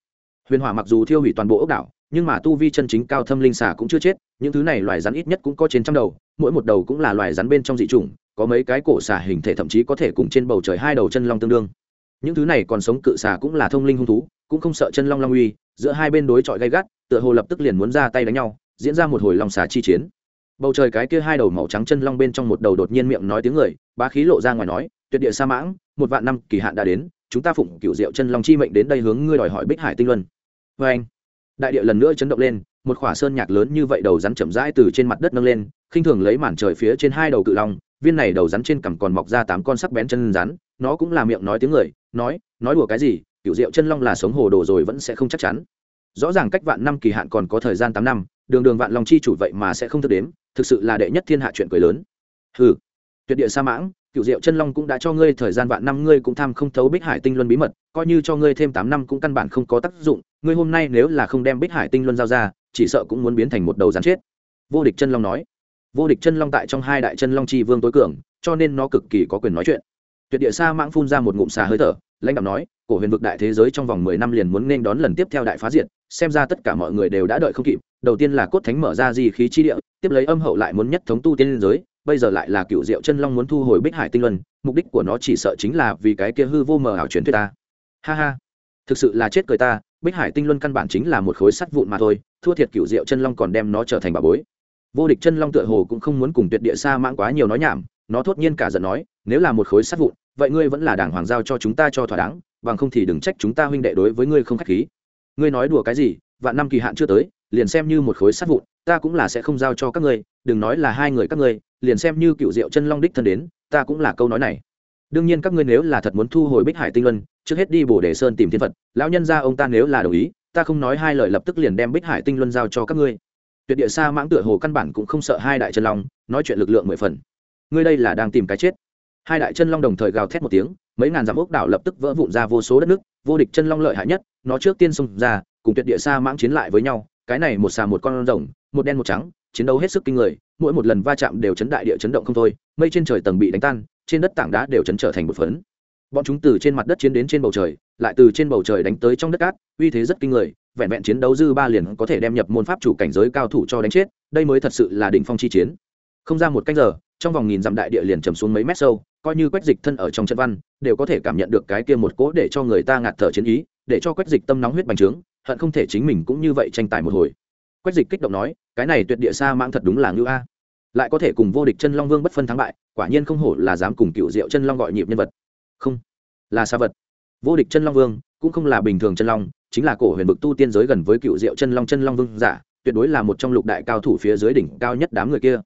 Huyền hỏa mặc dù thiêu hủy toàn bộ ốc đảo, nhưng mà tu vi chân chính cao thâm linh xà cũng chưa chết, những thứ này loài rắn ít nhất cũng có trên trăm đầu, mỗi một đầu cũng là loài rắn bên trong dị chủng, có mấy cái cổ xà hình thể thậm chí có thể cùng trên bầu trời hai đầu chân long tương đương. Những thứ này còn sống cự xà cũng là thông linh hung thú, cũng không sợ chân long long uy, giữa hai bên đối chọi gay gắt, tựa hồ lập tức liền muốn ra tay đánh nhau, diễn ra một hồi long xà chi chiến. Bầu trời cái kia hai đầu màu trắng chân long bên trong một đầu đột nhiên miệng nói tiếng người, bá khí lộ ra ngoài nói, tuyệt địa sa mãng, một vạn năm kỳ hạn đã đến chúng ta phụng cựu diệu chân long chi mệnh đến đây hướng ngươi đòi hỏi bích hải tinh luân. Vê anh, đại địa lần nữa chấn động lên, một khỏa sơn nhạc lớn như vậy đầu rắn chậm rãi từ trên mặt đất nâng lên, khinh thường lấy màn trời phía trên hai đầu cự long, viên này đầu rắn trên cằm còn mọc ra tám con sắc bén chân rắn, nó cũng là miệng nói tiếng người, nói nói đùa cái gì cựu diệu chân long là sống hồ đồ rồi vẫn sẽ không chắc chắn. Rõ ràng cách vạn năm kỳ hạn còn có thời gian tám năm, đường đường vạn long chi chủ vậy mà sẽ không thức đếm, thực sự là đệ nhất thiên hạ chuyện cười lớn. Hừ, tuyệt địa sa mãng cựu diệu chân long cũng đã cho ngươi thời gian vạn năm, ngươi cũng tham không thấu bích hải tinh luân bí mật, coi như cho ngươi thêm tám năm cũng căn bản không có tác dụng. Ngươi hôm nay nếu là không đem bích hải tinh luân giao ra, chỉ sợ cũng muốn biến thành một đầu rắn chết. Vô địch chân long nói. Vô địch chân long tại trong hai đại chân long chi vương tối cường, cho nên nó cực kỳ có quyền nói chuyện. Tuyệt địa sa mãng phun ra một ngụm xà hơi thở, lãnh đạo nói, cổ huyền vực đại thế giới trong vòng mười năm liền muốn nên đón lần tiếp theo đại phá diệt, xem ra tất cả mọi người đều đã đợi không kịp. Đầu tiên là cốt thánh mở ra di khí chi địa, tiếp lấy âm hậu lại muốn nhất thống tu tiên liên giới bây giờ lại là cựu diệu chân long muốn thu hồi bích hải tinh luân, mục đích của nó chỉ sợ chính là vì cái kia hư vô mờ ảo truyền thuyết ta. Ha ha. Thực sự là chết cười ta, bích hải tinh luân căn bản chính là một khối sắt vụn mà thôi, thua thiệt cựu diệu chân long còn đem nó trở thành bà bối. Vô địch chân long tựa hồ cũng không muốn cùng tuyệt địa xa mãng quá nhiều nói nhảm, nó thốt nhiên cả giận nói, nếu là một khối sắt vụn, vậy ngươi vẫn là đảng hoàng giao cho chúng ta cho thỏa đáng, bằng không thì đừng trách chúng ta huynh đệ đối với ngươi không khách khí. Ngươi nói đùa cái gì? Vạn năm kỳ hạn chưa tới, liền xem như một khối sắt vụn, ta cũng là sẽ không giao cho các ngươi đừng nói là hai người các ngươi, liền xem như cựu diệu chân long đích thân đến, ta cũng là câu nói này. Đương nhiên các ngươi nếu là thật muốn thu hồi bích hải tinh luân, trước hết đi bổ đề sơn tìm thiên phật, lão nhân gia ông ta nếu là đồng ý, ta không nói hai lời lập tức liền đem bích hải tinh luân giao cho các ngươi. Tuyệt địa sa mãng tựa hồ căn bản cũng không sợ hai đại chân long, nói chuyện lực lượng mười phần. Ngươi đây là đang tìm cái chết. Hai đại chân long đồng thời gào thét một tiếng, mấy ngàn dặm ốc đảo lập tức vỡ vụn ra vô số đất nước, vô địch chân long lợi hại nhất, nó trước tiên xông ra, cùng tuyệt địa sa mãng chiến lại với nhau, cái này một xà một con rồng, một đen một trắng chiến đấu hết sức kinh người, mỗi một lần va chạm đều chấn đại địa chấn động không thôi, mây trên trời tầng bị đánh tan, trên đất tảng đá đều chấn trở thành một phấn. Bọn chúng từ trên mặt đất chiến đến trên bầu trời, lại từ trên bầu trời đánh tới trong đất cát, uy thế rất kinh người, vẹn vẹn chiến đấu dư ba liền có thể đem nhập môn pháp chủ cảnh giới cao thủ cho đánh chết, đây mới thật sự là đỉnh phong chi chiến. Không ra một cách giờ, trong vòng nghìn dặm đại địa liền trầm xuống mấy mét sâu, coi như quách dịch thân ở trong trận văn, đều có thể cảm nhận được cái kia một cỗ để cho người ta ngạt thở chiến ý, để cho quách dịch tâm nóng huyết bành trướng, hận không thể chính mình cũng như vậy tranh tài một hồi quách dịch kích động nói, cái này tuyệt địa xa mãng thật đúng là ngữ a. Lại có thể cùng vô địch chân long vương bất phân thắng bại, quả nhiên không hổ là dám cùng cựu diệu chân long gọi nhịp nhân vật. Không, là xa vật. Vô địch chân long vương cũng không là bình thường chân long, chính là cổ huyền vực tu tiên giới gần với cựu diệu chân long chân long vương giả, tuyệt đối là một trong lục đại cao thủ phía dưới đỉnh cao nhất đám người kia.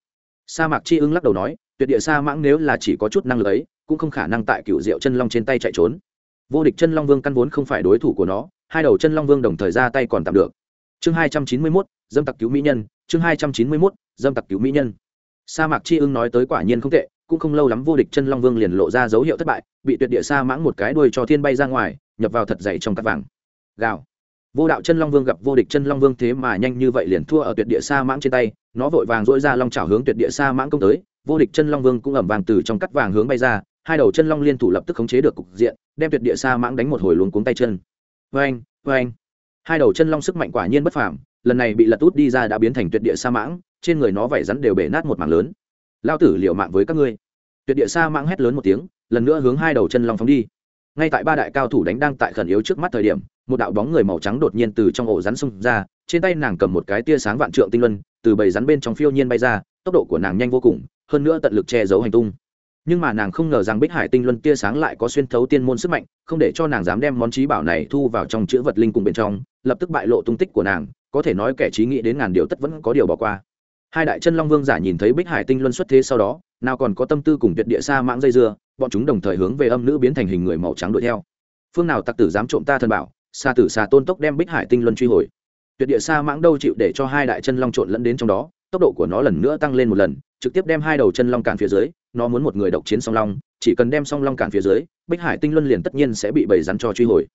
Sa mạc chi ưng lắc đầu nói, tuyệt địa sa mãng nếu là chỉ có chút năng lực ấy, cũng không khả năng tại cựu diệu chân long trên tay chạy trốn. Vô địch chân long vương căn vốn không phải đối thủ của nó, hai đầu chân long vương đồng thời ra tay còn tạm được chương hai trăm chín mươi mốt, dâm tặc cứu mỹ nhân, chương hai trăm chín mươi mốt, dâm tặc cứu mỹ nhân. Sa mạc chi ưng nói tới quả nhiên không tệ, cũng không lâu lắm vô địch chân long vương liền lộ ra dấu hiệu thất bại, bị tuyệt địa sa mãng một cái đuôi cho thiên bay ra ngoài, nhập vào thật dày trong cắt vàng. Gào. Vô đạo chân long vương gặp vô địch chân long vương thế mà nhanh như vậy liền thua ở tuyệt địa sa mãng trên tay, nó vội vàng dỗi ra long trào hướng tuyệt địa sa mãng công tới, vô địch chân long vương cũng ẩm vàng từ trong cắt vàng hướng bay ra, hai đầu chân long liên thủ lập tức khống chế được cục diện, đem tuyệt địa sa mãng đánh một hồi luống cuống tay chân. Vê anh vê anh hai đầu chân long sức mạnh quả nhiên bất phàm, lần này bị lật út đi ra đã biến thành tuyệt địa sa mãng, trên người nó vảy rắn đều bể nát một mảng lớn. Lao tử liệu mạng với các ngươi. Tuyệt địa sa mãng hét lớn một tiếng, lần nữa hướng hai đầu chân long phóng đi. Ngay tại ba đại cao thủ đánh đang tại khẩn yếu trước mắt thời điểm, một đạo bóng người màu trắng đột nhiên từ trong ổ rắn xông ra, trên tay nàng cầm một cái tia sáng vạn trượng tinh luân, từ bầy rắn bên trong phiêu nhiên bay ra, tốc độ của nàng nhanh vô cùng, hơn nữa tận lực che giấu hành tung nhưng mà nàng không ngờ rằng bích hải tinh luân tia sáng lại có xuyên thấu tiên môn sức mạnh, không để cho nàng dám đem món trí bảo này thu vào trong chữ vật linh cùng bên trong, lập tức bại lộ tung tích của nàng, có thể nói kẻ trí nghĩ đến ngàn điều tất vẫn có điều bỏ qua. Hai đại chân long vương giả nhìn thấy bích hải tinh luân xuất thế sau đó, nào còn có tâm tư cùng tuyệt địa xa mãng dây dưa, bọn chúng đồng thời hướng về âm nữ biến thành hình người màu trắng đuổi theo. Phương nào tặc tử dám trộm ta thần bảo xa tử xa tôn tốc đem bích hải tinh luân truy hồi. Tuyệt địa xa mãng đâu chịu để cho hai đại chân long trộn lẫn đến trong đó tốc độ của nó lần nữa tăng lên một lần, trực tiếp đem hai đầu chân long cản phía dưới, nó muốn một người độc chiến song long, chỉ cần đem song long cản phía dưới, bích hải tinh luân liền tất nhiên sẽ bị bầy rắn cho truy hồi.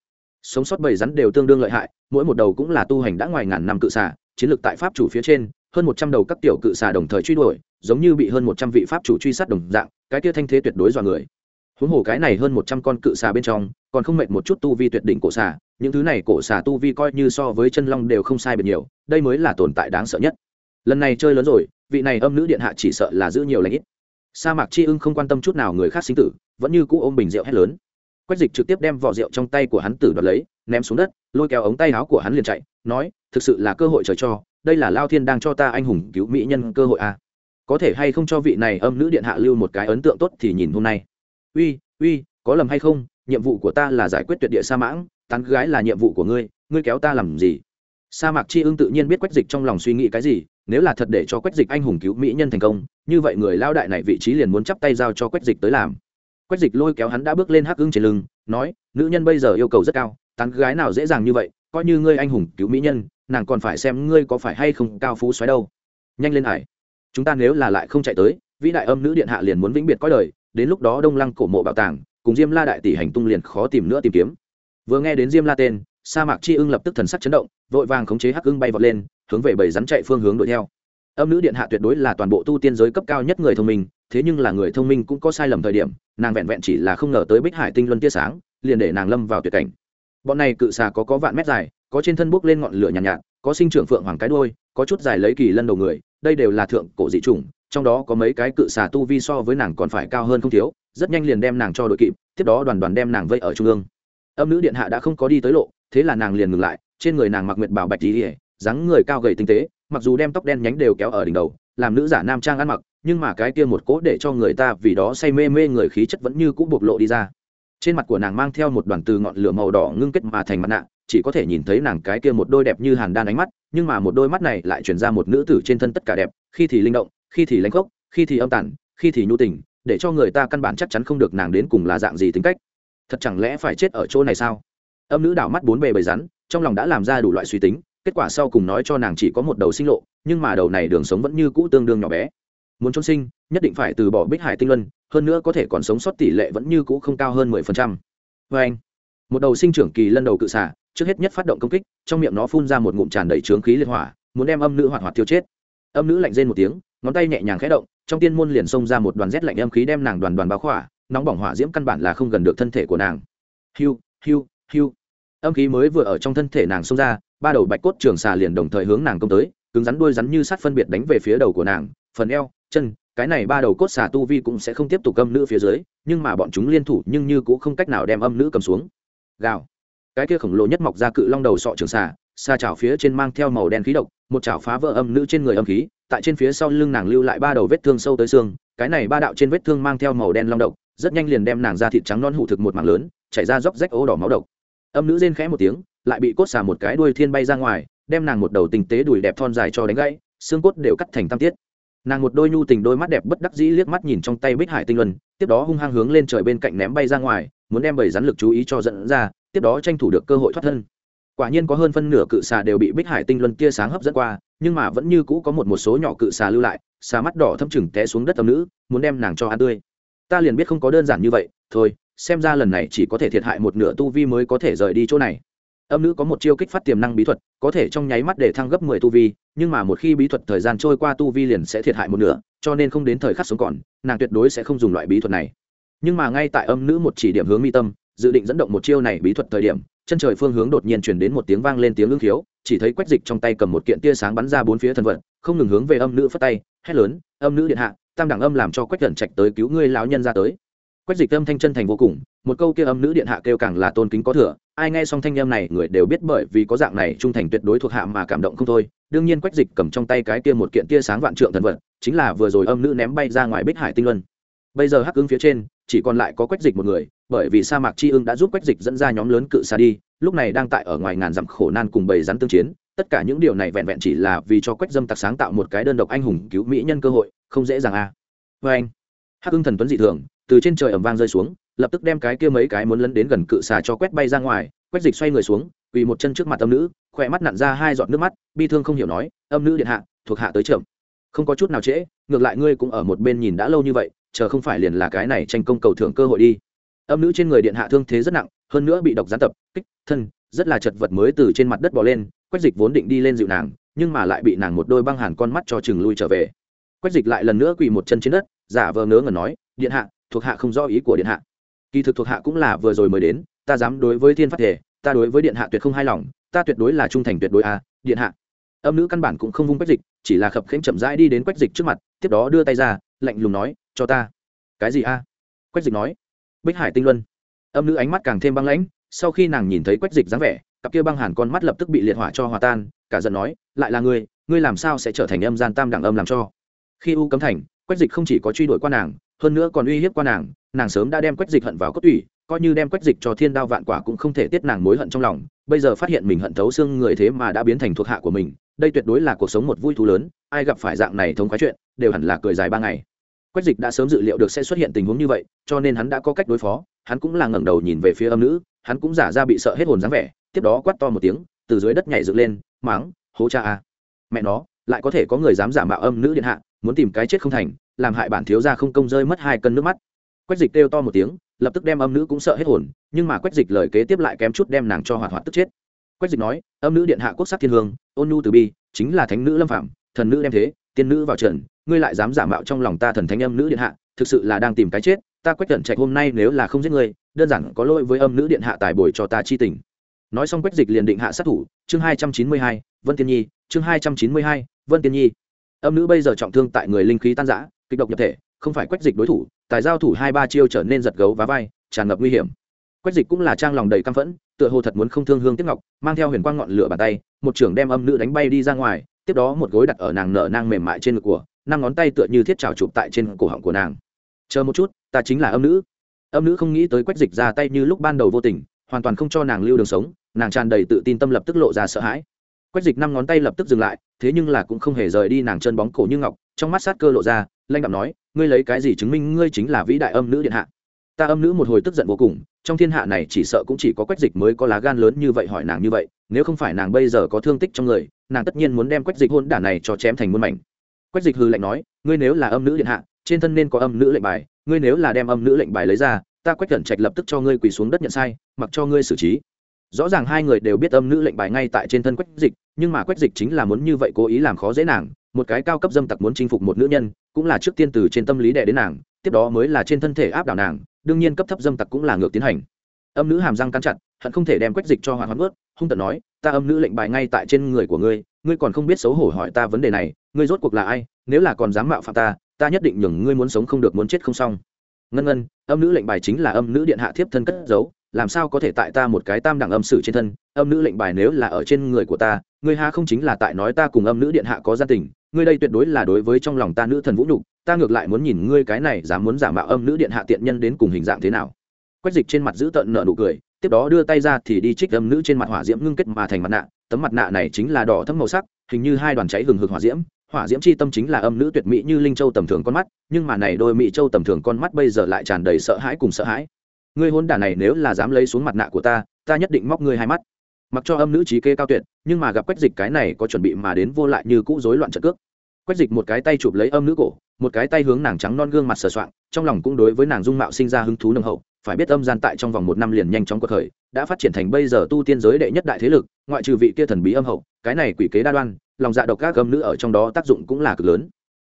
Sống sót bầy rắn đều tương đương lợi hại, mỗi một đầu cũng là tu hành đã ngoài ngàn năm cự xà, chiến lược tại pháp chủ phía trên, hơn một trăm đầu các tiểu cự xà đồng thời truy đuổi, giống như bị hơn một trăm vị pháp chủ truy sát đồng dạng, cái kia thanh thế tuyệt đối dọa người. Huống hồ cái này hơn một trăm con cự xà bên trong, còn không mệt một chút tu vi tuyệt đỉnh cổ xà, những thứ này cổ xà tu vi coi như so với chân long đều không sai biệt nhiều, đây mới là tồn tại đáng sợ nhất lần này chơi lớn rồi, vị này âm nữ điện hạ chỉ sợ là giữ nhiều lãnh ít. Sa mạc chi ưng không quan tâm chút nào người khác sinh tử, vẫn như cũ ôm bình rượu hét lớn. Quách dịch trực tiếp đem vỏ rượu trong tay của hắn tử đoạt lấy, ném xuống đất, lôi kéo ống tay áo của hắn liền chạy, nói, thực sự là cơ hội trời cho, đây là lao thiên đang cho ta anh hùng cứu mỹ nhân cơ hội à. có thể hay không cho vị này âm nữ điện hạ lưu một cái ấn tượng tốt thì nhìn hôm nay. Uy uy, có lầm hay không? Nhiệm vụ của ta là giải quyết tuyệt địa sa mãng, tán gái là nhiệm vụ của ngươi ngươi kéo ta làm gì? Sa mạc chi ưng tự nhiên biết quách dịch trong lòng suy nghĩ cái gì nếu là thật để cho quách dịch anh hùng cứu mỹ nhân thành công, như vậy người lao đại này vị trí liền muốn chắp tay giao cho quách dịch tới làm. Quách dịch lôi kéo hắn đã bước lên hắc ưng trên lưng, nói, nữ nhân bây giờ yêu cầu rất cao, tán gái nào dễ dàng như vậy, coi như ngươi anh hùng cứu mỹ nhân, nàng còn phải xem ngươi có phải hay không cao phú xoáy đâu. Nhanh lên hải. Chúng ta nếu là lại không chạy tới, vĩ đại âm nữ điện hạ liền muốn vĩnh biệt có đời, đến lúc đó đông lăng cổ mộ bảo tàng, cùng diêm la đại tỷ hành tung liền khó tìm nữa tìm kiếm. Vừa nghe đến diêm la tên, sa mạc chi ưng lập tức thần sắc chấn động, vội vàng khống chế hắc ưng bay vọt lên hướng về bầy rắn chạy phương hướng đuổi theo. Âm nữ điện hạ tuyệt đối là toàn bộ tu tiên giới cấp cao nhất người thông minh thế nhưng là người thông minh cũng có sai lầm thời điểm nàng vẹn vẹn chỉ là không ngờ tới bích hải tinh luân tia sáng liền để nàng lâm vào tuyệt cảnh. Bọn này cự xà có có vạn mét dài có trên thân bốc lên ngọn lửa nhàn nhạt, nhạt có sinh trưởng phượng hoàng cái đôi có chút dài lấy kỳ lân đầu người đây đều là thượng cổ dị chủng trong đó có mấy cái cự xà tu vi so với nàng còn phải cao hơn không thiếu rất nhanh liền đem nàng cho đội kịp tiếp đó đoàn đoàn đem nàng vây ở trung ương. Âm nữ điện hạ đã không có đi tới lộ thế là nàng liền ngừng lại trên người nàng mặc nguyệt bảo bạch tí dáng người cao gầy tinh tế mặc dù đem tóc đen nhánh đều kéo ở đỉnh đầu làm nữ giả nam trang ăn mặc nhưng mà cái kia một cỗ để cho người ta vì đó say mê mê người khí chất vẫn như cũ bộc lộ đi ra. Trên mặt của nàng mang theo một đoàn từ ngọn lửa màu đỏ ngưng kết mà thành mặt nạ chỉ có thể nhìn thấy nàng cái kia một đôi đẹp như hàn đan ánh mắt nhưng mà một đôi mắt này lại chuyển ra một nữ tử trên thân tất cả đẹp khi thì linh động khi thì lãnh khốc, khi thì âm tản khi thì nhu tình để cho người ta căn bản chắc chắn không được nàng đến cùng là dạng gì tính cách. Thật chẳng lẽ phải chết ở chỗ này sao? Âm nữ đảo mắt bốn bề bầy rắn trong lòng đã làm ra đủ loại suy tính kết quả sau cùng nói cho nàng chỉ có một đầu sinh lộ, nhưng mà đầu này đường sống vẫn như cũ tương đương nhỏ bé. Muốn trốn sinh, nhất định phải từ bỏ bích hải tinh luân, hơn nữa có thể còn sống sót tỷ lệ vẫn như cũ không cao hơn mười phần trăm. Vê anh, một đầu sinh trưởng kỳ lân đầu cự xả trước hết nhất phát động công kích, trong miệng nó phun ra một ngụm tràn đầy trướng khí liên hỏa, muốn đem âm nữ hoạt hoạt tiêu chết. Âm nữ lạnh rên một tiếng, ngón tay nhẹ nhàng khẽ động, trong tiên môn liền xông ra một đoàn rét lạnh âm khí đem nàng đoàn đoàn báo khỏa, nóng bỏng hỏa diễm căn bản là không gần được thân thể của nàng. Hiu hiu hiu. Âm khí mới vừa ở trong thân thể nàng xông ra ba đầu bạch cốt trường xà liền đồng thời hướng nàng công tới, cứng rắn đuôi rắn như sát phân biệt đánh về phía đầu của nàng, phần eo, chân, cái này ba đầu cốt xà tu vi cũng sẽ không tiếp tục âm nữ phía dưới, nhưng mà bọn chúng liên thủ nhưng như cũng không cách nào đem âm nữ cầm xuống. Gào. Cái kia khổng lồ nhất mọc ra cự long đầu sọ trường xà xa chảo phía trên mang theo màu đen khí độc, một chảo phá vỡ âm nữ trên người âm khí, tại trên phía sau lưng nàng lưu lại ba đầu vết thương sâu tới xương, cái này ba đạo trên vết thương mang theo màu đen long độc, rất nhanh liền đem nàng ra thịt trắng non hủ thực một mảng lớn, chảy ra róc rách ố đỏ máu độc. Âm nữ rên khẽ một tiếng lại bị cốt xà một cái đuôi thiên bay ra ngoài, đem nàng một đầu tình tế đùi đẹp thon dài cho đánh gãy, xương cốt đều cắt thành tam tiết. Nàng một đôi nhu tình đôi mắt đẹp bất đắc dĩ liếc mắt nhìn trong tay bích hải tinh luân, tiếp đó hung hăng hướng lên trời bên cạnh ném bay ra ngoài, muốn đem bầy rắn lực chú ý cho dẫn ra, tiếp đó tranh thủ được cơ hội thoát thân. Quả nhiên có hơn phân nửa cự xà đều bị bích hải tinh luân tia sáng hấp dẫn qua, nhưng mà vẫn như cũ có một một số nhỏ cự xà lưu lại, xà mắt đỏ thâm chừng té xuống đất tầm nữ, muốn đem nàng cho ăn tươi. Ta liền biết không có đơn giản như vậy, thôi, xem ra lần này chỉ có thể thiệt hại một nửa tu vi mới có thể rời đi chỗ này âm nữ có một chiêu kích phát tiềm năng bí thuật, có thể trong nháy mắt để thăng gấp mười tu vi, nhưng mà một khi bí thuật thời gian trôi qua tu vi liền sẽ thiệt hại một nửa, cho nên không đến thời khắc sống còn, nàng tuyệt đối sẽ không dùng loại bí thuật này. Nhưng mà ngay tại âm nữ một chỉ điểm hướng mi tâm, dự định dẫn động một chiêu này bí thuật thời điểm, chân trời phương hướng đột nhiên chuyển đến một tiếng vang lên tiếng ưng khiếu, chỉ thấy quách dịch trong tay cầm một kiện tia sáng bắn ra bốn phía thần vật, không ngừng hướng về âm nữ phất tay, hét lớn, âm nữ điện hạ, tam đẳng âm làm cho quách cẩn trạch tới cứu ngươi lão nhân ra tới quách dịch âm thanh chân thành vô cùng, một câu kia âm nữ điện hạ kêu càng là tôn kính có thừa, ai nghe xong thanh âm này người đều biết bởi vì có dạng này trung thành tuyệt đối thuộc hạ mà cảm động không thôi. Đương nhiên quách dịch cầm trong tay cái kia một kiện tia sáng vạn trượng thần vật, chính là vừa rồi âm nữ ném bay ra ngoài bích hải tinh luân. Bây giờ hắc ứng phía trên, chỉ còn lại có quách dịch một người, bởi vì sa mạc chi ưng đã giúp quách dịch dẫn ra nhóm lớn cự xa đi, lúc này đang tại ở ngoài ngàn dặm khổ nan cùng bầy rắn tương chiến. Tất cả những điều này vẹn vẹn chỉ là vì cho quách dâm tặc sáng tạo một cái đơn độc anh hùng cứu mỹ nhân cơ hội, không dễ dàng a à. vê anh. Hắc ưng thần tuấn dị thường từ trên trời ẩm vang rơi xuống, lập tức đem cái kia mấy cái muốn lấn đến gần cự xà cho quét bay ra ngoài quách dịch xoay người xuống, quỳ một chân trước mặt âm nữ, khỏe mắt nặn ra hai giọt nước mắt, bi thương không hiểu nói, âm nữ điện hạ, thuộc hạ tới trưởng không có chút nào trễ, ngược lại ngươi cũng ở một bên nhìn đã lâu như vậy, chờ không phải liền là cái này tranh công cầu thưởng cơ hội đi. Âm nữ trên người điện hạ thương thế rất nặng, hơn nữa bị độc gián tập, kích, thân, rất là chật vật mới từ trên mặt đất bò lên quách dịch vốn định đi lên dịu nàng, nhưng mà lại bị nàng một đôi băng hàn con mắt cho chừng lui trở về. Quách dịch lại lần nữa quỳ một chân trên đất, giả vờ ngớ ngẩn nói, điện hạ thuộc hạ không rõ ý của điện hạ. Kỳ thực thuộc hạ cũng là vừa rồi mới đến ta dám đối với thiên phát thể ta đối với điện hạ tuyệt không hài lòng ta tuyệt đối là trung thành tuyệt đối a à, điện hạ. Âm nữ căn bản cũng không vung quách dịch chỉ là khập khiễng chậm rãi đi đến quách dịch trước mặt tiếp đó đưa tay ra lạnh lùng nói cho ta. Cái gì a? Quách dịch nói. Bích hải tinh luân. Âm nữ ánh mắt càng thêm băng lãnh sau khi nàng nhìn thấy quách dịch dáng vẻ cặp kia băng hàn con mắt lập tức bị liệt hỏa cho hòa tan cả giận nói lại là ngươi ngươi làm sao sẽ trở thành âm gian tam đẳng âm làm cho? Khi u cấm thành quách dịch không chỉ có truy đuổi qua nàng hơn nữa còn uy hiếp qua nàng nàng sớm đã đem quách dịch hận vào cốt tủy, coi như đem quách dịch cho thiên đao vạn quả cũng không thể tiết nàng mối hận trong lòng, bây giờ phát hiện mình hận thấu xương người thế mà đã biến thành thuộc hạ của mình, đây tuyệt đối là cuộc sống một vui thú lớn, ai gặp phải dạng này thống khoái chuyện, đều hẳn là cười dài ba ngày. Quách dịch đã sớm dự liệu được sẽ xuất hiện tình huống như vậy, cho nên hắn đã có cách đối phó, hắn cũng là ngẩng đầu nhìn về phía âm nữ, hắn cũng giả ra bị sợ hết hồn dáng vẻ, tiếp đó quát to một tiếng, từ dưới đất nhảy dựng lên, máng, hố cha a. Mẹ nó, lại có thể có người dám giả mạo âm nữ điện hạ, muốn tìm cái chết không thành làm hại bản thiếu gia không công rơi mất hai cân nước mắt. Quách dịch kêu to một tiếng, lập tức đem âm nữ cũng sợ hết hồn, nhưng mà quách dịch lời kế tiếp lại kém chút đem nàng cho hoạt hoạt tức chết. Quách dịch nói, âm nữ điện hạ quốc sắc thiên hương, ôn nhu từ bi, chính là thánh nữ lâm phạm thần nữ đem thế, tiên nữ vào trần ngươi lại dám giả mạo trong lòng ta thần thánh âm nữ điện hạ, thực sự là đang tìm cái chết, ta quách cẩn trạch hôm nay nếu là không giết ngươi, đơn giản có lỗi với âm nữ điện hạ tài bồi cho ta chi tình. Nói xong quách dịch liền định hạ sát thủ, chương hai trăm chín mươi hai, vân tiên nhi, chương hai trăm chín mươi hai, vân tiên nhi. Âm nữ bây giờ trọng thương tại người linh khí tan giã kịch độc nhập thể, không phải quách dịch đối thủ, tài giao thủ hai ba chiêu trở nên giật gấu và vai, tràn ngập nguy hiểm. Quách dịch cũng là trang lòng đầy căm phẫn, tựa hồ thật muốn không thương hương tiếp ngọc, mang theo huyền quang ngọn lửa bàn tay, một trưởng đem âm nữ đánh bay đi ra ngoài, tiếp đó một gối đặt ở nàng nở nang mềm mại trên ngực của, năm ngón tay tựa như thiết trào chụp tại trên cổ họng của nàng. Chờ một chút, ta chính là âm nữ. Âm nữ không nghĩ tới quách dịch ra tay như lúc ban đầu vô tình, hoàn toàn không cho nàng lưu đường sống, nàng tràn đầy tự tin tâm lập tức lộ ra sợ hãi. Quách dịch năm ngón tay lập tức dừng lại, thế nhưng là cũng không hề rời đi nàng chân bóng cổ như ngọc trong mắt sát cơ lộ ra lanh đạm nói, ngươi lấy cái gì chứng minh ngươi chính là vĩ đại âm nữ điện hạ? Ta âm nữ một hồi tức giận vô cùng, trong thiên hạ này chỉ sợ cũng chỉ có quách dịch mới có lá gan lớn như vậy hỏi nàng như vậy, nếu không phải nàng bây giờ có thương tích trong người, nàng tất nhiên muốn đem quách dịch hôn đả này cho chém thành muôn mảnh. Quách dịch hư lệnh nói, ngươi nếu là âm nữ điện hạ, trên thân nên có âm nữ lệnh bài, ngươi nếu là đem âm nữ lệnh bài lấy ra, ta quách cẩn trạch lập tức cho ngươi quỳ xuống đất nhận sai, mặc cho ngươi xử trí. Rõ ràng hai người đều biết âm nữ lệnh bài ngay tại trên thân quách dịch, nhưng mà quách dịch chính là muốn như vậy cố ý làm khó dễ nàng một cái cao cấp dâm tặc muốn chinh phục một nữ nhân, cũng là trước tiên từ trên tâm lý đẻ đến nàng, tiếp đó mới là trên thân thể áp đảo nàng, đương nhiên cấp thấp dâm tặc cũng là ngược tiến hành. Âm nữ hàm răng cắn chặt, hận không thể đem quách dịch cho hoàn hoãn ướt hung tận nói, ta âm nữ lệnh bài ngay tại trên người của ngươi ngươi còn không biết xấu hổ hỏi ta vấn đề này, ngươi rốt cuộc là ai, nếu là còn dám mạo phạm ta ta nhất định nhường ngươi muốn sống không được muốn chết không xong. Ngân ngân, âm nữ lệnh bài chính là âm nữ điện hạ thiếp thân cất giấu, làm sao có thể tại ta một cái tam đẳng âm sử trên thân, âm nữ lệnh bài nếu là ở trên người của ta, ngươi ha không chính là tại nói ta cùng âm nữ điện hạ có gia tình ngươi đây tuyệt đối là đối với trong lòng ta nữ thần vũ nhục, ta ngược lại muốn nhìn ngươi cái này dám muốn giả mạo âm nữ điện hạ tiện nhân đến cùng hình dạng thế nào. Quách dịch trên mặt giữ tận nợ nụ cười, tiếp đó đưa tay ra thì đi trích âm nữ trên mặt hỏa diễm ngưng kết mà thành mặt nạ, tấm mặt nạ này chính là đỏ thấm màu sắc, hình như hai đoàn cháy hừng hực hỏa diễm hỏa diễm c h i tâm chính là âm nữ tuyệt mỹ như linh châu tầm thường con mắt, nhưng mà này đôi mỹ châu tầm thường con mắt bây giờ lại tràn đầy sợ hãi cùng sợ hãi. Ngươi hôn đả này nếu là dám lấy xuống mặt nạ của ta ta nhất định móc ngươi hai mắt mặc cho âm nữ trí kê cao tuyệt, nhưng mà gặp quách dịch cái này có chuẩn bị mà đến vô lại như cũ rối loạn trận cước. Quách dịch một cái tay chụp lấy âm nữ cổ, một cái tay hướng nàng trắng non gương mặt sờ soạng, trong lòng cũng đối với nàng dung mạo sinh ra hứng thú nồng hậu, phải biết âm gian tại trong vòng một năm liền nhanh chóng cuộc khởi, đã phát triển thành bây giờ tu tiên giới đệ nhất đại thế lực, ngoại trừ vị kia thần bí âm hậu, cái này quỷ kế đa đoan, lòng dạ độc các âm nữ ở trong đó tác dụng cũng là cực lớn.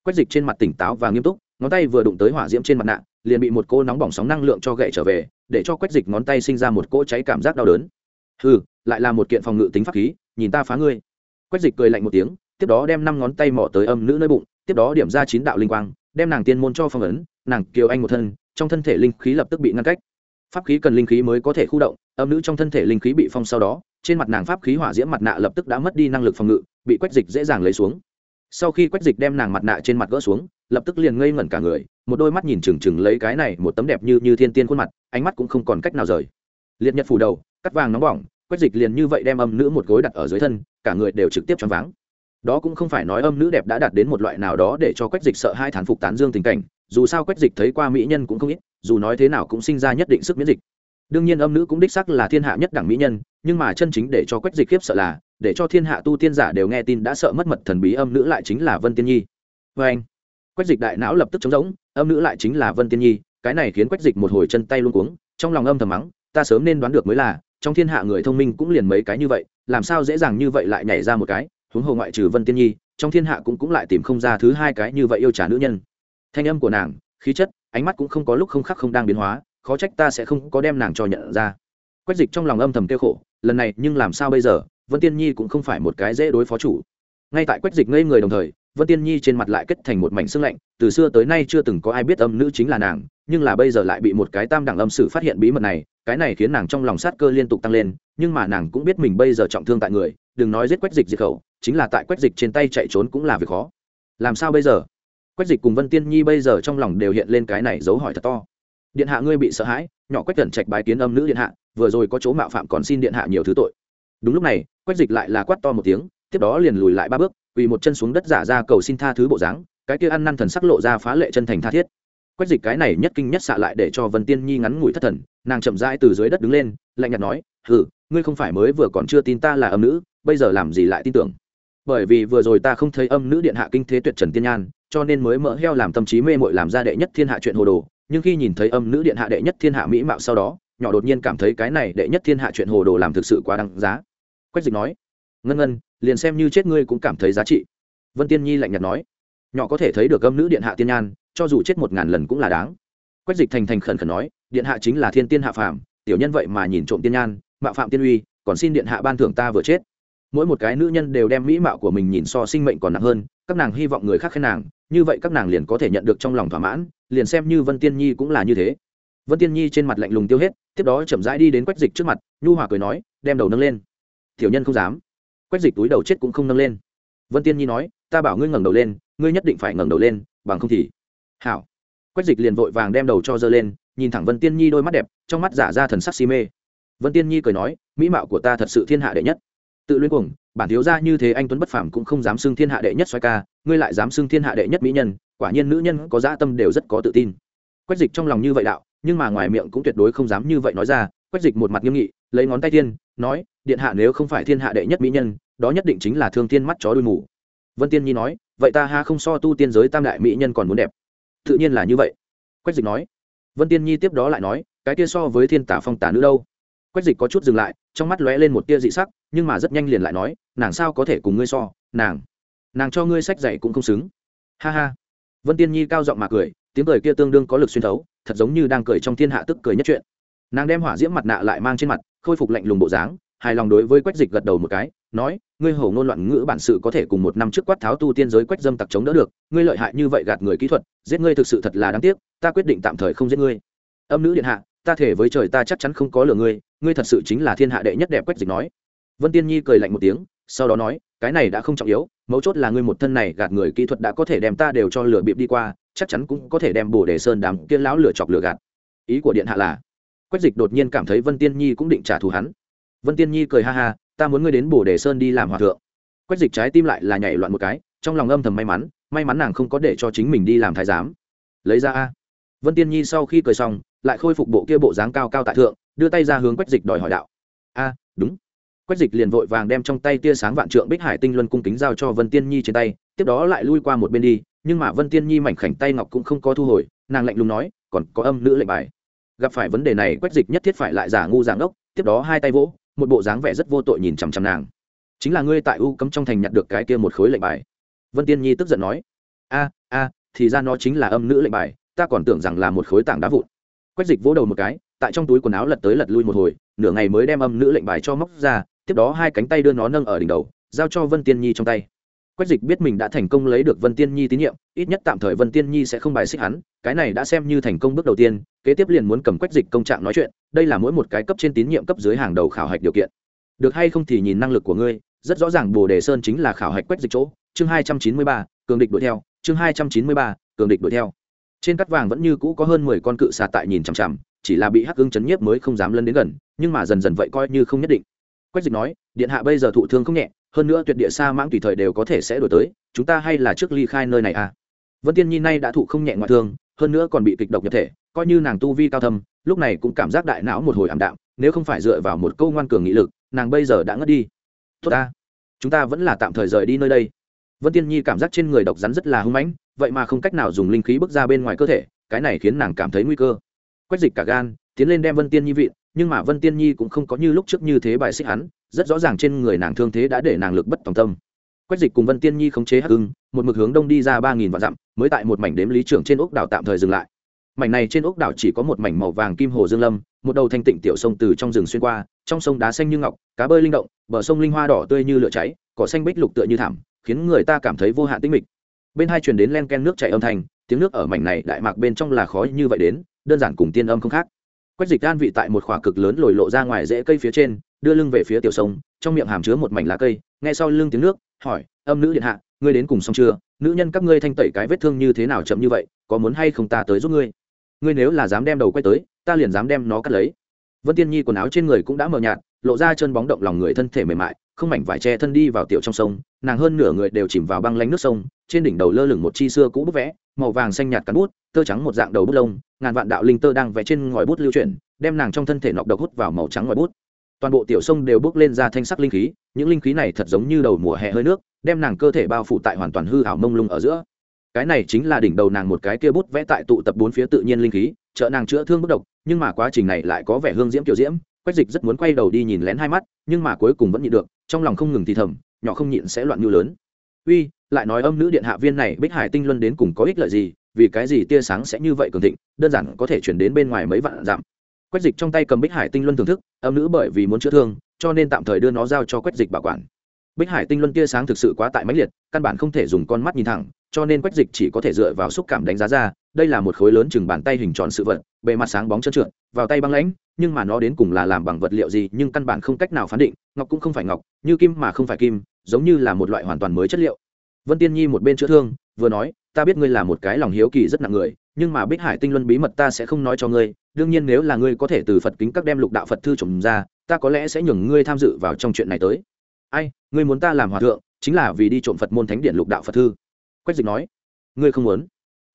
Quách dịch trên mặt tỉnh táo và nghiêm túc, ngón tay vừa đụng tới hỏa diễm trên mặt nạ, liền bị một cô nóng bỏng sóng năng lượng cho gậy trở về, để cho quách dịch ngón tay sinh ra một cỗ cháy cảm giác đau đớn. Ừ lại là một kiện phòng ngự tính pháp khí, nhìn ta phá ngươi. Quách dịch cười lạnh một tiếng, tiếp đó đem năm ngón tay mỏ tới âm nữ nơi bụng, tiếp đó điểm ra chín đạo linh quang, đem nàng tiên môn cho phong ấn, nàng kiều anh một thân, trong thân thể linh khí lập tức bị ngăn cách. Pháp khí cần linh khí mới có thể khu động, âm nữ trong thân thể linh khí bị phong sau đó, trên mặt nàng pháp khí hỏa diễm mặt nạ lập tức đã mất đi năng lực phòng ngự, bị quách dịch dễ dàng lấy xuống. Sau khi quách dịch đem nàng mặt nạ trên mặt gỡ xuống, lập tức liền ngây ngẩn cả người, một đôi mắt nhìn chừng chừng lấy cái này một tấm đẹp như như thiên tiên khuôn mặt, ánh mắt cũng không còn cách nào rời. Liệt nhật phủ đầu, cắt vàng nóng bỏng quách dịch liền như vậy đem âm nữ một gối đặt ở dưới thân, cả người đều trực tiếp choáng váng. Đó cũng không phải nói âm nữ đẹp đã đạt đến một loại nào đó để cho quách dịch sợ hai thán phục tán dương tình cảnh, dù sao quách dịch thấy qua mỹ nhân cũng không ít, dù nói thế nào cũng sinh ra nhất định sức miễn dịch. Đương nhiên âm nữ cũng đích sắc là thiên hạ nhất đẳng mỹ nhân, nhưng mà chân chính để cho quách dịch khiếp sợ là, để cho thiên hạ tu tiên giả đều nghe tin đã sợ mất mật thần bí âm nữ lại chính là vân tiên nhi. Vê anh, quách dịch đại não lập tức trống rỗng, âm nữ lại chính là vân tiên nhi, cái này khiến quách dịch một hồi chân tay luôn cuống, trong lòng âm thầm mắng, ta sớm nên đoán được mới là trong thiên hạ người thông minh cũng liền mấy cái như vậy, làm sao dễ dàng như vậy lại nhảy ra một cái? Huống hồ ngoại trừ vân tiên nhi, trong thiên hạ cũng cũng lại tìm không ra thứ hai cái như vậy yêu trả nữ nhân. Thanh âm của nàng, khí chất, ánh mắt cũng không có lúc không khắc không đang biến hóa, khó trách ta sẽ không có đem nàng cho nhận ra. Quách dịch trong lòng âm thầm kêu khổ, lần này nhưng làm sao bây giờ? Vân tiên nhi cũng không phải một cái dễ đối phó chủ. Ngay tại quách dịch ngây người đồng thời vân tiên nhi trên mặt lại kết thành một mảnh xương lạnh, từ xưa tới nay chưa từng có ai biết âm nữ chính là nàng, nhưng là bây giờ lại bị một cái tam đẳng âm sử phát hiện bí mật này, cái này khiến nàng trong lòng sát cơ liên tục tăng lên, nhưng mà nàng cũng biết mình bây giờ trọng thương tại người, đừng nói giết quách dịch diệt khẩu, chính là tại quách dịch trên tay chạy trốn cũng là việc khó. Làm sao bây giờ? Quách dịch cùng vân tiên nhi bây giờ trong lòng đều hiện lên cái này dấu hỏi thật to. Điện hạ ngươi bị sợ hãi, nhỏ quách cẩn trạch bái kiến âm nữ điện hạ, vừa rồi có chỗ mạo phạm còn xin điện hạ nhiều thứ tội. Đúng lúc này, quách dịch lại là quát to một tiếng, tiếp đó liền lùi lại ba bước quỳ một chân xuống đất giả ra cầu xin tha thứ bộ dáng, cái kia ăn năn thần sắc lộ ra phá lệ chân thành tha thiết. Quách dịch cái này nhất kinh nhất xạ lại để cho vân tiên nhi ngắn ngủi thất thần, nàng chậm rãi từ dưới đất đứng lên, lạnh nhạt nói, hừ, ngươi không phải mới vừa còn chưa tin ta là âm nữ, bây giờ làm gì lại tin tưởng? Bởi vì vừa rồi ta không thấy âm nữ điện hạ kinh thế tuyệt trần tiên nhan, cho nên mới mỡ heo làm tâm trí mê mội làm ra đệ nhất thiên hạ chuyện hồ đồ, nhưng khi nhìn thấy âm nữ điện hạ đệ nhất thiên hạ mỹ mạo sau đó, nhỏ đột nhiên cảm thấy cái này đệ nhất thiên hạ chuyện hồ đồ làm thực sự quá đáng giá. Quách dịch nói, ngân ngân liền xem như chết ngươi cũng cảm thấy giá trị. Vân tiên nhi lạnh nhạt nói, nhỏ có thể thấy được âm nữ điện hạ tiên nhan, cho dù chết một ngàn lần cũng là đáng. Quách dịch thành thành khẩn khẩn nói, điện hạ chính là thiên tiên hạ phàm, tiểu nhân vậy mà nhìn trộm tiên nhan, mạo phạm tiên uy, còn xin điện hạ ban thưởng ta vừa chết. Mỗi một cái nữ nhân đều đem mỹ mạo của mình nhìn so sinh mệnh còn nặng hơn, các nàng hy vọng người khác khen nàng, như vậy các nàng liền có thể nhận được trong lòng thỏa mãn, liền xem như vân tiên nhi cũng là như thế. Vân tiên nhi trên mặt lạnh lùng tiêu hết, tiếp đó chậm rãi đi đến quách dịch trước mặt, nhu hòa cười nói, đem đầu nâng lên. Tiểu nhân không dám quách dịch túi đầu chết cũng không nâng lên. Vân tiên nhi nói, ta bảo ngươi ngẩng đầu lên, ngươi nhất định phải ngẩng đầu lên, bằng không thì hảo. Quách dịch liền vội vàng đem đầu cho dơ lên, nhìn thẳng vân tiên nhi đôi mắt đẹp, trong mắt giả ra thần sắc si mê. Vân tiên nhi cười nói, mỹ mạo của ta thật sự thiên hạ đệ nhất. Tự luyên cuồng, bản thiếu gia như thế anh tuấn bất phàm cũng không dám xưng thiên hạ đệ nhất xoay ca, ngươi lại dám xưng thiên hạ đệ nhất mỹ nhân, quả nhiên nữ nhân có dã tâm đều rất có tự tin. Quách dịch trong lòng như vậy đạo, nhưng mà ngoài miệng cũng tuyệt đối không dám như vậy nói ra quách dịch một mặt nghiêm nghị, lấy ngón tay tiên nói, điện hạ nếu không phải thiên hạ đệ nhất mỹ nhân, đó nhất định chính là thương tiên mắt chó đuôi mù. Vân tiên nhi nói, vậy ta ha không so tu tiên giới tam đại mỹ nhân còn muốn đẹp. Tự nhiên là như vậy. Quách dịch nói. Vân tiên nhi tiếp đó lại nói, cái kia so với thiên tả phong tả nữ đâu? Quách dịch có chút dừng lại, trong mắt lóe lên một tia dị sắc, nhưng mà rất nhanh liền lại nói, nàng sao có thể cùng ngươi so, nàng nàng cho ngươi sách dạy cũng không xứng. Ha ha. Vân tiên nhi cao giọng mà cười, tiếng cười kia tương đương có lực xuyên thấu, thật giống như đang cười trong thiên hạ tức cười nhất chuyện nàng đem hỏa diễm mặt nạ lại mang trên mặt, khôi phục lạnh lùng bộ dáng, hài lòng đối với quách dịch gật đầu một cái, nói, ngươi hầu ngôn loạn ngữ bản sự có thể cùng một năm trước quát tháo tu tiên giới quách dâm tặc chống đỡ được, ngươi lợi hại như vậy gạt người kỹ thuật, giết ngươi thực sự thật là đáng tiếc, ta quyết định tạm thời không giết ngươi. Âm nữ điện hạ, ta thể với trời ta chắc chắn không có lừa ngươi ngươi thật sự chính là thiên hạ đệ nhất đẹp quách dịch nói. Vân tiên nhi cười lạnh một tiếng, sau đó nói, cái này đã không trọng yếu, mấu chốt là ngươi một thân này gạt người kỹ thuật đã có thể đem ta đều cho lửa bịp đi qua, chắc chắn cũng có thể đem bổ đề sơn đám kiên lão lửa chọc lửa gạt. Ý của điện hạ là quách dịch đột nhiên cảm thấy vân tiên nhi cũng định trả thù hắn. Vân tiên nhi cười ha ha, ta muốn ngươi đến bổ đề sơn đi làm hòa thượng. Quách dịch trái tim lại là nhảy loạn một cái, trong lòng âm thầm may mắn may mắn nàng không có để cho chính mình đi làm thái giám. Lấy ra a. Vân tiên nhi sau khi cười xong, lại khôi phục bộ kia bộ dáng cao cao tại thượng, đưa tay ra hướng quách dịch đòi hỏi đạo. A, đúng. Quách dịch liền vội vàng đem trong tay tia sáng vạn trượng bích hải tinh luân cung kính giao cho vân tiên nhi trên tay, tiếp đó lại lui qua một bên đi, nhưng mà vân tiên nhi mảnh khảnh tay ngọc cũng không có thu hồi, nàng lạnh lùng nói, còn có âm nữ lệnh bài gặp phải vấn đề này quách dịch nhất thiết phải lại giả ngu giả ốc tiếp đó hai tay vỗ, một bộ dáng vẻ rất vô tội nhìn chằm chằm nàng. Chính là ngươi tại u cấm trong thành nhặt được cái kia một khối lệnh bài. Vân tiên nhi tức giận nói, a a, thì ra nó chính là âm nữ lệnh bài, ta còn tưởng rằng là một khối tảng đá vụn. Quách dịch vỗ đầu một cái, tại trong túi quần áo lật tới lật lui một hồi, nửa ngày mới đem âm nữ lệnh bài cho móc ra, tiếp đó hai cánh tay đưa nó nâng ở đỉnh đầu, giao cho vân tiên nhi trong tay quách dịch biết mình đã thành công lấy được vân tiên nhi tín nhiệm, ít nhất tạm thời vân tiên nhi sẽ không bài xích hắn, cái này đã xem như thành công bước đầu tiên, kế tiếp liền muốn cầm quách dịch công trạng nói chuyện, đây là mỗi một cái cấp trên tín nhiệm cấp dưới hàng đầu khảo hạch điều kiện. Được hay không thì nhìn năng lực của ngươi, rất rõ ràng bồ đề sơn chính là khảo hạch quách dịch chỗ, chương hai trăm chín mươi ba, cường địch đuổi theo, chương hai trăm chín mươi ba, cường địch đuổi theo. Trên cắt vàng vẫn như cũ có hơn mười con cự xà tại nhìn chằm chằm, chỉ là bị hắc hưng chấn nhiếp mới không dám lân đến gần, nhưng mà dần dần vậy coi như không nhất định. Quách dịch nói, điện hạ bây giờ thụ thương không nhẹ hơn nữa tuyệt địa sa mãng tùy thời đều có thể sẽ đổi tới, chúng ta hay là trước ly khai nơi này à? Vân tiên nhi nay đã thụ không nhẹ ngoại thương, hơn nữa còn bị kịch độc nhập thể, coi như nàng tu vi cao thâm, lúc này cũng cảm giác đại não một hồi ảm đạm, nếu không phải dựa vào một câu ngoan cường nghị lực, nàng bây giờ đã ngất đi. Tốt ta, chúng ta vẫn là tạm thời rời đi nơi đây. Vân tiên nhi cảm giác trên người độc rắn rất là hung mãnh, vậy mà không cách nào dùng linh khí bước ra bên ngoài cơ thể, cái này khiến nàng cảm thấy nguy cơ. Quách dịch cả gan, tiến lên đem vân tiên nhi vịn, nhưng mà vân tiên nhi cũng không có như lúc trước như thế bài xích hắn rất rõ ràng trên người nàng thương thế đã để nàng lực bất tòng tâm. Quách dịch cùng vân tiên nhi khống chế hắc hưng một mực hướng đông đi ra ba nghìn vạn dặm, mới tại một mảnh đếm lý trưởng trên ốc đảo tạm thời dừng lại. Mảnh này trên ốc đảo chỉ có một mảnh màu vàng kim hồ dương lâm, một đầu thanh tịnh tiểu sông từ trong rừng xuyên qua, trong sông đá xanh như ngọc, cá bơi linh động, bờ sông linh hoa đỏ tươi như lửa cháy, cỏ xanh bích lục tựa như thảm, khiến người ta cảm thấy vô hạn tĩnh mịch. Bên hai truyền đến len ken nước chảy âm thanh, tiếng nước ở mảnh này đại mạc bên trong là khói như vậy đến, đơn giản cùng tiên âm không khác. Quách dịch an vị tại một khỏa cực lớn lồi lộ ra ngoài rễ cây phía trên đưa lưng về phía tiểu sông, trong miệng hàm chứa một mảnh lá cây, nghe sau lưng tiếng nước, hỏi, âm nữ điện hạ, ngươi đến cùng xong chưa? Nữ nhân các ngươi thanh tẩy cái vết thương như thế nào chậm như vậy, có muốn hay không ta tới giúp ngươi? Ngươi nếu là dám đem đầu quay tới, ta liền dám đem nó cắt lấy. Vân tiên nhi quần áo trên người cũng đã mờ nhạt, lộ ra chân bóng động lòng người thân thể mềm mại, không mảnh vải che thân đi vào tiểu trong sông, nàng hơn nửa người đều chìm vào băng lánh nước sông, trên đỉnh đầu lơ lửng một chi xưa cũ bút vẽ, màu vàng xanh nhạt cắn bút, tơ trắng một dạng đầu bút lông, ngàn vạn đạo linh tơ đang vẽ trên ngòi bút lưu chuyển, đem nàng trong thân thể nọc độc hút vào màu trắng ngòi bút toàn bộ tiểu sông đều bước lên ra thanh sắc linh khí, những linh khí này thật giống như đầu mùa hè hơi nước, đem nàng cơ thể bao phủ tại hoàn toàn hư ảo mông lung ở giữa. Cái này chính là đỉnh đầu nàng một cái kia bút vẽ tại tụ tập bốn phía tự nhiên linh khí trợ nàng chữa thương bất độc, nhưng mà quá trình này lại có vẻ hương diễm kiểu diễm, quách dịch rất muốn quay đầu đi nhìn lén hai mắt, nhưng mà cuối cùng vẫn nhịn được, trong lòng không ngừng thì thầm, nhỏ không nhịn sẽ loạn như lớn. Uy, lại nói âm nữ điện hạ viên này, bích hải tinh luân đến cùng có ích lợi gì, vì cái gì tia sáng sẽ như vậy cường thịnh, đơn giản có thể chuyển đến bên ngoài mấy vạn dặm quách dịch trong tay cầm bích hải tinh luân thưởng thức, âm nữ bởi vì muốn chữa thương, cho nên tạm thời đưa nó giao cho quách dịch bảo quản. Bích hải tinh luân tia sáng thực sự quá tại mãnh liệt, căn bản không thể dùng con mắt nhìn thẳng, cho nên quách dịch chỉ có thể dựa vào xúc cảm đánh giá ra, đây là một khối lớn chừng bàn tay hình tròn sự vật, bề mặt sáng bóng trơn trượt, vào tay băng lãnh, nhưng mà nó đến cùng là làm bằng vật liệu gì, nhưng căn bản không cách nào phán định, ngọc cũng không phải ngọc, như kim mà không phải kim, giống như là một loại hoàn toàn mới chất liệu. Vân tiên nhi một bên chữa thương, vừa nói, ta biết ngươi là một cái lòng hiếu kỳ rất nặng người nhưng mà bích hải tinh luân bí mật ta sẽ không nói cho ngươi, đương nhiên nếu là ngươi có thể từ phật kính các đem lục đạo phật thư trồng ra, ta có lẽ sẽ nhường ngươi tham dự vào trong chuyện này tới. Ai, ngươi muốn ta làm hòa thượng, chính là vì đi trộm phật môn thánh điện lục đạo phật thư. Quách dịch nói. Ngươi không muốn.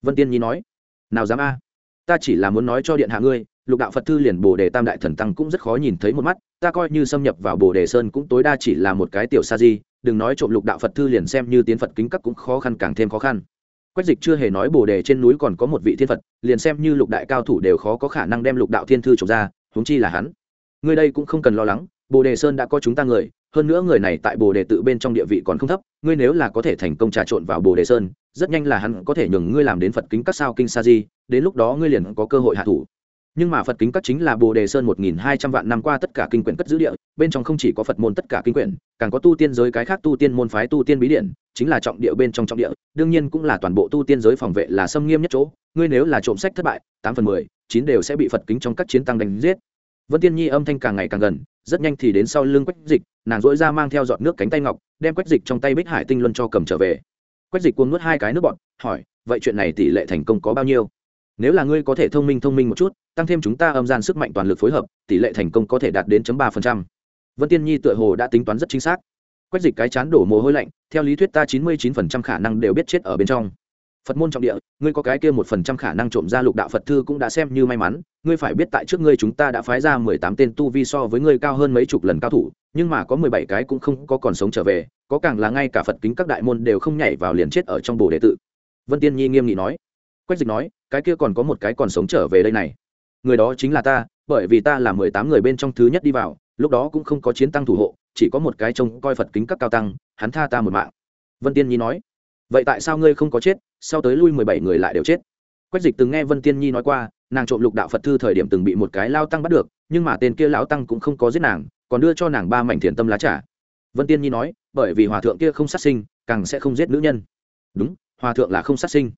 Vân tiên nhi nói. Nào dám a? Ta chỉ là muốn nói cho điện hạ ngươi, lục đạo phật thư liền bồ đề tam đại thần tăng cũng rất khó nhìn thấy một mắt, ta coi như xâm nhập vào bồ đề sơn cũng tối đa chỉ là một cái tiểu sa di, đừng nói trộm lục đạo phật thư liền xem như tiến phật kính các cũng khó khăn càng thêm khó khăn quách dịch chưa hề nói bồ đề trên núi còn có một vị thiên phật, liền xem như lục đại cao thủ đều khó có khả năng đem lục đạo thiên thư trộm ra, huống chi là hắn. Người đây cũng không cần lo lắng, bồ đề sơn đã có chúng ta người, hơn nữa người này tại bồ đề tự bên trong địa vị còn không thấp, ngươi nếu là có thể thành công trà trộn vào bồ đề sơn, rất nhanh là hắn có thể nhường ngươi làm đến phật kính các sao kinh sa di, đến lúc đó ngươi liền có cơ hội hạ thủ nhưng mà phật kính cắt chính là bồ đề sơn một nghìn hai trăm vạn năm qua tất cả kinh quyển cất giữ địa, bên trong không chỉ có phật môn tất cả kinh quyển, càng có tu tiên giới cái khác tu tiên môn phái tu tiên bí điện chính là trọng địa bên trong trọng địa, đương nhiên cũng là toàn bộ tu tiên giới phòng vệ là xâm nghiêm nhất chỗ. Ngươi nếu là trộm sách thất bại, tám phần mười, chín đều sẽ bị phật kính trong các chiến tăng đánh giết. Vân tiên nhi âm thanh càng ngày càng gần, rất nhanh thì đến sau lưng quách dịch, nàng dỗi ra mang theo giọt nước cánh tay ngọc, đem quách dịch trong tay bích hải tinh luân cho cầm trở về. Quách dịch cuốn nuốt hai cái nước bọt hỏi, vậy chuyện này tỷ lệ thành công có bao nhiêu? Nếu là ngươi có thể thông minh thông minh một chút tăng thêm chúng ta âm gian sức mạnh toàn lực phối hợp, tỷ lệ thành công có thể đạt đến chấm ba phần trăm. Vân tiên nhi tựa hồ đã tính toán rất chính xác. Quách dịch cái chán đổ mồ hôi lạnh, theo lý thuyết ta chín mươi chín phần trăm khả năng đều biết chết ở bên trong. Phật môn trọng địa, ngươi có cái kia một phần trăm khả năng trộm ra lục đạo phật thư cũng đã xem như may mắn, ngươi phải biết tại trước ngươi chúng ta đã phái ra mười tám tên tu vi so với ngươi cao hơn mấy chục lần cao thủ, nhưng mà có mười bảy cái cũng không có còn sống trở về, có càng là ngay cả phật kính các đại môn đều không nhảy vào liền chết ở trong bồ đệ tự. Vân tiên nhi nghiêm nghị nói. Quách dịch nói, cái kia còn có một cái còn sống trở về đây này người đó chính là ta, bởi vì ta là mười tám người bên trong thứ nhất đi vào, lúc đó cũng không có chiến tăng thủ hộ, chỉ có một cái trông coi phật kính các cao tăng, hắn tha ta một mạng. Vân tiên nhi nói. Vậy tại sao ngươi không có chết, sau tới lui mười bảy người lại đều chết? Quách dịch từng nghe vân tiên nhi nói qua, nàng trộm lục đạo phật thư thời điểm từng bị một cái lao tăng bắt được, nhưng mà tên kia lão tăng cũng không có giết nàng, còn đưa cho nàng ba mảnh thiền tâm lá trả vân tiên nhi nói, bởi vì hòa thượng kia không sát sinh, càng sẽ không giết nữ nhân. Đúng, hòa thượng là không sát sinh.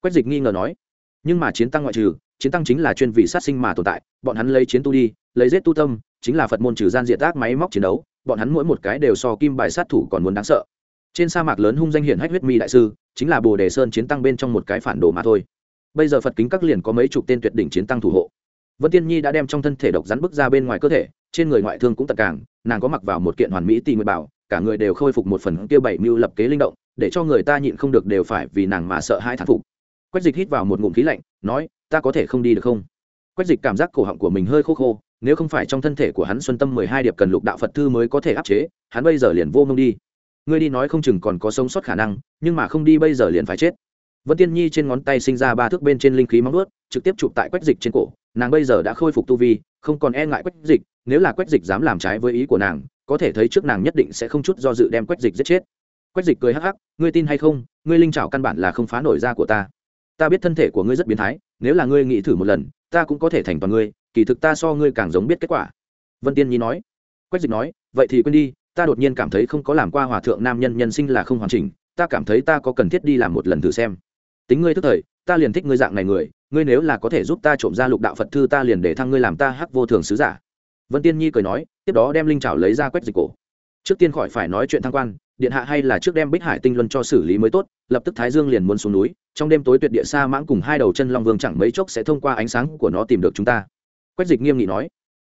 Quách dịch nghi ngờ nói. Nhưng mà chiến tăng ngoại trừ chiến tăng chính là chuyên vị sát sinh mà tồn tại, bọn hắn lấy chiến tu đi, lấy giết tu tâm, chính là phật môn trừ gian diệt ác máy móc chiến đấu, bọn hắn mỗi một cái đều so kim bài sát thủ còn muốn đáng sợ. Trên sa mạc lớn hung danh hiển hách huyết mi đại sư, chính là bồ đề sơn chiến tăng bên trong một cái phản đồ mà thôi. Bây giờ phật kính các liền có mấy chục tên tuyệt đỉnh chiến tăng thủ hộ. Vân tiên nhi đã đem trong thân thể độc rắn bức ra bên ngoài cơ thể, trên người ngoại thương cũng tật càng, nàng có mặc vào một kiện hoàn mỹ tì nguyệt bảo, cả người đều khôi phục một phần kia bảy mưu lập kế linh động, để cho người ta nhịn không được đều phải vì nàng mà sợ hai thán phục quách dịch hít vào một ngụm khí lạnh, nói, ta có thể không đi được không? Quách dịch cảm giác cổ họng của mình hơi khô khô, nếu không phải trong thân thể của hắn xuân tâm mười hai điệp cần lục đạo phật thư mới có thể áp chế, hắn bây giờ liền vô mông đi. Ngươi đi nói không chừng còn có sống sót khả năng, nhưng mà không đi bây giờ liền phải chết. Vân tiên nhi trên ngón tay sinh ra ba thước bên trên linh khí móng ướt trực tiếp chụp tại quách dịch trên cổ, nàng bây giờ đã khôi phục tu vi, không còn e ngại quách dịch, nếu là quách dịch dám làm trái với ý của nàng, có thể thấy trước nàng nhất định sẽ không chút do dự đem quách dịch giết chết. Quách dịch cười hắc hắc, ngươi tin hay không? Ngươi linh trảo căn bản là không phá nổi ra của ta ta biết thân thể của ngươi rất biến thái, nếu là ngươi nghĩ thử một lần, ta cũng có thể thành toàn ngươi, kỳ thực ta so ngươi càng giống biết kết quả. Vân tiên nhi nói. Quách dịch nói, vậy thì quên đi, ta đột nhiên cảm thấy không có làm qua hòa thượng nam nhân nhân sinh là không hoàn chỉnh, ta cảm thấy ta có cần thiết đi làm một lần thử xem. Tính ngươi thức thời, ta liền thích ngươi dạng này người, ngươi nếu là có thể giúp ta trộm ra lục đạo phật thư ta liền để thăng ngươi làm ta hắc vô thường sứ giả. Vân tiên nhi cười nói, tiếp đó đem linh trào lấy ra quét dịch cổ. Trước tiên khỏi phải nói chuyện thăng quan điện hạ hay là trước đem bích hải tinh luân cho xử lý mới tốt, lập tức thái dương liền muốn xuống núi, trong đêm tối tuyệt địa xa mãng cùng hai đầu chân long vương chẳng mấy chốc sẽ thông qua ánh sáng của nó tìm được chúng ta. Quách dịch nghiêm nghị nói,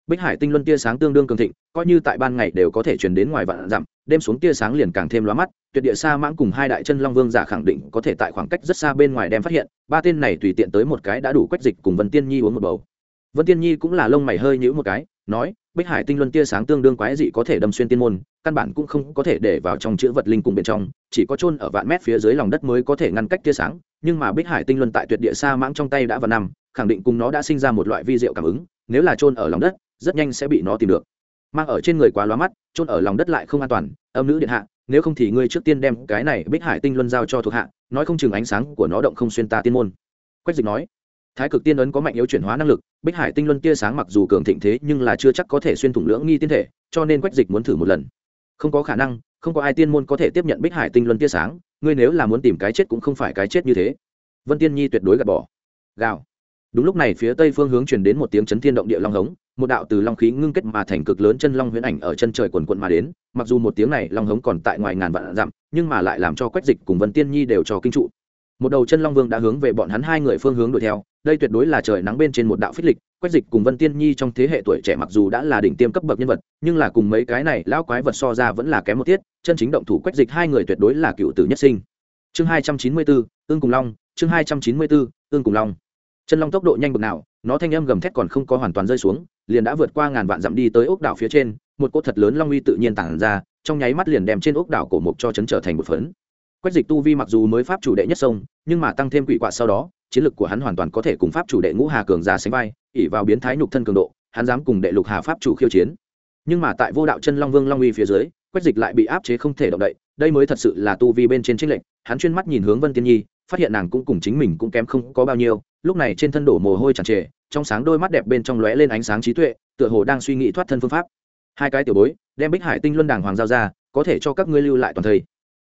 bích hải tinh luân tia sáng tương đương cường thịnh, coi như tại ban ngày đều có thể truyền đến ngoài vạn dặm, đêm xuống tia sáng liền càng thêm lóa mắt, tuyệt địa xa mãng cùng hai đại chân long vương giả khẳng định có thể tại khoảng cách rất xa bên ngoài đem phát hiện, ba tên này tùy tiện tới một cái đã đủ quách dịch cùng vân tiên nhi uống một bầu. Vân tiên nhi cũng là lông mày hơi nhữ một cái, nói bích hải tinh luân tia sáng tương đương quái dị có thể đâm xuyên tiên môn, căn bản cũng không có thể để vào trong chữ vật linh cùng bên trong, chỉ có chôn ở vạn mét phía dưới lòng đất mới có thể ngăn cách tia sáng, nhưng mà bích hải tinh luân tại tuyệt địa xa mãng trong tay đã vào năm, khẳng định cùng nó đã sinh ra một loại vi diệu cảm ứng, nếu là chôn ở lòng đất, rất nhanh sẽ bị nó tìm được. Mang ở trên người quá lóa mắt, chôn ở lòng đất lại không an toàn, âm nữ điện hạ, nếu không thì ngươi trước tiên đem cái này bích hải tinh luân giao cho thuộc hạ, nói không chừng ánh sáng của nó động không xuyên ta tiên môn. Quách dịch nói thái cực tiên ấn có mạnh yếu chuyển hóa năng lực, bích hải tinh luân tia sáng mặc dù cường thịnh thế nhưng là chưa chắc có thể xuyên thủng lưỡng nghi tiên thể, cho nên quách dịch muốn thử một lần. Không có khả năng, không có ai tiên môn có thể tiếp nhận bích hải tinh luân tia sáng, ngươi nếu là muốn tìm cái chết cũng không phải cái chết như thế. Vân tiên nhi tuyệt đối gạt bỏ. Gào. Đúng lúc này phía tây phương hướng truyền đến một tiếng chấn thiên động địa long hống, một đạo từ long khí ngưng kết mà thành cực lớn chân long huyễn ảnh ở chân trời quần quận mà đến, mặc dù một tiếng này long hống còn tại ngoài ngàn vạn dặm, nhưng mà lại làm cho quách dịch cùng vân tiên nhi đều cho kinh trụ. Một đầu chân long vương đã hướng về bọn hắn hai người phương hướng đuổi theo đây tuyệt đối là trời nắng bên trên một đạo phích lịch, quách dịch cùng vân tiên nhi trong thế hệ tuổi trẻ mặc dù đã là đỉnh tiêm cấp bậc nhân vật, nhưng là cùng mấy cái này lão quái vật so ra vẫn là kém một tiết, chân chính động thủ quách dịch hai người tuyệt đối là cựu tử nhất sinh. Chương hai trăm chín mươi bốn ương cùng long, chương hai trăm chín mươi bốn ương cùng long. Chân long tốc độ nhanh bực nào, nó thanh âm gầm thét còn không có hoàn toàn rơi xuống, liền đã vượt qua ngàn vạn dặm đi tới ốc đảo phía trên, một cỗ thật lớn long uy tự nhiên tản ra, trong nháy mắt liền đem trên ốc đảo cổ mục cho chấn trở thành một phấn. Quách dịch tu vi mặc dù mới pháp chủ đệ nhất sông, nhưng mà tăng thêm quỷ quạ sau đó chiến lực của hắn hoàn toàn có thể cùng pháp chủ đệ ngũ hà cường giả sánh vai ỉ vào biến thái nhục thân cường độ, hắn dám cùng đệ lục hà pháp chủ khiêu chiến. Nhưng mà tại vô đạo chân long vương long uy phía dưới quách dịch lại bị áp chế không thể động đậy, đây mới thật sự là tu vi bên trên trích lệnh hắn chuyên mắt nhìn hướng vân tiên nhi, phát hiện nàng cũng cùng chính mình cũng kém không có bao nhiêu, lúc này trên thân đổ mồ hôi tràn trề, trong sáng đôi mắt đẹp bên trong lóe lên ánh sáng trí tuệ, tựa hồ đang suy nghĩ thoát thân phương pháp. Hai cái tiểu bối, đem bích hải tinh luân đàng hoàng giao ra, có thể cho các ngươi lưu lại toàn thây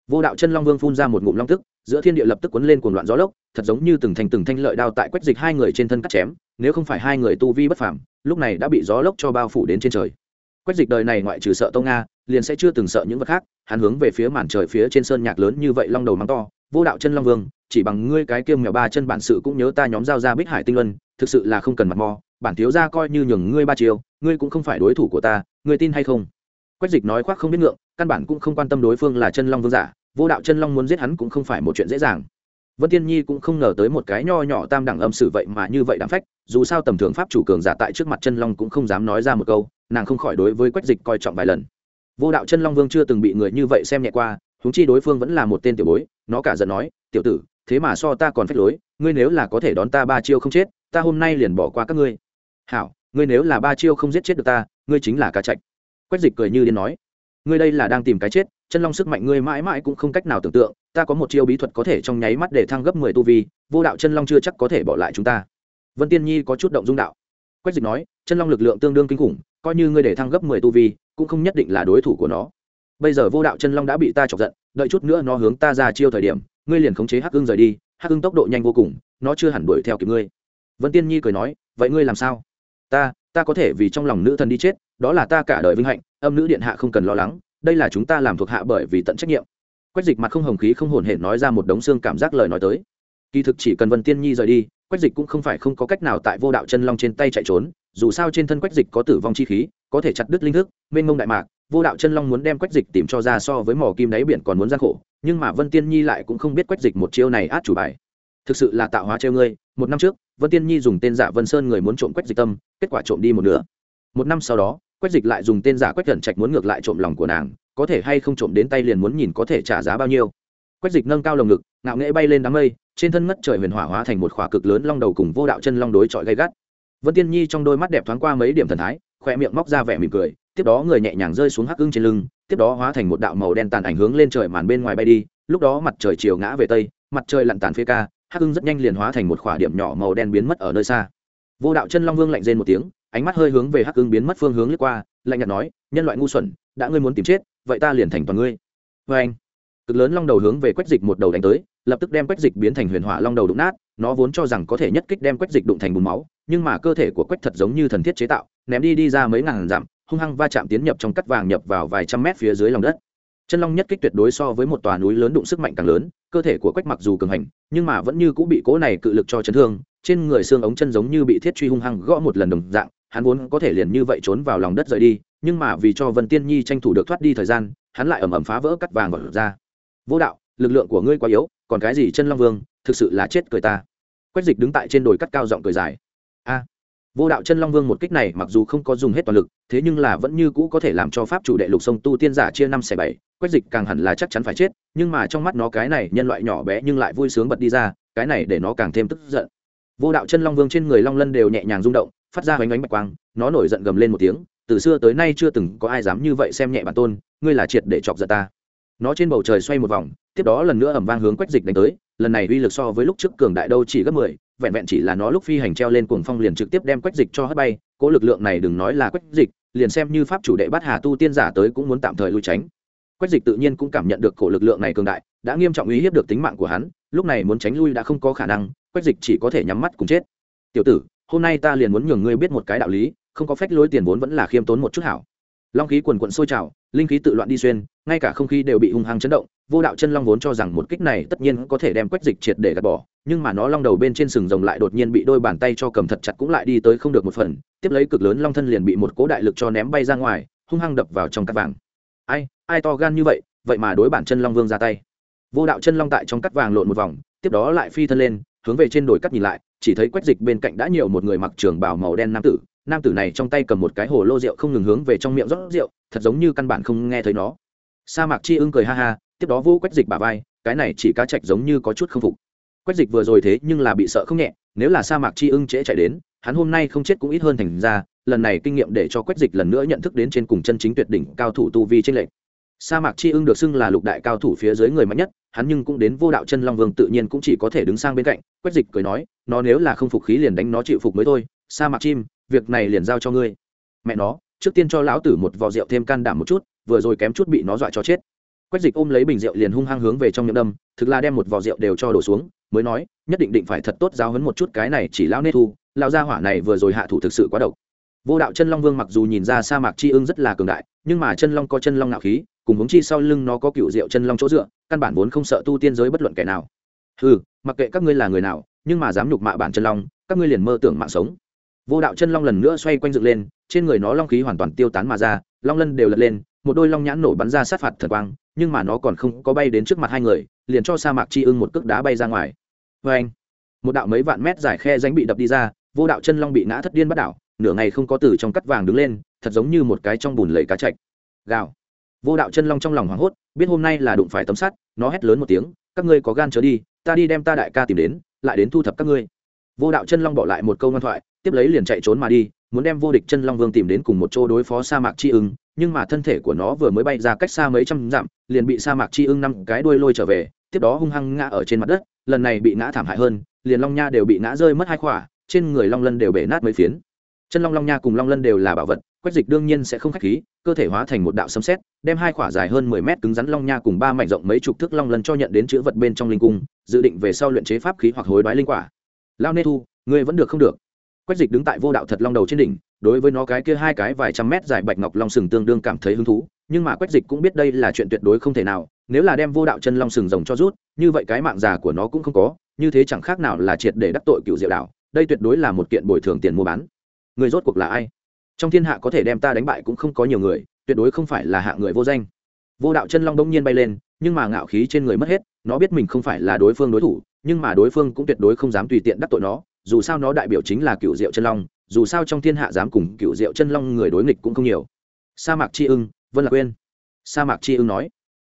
vô đạo chân long vương phun ra một ngụm long tức giữa thiên địa lập tức cuốn lên cuồng loạn gió lốc, thật giống như từng thành từng thanh lợi đao tại quách dịch hai người trên thân cắt chém, nếu không phải hai người tu vi bất phàm, lúc này đã bị gió lốc cho bao phủ đến trên trời. Quách dịch đời này ngoại trừ sợ tông nga, liền sẽ chưa từng sợ những vật khác, hắn hướng về phía màn trời phía trên sơn nhạc lớn như vậy long đầu mắng to, vô đạo chân long vương, chỉ bằng ngươi cái kiêm mèo ba chân bản sự cũng nhớ ta nhóm giao ra bích hải tinh luân, thực sự là không cần mặt mò, bản thiếu ra coi như nhường ngươi ba chiều ngươi cũng không phải đối thủ của ta, ngươi tin hay không? Quách dịch nói khoác không biết ngượng, căn bản cũng không quan tâm đối phương là chân long vương giả vô đạo chân long muốn giết hắn cũng không phải một chuyện dễ dàng. Vân tiên nhi cũng không ngờ tới một cái nho nhỏ tam đẳng âm sử vậy mà như vậy đáng phách, dù sao tầm thường pháp chủ cường giả tại trước mặt chân long cũng không dám nói ra một câu, nàng không khỏi đối với quách dịch coi trọng vài lần. Vô đạo chân long vương chưa từng bị người như vậy xem nhẹ qua húng chi đối phương vẫn là một tên tiểu bối, nó cả giận nói, tiểu tử, thế mà so ta còn phách lối, ngươi nếu là có thể đón ta ba chiêu không chết, ta hôm nay liền bỏ qua các ngươi. Hảo, ngươi nếu là ba chiêu không giết chết được ta, ngươi chính là cá trạch quách dịch cười như điên nói ngươi đây là đang tìm cái chết, chân long sức mạnh ngươi mãi mãi cũng không cách nào tưởng tượng, ta có một chiêu bí thuật có thể trong nháy mắt để thăng gấp mười tu vi, vô đạo chân long chưa chắc có thể bỏ lại chúng ta. Vân tiên nhi có chút động dung đạo. Quách dịch nói, chân long lực lượng tương đương kinh khủng, coi như ngươi để thăng gấp mười tu vi, cũng không nhất định là đối thủ của nó. Bây giờ vô đạo chân long đã bị ta chọc giận, đợi chút nữa nó hướng ta ra chiêu thời điểm, ngươi liền khống chế hắc hưng rời đi, hắc hưng tốc độ nhanh vô cùng, nó chưa hẳn đuổi theo kịp ngươi. Vân tiên nhi cười nói, vậy ngươi làm sao? Ta ta có thể vì trong lòng nữ thần đi chết, đó là ta cả đời vinh hạnh, âm nữ điện hạ không cần lo lắng, đây là chúng ta làm thuộc hạ bởi vì tận trách nhiệm. Quách dịch mặt không hồng khí không hồn hển nói ra một đống xương cảm giác lời nói tới. Kỳ thực chỉ cần vân tiên nhi rời đi, quách dịch cũng không phải không có cách nào tại vô đạo chân long trên tay chạy trốn, dù sao trên thân quách dịch có tử vong chi khí, có thể chặt đứt linh thức, mênh mông đại mạc, vô đạo chân long muốn đem quách dịch tìm cho ra so với mỏ kim đáy biển còn muốn gian khổ, nhưng mà vân tiên nhi lại cũng không biết quách dịch một chiêu này át chủ bài thực sự là tạo hóa treo ngươi, một năm trước, vân tiên nhi dùng tên giả vân sơn người muốn trộm quách dịch tâm, kết quả trộm đi một nửa. Một năm sau đó, quách dịch lại dùng tên giả quách cẩn trạch muốn ngược lại trộm lòng của nàng, có thể hay không trộm đến tay liền muốn nhìn có thể trả giá bao nhiêu. Quách dịch nâng cao lồng ngực, ngạo nghễ bay lên đám mây, trên thân ngất trời huyền hỏa hóa thành một khỏa cực lớn long đầu cùng vô đạo chân long đối chọi gay gắt. Vân tiên nhi trong đôi mắt đẹp thoáng qua mấy điểm thần thái, khoe miệng móc ra vẻ mỉm cười, tiếp đó người nhẹ nhàng rơi xuống hắc ưng trên lưng, tiếp đó hóa thành một đạo màu đen tàn ảnh hướng lên trời màn bên ngoài bay đi, lúc đó mặt trời chiều ngã về tây, mặt trời lặn tàn phía ca hắc ưng rất nhanh liền hóa thành một khỏa điểm nhỏ màu đen biến mất ở nơi xa. Vô đạo chân long vương lạnh rên một tiếng, ánh mắt hơi hướng về hắc ưng biến mất phương hướng lướt qua, lạnh nhạt nói, nhân loại ngu xuẩn, đã ngươi muốn tìm chết, vậy ta liền thành toàn ngươi. Vê anh, cực lớn long đầu hướng về quách dịch một đầu đánh tới, lập tức đem quách dịch biến thành huyền hỏa long đầu đụng nát, nó vốn cho rằng có thể nhất kích đem quách dịch đụng thành bùn máu, nhưng mà cơ thể của quách thật giống như thần thiết chế tạo, ném đi đi ra mấy ngàn dặm, hung hăng va chạm tiến nhập trong cắt vàng nhập vào vài trăm mét phía dưới lòng đất. Chân long nhất kích tuyệt đối so với một tòa núi lớn đụng sức mạnh càng lớn, cơ thể của quách mặc dù cường hành nhưng mà vẫn như cũng bị cỗ này cự lực cho chấn thương, trên người xương ống chân giống như bị thiết truy hung hăng gõ một lần đồng dạng, hắn vốn có thể liền như vậy trốn vào lòng đất rời đi, nhưng mà vì cho vân tiên nhi tranh thủ được thoát đi thời gian, hắn lại ẩm ẩm phá vỡ cắt vàng vào ra. Vô đạo, lực lượng của ngươi quá yếu, còn cái gì chân long vương, thực sự là chết cười ta. Quách dịch đứng tại trên đồi cắt cao giọng cười dài. A vô đạo chân long vương một kích này mặc dù không có dùng hết toàn lực, thế nhưng là vẫn như cũ có thể làm cho pháp chủ đệ lục sông tu tiên giả chia năm xẻ bảy, quách dịch càng hẳn là chắc chắn phải chết, nhưng mà trong mắt nó cái này nhân loại nhỏ bé nhưng lại vui sướng bật đi ra, cái này để nó càng thêm tức giận. Vô đạo chân long vương trên người long lân đều nhẹ nhàng rung động, phát ra hoành ánh bạch quang, nó nổi giận gầm lên một tiếng, từ xưa tới nay chưa từng có ai dám như vậy xem nhẹ bản tôn, ngươi là triệt để chọc giận ta. Nó trên bầu trời xoay một vòng, tiếp đó lần nữa ẩm vang hướng quách dịch đánh tới, lần này uy lực so với lúc trước cường đại đâu chỉ gấp mười vẹn vẹn chỉ là nó lúc phi hành treo lên cuồng phong liền trực tiếp đem quách dịch cho hất bay cỗ lực lượng này đừng nói là quách dịch, liền xem như pháp chủ đệ bắt hà tu tiên giả tới cũng muốn tạm thời lui tránh. Quách dịch tự nhiên cũng cảm nhận được cổ lực lượng này cường đại, đã nghiêm trọng uy hiếp được tính mạng của hắn, lúc này muốn tránh lui đã không có khả năng, quách dịch chỉ có thể nhắm mắt cùng chết. Tiểu tử, hôm nay ta liền muốn nhường ngươi biết một cái đạo lý, không có phách lối tiền vốn vẫn là khiêm tốn một chút hảo. Long khí quần quận sôi trào linh khí tự loạn đi xuyên, ngay cả không khí đều bị hung hăng chấn động, vô đạo chân long vốn cho rằng một kích này tất nhiên có thể đem quách dịch triệt để gạt bỏ, nhưng mà nó long đầu bên trên sừng rồng lại đột nhiên bị đôi bàn tay cho cầm thật chặt cũng lại đi tới không được một phần, tiếp lấy cực lớn long thân liền bị một cố đại lực cho ném bay ra ngoài, hung hăng đập vào trong cắt vàng. Ai ai to gan như vậy vậy mà đối bản chân long vương ra tay. Vô đạo chân long tại trong cắt vàng lộn một vòng, tiếp đó lại phi thân lên, hướng về trên đồi cắt nhìn lại chỉ thấy quách dịch bên cạnh đã nhiều một người mặc trường bào màu đen nam tử. Nam tử này trong tay cầm một cái hồ lô rượu không ngừng hướng về trong miệng rót rượu, thật giống như căn bản không nghe thấy nó. Sa mạc chi ưng cười ha ha, tiếp đó vô quách dịch bà vai, cái này chỉ cá chạch giống như có chút không phục. Quách dịch vừa rồi thế nhưng là bị sợ không nhẹ, nếu là sa mạc chi ưng trễ chạy đến, hắn hôm nay không chết cũng ít hơn thành ra, lần này kinh nghiệm để cho quách dịch lần nữa nhận thức đến trên cùng chân chính tuyệt đỉnh cao thủ tu vi trên lệnh sa mạc chi ưng được xưng là lục đại cao thủ phía dưới người mạnh nhất, hắn nhưng cũng đến vô đạo chân long vương tự nhiên cũng chỉ có thể đứng sang bên cạnh, quách dịch cười nói, nó nếu là không phục khí liền đánh nó chịu phục mới thôi, sa mạc chim, việc này liền giao cho ngươi. Mẹ nó, trước tiên cho lão tử một vò rượu thêm can đảm một chút, vừa rồi kém chút bị nó dọa cho chết. Quách dịch ôm lấy bình rượu liền hung hăng hướng về trong miệng đâm, thực là đem một vò rượu đều cho đổ xuống, mới nói, nhất định định phải thật tốt giáo hấn một chút cái này chỉ lão nết thu, lão gia hỏa này vừa rồi hạ thủ thực sự quá độc. Vô đạo chân long vương mặc dù nhìn ra sa mạc chi ưng rất là cường đại, nhưng mà chân long có chân long nạo khí cùng hướng chi sau lưng nó có cựu rượu chân long chỗ dựa, căn bản vốn không sợ tu tiên giới bất luận kẻ nào. Ừ mặc kệ các ngươi là người nào, nhưng mà dám nhục mạ bản chân long, các ngươi liền mơ tưởng mạng sống. Vô đạo chân long lần nữa xoay quanh dựng lên, trên người nó long khí hoàn toàn tiêu tán mà ra, long lân đều lật lên, một đôi long nhãn nổ bắn ra sát phạt thần quang, nhưng mà nó còn không có bay đến trước mặt hai người, liền cho sa mạc chi ưng một cước đá bay ra ngoài. Vê anh một đạo mấy vạn mét dài khe ránh bị đập đi ra, vô đạo chân long bị ngã thất điên bắt đảo, nửa ngày không có từ trong cắt vàng đứng lên, thật giống như một cái trong bùn lầy cá chạch. Gào! Vô đạo chân long trong lòng hoảng hốt, biết hôm nay là đụng phải tấm sắt, nó hét lớn một tiếng, các ngươi có gan trở đi, ta đi đem ta đại ca tìm đến, lại đến thu thập các ngươi. Vô đạo chân long bỏ lại một câu ngoan thoại, tiếp lấy liền chạy trốn mà đi, muốn đem vô địch chân long vương tìm đến cùng một chỗ đối phó sa mạc chi ưng, nhưng mà thân thể của nó vừa mới bay ra cách xa mấy trăm dặm, liền bị sa mạc chi ưng năm cái đuôi lôi trở về, tiếp đó hung hăng ngã ở trên mặt đất, lần này bị ngã thảm hại hơn, liền long nha đều bị ngã rơi mất hai khỏa, trên người long lân đều bể nát mấy phiến chân long long nha cùng long lân đều là bảo vật, quách dịch đương nhiên sẽ không khách khí, cơ thể hóa thành một đạo sấm xét đem hai khỏa dài hơn mười mét cứng rắn long nha cùng ba mảnh rộng mấy chục thước long lân cho nhận đến chữ vật bên trong linh cung, dự định về sau luyện chế pháp khí hoặc hối đoái linh quả. Lao nê thu, ngươi vẫn được không được. Quách dịch đứng tại vô đạo thật long đầu trên đỉnh, đối với nó cái kia hai cái vài trăm mét dài bạch ngọc long sừng tương đương cảm thấy hứng thú, nhưng mà quách dịch cũng biết đây là chuyện tuyệt đối không thể nào, nếu là đem vô đạo chân long sừng rồng cho rút, như vậy cái mạng già của nó cũng không có, như thế chẳng khác nào là triệt để đắc tội cựu diệu đạo, đây tuyệt đối là một kiện bồi thường tiền mua bán người rốt cuộc là ai? Trong thiên hạ có thể đem ta đánh bại cũng không có nhiều người, tuyệt đối không phải là hạ người vô danh. Vô đạo chân long đông nhiên bay lên, nhưng mà ngạo khí trên người mất hết, nó biết mình không phải là đối phương đối thủ, nhưng mà đối phương cũng tuyệt đối không dám tùy tiện đắc tội nó, dù sao nó đại biểu chính là cựu diệu chân long, dù sao trong thiên hạ dám cùng cựu diệu chân long người đối nghịch cũng không nhiều. Sa mạc Chi ưng, vân lạc quên sa mạc Chi ưng nói.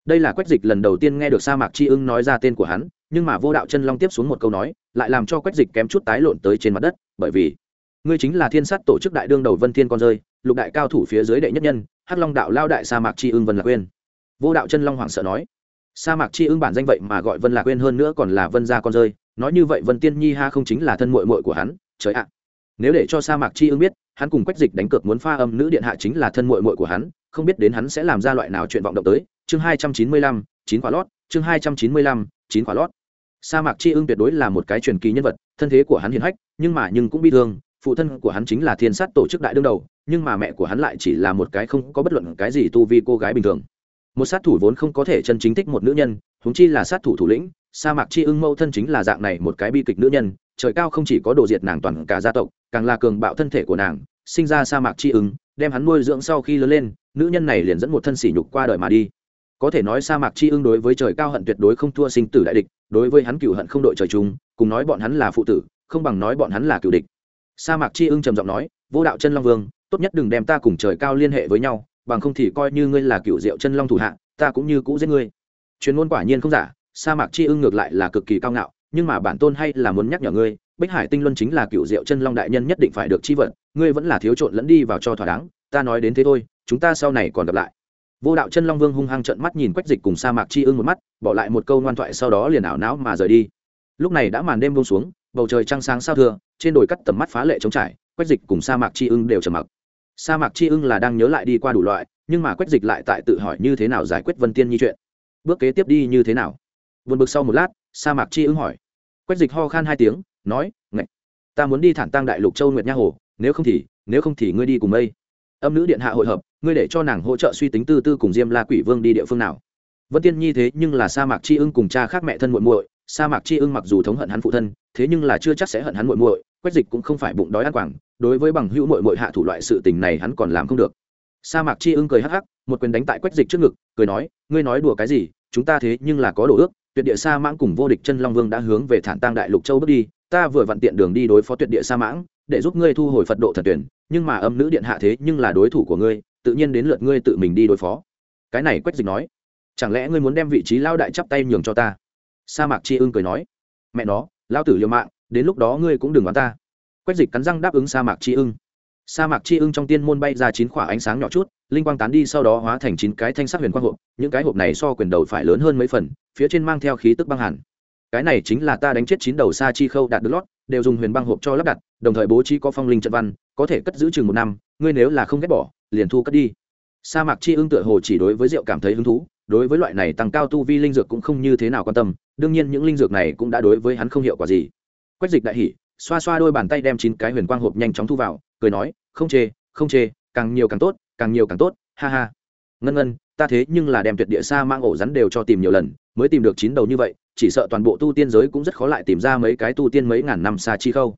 Đây là quách dịch lần đầu tiên nghe được sa mạc Chi ưng nói ra tên của hắn, nhưng mà vô đạo chân long tiếp xuống một câu nói, lại làm cho quách dịch kém chút tái lộn tới trên mặt đất, bởi vì ngươi chính là thiên sát tổ chức đại đương đầu vân thiên con rơi, lục đại cao thủ phía dưới đệ nhất nhân, hắc long đạo lao đại sa mạc Chi ưng vân lạc quên vô đạo chân long Hoàng sợ nói. Sa mạc Chi ưng bản danh vậy mà gọi vân lạc quên hơn nữa còn là vân gia con rơi, nói như vậy vân tiên nhi ha không chính là thân mội mội của hắn, trời ạ. Nếu để cho sa mạc chi ưng biết, hắn cùng quách dịch đánh cược muốn pha âm nữ điện hạ chính là thân mội mội của hắn, không biết đến hắn sẽ làm ra loại nào chuyện vọng động tới. Chương hai trăm chín mươi lăm, chín quả lót, chương hai trăm chín mươi lăm, chín quả lót. Sa mạc chi ưng tuyệt đối là một cái truyền kỳ nhân vật, thân thế của hắn hiền hách, nhưng mà nhưng cũng bi thương phụ thân của hắn chính là thiên sát tổ chức đại đương đầu, nhưng mà mẹ của hắn lại chỉ là một cái không có bất luận cái gì tu vi cô gái bình thường. Một sát thủ vốn không có thể chân chính thích một nữ nhân húng chi là sát thủ thủ lĩnh, sa mạc chi ưng mâu thân chính là dạng này một cái bi kịch nữ nhân, trời cao không chỉ có đồ diệt nàng toàn cả gia tộc, càng là cường bạo thân thể của nàng, sinh ra sa mạc chi ưng, đem hắn nuôi dưỡng sau khi lớn lên, nữ nhân này liền dẫn một thân sỉ nhục qua đời mà đi. Có thể nói sa mạc chi ưng đối với trời cao hận tuyệt đối không thua sinh tử đại địch, đối với hắn cựu hận không đội trời chung, cùng nói bọn hắn là phụ tử, không bằng nói bọn hắn là cựu địch sa mạc chi ưng trầm giọng nói, vô đạo chân long vương, tốt nhất đừng đem ta cùng trời cao liên hệ với nhau, bằng không thì coi như ngươi là cựu diệu chân long thủ hạ, ta cũng như cũ giết ngươi. Chuyên môn quả nhiên không giả, sa mạc chi ưng ngược lại là cực kỳ cao ngạo, nhưng mà bản tôn hay là muốn nhắc nhở ngươi, bích hải tinh luân chính là cựu diệu chân long đại nhân nhất định phải được chi vận, ngươi vẫn là thiếu trộn lẫn đi vào cho thỏa đáng, ta nói đến thế thôi, chúng ta sau này còn gặp lại. Vô đạo chân long vương hung hăng trận mắt nhìn quách dịch cùng sa mạc chi ưng một mắt, bỏ lại một câu ngoan thoại sau đó liền ảo não mà rời đi. Lúc này đã màn đêm buông xuống bầu trời trăng sáng sao thưa, trên đồi cắt tầm mắt phá lệ trống trải, quách dịch cùng sa mạc chi ưng đều trầm mặc. Sa mạc chi ưng là đang nhớ lại đi qua đủ loại, nhưng mà quách dịch lại tại tự hỏi như thế nào giải quyết vân tiên nhi chuyện. Bước kế tiếp đi như thế nào? Vượt bực sau một lát, sa mạc chi ưng hỏi. Quách dịch ho khan hai tiếng, nói, ngạch, ta muốn đi thản tăng đại lục châu nguyệt nha hồ, nếu không thì, nếu không thì ngươi đi cùng mây. Âm nữ điện hạ hội hợp, ngươi để cho nàng hỗ trợ suy tính tư tư cùng diêm la quỷ vương đi địa phương nào. Vân tiên nhi thế nhưng là sa mạc chi ưng cùng cha khác mẹ thân muộn muội sa mạc chi ưng mặc dù thống hận hắn phụ thân, thế nhưng là chưa chắc sẽ hận hắn muội muội, quách dịch cũng không phải bụng đói ăn quảng, đối với bằng hữu muội muội hạ thủ loại sự tình này hắn còn làm không được. Sa mạc chi ưng cười hắc hắc, một quyền đánh tại quách dịch trước ngực, cười nói, ngươi nói đùa cái gì, chúng ta thế nhưng là có đồ ước, tuyệt địa sa mãng cùng vô địch chân long vương đã hướng về thản tăng đại lục châu bước đi, ta vừa vặn tiện đường đi đối phó tuyệt địa sa mãng, để giúp ngươi thu hồi phật độ thần tuyển, nhưng mà âm nữ điện hạ thế nhưng là đối thủ của ngươi, tự nhiên đến lượt ngươi tự mình đi đối phó. Cái này quách dịch nói, chẳng lẽ ngươi muốn đem vị trí lao đại chắp tay nhường cho ta? Sa mạc chi ưng cười nói, mẹ nó lao tử liều mạng, đến lúc đó ngươi cũng đừng đoán ta. Quách dịch cắn răng đáp ứng sa mạc chi ưng. Sa mạc chi ưng trong tiên môn bay ra chín khỏa ánh sáng nhỏ chút, linh quang tán đi sau đó hóa thành chín cái thanh sắc huyền quang hộp, những cái hộp này so quyền đầu phải lớn hơn mấy phần, phía trên mang theo khí tức băng hẳn cái này chính là ta đánh chết chín đầu sa chi khâu đạt được lót, đều dùng huyền băng hộp cho lắp đặt, đồng thời bố trí có phong linh trận văn, có thể cất giữ chừng một năm, ngươi nếu là không ghét bỏ, liền thu cất đi. Sa mạc chi ưng tựa hồ chỉ đối với rượu cảm thấy hứng thú, đối với loại này tăng cao tu vi linh dược cũng không như thế nào quan tâm đương nhiên những linh dược này cũng đã đối với hắn không hiệu quả gì. Quách dịch đại hỉ, xoa xoa đôi bàn tay đem chín cái huyền quang hộp nhanh chóng thu vào, cười nói, không chê không chê, càng nhiều càng tốt, càng nhiều càng tốt, ha ha. Ngân ngân, ta thế nhưng là đem tuyệt địa xa mang ổ rắn đều cho tìm nhiều lần, mới tìm được chín đầu như vậy, chỉ sợ toàn bộ tu tiên giới cũng rất khó lại tìm ra mấy cái tu tiên mấy ngàn năm xa chi khâu.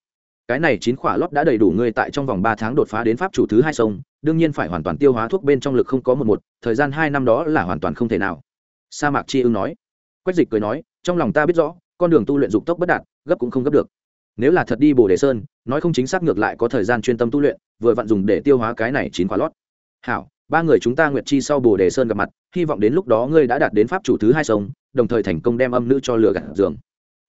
Cái này chín khỏa lót đã đầy đủ ngươi tại trong vòng ba tháng đột phá đến pháp chủ thứ hai sông, đương nhiên phải hoàn toàn tiêu hóa thuốc bên trong lực không có một một, thời gian hai năm đó là hoàn toàn không thể nào. Sa mạc chi ưng nói. Quách dịch cười nói trong lòng ta biết rõ, con đường tu luyện dục tốc bất đạt, gấp cũng không gấp được. Nếu là thật đi bồ đề sơn, nói không chính xác ngược lại có thời gian chuyên tâm tu luyện, vừa vặn dùng để tiêu hóa cái này chín khóa lót. Hảo, ba người chúng ta nguyệt chi sau bồ đề sơn gặp mặt, hy vọng đến lúc đó ngươi đã đạt đến pháp chủ thứ hai sống đồng thời thành công đem âm nữ cho lửa gạt giường.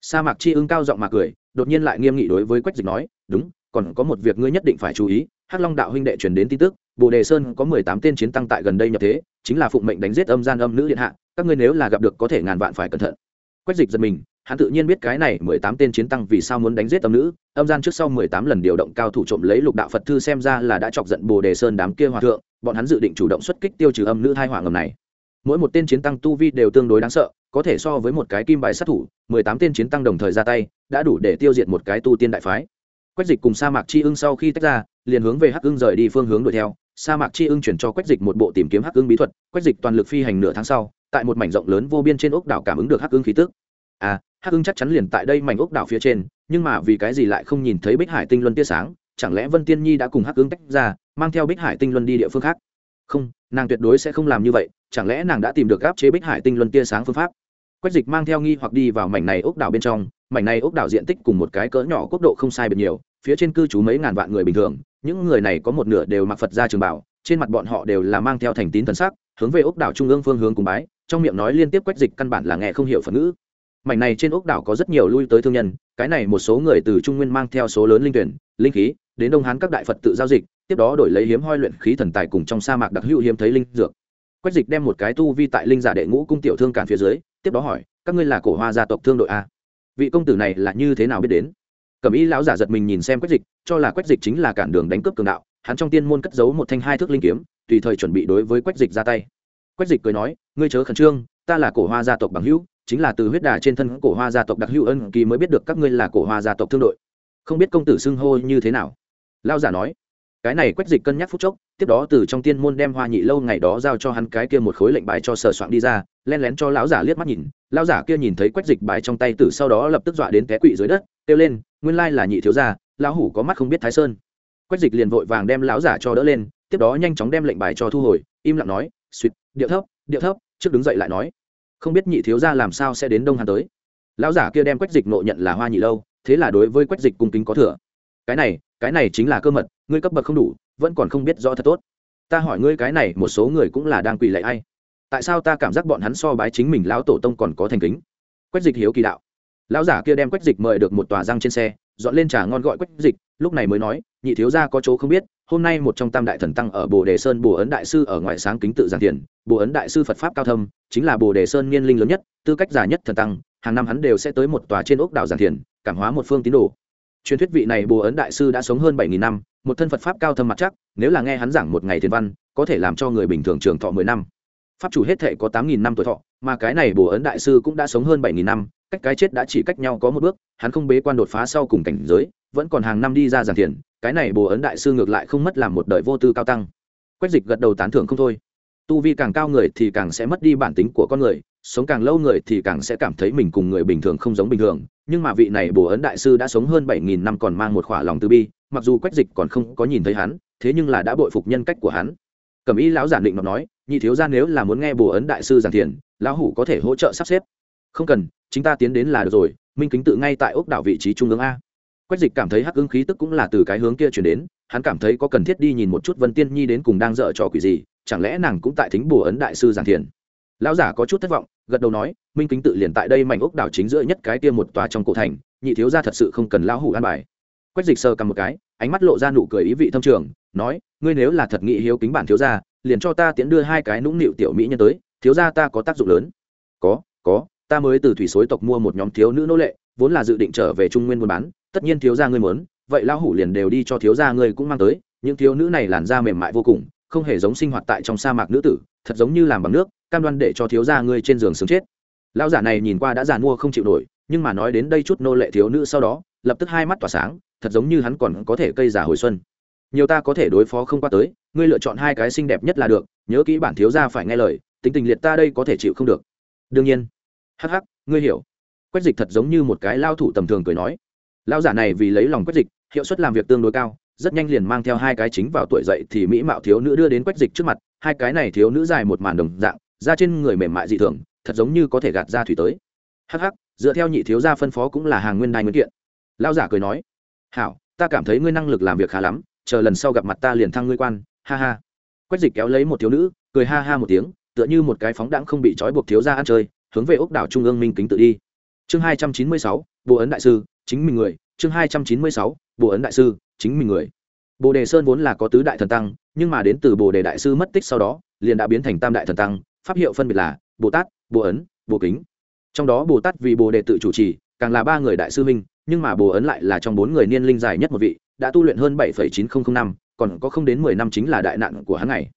Sa mạc chi ưng cao giọng mà cười, đột nhiên lại nghiêm nghị đối với quách dịch nói, đúng, còn có một việc ngươi nhất định phải chú ý, hắc long đạo huynh đệ truyền đến tin tức, bồ đề sơn có mười tám tên chiến tăng tại gần đây nhập thế, chính là phụng mệnh đánh giết âm gian âm nữ điện hạ, các ngươi nếu là gặp được có thể ngàn vạn phải cẩn thận quách dịch giật mình, hắn tự nhiên biết cái này mười tám tên chiến tăng vì sao muốn đánh giết âm nữ. Âm gian trước sau mười tám lần điều động cao thủ trộm lấy lục đạo phật thư xem ra là đã chọc giận bồ đề sơn đám kia hòa thượng, bọn hắn dự định chủ động xuất kích tiêu trừ âm nữ hai hỏa ngầm này. Mỗi một tên chiến tăng tu vi đều tương đối đáng sợ, có thể so với một cái kim bài sát thủ, mười tám tên chiến tăng đồng thời ra tay, đã đủ để tiêu diệt một cái tu tiên đại phái. Quách dịch cùng sa mạc chi ưng sau khi tách ra, liền hướng về hắc ưng rời đi phương hướng đuổi theo. Sa mạc chi ưng chuyển cho quách dịch một bộ tìm kiếm hắc ưng bí thuật. Quách dịch toàn lực phi hành nửa tháng sau tại một mảnh rộng lớn vô biên trên ốc đảo cảm ứng được hắc ưng khí tức. À hắc ưng chắc chắn liền tại đây mảnh ốc đảo phía trên, nhưng mà vì cái gì lại không nhìn thấy bích hải tinh luân tia sáng? Chẳng lẽ vân tiên nhi đã cùng hắc ưng tách ra, mang theo bích hải tinh luân đi địa phương khác? Không, nàng tuyệt đối sẽ không làm như vậy, chẳng lẽ nàng đã tìm được gáp chế bích hải tinh luân tia sáng phương pháp? Quách dịch mang theo nghi hoặc đi vào mảnh này ốc đảo bên trong, mảnh này ốc đảo diện tích cùng một cái cỡ nhỏ quốc độ không sai biệt nhiều, phía trên cư trú mấy ngàn vạn người bình thường, những người này có một nửa đều mặc phật ra trường bảo, trên mặt bọn họ đều là mang theo thành tín thần sắc, hướng về ốc đảo trung ương phương hướng cùng bái trong miệng nói liên tiếp quách dịch căn bản là nghe không hiểu phật ngữ. Mảnh này trên ốc đảo có rất nhiều lui tới thương nhân, cái này một số người từ trung nguyên mang theo số lớn linh tuyển, linh khí, đến đông hán các đại phật tự giao dịch, tiếp đó đổi lấy hiếm hoi luyện khí thần tài cùng trong sa mạc đặc hữu hiếm thấy linh dược. Quách dịch đem một cái tu vi tại linh giả đệ ngũ cung tiểu thương cản phía dưới, tiếp đó hỏi, các ngươi là cổ hoa gia tộc thương đội a vị công tử này là như thế nào biết đến? Cẩm y lão giả giật mình nhìn xem quách dịch, cho là quách dịch chính là cản đường đánh cướp cường đạo, hắn trong tiên môn cất giấu một thanh hai thước linh kiếm, tùy thời chuẩn bị đối với quách dịch ra tay quách dịch cười nói, ngươi chớ khẩn trương, ta là cổ hoa gia tộc bằng hữu, chính là từ huyết đà trên thân cổ hoa gia tộc đặc hữu ân kỳ mới biết được các ngươi là cổ hoa gia tộc thương đội. Không biết công tử xưng hô như thế nào. Lao giả nói, cái này quách dịch cân nhắc phút chốc, tiếp đó từ trong tiên môn đem hoa nhị lâu ngày đó giao cho hắn cái kia một khối lệnh bài cho sờ soạn đi ra, len lén cho lão giả liếc mắt nhìn, lão giả kia nhìn thấy quách dịch bài trong tay tử sau đó lập tức dọa đến té quỵ dưới đất, kêu lên, nguyên lai là nhị thiếu gia, lão hủ có mắt không biết thái sơn. Quách dịch liền vội vàng đem lão giả cho đỡ lên, tiếp đó nhanh chóng đem lệnh bài cho thu hồi, im lặng nói suýt điệu thấp điệu thấp, trước đứng dậy lại nói. Không biết nhị thiếu gia làm sao sẽ đến đông hàn tới. Lão giả kia đem quách dịch nộ nhận là hoa nhị lâu, thế là đối với quách dịch cung kính có thừa. Cái này cái này chính là cơ mật, ngươi cấp bậc không đủ, vẫn còn không biết rõ thật tốt. Ta hỏi ngươi cái này, một số người cũng là đang quỳ lạy ai? Tại sao ta cảm giác bọn hắn so bái chính mình lão tổ tông còn có thành kính? Quách dịch hiếu kỳ đạo. Lão giả kia đem quách dịch mời được một tòa răng trên xe dọn lên trà ngon gọi quách dịch lúc này mới nói nhị thiếu gia có chỗ không biết hôm nay một trong tam đại thần tăng ở bồ đề sơn bồ ấn đại sư ở ngoài sáng kính tự giảng thiền. bồ ấn đại sư phật pháp cao thâm chính là bồ đề sơn niên linh lớn nhất tư cách già nhất thần tăng hàng năm hắn đều sẽ tới một tòa trên ốc đảo giảng thiền, cảm hóa một phương tín đồ truyền thuyết vị này bồ ấn đại sư đã sống hơn bảy nghìn năm một thân phật pháp cao thâm mặt chắc nếu là nghe hắn giảng một ngày thiền văn có thể làm cho người bình thường trường thọ mười năm pháp chủ hết thể có tám nghìn năm tuổi thọ mà cái này bồ ấn đại sư cũng đã sống hơn bảy nghìn năm cách cái chết đã chỉ cách nhau có một bước, hắn không bế quan đột phá sau cùng cảnh giới, vẫn còn hàng năm đi ra giảng thiền, cái này bồ ấn đại sư ngược lại không mất làm một đời vô tư cao tăng. Quách dịch gật đầu tán thưởng không thôi. Tu vi càng cao người thì càng sẽ mất đi bản tính của con người, sống càng lâu người thì càng sẽ cảm thấy mình cùng người bình thường không giống bình thường, nhưng mà vị này bồ ấn đại sư đã sống hơn bảy nghìn năm còn mang một khỏa lòng từ bi, mặc dù quách dịch còn không có nhìn thấy hắn, thế nhưng là đã bội phục nhân cách của hắn. Cẩm ý lão giản định nó nói, nhị thiếu ra nếu là muốn nghe bồ ấn đại sư giảng thiền, lão hủ có thể hỗ trợ sắp xếp. Không cần chúng ta tiến đến là được rồi, minh kính tự ngay tại ốc đảo vị trí trung ương a. Quách dịch cảm thấy hắc ứng khí tức cũng là từ cái hướng kia chuyển đến, hắn cảm thấy có cần thiết đi nhìn một chút vân tiên nhi đến cùng đang dở trò quỷ gì, chẳng lẽ nàng cũng tại thính bùa ấn đại sư giảng thiền. Lão giả có chút thất vọng, gật đầu nói, minh kính tự liền tại đây mảnh ốc đảo chính giữa nhất cái kia một tòa trong cổ thành, nhị thiếu ra thật sự không cần lão hủ an bài. Quách dịch sờ cầm một cái, ánh mắt lộ ra nụ cười ý vị thâm trường, nói, ngươi nếu là thật nghị hiếu kính bản thiếu gia, liền cho ta tiễn đưa hai cái nũng nịu tiểu mỹ nhân tới, thiếu gia ta có tác dụng lớn. Có có ta mới từ thủy xối tộc mua một nhóm thiếu nữ nô lệ, vốn là dự định trở về trung nguyên buôn bán, tất nhiên thiếu gia ngươi muốn, vậy lão hủ liền đều đi cho thiếu gia ngươi cũng mang tới, những thiếu nữ này làn da mềm mại vô cùng, không hề giống sinh hoạt tại trong sa mạc nữ tử, thật giống như làm bằng nước, cam đoan để cho thiếu gia ngươi trên giường sướng chết. Lão giả này nhìn qua đã già mua không chịu nổi, nhưng mà nói đến đây chút nô lệ thiếu nữ sau đó, lập tức hai mắt tỏa sáng, thật giống như hắn còn có thể cây giả hồi xuân. Nhiều ta có thể đối phó không qua tới, ngươi lựa chọn hai cái xinh đẹp nhất là được, nhớ kỹ bản thiếu gia phải nghe lời, tính tình liệt ta đây có thể chịu không được. Đương nhiên hắc hắc, ngươi hiểu. Quách dịch thật giống như một cái lao thủ tầm thường cười nói. Lao giả này vì lấy lòng quách dịch, hiệu suất làm việc tương đối cao, rất nhanh liền mang theo hai cái chính vào tuổi dậy thì mỹ mạo thiếu nữ đưa đến quách dịch trước mặt, hai cái này thiếu nữ dài một màn đồng dạng ra trên người mềm mại dị thường, thật giống như có thể gạt ra thủy tới. Hắc hắc, dựa theo nhị thiếu gia phân phó cũng là hàng nguyên đai nguyên kiện. Lao giả cười nói. Hảo, ta cảm thấy ngươi năng lực làm việc khá lắm, chờ lần sau gặp mặt ta liền thăng ngươi quan, ha ha. Quách dịch kéo lấy một thiếu nữ, cười ha ha một tiếng, tựa như một cái phóng đãng không bị trói buộc thiếu gia ăn chơi hướng về ốc đảo trung ương minh kính tự đi. Chương hai trăm chín mươi sáu bộ ấn đại sư, chính mình người. Chương hai trăm chín mươi sáu bộ ấn đại sư, chính mình người. Bồ đề sơn vốn là có tứ đại thần tăng, nhưng mà đến từ bồ đề đại sư mất tích sau đó, liền đã biến thành tam đại thần tăng. Pháp hiệu phân biệt là bồ tát, bồ ấn, bồ kính. Trong đó bồ tát vì bồ đề tự chủ trì, càng là ba người đại sư minh nhưng mà bồ ấn lại là trong bốn người niên linh dài nhất một vị, đã tu luyện hơn bảy chín nghìn năm, còn có không đến mười năm chính là đại nạn của hắn này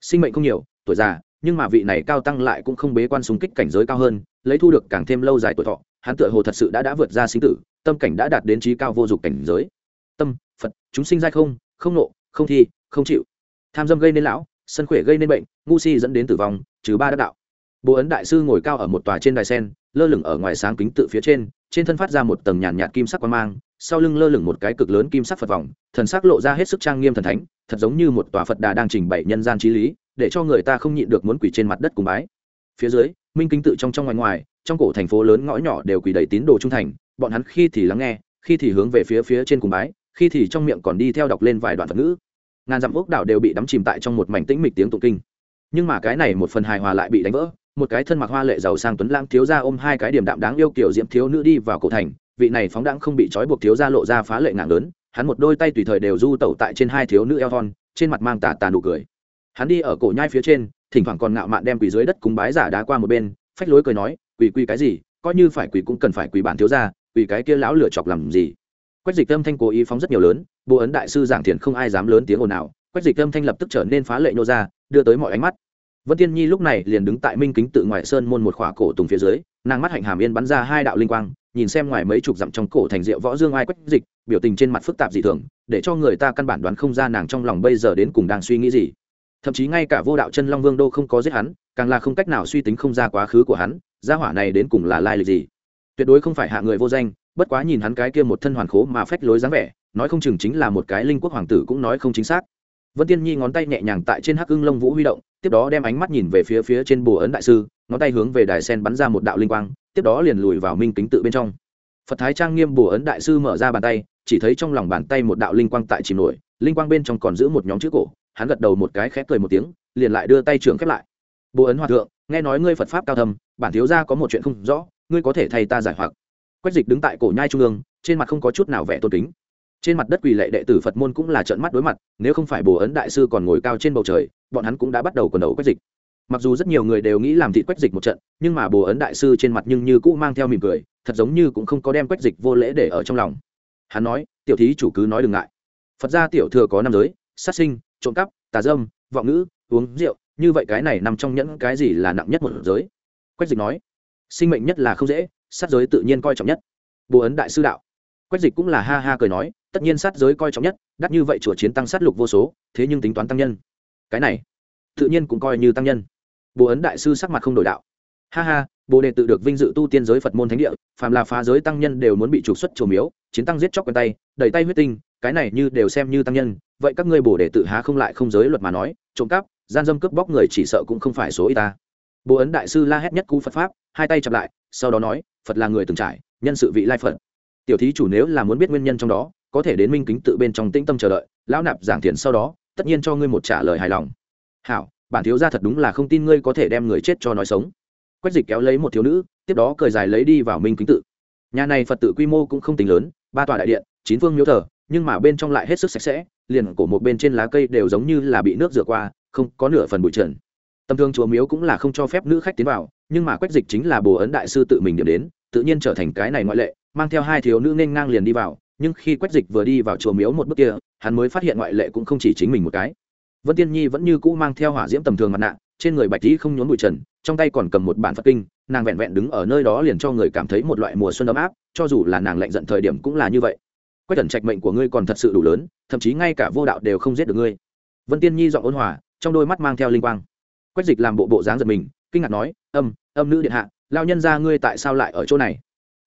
sinh mệnh không nhiều, tuổi già nhưng mà vị này cao tăng lại cũng không bế quan súng kích cảnh giới cao hơn, lấy thu được càng thêm lâu dài tuổi thọ, hắn tựa hồ thật sự đã đã vượt ra sinh tử, tâm cảnh đã đạt đến trí cao vô dụng cảnh giới. Tâm, phật, chúng sinh dai không không nộ, không thi, không chịu. Tham dâm gây nên lão, sân khỏe gây nên bệnh, ngu si dẫn đến tử vong, trừ ba đắc đạo. Bố ấn đại sư ngồi cao ở một tòa trên đài sen, lơ lửng ở ngoài sáng kính tự phía trên trên thân phát ra một tầng nhàn nhạt kim sắc quang mang, sau lưng lơ lửng một cái cực lớn kim sắc phật vòng, thần sắc lộ ra hết sức trang nghiêm thần thánh, thật giống như một tòa phật đà đang trình bày nhân gian trí lý để cho người ta không nhịn được muốn quỳ trên mặt đất cùng bái. Phía dưới, minh kính tự trong trong ngoài ngoài, trong cổ thành phố lớn ngõ nhỏ đều quỳ đầy tín đồ trung thành, bọn hắn khi thì lắng nghe, khi thì hướng về phía phía trên cùng bái, khi thì trong miệng còn đi theo đọc lên vài đoạn phật ngữ. Ngàn dặm ốc đảo đều bị đắm chìm tại trong một mảnh tĩnh mịch tiếng tụng kinh. Nhưng mà cái này một phần hài hòa lại bị đánh vỡ, một cái thân mặc hoa lệ giàu sang tuấn lãng thiếu gia ôm hai cái điểm đạm đáng yêu kiểu diễm thiếu nữ đi vào cổ thành, vị này phóng đãng không bị trói buộc thiếu gia lộ ra phá lệ ngạng lớn, hắn một đôi tay tùy thời đều du tẩu tại trên hai thiếu nữ eo thon, trên mặt mang tà tà nụ cười hắn đi ở cổ nhai phía trên, thỉnh thoảng còn ngạo mạn đem quỳ dưới đất cúng bái giả đá qua một bên, phách lối cười nói quỳ quỳ cái gì? Coi như phải quỳ cũng cần phải quỳ bản thiếu gia quỳ cái kia lão lửa chọc làm gì? Quách dịch âm thanh cố ý phóng rất nhiều lớn bộ ấn đại sư giảng thiền không ai dám lớn tiếng ồn nào quách dịch âm thanh lập tức trở nên phá lệ nhô ra, đưa tới mọi ánh mắt. Vân tiên nhi lúc này liền đứng tại minh kính tự ngoại sơn môn một khỏa cổ tùng phía dưới, nàng mắt hạnh hàm yên bắn ra hai đạo linh quang, nhìn xem ngoài mấy chục dặm trong cổ thành rượu võ dương ai quách dịch, biểu tình trên mặt phức tạp dị thường, để cho người ta căn bản đoán không ra nàng trong lòng bây giờ đến cùng đang suy nghĩ gì thậm chí ngay cả vô đạo chân long vương đô không có giết hắn, càng là không cách nào suy tính không ra quá khứ của hắn, gia hỏa này đến cùng là lai lịch gì? Tuyệt đối không phải hạ người vô danh, bất quá nhìn hắn cái kia một thân hoàn khố mà phách lối dáng vẻ, nói không chừng chính là một cái linh quốc hoàng tử cũng nói không chính xác. Vân tiên nhi ngón tay nhẹ nhàng tại trên hắc ưng lông vũ huy động, tiếp đó đem ánh mắt nhìn về phía phía trên bồ ấn đại sư, ngón tay hướng về đài sen bắn ra một đạo linh quang, tiếp đó liền lùi vào minh kính tự bên trong. Phật thái trang nghiêm bồ ấn đại sư mở ra bàn tay, chỉ thấy trong lòng bàn tay một đạo linh quang tại chìm nổi, linh quang bên trong còn giữ một nhóm chữ cổ hắn gật đầu một cái khẽ cười một tiếng, liền lại đưa tay trưởng khép lại. Bồ ấn hòa thượng, nghe nói ngươi phật pháp cao thầm bản thiếu gia có một chuyện không rõ, ngươi có thể thay ta giải hoặc. Quách dịch đứng tại cổ nhai trung ương, trên mặt không có chút nào vẻ tôn kính. Trên mặt đất quỳ lệ đệ tử phật môn cũng là trợn mắt đối mặt, nếu không phải bồ ấn đại sư còn ngồi cao trên bầu trời, bọn hắn cũng đã bắt đầu quần đầu quách dịch. Mặc dù rất nhiều người đều nghĩ làm thịt quách dịch một trận, nhưng mà bồ ấn đại sư trên mặt nhưng như cũ mang theo mỉm cười, thật giống như cũng không có đem quách dịch vô lễ để ở trong lòng. Hắn nói, tiểu thí chủ cứ nói đừng ngại. Phật gia tiểu thừa có năm giới, sát sinh trộm cắp, tà dâm, vọng ngữ, uống rượu, như vậy cái này nằm trong nhẫn cái gì là nặng nhất một giới? Quách dịch nói, sinh mệnh nhất là không dễ, sát giới tự nhiên coi trọng nhất. Bồ ấn đại sư đạo. Quách dịch cũng là ha ha cười nói, tất nhiên sát giới coi trọng nhất, đắt như vậy chùa chiến tăng sát lục vô số, thế nhưng tính toán tăng nhân. Cái này, tự nhiên cũng coi như tăng nhân. Bồ ấn đại sư sắc mặt không đổi đạo. Ha ha, bồ đề tự được vinh dự tu tiên giới phật môn thánh địa, phàm là phá giới tăng nhân đều muốn bị trục xuất trổ miếu, chiến tăng giết chóc quen tay, đẩy tay huyết tinh, cái này như đều xem như tăng nhân vậy các ngươi bổ đề tự há không lại không giới luật mà nói, trộm cắp, gian dâm cướp bóc người chỉ sợ cũng không phải số y ta. Bồ ấn đại sư la hét nhất cú phật pháp, hai tay chặp lại, sau đó nói, phật là người từng trải, nhân sự vị lai phật. Tiểu thí chủ nếu là muốn biết nguyên nhân trong đó, có thể đến minh kính tự bên trong tĩnh tâm chờ đợi, lão nạp giảng thiền sau đó, tất nhiên cho ngươi một trả lời hài lòng. Hảo, bản thiếu gia thật đúng là không tin ngươi có thể đem người chết cho nói sống. Quách dịch kéo lấy một thiếu nữ, tiếp đó cười dài lấy đi vào minh kính tự. Nhà này phật tự quy mô cũng không tính lớn, ba tòa đại điện, chín phương miếu thờ, nhưng mà bên trong lại hết sức sạch sẽ liền cổ một bên trên lá cây đều giống như là bị nước rửa qua, không có nửa phần bụi trần. Tầm thường chùa miếu cũng là không cho phép nữ khách tiến vào, nhưng mà quách dịch chính là bồ ấn đại sư tự mình điểm đến, tự nhiên trở thành cái này ngoại lệ, mang theo hai thiếu nữ nên ngang liền đi vào, nhưng khi quách dịch vừa đi vào chùa miếu một bước kia, hắn mới phát hiện ngoại lệ cũng không chỉ chính mình một cái. Vân tiên nhi vẫn như cũ mang theo hỏa diễm tầm thường mặt nạ, trên người bạch tý không nhốn bụi trần, trong tay còn cầm một bản phật kinh, nàng vẹn vẹn đứng ở nơi đó liền cho người cảm thấy một loại mùa xuân ấm áp, cho dù là nàng lạnh giận thời điểm cũng là như vậy quách cẩn trạch mệnh của ngươi còn thật sự đủ lớn, thậm chí ngay cả vô đạo đều không giết được ngươi. Vân tiên nhi giọng ôn hòa, trong đôi mắt mang theo linh quang. Quách dịch làm bộ bộ dáng giật mình, kinh ngạc nói, âm âm nữ điện hạ lao nhân ra ngươi tại sao lại ở chỗ này?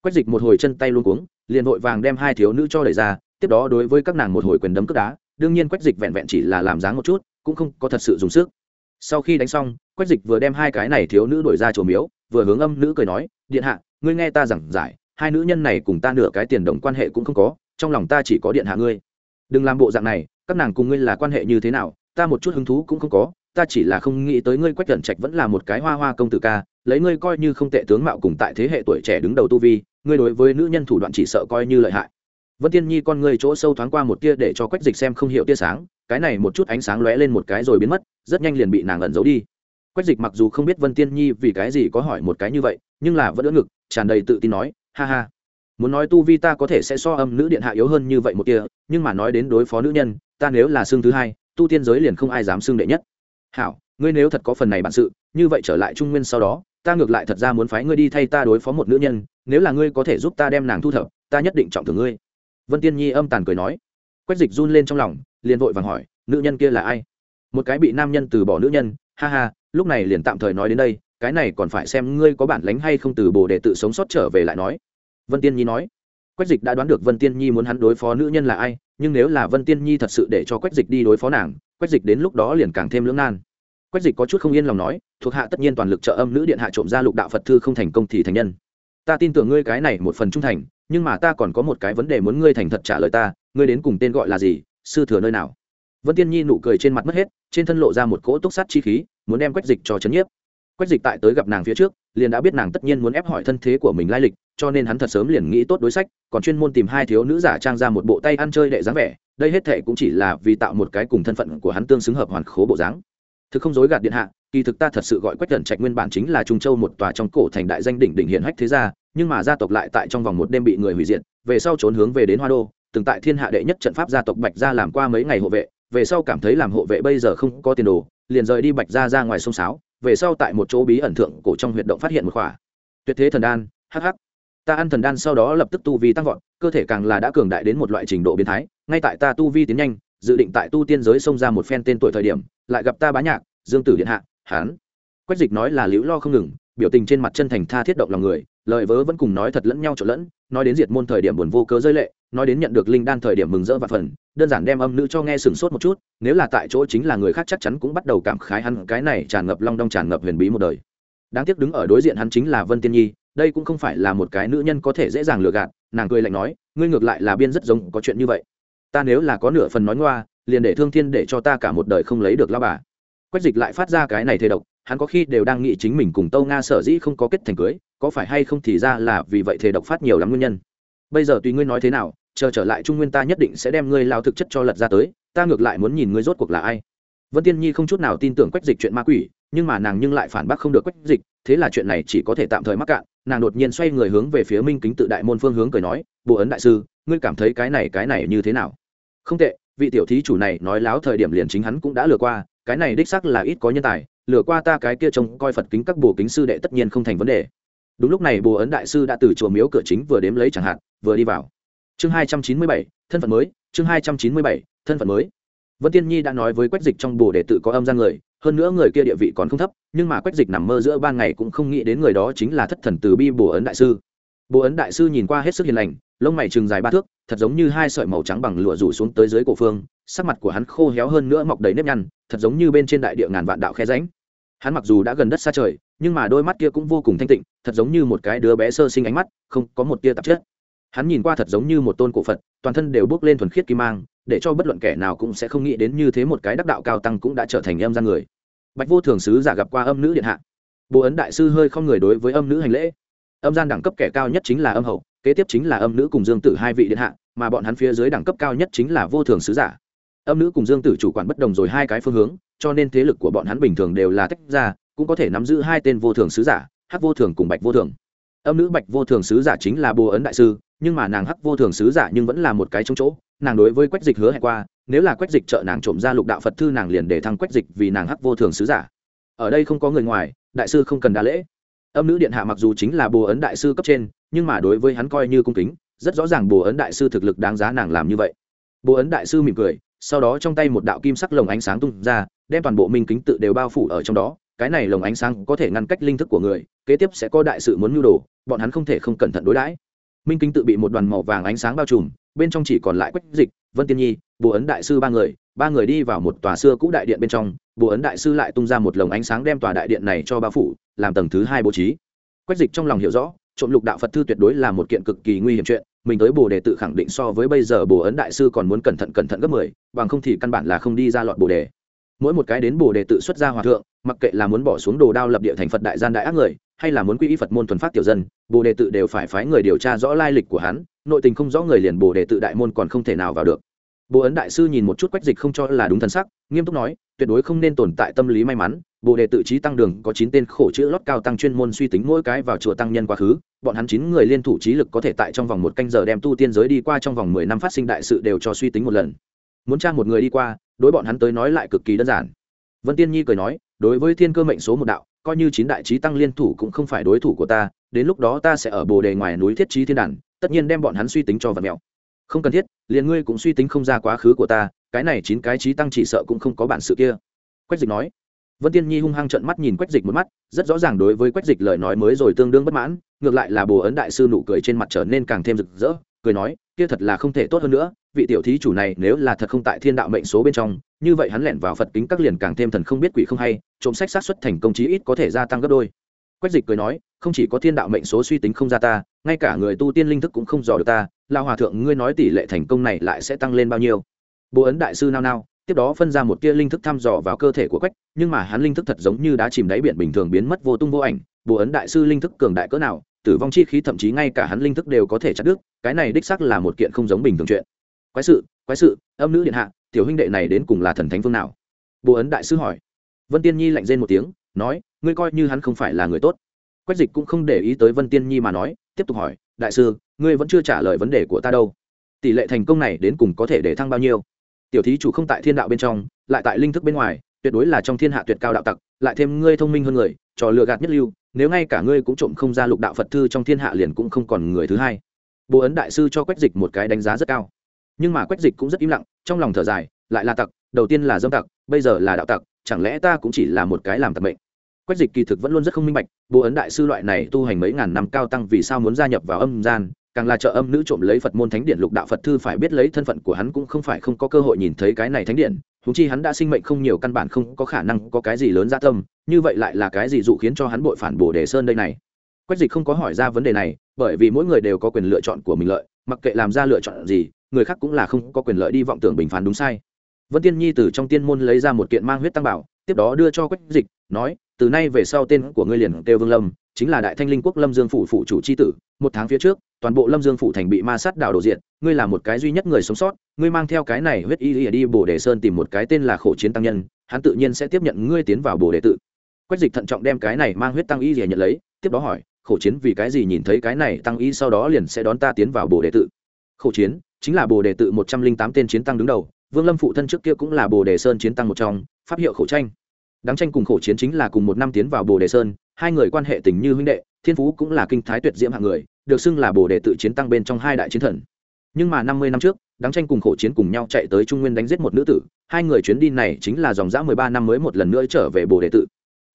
Quách dịch một hồi chân tay luôn cuống, liền vội vàng đem hai thiếu nữ cho đẩy ra, tiếp đó đối với các nàng một hồi quyền đấm cướp đá. Đương nhiên quách dịch vẹn vẹn chỉ là làm dáng một chút, cũng không có thật sự dùng sức. Sau khi đánh xong, quách dịch vừa đem hai cái này thiếu nữ đổi ra chỗ miếu, vừa hướng âm nữ cười nói, điện hạ, ngươi nghe ta giảng giải, hai nữ nhân này cùng ta nửa cái tiền đồng quan hệ cũng không có trong lòng ta chỉ có điện hạ ngươi. Đừng làm bộ dạng này, các nàng cùng ngươi là quan hệ như thế nào, ta một chút hứng thú cũng không có, ta chỉ là không nghĩ tới ngươi quách cẩn trạch vẫn là một cái hoa hoa công tử ca, lấy ngươi coi như không tệ tướng mạo cùng tại thế hệ tuổi trẻ đứng đầu tu vi, ngươi đối với nữ nhân thủ đoạn chỉ sợ coi như lợi hại. Vân tiên nhi con ngươi chỗ sâu thoáng qua một tia để cho quách dịch xem không hiểu tia sáng, cái này một chút ánh sáng lóe lên một cái rồi biến mất, rất nhanh liền bị nàng ẩn giấu đi. Quách dịch mặc dù không biết vân tiên nhi vì cái gì có hỏi một cái như vậy, nhưng là vẫn đỡ ngực, tràn đầy tự tin nói, ha ha muốn nói tu vi ta có thể sẽ so âm nữ điện hạ yếu hơn như vậy một kia, nhưng mà nói đến đối phó nữ nhân, ta nếu là xương thứ hai, tu tiên giới liền không ai dám xương đệ nhất. Hảo, ngươi nếu thật có phần này bản sự, như vậy trở lại trung nguyên sau đó, ta ngược lại thật ra muốn phái ngươi đi thay ta đối phó một nữ nhân, nếu là ngươi có thể giúp ta đem nàng thu thập, ta nhất định trọng thưởng ngươi. Vân tiên nhi âm tàn cười nói. Quách dịch run lên trong lòng, liền vội vàng hỏi, nữ nhân kia là ai? Một cái bị nam nhân từ bỏ nữ nhân. Ha ha, lúc này liền tạm thời nói đến đây, cái này còn phải xem ngươi có bản lánh hay không từ bồ để tự sống sót trở về lại nói vân tiên nhi nói. Quách dịch đã đoán được vân tiên nhi muốn hắn đối phó nữ nhân là ai, nhưng nếu là vân tiên nhi thật sự để cho quách dịch đi đối phó nàng, quách dịch đến lúc đó liền càng thêm lưỡng nan. Quách dịch có chút không yên lòng nói, thuộc hạ tất nhiên toàn lực trợ âm nữ điện hạ trộm ra lục đạo phật thư không thành công thì thành nhân. Ta tin tưởng ngươi cái này một phần trung thành, nhưng mà ta còn có một cái vấn đề muốn ngươi thành thật trả lời ta, ngươi đến cùng tên gọi là gì, sư thừa nơi nào? Vân tiên nhi nụ cười trên mặt mất hết, trên thân lộ ra một cỗ túc sát chi khí, muốn đem quách dịch cho chấn nhiếp. Quách dịch tại tới gặp nàng phía trước liền đã biết nàng tất nhiên muốn ép hỏi thân thế của mình lai lịch, cho nên hắn thật sớm liền nghĩ tốt đối sách, còn chuyên môn tìm hai thiếu nữ giả trang ra một bộ tay ăn chơi đệ dáng vẻ, đây hết thệ cũng chỉ là vì tạo một cái cùng thân phận của hắn tương xứng hợp hoàn khố bộ dáng. Thực không dối gạt điện hạ, kỳ thực ta thật sự gọi quách thần trạch nguyên bản chính là trung châu một tòa trong cổ thành đại danh đỉnh đỉnh hiển hách thế gia, nhưng mà gia tộc lại tại trong vòng một đêm bị người hủy diệt, về sau trốn hướng về đến hoa đô, từng tại thiên hạ đệ nhất trận pháp gia tộc bạch gia làm qua mấy ngày hộ vệ, về sau cảm thấy làm hộ vệ bây giờ không có tiền đồ, liền rời đi bạch gia ra ngoài sông sáo về sau tại một chỗ bí ẩn thượng cổ trong huyệt động phát hiện một khỏa. Tuyệt thế thần đan hh ta ăn thần đan sau đó lập tức tu vi tăng vọt, cơ thể càng là đã cường đại đến một loại trình độ biến thái, ngay tại ta tu vi tiến nhanh, dự định tại tu tiên giới xông ra một phen tên tuổi thời điểm, lại gặp ta bá nhạc, dương tử điện hạ hán quách dịch nói là liễu lo không ngừng, biểu tình trên mặt chân thành tha thiết động lòng người, lời vớ vẫn cùng nói thật lẫn nhau trộn lẫn, nói đến diệt môn thời điểm buồn vô cớ rơi lệ nói đến nhận được linh đan thời điểm mừng rỡ và phần, đơn giản đem âm nữ cho nghe sừng sốt một chút, nếu là tại chỗ chính là người khác chắc chắn cũng bắt đầu cảm khái hắn cái này tràn ngập long đong tràn ngập huyền bí một đời. Đáng tiếc đứng ở đối diện hắn chính là vân tiên nhi, đây cũng không phải là một cái nữ nhân có thể dễ dàng lừa gạt, nàng cười lạnh nói, ngươi ngược lại là biên rất giống, có chuyện như vậy. Ta nếu là có nửa phần nói ngoa, liền để thương thiên để cho ta cả một đời không lấy được lao bà. Quách dịch lại phát ra cái này thề độc, hắn có khi đều đang nghĩ chính mình cùng tâu nga sở dĩ không có kết thành cưới, có phải hay không thì ra là vì vậy thề độc phát nhiều lắm nguyên nhân. Bây giờ tùy ngươi nói thế nào chờ trở lại trung nguyên ta nhất định sẽ đem ngươi lao thực chất cho lật ra tới, ta ngược lại muốn nhìn ngươi rốt cuộc là ai. Vân tiên nhi không chút nào tin tưởng quách dịch chuyện ma quỷ, nhưng mà nàng nhưng lại phản bác không được quách dịch, thế là chuyện này chỉ có thể tạm thời mắc cạn, nàng đột nhiên xoay người hướng về phía minh kính tự đại môn phương hướng cười nói bộ ấn đại sư, ngươi cảm thấy cái này cái này như thế nào? Không tệ, vị tiểu thí chủ này nói láo thời điểm liền chính hắn cũng đã lừa qua, cái này đích sắc là ít có nhân tài, lừa qua ta cái kia trông coi phật kính các bồ kính sư đệ tất nhiên không thành vấn đề. Đúng lúc này bồ ấn đại sư đã từ chùa miếu cửa chính vừa đếm lấy chẳng hạn, vừa đi vào chương hai trăm chín mươi bảy, thân phận mới, chương hai trăm chín mươi bảy, thân phận mới. Vân tiên nhi đã nói với quách dịch trong bồ để tự có âm gian người, hơn nữa người kia địa vị còn không thấp, nhưng mà quách dịch nằm mơ giữa ban ngày cũng không nghĩ đến người đó chính là thất thần từ bi bồ ấn đại sư. Bồ ấn đại sư nhìn qua hết sức hiền lành, lông mày chừng dài ba thước, thật giống như hai sợi màu trắng bằng lụa rủ xuống tới dưới cổ phương, sắc mặt của hắn khô héo hơn nữa mọc đầy nếp nhăn, thật giống như bên trên đại địa ngàn vạn đạo khe ránh hắn mặc dù đã gần đất xa trời, nhưng mà đôi mắt kia cũng vô cùng thanh tịnh, thật giống như một cái đứa bé sơ sinh ánh mắt, không có một tia tạp chất hắn nhìn qua thật giống như một tôn cổ phật, toàn thân đều bước lên thuần khiết kim mang, để cho bất luận kẻ nào cũng sẽ không nghĩ đến như thế một cái đắc đạo cao tăng cũng đã trở thành âm gian người. Bạch vô thường sứ giả gặp qua âm nữ điện hạ. Bố ấn đại sư hơi không người đối với âm nữ hành lễ. Âm gian đẳng cấp kẻ cao nhất chính là âm hậu, kế tiếp chính là âm nữ cùng dương tử hai vị điện hạ, mà bọn hắn phía dưới đẳng cấp cao nhất chính là vô thường sứ giả. Âm nữ cùng dương tử chủ quản bất đồng rồi hai cái phương hướng, cho nên thế lực của bọn hắn bình thường đều là tách ra, cũng có thể nắm giữ hai tên vô thường sứ giả, hắc vô thường cùng bạch vô thường âm nữ bạch vô thường sứ giả chính là bồ ấn đại sư, nhưng mà nàng hắc vô thường sứ giả nhưng vẫn là một cái trống chỗ, nàng đối với quách dịch hứa hẹn qua, nếu là quách dịch trợ nàng trộm ra lục đạo phật thư nàng liền để thăng quách dịch vì nàng hắc vô thường sứ giả. Ở đây không có người ngoài, đại sư không cần đa lễ. Âm nữ điện hạ mặc dù chính là bồ ấn đại sư cấp trên, nhưng mà đối với hắn coi như cung kính, rất rõ ràng bồ ấn đại sư thực lực đáng giá nàng làm như vậy. Bồ ấn đại sư mỉm cười, sau đó trong tay một đạo kim sắc lồng ánh sáng tung ra, đem toàn bộ minh kính tự đều bao phủ ở trong đó cái này lồng ánh sáng có thể ngăn cách linh thức của người, kế tiếp sẽ có đại sự muốn nhu đồ, bọn hắn không thể không cẩn thận đối đãi. Minh kính tự bị một đoàn màu vàng ánh sáng bao trùm, bên trong chỉ còn lại quách dịch, vân tiên nhi bồ ấn đại sư ba người ba người đi vào một tòa xưa cũ đại điện bên trong bồ ấn đại sư lại tung ra một lồng ánh sáng đem tòa đại điện này cho bao phủ, làm tầng thứ hai bố trí. Quách dịch trong lòng hiểu rõ, trộm lục đạo phật thư tuyệt đối là một kiện cực kỳ nguy hiểm chuyện, mình tới bồ đề tự khẳng định so với bây giờ bồ ấn đại sư còn muốn cẩn thận cẩn thận gấp mười, bằng không thì căn bản là không đi ra lọt bồ đề. Mỗi một cái đến bồ đề tự xuất ra hòa thượng mặc kệ là muốn bỏ xuống đồ đao lập địa thành phật đại gian đại ác người, hay là muốn quy y phật môn thuần phát tiểu dân, bồ đề tự đều phải phái người điều tra rõ lai lịch của hắn, nội tình không rõ người liền bồ đề tự đại môn còn không thể nào vào được. Bồ ấn đại sư nhìn một chút quách dịch không cho là đúng thân sắc, nghiêm túc nói, tuyệt đối không nên tồn tại tâm lý may mắn, bồ đề tự trí tăng đường, có chín tên khổ chữ lót cao tăng chuyên môn suy tính mỗi cái vào chùa tăng nhân quá khứ, bọn hắn chín người liên thủ trí lực có thể tại trong vòng một canh giờ đem tu tiên giới đi qua trong vòng mười năm phát sinh đại sự đều cho suy tính một lần. Muốn tra một người đi qua, đối bọn hắn tới nói lại cực kỳ đơn giản. Vân tiên nhi cười nói đối với thiên cơ mệnh số một đạo, coi như chín đại trí tăng liên thủ cũng không phải đối thủ của ta, đến lúc đó ta sẽ ở bồ đề ngoài núi thiết trí thiên đàn, tất nhiên đem bọn hắn suy tính cho vật mẹo. Không cần thiết, liền ngươi cũng suy tính không ra quá khứ của ta, cái này chín cái trí tăng chỉ sợ cũng không có bản sự kia. Quách dịch nói. Vân tiên nhi hung hăng trận mắt nhìn quách dịch một mắt, rất rõ ràng đối với quách dịch lời nói mới rồi tương đương bất mãn, ngược lại là bồ ấn đại sư nụ cười trên mặt trở nên càng thêm rực rỡ, cười nói, kia thật là không thể tốt hơn nữa vị tiểu thí chủ này nếu là thật không tại thiên đạo mệnh số bên trong, như vậy hắn lẻn vào phật kính các liền càng thêm thần không biết quỷ không hay, trộm sách sát xuất thành công chí ít có thể gia tăng gấp đôi. Quách dịch cười nói, không chỉ có thiên đạo mệnh số suy tính không ra ta, ngay cả người tu tiên linh thức cũng không dò được ta lao hòa thượng, ngươi nói tỷ lệ thành công này lại sẽ tăng lên bao nhiêu? Bố ấn đại sư nao nao, tiếp đó phân ra một tia linh thức thăm dò vào cơ thể của quách, nhưng mà hắn linh thức thật giống như đá chìm đáy biển bình thường biến mất vô tung vô ảnh, bố ấn đại sư linh thức cường đại cỡ nào, tử vong chi khí thậm chí ngay cả hắn linh thức đều có thể chặt đứt, cái này đích xác là một kiện không giống bình thường chuyện quái sự quái sự, âm nữ điện hạ, tiểu huynh đệ này đến cùng là thần thánh phương nào? Bố ấn đại sư hỏi. Vân tiên nhi lạnh rên một tiếng, nói, ngươi coi như hắn không phải là người tốt. Quách dịch cũng không để ý tới vân tiên nhi mà nói, tiếp tục hỏi, đại sư, ngươi vẫn chưa trả lời vấn đề của ta đâu. Tỷ lệ thành công này đến cùng có thể để thăng bao nhiêu? Tiểu thí chủ không tại thiên đạo bên trong, lại tại linh thức bên ngoài, tuyệt đối là trong thiên hạ tuyệt cao đạo tặc, lại thêm ngươi thông minh hơn người, trò lừa gạt nhất lưu, nếu ngay cả ngươi cũng trộm không ra lục đạo phật thư trong thiên hạ liền cũng không còn người thứ hai. Bố ấn đại sư cho quách dịch một cái đánh giá rất cao nhưng mà quách dịch cũng rất im lặng, trong lòng thở dài, lại là tặc, đầu tiên là dâm tặc, bây giờ là đạo tặc, chẳng lẽ ta cũng chỉ là một cái làm tặc mệnh? Quách dịch kỳ thực vẫn luôn rất không minh bạch bố ấn đại sư loại này tu hành mấy ngàn năm cao tăng vì sao muốn gia nhập vào âm gian, càng là trợ âm nữ trộm lấy phật môn thánh điện lục đạo phật thư phải biết lấy thân phận của hắn cũng không phải không có cơ hội nhìn thấy cái này thánh điện húng chi hắn đã sinh mệnh không nhiều căn bản không có khả năng có cái gì lớn gia tâm, như vậy lại là cái gì dụ khiến cho hắn bội phản bồ đề sơn đây này? Quách dịch không có hỏi ra vấn đề này, bởi vì mỗi người đều có quyền lựa chọn của mình lợi, mặc kệ làm ra lựa chọn gì người khác cũng là không có quyền lợi đi vọng tưởng bình phán đúng sai. Vân tiên nhi từ trong tiên môn lấy ra một kiện mang huyết tăng bảo, tiếp đó đưa cho quách dịch, nói, từ nay về sau tên của ngươi liền kêu vương lâm, chính là đại thanh linh quốc lâm dương phủ phủ chủ c h i tử, một tháng phía trước, toàn bộ lâm dương phủ thành bị ma sát đảo đổ diện, ngươi là một cái duy nhất người sống sót, ngươi mang theo cái này huyết y ỉa đi bồ đề sơn tìm một cái tên là khổ chiến tăng nhân, hắn tự nhiên sẽ tiếp nhận ngươi tiến vào bồ đề tự. Quách dịch thận trọng đem cái này mang huyết tăng y ỉa nhận lấy, tiếp đó hỏi, khổ chiến, vì cái gì nhìn thấy cái này tăng y sau đó liền sẽ đón ta tiến vào bồ đề tự? Khổ chiến chính là bồ đề tự một trăm linh tám tên chiến tăng đứng đầu, vương lâm phụ thân trước kia cũng là bồ đề sơn chiến tăng một trong, pháp hiệu khổ tranh. Đáng tranh cùng khổ chiến chính là cùng một năm tiến vào bồ đề sơn, hai người quan hệ tình như huynh đệ, thiên phú cũng là kinh thái tuyệt diễm hạng người, được xưng là bồ đề tự chiến tăng bên trong hai đại chiến thần. Nhưng mà năm mươi năm trước, đáng tranh cùng khổ chiến cùng nhau chạy tới trung nguyên đánh giết một nữ tử, hai người chuyến đi này chính là dòng dã mười ba năm mới một lần nữa trở về bồ đề tự.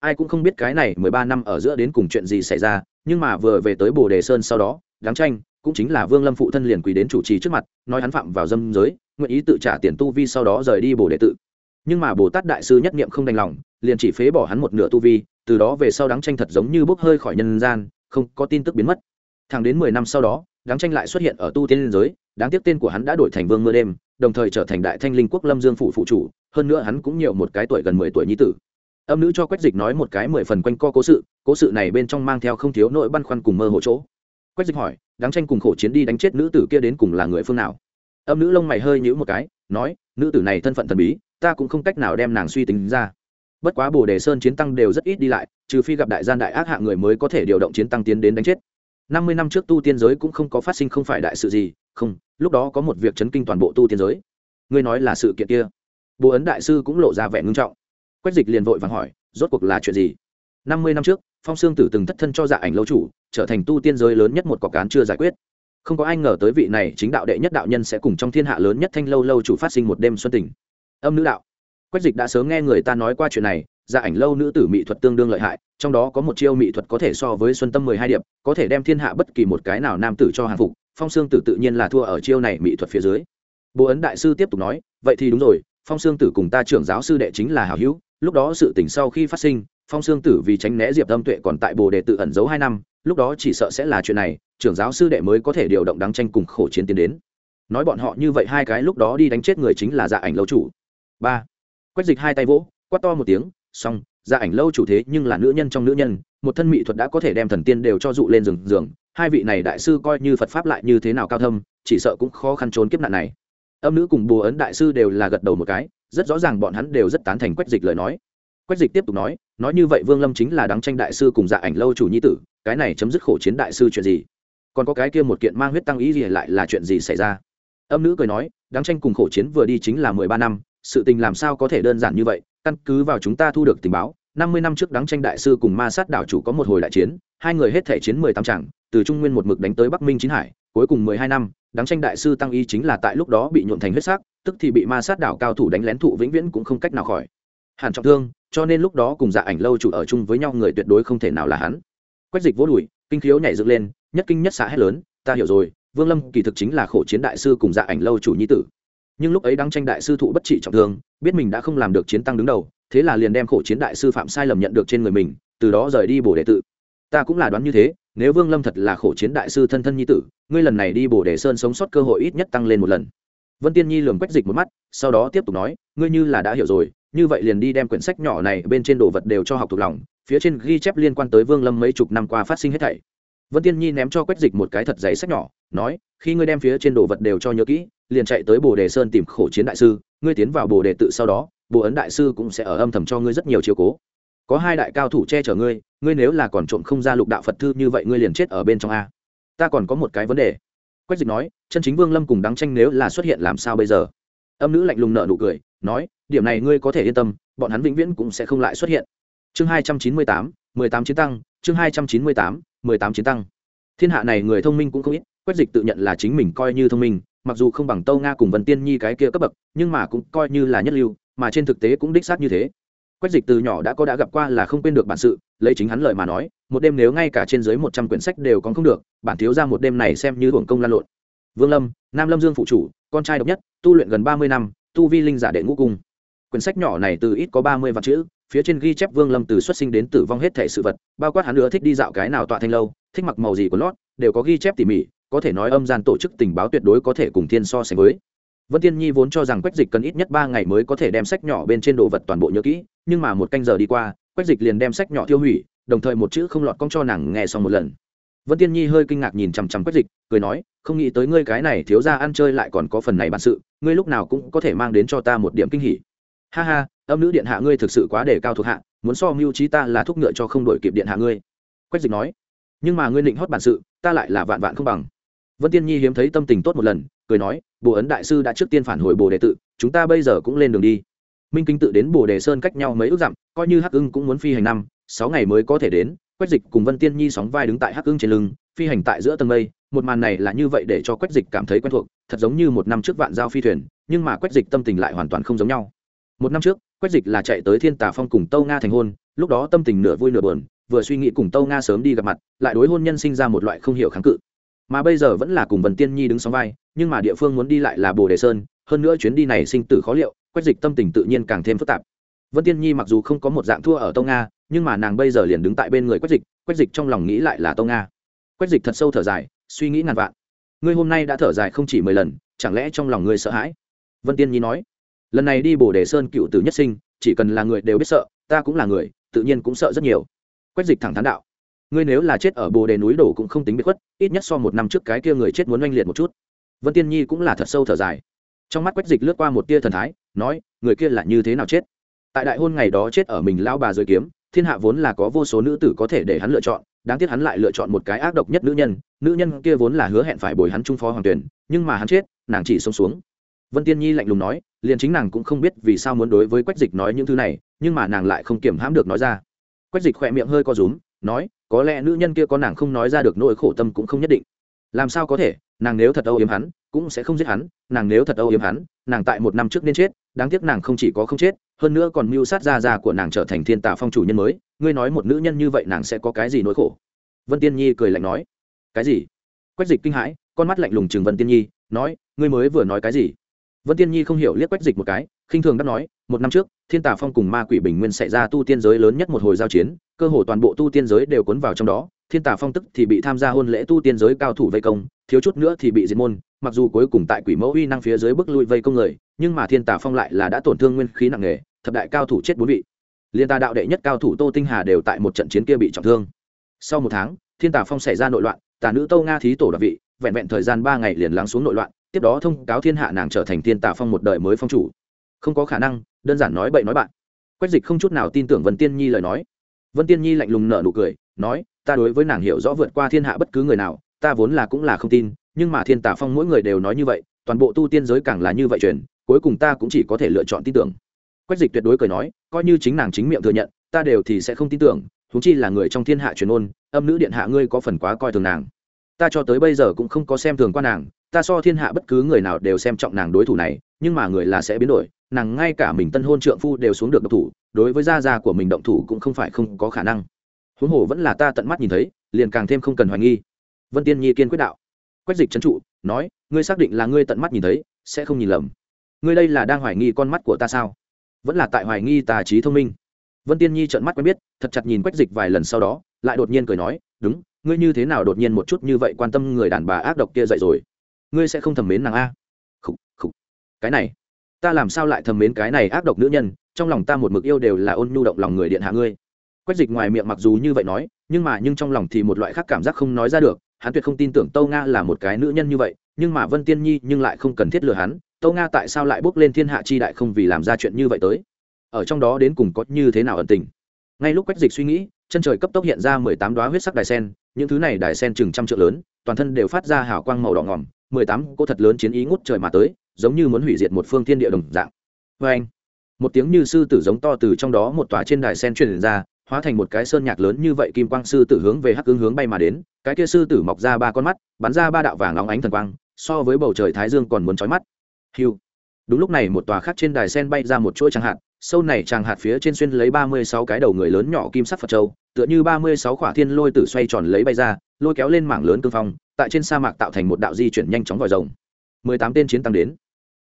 Ai cũng không biết cái này mười ba năm ở giữa đến cùng chuyện gì xảy ra, nhưng mà vừa về tới bồ đề sơn sau đó, đáng tranh cũng chính là vương lâm phụ thân liền quỳ đến chủ trì trước mặt, nói hắn phạm vào dâm giới, nguyện ý tự trả tiền tu vi sau đó rời đi bồ đệ tự. Nhưng mà bồ tát đại sư nhất niệm không đành lòng, liền chỉ phế bỏ hắn một nửa tu vi, từ đó về sau đáng tranh thật giống như bốc hơi khỏi nhân gian, không có tin tức biến mất. Thẳng đến mười năm sau đó đáng tranh lại xuất hiện ở tu tiên liên giới, đáng tiếc tên của hắn đã đổi thành vương mưa đêm, đồng thời trở thành đại thanh linh quốc lâm dương phủ phụ chủ, hơn nữa hắn cũng nhiều một cái tuổi gần mười tuổi nhi tử. Âm nữ cho quách dịch nói một cái mười phần quanh co cố sự cố sự này bên trong mang theo không thiếu nỗi băn khoăn cùng mơ hồ chỗ quách dịch hỏi, đáng tranh cùng khổ chiến đi đánh chết nữ tử kia đến cùng là người phương nào? Âm nữ lông mày hơi nhữ một cái, nói, nữ tử này thân phận thần bí, ta cũng không cách nào đem nàng suy tính ra. Bất quá bồ đề sơn chiến tăng đều rất ít đi lại, trừ phi gặp đại gian đại ác hạ người mới có thể điều động chiến tăng tiến đến đánh chết. Năm mươi năm trước tu tiên giới cũng không có phát sinh không phải đại sự gì, không, lúc đó có một việc chấn kinh toàn bộ tu tiên giới. Ngươi nói là sự kiện kia. Bố ấn đại sư cũng lộ ra vẻ ngưng trọng. Quách dịch liền vội vàng hỏi, rốt cuộc là chuyện gì? Năm mươi năm trước, phong sương tử từng thất thân cho dạ ảnh lâu chủ, trở thành tu tiên giới lớn nhất một cọc cán chưa giải quyết. Không có ai ngờ tới vị này chính đạo đệ nhất đạo nhân sẽ cùng trong thiên hạ lớn nhất thanh lâu lâu chủ phát sinh một đêm xuân tình. Âm nữ đạo. Quách dịch đã sớm nghe người ta nói qua chuyện này dạ ảnh lâu nữ tử mỹ thuật tương đương lợi hại, trong đó có một chiêu mỹ thuật có thể so với xuân tâm mười hai điệp, có thể đem thiên hạ bất kỳ một cái nào nam tử cho hàng phục, phong sương tử tự nhiên là thua ở chiêu này mỹ thuật phía dưới. Bố ấn đại sư tiếp tục nói, vậy thì đúng rồi, phong sương tử cùng ta trưởng giáo sư đệ chính là hảo hữu, lúc đó sự tình sau khi phát sinh phong sương tử vì tránh né diệp âm tuệ còn tại bồ đề tự ẩn giấu hai năm, lúc đó chỉ sợ sẽ là chuyện này, trưởng giáo sư đệ mới có thể điều động đáng tranh cùng khổ chiến tiến đến. Nói bọn họ như vậy hai cái lúc đó đi đánh chết người chính là dạ ảnh lâu chủ. Ba. Quách dịch hai tay vỗ, quát to một tiếng, xong dạ ảnh lâu chủ thế nhưng là nữ nhân trong nữ nhân, một thân mỹ thuật đã có thể đem thần tiên đều cho dụ lên giường giường, hai vị này đại sư coi như phật pháp lại như thế nào cao thâm, chỉ sợ cũng khó khăn trốn kiếp nạn này. Âm nữ cùng bùa ấn đại sư đều là gật đầu một cái, rất rõ ràng bọn hắn đều rất tán thành quách dịch lời nói quách dịch tiếp tục nói nói như vậy vương lâm chính là đáng tranh đại sư cùng dạ ảnh lâu chủ nhi tử, cái này chấm dứt khổ chiến đại sư chuyện gì? Còn có cái kia một kiện mang huyết tăng ý gì lại là chuyện gì xảy ra? Âm nữ cười nói, đáng tranh cùng khổ chiến vừa đi chính là mười ba năm, sự tình làm sao có thể đơn giản như vậy? Căn cứ vào chúng ta thu được tình báo, năm mươi năm trước đáng tranh đại sư cùng ma sát đảo chủ có một hồi đại chiến, hai người hết thể chiến mười tám tràng từ trung nguyên một mực đánh tới bắc minh chín hải, cuối cùng mười hai năm, đáng tranh đại sư tăng y chính là tại lúc đó bị nhuộn thành huyết sắc, tức thì bị ma sát đảo cao thủ đánh lén thụ vĩnh viễn cũng không cách nào khỏi. Hàn trọng thương cho nên lúc đó cùng dạ ảnh lâu chủ ở chung với nhau người tuyệt đối không thể nào là hắn. Quách dịch vỗ đùi, kinh khiếu nhảy dựng lên, nhất kinh nhất xã hét lớn, ta hiểu rồi, vương lâm kỳ thực chính là khổ chiến đại sư cùng dạ ảnh lâu chủ nhi tử. Nhưng lúc ấy đang tranh đại sư thụ bất trị trọng thương, biết mình đã không làm được chiến tăng đứng đầu, thế là liền đem khổ chiến đại sư phạm sai lầm nhận được trên người mình, từ đó rời đi bổ đệ tự ta cũng là đoán như thế, nếu vương lâm thật là khổ chiến đại sư thân thân nhi tử, ngươi lần này đi bổ đề sơn sống sót cơ hội ít nhất tăng lên một lần. Vân tiên nhi lường quách dịch một mắt, sau đó tiếp tục nói, ngươi như là đã hiểu rồi như vậy liền đi đem quyển sách nhỏ này bên trên đồ vật đều cho học thuộc lòng, phía trên ghi chép liên quan tới vương lâm mấy chục năm qua phát sinh hết thảy. Vân tiên nhi ném cho quách dịch một cái thật giấy sách nhỏ, nói, khi ngươi đem phía trên đồ vật đều cho nhớ kỹ, liền chạy tới bồ đề sơn tìm khổ chiến đại sư, ngươi tiến vào bồ đề tự sau đó, bồ ấn đại sư cũng sẽ ở âm thầm cho ngươi rất nhiều chiều cố. Có hai đại cao thủ che chở ngươi ngươi nếu là còn trộm không ra lục đạo phật thư như vậy ngươi liền chết ở bên trong a. Ta còn có một cái vấn đề. Quách dịch nói, chân chính vương lâm cùng đáng tranh nếu là xuất hiện làm sao bây giờ? Âm nữ lạnh lùng nở nụ cười, nói, điểm này ngươi có thể yên tâm, bọn hắn vĩnh viễn cũng sẽ không lại xuất hiện. Chương hai trăm chín mươi tám, mười tám chiến tăng, chương hai trăm chín mươi tám, mười tám chiến tăng. Thiên hạ này người thông minh cũng không ít quách dịch tự nhận là chính mình coi như thông minh, mặc dù không bằng tâu nga cùng vân tiên nhi cái kia cấp bậc, nhưng mà cũng coi như là nhất lưu, mà trên thực tế cũng đích xác như thế. Quách dịch từ nhỏ đã có đã gặp qua là không quên được bản sự, lấy chính hắn lời mà nói, một đêm nếu ngay cả trên dưới một trăm quyển sách đều còn không được, bản thiếu ra một đêm này xem như hưởng công lan lộn vương lâm, nam lâm dương phụ chủ, con trai độc nhất, tu luyện gần ba mươi năm, tu vi linh giả đệ ngũ cung. Quyển sách nhỏ này từ ít có ba mươi vạn chữ, phía trên ghi chép vương lâm từ xuất sinh đến tử vong hết thể sự vật, bao quát hắn nữa thích đi dạo cái nào tọa thanh lâu, thích mặc màu gì của lót, đều có ghi chép tỉ mỉ, có thể nói âm gian tổ chức tình báo tuyệt đối có thể cùng thiên so sánh với. Vân tiên nhi vốn cho rằng quách dịch cần ít nhất ba ngày mới có thể đem sách nhỏ bên trên đồ vật toàn bộ nhớ kỹ, nhưng mà một canh giờ đi qua, quách dịch liền đem sách nhỏ tiêu hủy, đồng thời một chữ không lọt cong cho nàng nghe xong một lần vân tiên nhi hơi kinh ngạc nhìn chằm chằm quách dịch, cười nói, không nghĩ tới ngươi cái này thiếu ra ăn chơi lại còn có phần này bản sự, ngươi lúc nào cũng có thể mang đến cho ta một điểm kinh hỉ. Ha ha, âm nữ điện hạ ngươi thực sự quá đề cao thuộc hạ, muốn so mưu trí ta là thúc ngựa cho không đổi kịp điện hạ ngươi. Quách dịch nói, nhưng mà ngươi định hót bản sự, ta lại là vạn vạn không bằng. Vân tiên nhi hiếm thấy tâm tình tốt một lần, cười nói, bồ ấn đại sư đã trước tiên phản hồi bồ đề tự, chúng ta bây giờ cũng lên đường đi. Minh kính tự đến bồ đề sơn cách nhau mấy ước dặm, coi như hắc ưng cũng muốn phi hành năm, sáu ngày mới có thể đến quách dịch cùng vân tiên nhi sóng vai đứng tại hắc ưng trên lưng, phi hành tại giữa tầng mây, một màn này là như vậy để cho quách dịch cảm thấy quen thuộc, thật giống như một năm trước vạn giao phi thuyền, nhưng mà quách dịch tâm tình lại hoàn toàn không giống nhau. Một năm trước, quách dịch là chạy tới thiên tà phong cùng tâu nga thành hôn, lúc đó tâm tình nửa vui nửa buồn, vừa suy nghĩ cùng tâu nga sớm đi gặp mặt, lại đối hôn nhân sinh ra một loại không hiểu kháng cự. Mà bây giờ vẫn là cùng vần tiên nhi đứng sóng vai, nhưng mà địa phương muốn đi lại là bồ đề sơn, hơn nữa chuyến đi này sinh tử khó liệu, quách dịch tâm tình tự nhiên càng thêm phức tạp. Vân tiên nhi mặc dù không có một dạng thua ở tâu nga nhưng mà nàng bây giờ liền đứng tại bên người quách dịch quách dịch trong lòng nghĩ lại là tâu nga. Quách dịch thật sâu thở dài, suy nghĩ ngàn vạn. Ngươi hôm nay đã thở dài không chỉ mười lần, chẳng lẽ trong lòng ngươi sợ hãi? Vân tiên nhi nói, lần này đi bồ đề sơn cựu tử nhất sinh, chỉ cần là người đều biết sợ, ta cũng là người, tự nhiên cũng sợ rất nhiều. Quách dịch thẳng thắn đạo, ngươi nếu là chết ở bồ đề núi đổ cũng không tính bị khuất, ít nhất so một năm trước cái kia người chết muốn oanh liệt một chút. Vân tiên nhi cũng là thật sâu thở dài. Trong mắt quách dịch lướt qua một tia thần thái, nói, người kia là như thế nào chết? Tại đại hôn ngày đó chết ở mình lao bà dưới kiếm thiên hạ vốn là có vô số nữ tử có thể để hắn lựa chọn, đáng tiếc hắn lại lựa chọn một cái ác độc nhất nữ nhân nữ nhân kia vốn là hứa hẹn phải bồi hắn trung phó hoàng tuyển, nhưng mà hắn chết, nàng chỉ sống xuống. Vân tiên nhi lạnh lùng nói, liền chính nàng cũng không biết vì sao muốn đối với quách dịch nói những thứ này, nhưng mà nàng lại không kiểm hãm được nói ra. Quách dịch khỏe miệng hơi co rúm, nói, có lẽ nữ nhân kia có nàng không nói ra được nỗi khổ tâm cũng không nhất định. Làm sao có thể, nàng nếu thật âu yếm hắn, cũng sẽ không giết hắn, nàng nếu thật âu yếm hắn, nàng tại một năm trước nên chết, đáng tiếc nàng không chỉ có không chết hơn nữa còn mưu sát ra ra của nàng trở thành thiên tà phong chủ nhân mới, ngươi nói một nữ nhân như vậy nàng sẽ có cái gì nỗi khổ? Vân tiên nhi cười lạnh nói. Cái gì? Quách dịch kinh hãi, con mắt lạnh lùng chừng vân tiên nhi, nói, ngươi mới vừa nói cái gì? Vân tiên nhi không hiểu liếc quách dịch một cái, khinh thường đáp nói, một năm trước, thiên tà phong cùng ma quỷ bình nguyên xảy ra tu tiên giới lớn nhất một hồi giao chiến, cơ hồ toàn bộ tu tiên giới đều cuốn vào trong đó, thiên tà phong tức thì bị tham gia hôn lễ tu tiên giới cao thủ vây công, thiếu chút nữa thì bị diệt môn, mặc dù cuối cùng tại quỷ mẫu uy năng phía dưới bức lui vây công người, nhưng mà thiên tà phong lại là đã tổn thương nguyên khí nặng nề thập đại cao thủ chết bốn vị. Liên tà đạo đệ nhất cao thủ tô tinh hà đều tại một trận chiến kia bị trọng thương. Sau một tháng, thiên tà phong xảy ra nội loạn, tà nữ tâu nga thí tổ đoạt vị, vẹn vẹn thời gian ba ngày liền lắng xuống nội loạn, tiếp đó thông cáo thiên hạ nàng trở thành thiên tà phong một đời mới phong chủ. Không có khả năng, đơn giản nói bậy nói bạn. Quách dịch không chút nào tin tưởng vân tiên nhi lời nói. Vân tiên nhi lạnh lùng nở nụ cười, nói, ta đối với nàng hiểu rõ vượt qua thiên hạ bất cứ người nào, ta vốn là cũng là không tin, nhưng mà thiên tà phong mỗi người đều nói như vậy, toàn bộ tu tiên giới càng là như vậy truyền, cuối cùng ta cũng chỉ có thể lựa chọn tin tưởng quách dịch tuyệt đối cười nói, coi như chính nàng chính miệng thừa nhận, ta đều thì sẽ không tin tưởng, huống chi là người trong thiên hạ truyền ôn, âm nữ điện hạ ngươi có phần quá coi thường nàng. Ta cho tới bây giờ cũng không có xem thường qua nàng, ta so thiên hạ bất cứ người nào đều xem trọng nàng đối thủ này, nhưng mà người là sẽ biến đổi, nàng ngay cả mình tân hôn trượng phu đều xuống được độc thủ, đối với gia gia của mình động thủ cũng không phải không có khả năng. Huống hồ vẫn là ta tận mắt nhìn thấy, liền càng thêm không cần hoài nghi. Vân tiên nhi kiên quyết đạo. Quách dịch trấn trụ, nói, ngươi xác định là ngươi tận mắt nhìn thấy, sẽ không nhìn lầm. Ngươi đây là đang hoài nghi con mắt của ta sao? Vẫn là tại hoài nghi tà trí thông minh. Vân tiên nhi trợn mắt quen biết, thật chặt nhìn quách dịch vài lần sau đó, lại đột nhiên cười nói, đúng, ngươi như thế nào đột nhiên một chút như vậy quan tâm người đàn bà ác độc kia dậy rồi? Ngươi sẽ không thầm mến nàng a? Khục khục. Cái này, ta làm sao lại thầm mến cái này ác độc nữ nhân? Trong lòng ta một mực yêu đều là ôn nhu động lòng người điện hạ ngươi. Quách dịch ngoài miệng mặc dù như vậy nói, nhưng mà nhưng trong lòng thì một loại khác cảm giác không nói ra được. Hắn tuyệt không tin tưởng tâu nga là một cái nữ nhân như vậy, nhưng mà vân tiên nhi nhưng lại không cần thiết lừa hắn tâu nga tại sao lại bước lên thiên hạ chi đại không vì làm ra chuyện như vậy tới? Ở trong đó đến cùng có như thế nào ẩn tình? Ngay lúc quách dịch suy nghĩ, chân trời cấp tốc hiện ra mười tám đoá huyết sắc đài sen, những thứ này đài sen chừng trăm triệu lớn, toàn thân đều phát ra hào quang màu đỏ ngỏm mười tám cô thật lớn chiến ý ngút trời mà tới, giống như muốn hủy diệt một phương thiên địa đồng dạng. Vê anh, một tiếng như sư tử giống to từ trong đó một tòa trên đài sen truyền ra, hóa thành một cái sơn nhạc lớn như vậy kim quang sư tử hướng về hắc ứng hướng bay mà đến, cái kia sư tử mọc ra ba con mắt, bắn ra ba đạo vàng óng ánh thần quang, so với bầu trời thái dương còn muốn trói mắt hiu đúng lúc này một tòa khác trên đài sen bay ra một chuỗi tràng hạt, sâu này tràng hạt phía trên xuyên lấy ba mươi sáu cái đầu người lớn nhỏ kim sắc phật châu, tựa như ba mươi sáu khỏa thiên lôi tử xoay tròn lấy bay ra, lôi kéo lên mảng lớn cương phong, tại trên sa mạc tạo thành một đạo di chuyển nhanh chóng vòi rồng. mười tám tên chiến tăng đến.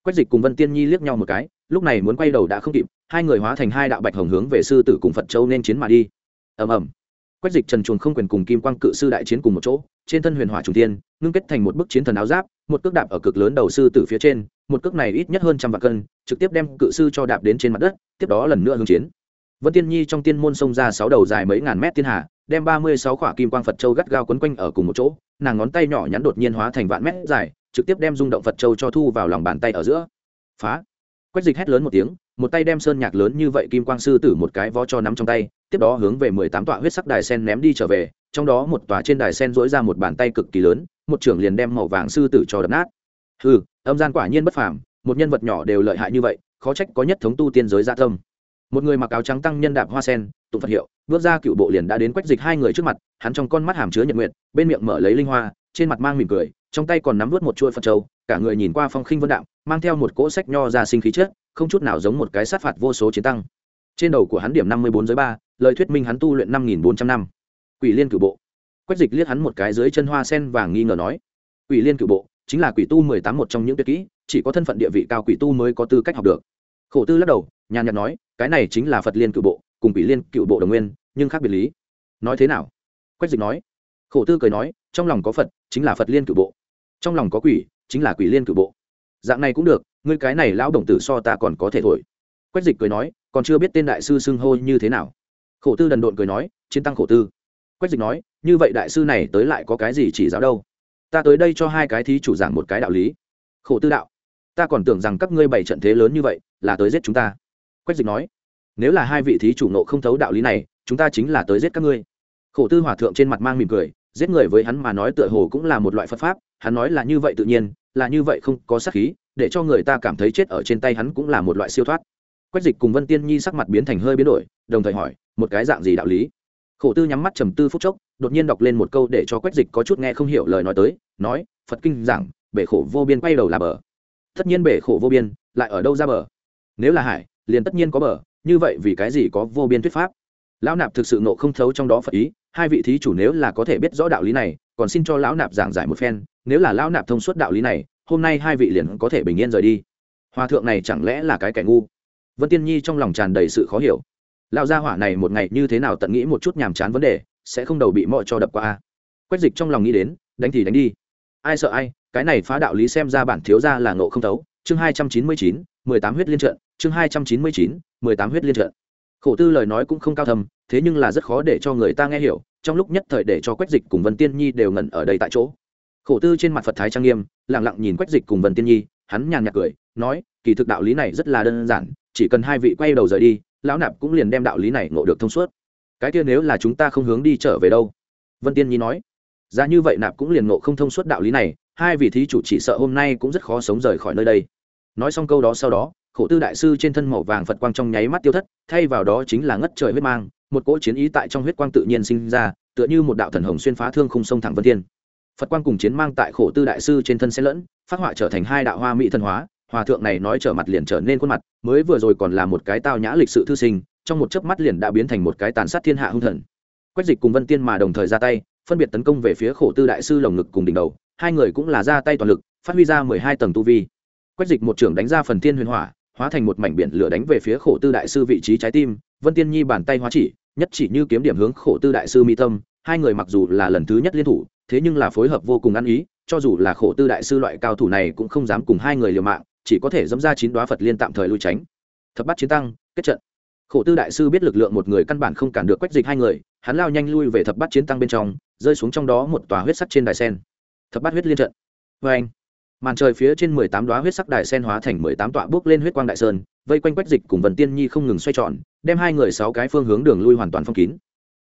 Quách dịch cùng vân tiên nhi liếc nhau một cái, lúc này muốn quay đầu đã không kịp, hai người hóa thành hai đạo bạch hồng hướng về sư tử cùng phật châu nên chiến mà đi. Ầm ầm. Quách dịch trần chuồng không quyền cùng kim quang cự sư đại chiến cùng một chỗ, trên thân huyền hỏa trùng tiên ngưng kết thành một bức chiến thần áo giáp, một cước đạp ở cực lớn đầu sư tử phía trên một cước này ít nhất hơn trăm vạn cân, trực tiếp đem cự sư cho đạp đến trên mặt đất, tiếp đó lần nữa hướng chiến. Vân tiên nhi trong tiên môn xông ra sáu đầu dài mấy ngàn mét thiên hà, đem ba mươi sáu khỏa kim quang phật châu gắt gao quấn quanh ở cùng một chỗ, nàng ngón tay nhỏ nhắn đột nhiên hóa thành vạn mét dài, trực tiếp đem rung động phật châu cho thu vào lòng bàn tay ở giữa. Phá! Quách dịch hét lớn một tiếng, một tay đem sơn nhạc lớn như vậy kim quang sư tử một cái vó cho nắm trong tay, tiếp đó hướng về mười tám tọa huyết sắc đài sen ném đi trở về, trong đó một tòa trên đài sen dỗi ra một bàn tay cực kỳ lớn, một trưởng liền đem màu vàng sư tử cho đập nát ừ âm gian quả nhiên bất phàm, một nhân vật nhỏ đều lợi hại như vậy, khó trách có nhất thống tu tiên giới dạ gia tâm một người mặc áo trắng tăng nhân đạp hoa sen, tụng phật hiệu, bước ra cựu bộ liền đã đến quách dịch hai người trước mặt, hắn trong con mắt hàm chứa nhật nguyện, bên miệng mở lấy linh hoa, trên mặt mang mỉm cười, trong tay còn nắm vớt một chuôi phật trâu cả người nhìn qua phong khinh vân đạm, mang theo một cỗ sách nho ra sinh khí chết không chút nào giống một cái sát phạt vô số chiến tăng. Trên đầu của hắn điểm năm mươi bốn giới ba, lời thuyết minh hắn tu luyện năm nghìn bốn trăm năm. Quỷ liên cửu bộ. Quách dịch liếc hắn một cái dưới chân hoa sen vàng nghi ngờ nói. Quỷ liên cửu bộ chính là quỷ tu mười tám một trong những tuyệt kỹ, chỉ có thân phận địa vị cao quỷ tu mới có tư cách học được. Khổ tư lắc đầu, nhàn nhạt nói, cái này chính là phật liên cựu bộ, cùng quỷ liên cựu bộ đồng nguyên, nhưng khác biệt lý. Nói thế nào? Quách dịch nói. Khổ tư cười nói, trong lòng có phật, chính là phật liên cựu bộ. Trong lòng có quỷ, chính là quỷ liên cựu bộ. Dạng này cũng được, ngươi cái này lão đồng tử so ta còn có thể thổi. Quách dịch cười nói, còn chưa biết tên đại sư xưng hô như thế nào. Khổ tư đần độn cười nói, chiến tăng khổ tư. Quách dịch nói, như vậy đại sư này tới lại có cái gì chỉ giáo đâu? Ta tới đây cho hai cái thí chủ giảng một cái đạo lý. Khổ tư đạo, ta còn tưởng rằng các ngươi bày trận thế lớn như vậy là tới giết chúng ta. Quách dịch nói, nếu là hai vị thí chủ nộ không thấu đạo lý này, chúng ta chính là tới giết các ngươi. Khổ tư hòa thượng trên mặt mang mỉm cười, giết người với hắn mà nói tựa hồ cũng là một loại phật pháp, hắn nói là như vậy tự nhiên, là như vậy không có sắc khí, để cho người ta cảm thấy chết ở trên tay hắn cũng là một loại siêu thoát. Quách dịch cùng vân tiên nhi sắc mặt biến thành hơi biến đổi, đồng thời hỏi, một cái dạng gì đạo lý? Khổ tư nhắm mắt trầm tư phút chốc, đột nhiên đọc lên một câu để cho quách dịch có chút nghe không hiểu lời nói tới, nói, phật kinh giảng, bể khổ vô biên quay đầu là bờ. Tất nhiên bể khổ vô biên, lại ở đâu ra bờ? Nếu là hải, liền tất nhiên có bờ, như vậy vì cái gì có vô biên thuyết pháp? Lão nạp thực sự nộ không thấu trong đó phật ý, hai vị thí chủ nếu là có thể biết rõ đạo lý này, còn xin cho lão nạp giảng giải một phen, nếu là lão nạp thông suốt đạo lý này, hôm nay hai vị liền có thể bình yên rời đi. Hòa thượng này chẳng lẽ là cái kẻ ngu? Vân tiên nhi trong lòng tràn đầy sự khó hiểu lão gia hỏa này một ngày như thế nào tận nghĩ một chút nhàm chán vấn đề, sẽ không đầu bị mọi cho đập qua a. Quách dịch trong lòng nghĩ đến, đánh thì đánh đi. Ai sợ ai, cái này phá đạo lý xem ra bản thiếu ra là ngộ không thấu. Chương hai trăm chín mươi chín, mười tám huyết liên trận, chương hai trăm chín mươi chín, mười tám huyết liên trận. Khổ tư lời nói cũng không cao thầm thế nhưng là rất khó để cho người ta nghe hiểu, trong lúc nhất thời để cho quách dịch cùng vân tiên nhi đều ngẩn ở đây tại chỗ. Khổ tư trên mặt phật thái trang nghiêm lẳng lặng nhìn quách dịch cùng vân tiên nhi, hắn nhàn nhạt cười, nói, kỳ thực đạo lý này rất là đơn giản, chỉ cần hai vị quay đầu rời đi lão nạp cũng liền đem đạo lý này ngộ được thông suốt. Cái kia nếu là chúng ta không hướng đi trở về đâu? Vân tiên nhi nói. Ra như vậy nạp cũng liền ngộ không thông suốt đạo lý này, hai vị thí chủ chỉ sợ hôm nay cũng rất khó sống rời khỏi nơi đây. Nói xong câu đó sau đó, khổ tư đại sư trên thân màu vàng phật quang trong nháy mắt tiêu thất, thay vào đó chính là ngất trời huyết mang, một cỗ chiến ý tại trong huyết quang tự nhiên sinh ra, tựa như một đạo thần hồng xuyên phá thương không sông thẳng vân thiên phật quang cùng chiến mang tại khổ tư đại sư trên thân xen lẫn, phát họa trở thành hai đạo hoa mỹ thần hóa hòa thượng này nói trở mặt liền trở nên khuôn mặt, mới vừa rồi còn là một cái tao nhã lịch sự thư sinh, trong một chớp mắt liền đã biến thành một cái tàn sát thiên hạ hung thần. Quách dịch cùng vân tiên mà đồng thời ra tay, phân biệt tấn công về phía khổ tư đại sư lồng ngực cùng đỉnh đầu, hai người cũng là ra tay toàn lực, phát huy ra mười hai tầng tu vi. Quách dịch một trưởng đánh ra phần tiên huyền hỏa, hóa thành một mảnh biển lửa đánh về phía khổ tư đại sư vị trí trái tim, vân tiên nhi bàn tay hóa chỉ, nhất chỉ như kiếm điểm hướng khổ tư đại sư mi tâm, hai người mặc dù là lần thứ nhất liên thủ, thế nhưng là phối hợp vô cùng ăn ý, cho dù là khổ tư đại sư loại cao thủ này cũng không dám cùng hai người liều mạng chỉ có thể dẫm ra chín đoá phật liên tạm thời lui tránh. Thập bắt chiến tăng, kết trận. Khổ tư đại sư biết lực lượng một người căn bản không cản được quách dịch hai người, hắn lao nhanh lui về thập bắt chiến tăng bên trong, rơi xuống trong đó một tòa huyết sắc trên đài sen. Thập bắt huyết liên trận. Vê anh, màn trời phía trên mười tám đoá huyết sắc đài sen hóa thành mười tám tọa bước lên huyết quang đại sơn, vây quanh quách dịch cùng vần tiên nhi không ngừng xoay tròn, đem hai người sáu cái phương hướng đường lui hoàn toàn phong kín.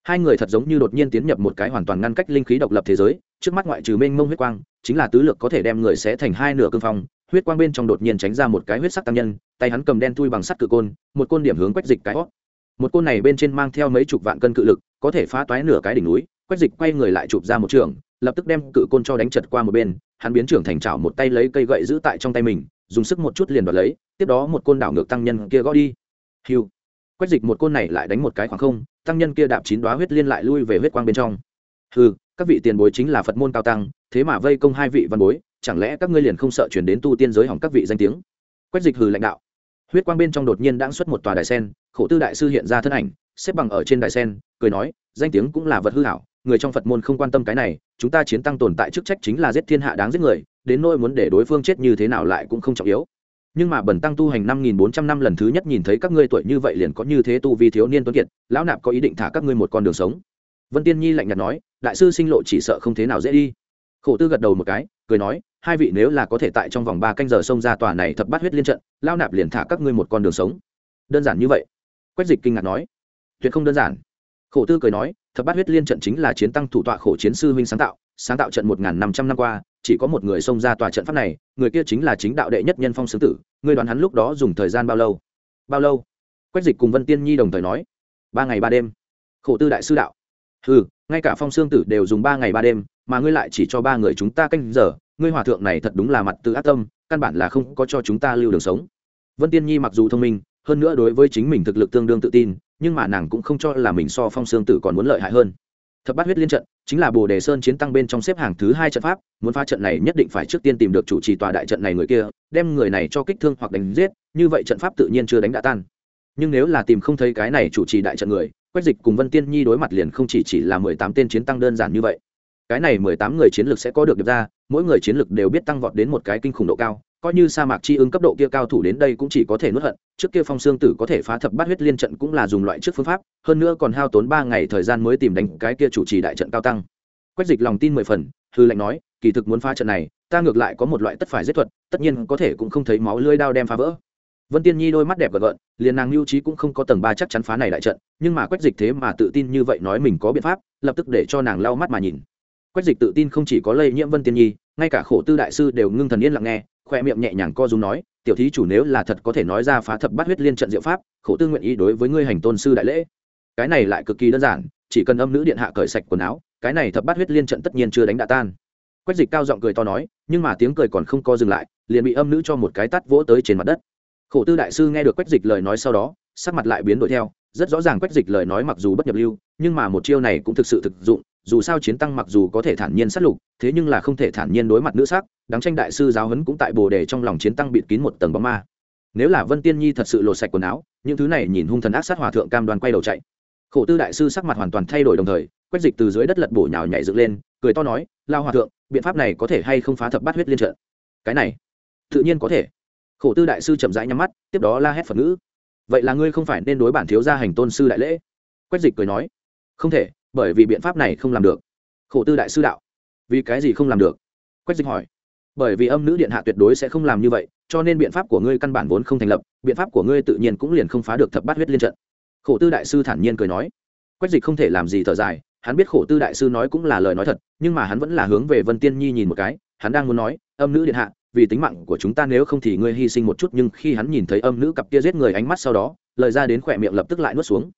Hai người thật giống như đột nhiên tiến nhập một cái hoàn toàn ngăn cách linh khí độc lập thế giới, trước mắt ngoại trừ mênh mông huyết quang, chính là tứ lực có thể đem người sẽ thành hai nửa cương phong huyết quang bên trong đột nhiên tránh ra một cái huyết sắc tăng nhân, tay hắn cầm đen thui bằng sắt cự côn, một côn điểm hướng quách dịch cái hót. Một côn này bên trên mang theo mấy chục vạn cân cự lực, có thể phá toái nửa cái đỉnh núi, quách dịch quay người lại chụp ra một trường, lập tức đem cự côn cho đánh chật qua một bên, hắn biến trưởng thành chảo một tay lấy cây gậy giữ tại trong tay mình, dùng sức một chút liền đoạt lấy, tiếp đó một côn đảo ngược tăng nhân kia gõ đi. Hiu. Quách dịch một côn này lại đánh một cái khoảng không, tăng nhân kia đạp chín đoá huyết liên lại lui về huyết quang bên trong. Hừ, các vị tiền bối chính là phật môn cao tăng, thế mà vây công hai vị văn bối chẳng lẽ các ngươi liền không sợ chuyển đến tu tiên giới hỏng các vị danh tiếng? Quách dịch hừ lãnh đạo. Huyết quang bên trong đột nhiên đãng xuất một tòa đài sen, khổ tư đại sư hiện ra thân ảnh, xếp bằng ở trên đài sen, cười nói, danh tiếng cũng là vật hư hảo, người trong phật môn không quan tâm cái này, chúng ta chiến tăng tồn tại chức trách chính là giết thiên hạ đáng giết người, đến nỗi muốn để đối phương chết như thế nào lại cũng không trọng yếu. Nhưng mà bẩn tăng tu hành năm nghìn bốn trăm năm lần thứ nhất nhìn thấy các ngươi tuổi như vậy liền có như thế tu vi thiếu niên tuấn kiệt, lão nạp có ý định thả các ngươi một con đường sống. Vân tiên nhi lạnh nhạt nói, đại sư sinh lộ chỉ sợ không thế nào dễ đi. Khổ tư gật đầu một cái, cười nói hai vị nếu là có thể tại trong vòng ba canh giờ xông ra tòa này thập bát huyết liên trận, lao nạp liền thả các ngươi một con đường sống. Đơn giản như vậy. Quách dịch kinh ngạc nói. Tuyệt không đơn giản. Khổ tư cười nói, thập bát huyết liên trận chính là chiến tăng thủ tọa khổ chiến sư huynh sáng tạo sáng tạo trận một n năm trăm năm qua, chỉ có một người xông ra tòa trận pháp này, người kia chính là chính đạo đệ nhất nhân phong sướng tử, ngươi đoán hắn lúc đó dùng thời gian bao lâu? Bao lâu? Quách dịch cùng vân tiên nhi đồng thời nói. Ba ngày ba đêm. Khổ tư đại sư đạo. Ừ ngay cả phong sương tử đều dùng ba ngày ba đêm, mà ngươi lại chỉ cho ba người chúng ta canh giờ ngươi hòa thượng này thật đúng là mặt tự ác tâm, căn bản là không có cho chúng ta lưu đường sống. Vân tiên nhi mặc dù thông minh, hơn nữa đối với chính mình thực lực tương đương tự tin, nhưng mà nàng cũng không cho là mình so phong sương tử còn muốn lợi hại hơn. Thập bát huyết liên trận, chính là bồ đề sơn chiến tăng bên trong xếp hàng thứ hai trận pháp, muốn phá trận này nhất định phải trước tiên tìm được chủ trì tòa đại trận này người kia, đem người này cho kích thương hoặc đánh giết, như vậy trận pháp tự nhiên chưa đánh đã tan. Nhưng nếu là tìm không thấy cái này chủ trì đại trận người, quách dịch cùng vân tiên nhi đối mặt liền không chỉ chỉ là mười tám tên chiến tăng đơn giản như vậy cái này mười tám người chiến lược sẽ có được điệp ra, mỗi người chiến lược đều biết tăng vọt đến một cái kinh khủng độ cao, coi như sa mạc chi ứng cấp độ kia cao thủ đến đây cũng chỉ có thể nuốt hận, trước kia phong xương tử có thể phá thập bát huyết liên trận cũng là dùng loại trước phương pháp, hơn nữa còn hao tốn ba ngày thời gian mới tìm đánh cái kia chủ trì đại trận cao tăng. Quách dịch lòng tin mười phần, hư lệnh nói, kỳ thực muốn phá trận này, ta ngược lại có một loại tất phải giết thuật, tất nhiên có thể cũng không thấy máu lưỡi đao đem phá vỡ. Vân tiên nhi đôi mắt đẹp gợn gợn, liền nàng lưu trí cũng không có tầng ba chắc chắn phá này đại trận, nhưng mà quách dịch thế mà tự tin như vậy nói mình có biện pháp, lập tức để cho nàng lau mắt mà nhìn quách dịch tự tin không chỉ có lây nhiễm vân tiên nhi, ngay cả khổ tư đại sư đều ngưng thần yên lặng nghe khoe miệng nhẹ nhàng co rúm nói, tiểu thí chủ nếu là thật có thể nói ra phá thập bát huyết liên trận diệu pháp, khổ tư nguyện ý đối với ngươi hành tôn sư đại lễ. Cái này lại cực kỳ đơn giản, chỉ cần âm nữ điện hạ cởi sạch quần áo, cái này thập bát huyết liên trận tất nhiên chưa đánh đã tan. Quách dịch cao giọng cười to nói, nhưng mà tiếng cười còn không co dừng lại, liền bị âm nữ cho một cái tắt vỗ tới trên mặt đất. Khổ tư đại sư nghe được quách dịch lời nói sau đó, sắc mặt lại biến đổi theo, rất rõ ràng quách dịch lời nói mặc dù bất nhập lưu, nhưng mà một chiêu này cũng thực sự thực dụng dù sao chiến tăng mặc dù có thể thản nhiên sát lục, thế nhưng là không thể thản nhiên đối mặt nữ sắc, đáng tranh đại sư giáo huấn cũng tại bồ đề trong lòng chiến tăng bịt kín một tầng bóng ma. Nếu là vân tiên nhi thật sự lột sạch quần áo, những thứ này nhìn hung thần ác sát hòa thượng cam đoan quay đầu chạy. Khổ tư đại sư sắc mặt hoàn toàn thay đổi đồng thời, quét dịch từ dưới đất lật bổ nhào nhảy dựng lên, cười to nói, lao hòa thượng, biện pháp này có thể hay không phá thập bát huyết liên trận cái này, tự nhiên có thể. Khổ tư đại sư chậm rãi nhắm mắt, tiếp đó la hét phật ngữ. Vậy là ngươi không phải nên đối bản thiếu gia hành tôn sư đại lễ? Quét dịch cười nói, không thể bởi vì biện pháp này không làm được. Khổ tư đại sư đạo, vì cái gì không làm được? Quách dịch hỏi. Bởi vì âm nữ điện hạ tuyệt đối sẽ không làm như vậy, cho nên biện pháp của ngươi căn bản vốn không thành lập, biện pháp của ngươi tự nhiên cũng liền không phá được thập bát huyết liên trận. Khổ tư đại sư thản nhiên cười nói. Quách dịch không thể làm gì thở dài, hắn biết khổ tư đại sư nói cũng là lời nói thật, nhưng mà hắn vẫn là hướng về vân tiên nhi nhìn một cái, hắn đang muốn nói, âm nữ điện hạ, vì tính mạng của chúng ta nếu không thì ngươi hy sinh một chút, nhưng khi hắn nhìn thấy âm nữ cặp kia giết người ánh mắt sau đó, lời ra đến khỏe miệng lập tức lại nuốt xuống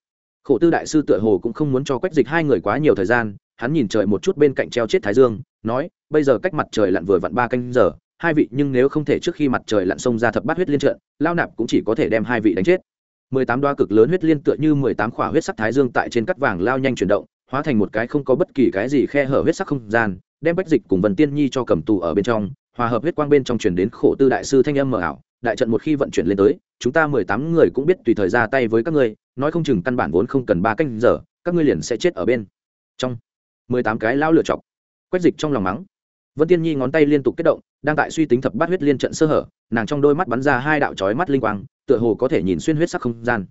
khổ tư đại sư tựa hồ cũng không muốn cho quách dịch hai người quá nhiều thời gian, hắn nhìn trời một chút bên cạnh treo chết thái dương, nói, bây giờ cách mặt trời lặn vừa vặn ba canh giờ, hai vị nhưng nếu không thể trước khi mặt trời lặn xông ra thập bát huyết liên trận, lao nạp cũng chỉ có thể đem hai vị đánh chết. Mười tám đoa cực lớn huyết liên tựa như mười tám khỏa huyết sắc thái dương tại trên cắt vàng lao nhanh chuyển động, hóa thành một cái không có bất kỳ cái gì khe hở huyết sắc không gian, đem bách dịch cùng vần tiên nhi cho cầm tù ở bên trong, hòa hợp huyết quang bên trong chuyển đến khổ tư đại sư thanh âm mờ ảo, đại trận một khi vận chuyển lên tới, chúng ta mười tám người cũng biết tùy thời ra tay với các ngươi nói không chừng căn bản vốn không cần ba canh giờ, các ngươi liền sẽ chết ở bên trong. Mười tám cái lao lựa chọc quét dịch trong lòng mắng. Vân tiên nhi ngón tay liên tục kết động, đang tại suy tính thập bát huyết liên trận sơ hở, nàng trong đôi mắt bắn ra hai đạo trói mắt linh quang, tựa hồ có thể nhìn xuyên huyết sắc không gian.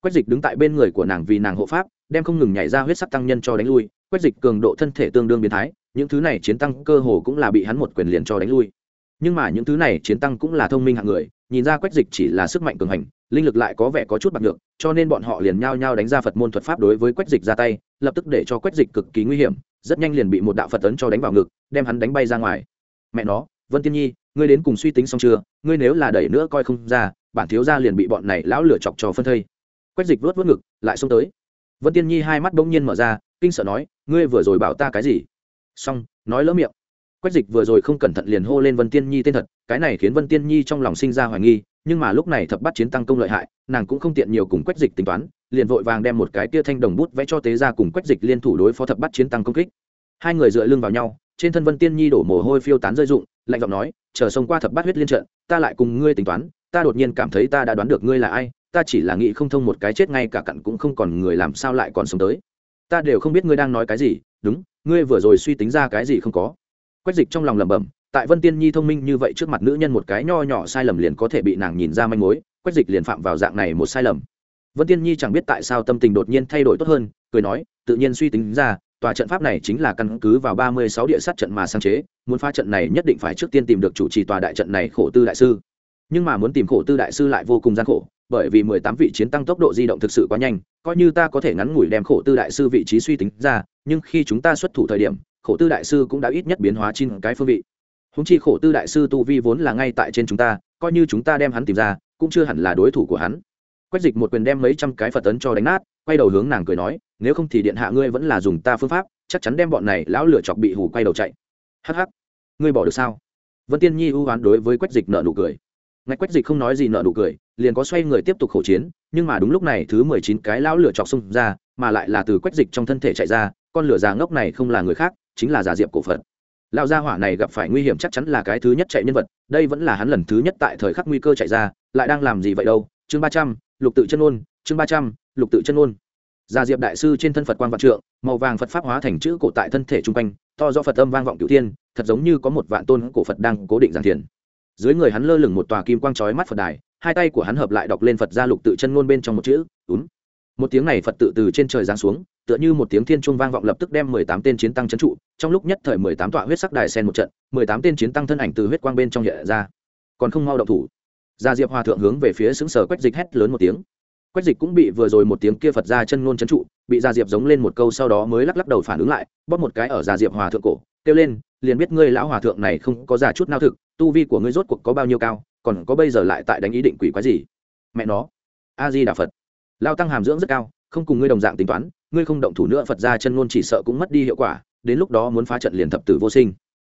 Quách dịch đứng tại bên người của nàng vì nàng hộ pháp, đem không ngừng nhảy ra huyết sắc tăng nhân cho đánh lui. Quách dịch cường độ thân thể tương đương biến thái, những thứ này chiến tăng cơ hồ cũng là bị hắn một quyền liền cho đánh lui. Nhưng mà những thứ này chiến tăng cũng là thông minh hạng người, nhìn ra quách dịch chỉ là sức mạnh cường hành linh lực lại có vẻ có chút bạc được cho nên bọn họ liền nhao nhao đánh ra phật môn thuật pháp đối với quách dịch ra tay, lập tức để cho quách dịch cực kỳ nguy hiểm, rất nhanh liền bị một đạo phật tấn cho đánh vào ngực, đem hắn đánh bay ra ngoài. Mẹ nó, vân tiên nhi, ngươi đến cùng suy tính xong chưa? Ngươi nếu là đẩy nữa coi không ra, bản thiếu ra liền bị bọn này lão lửa chọc cho phân thây. Quách dịch vớt vớt ngực, lại xông tới. Vân tiên nhi hai mắt bỗng nhiên mở ra, kinh sợ nói, ngươi vừa rồi bảo ta cái gì? Xong, nói lỡ miệng. Quách dịch vừa rồi không cẩn thận liền hô lên vân tiên nhi tên thật, cái này khiến vân tiên nhi trong lòng sinh ra hoài nghi nhưng mà lúc này thập bắt chiến tăng công lợi hại, nàng cũng không tiện nhiều cùng quách dịch tính toán, liền vội vàng đem một cái tia thanh đồng bút vẽ cho tế ra cùng quách dịch liên thủ đối phó thập bắt chiến tăng công kích. Hai người dựa lưng vào nhau, trên thân vân tiên nhi đổ mồ hôi phiêu tán rơi rụng, lạnh giọng nói, chờ xông qua thập bát huyết liên trận, ta lại cùng ngươi tính toán, ta đột nhiên cảm thấy ta đã đoán được ngươi là ai, ta chỉ là nghĩ không thông một cái chết ngay cả cặn cũng không còn người làm sao lại còn sống tới. Ta đều không biết ngươi đang nói cái gì, đúng, ngươi vừa rồi suy tính ra cái gì không có. Quách dịch trong lòng lẩm bẩm tại vân tiên nhi thông minh như vậy trước mặt nữ nhân một cái nho nhỏ sai lầm liền có thể bị nàng nhìn ra manh mối, quách dịch liền phạm vào dạng này một sai lầm. Vân tiên nhi chẳng biết tại sao tâm tình đột nhiên thay đổi tốt hơn, cười nói, tự nhiên suy tính ra, tòa trận pháp này chính là căn cứ vào ba mươi sáu địa sát trận mà sáng chế, muốn phá trận này nhất định phải trước tiên tìm được chủ trì tòa đại trận này khổ tư đại sư. Nhưng mà muốn tìm khổ tư đại sư lại vô cùng gian khổ, bởi vì mười tám vị chiến tăng tốc độ di động thực sự quá nhanh, coi như ta có thể ngắn ngủi đem khổ tư đại sư vị trí suy tính ra, nhưng khi chúng ta xuất thủ thời điểm, khổ tư đại sư cũng đã ít nhất biến hóa trên cái phương vị húng chi khổ tư đại sư tu vi vốn là ngay tại trên chúng ta, coi như chúng ta đem hắn tìm ra, cũng chưa hẳn là đối thủ của hắn. Quách dịch một quyền đem mấy trăm cái phật tấn cho đánh nát, quay đầu hướng nàng cười nói, nếu không thì điện hạ ngươi vẫn là dùng ta phương pháp, chắc chắn đem bọn này lão lửa chọc bị hù quay đầu chạy. Hắc hắc, ngươi bỏ được sao? Vân tiên nhi ưu oán đối với quách dịch nợ nụ cười. Ngạch quách dịch không nói gì nợ nụ cười, liền có xoay người tiếp tục khổ chiến, nhưng mà đúng lúc này thứ mười chín cái lão lửa chọc xông ra, mà lại là từ quách dịch trong thân thể chạy ra, con lửa già ngốc này không là người khác, chính là già diệp cổ phật lão gia hỏa này gặp phải nguy hiểm chắc chắn là cái thứ nhất chạy nhân vật, đây vẫn là hắn lần thứ nhất tại thời khắc nguy cơ chạy ra, lại đang làm gì vậy đâu? Chương ba trăm, lục tự chân ôn, chương ba trăm, lục tự chân ôn. Gia diệp đại sư trên thân phật quan vạn trượng, màu vàng phật pháp hóa thành chữ cổ tại thân thể trung quanh, to do phật âm vang vọng cửu thiên, thật giống như có một vạn tôn cổ phật đang cố định giảng thiền. Dưới người hắn lơ lửng một tòa kim quang chói mắt phật đài, hai tay của hắn hợp lại đọc lên phật gia lục tự chân ngôn bên trong một chữ, ún một tiếng này phật tự từ trên trời giáng xuống, tựa như một tiếng thiên trung vang vọng lập tức đem mười tám tên chiến tăng trấn trụ. Trong lúc nhất thời mười tám tọa huyết sắc đài sen một trận, mười tám tên chiến tăng thân ảnh từ huyết quang bên trong hiện ra. Còn không mau động thủ. Gia diệp hòa thượng hướng về phía xứng sở quách dịch hét lớn một tiếng. Quách dịch cũng bị vừa rồi một tiếng kia phật ra chân ngôn trấn trụ, bị gia diệp giống lên một câu sau đó mới lắc lắc đầu phản ứng lại, bóp một cái ở gia diệp hòa thượng cổ, kêu lên, liền biết ngươi lão hòa thượng này không có già chút nào thực, tu vi của ngươi rốt cuộc có bao nhiêu cao, còn có bây giờ lại tại đánh ý định quỷ quái gì? Mẹ nó, a di đà phật lao tăng hàm dưỡng rất cao, không cùng ngươi đồng dạng tính toán, ngươi không động thủ nữa phật ra chân ngôn chỉ sợ cũng mất đi hiệu quả, đến lúc đó muốn phá trận liền thập tử vô sinh.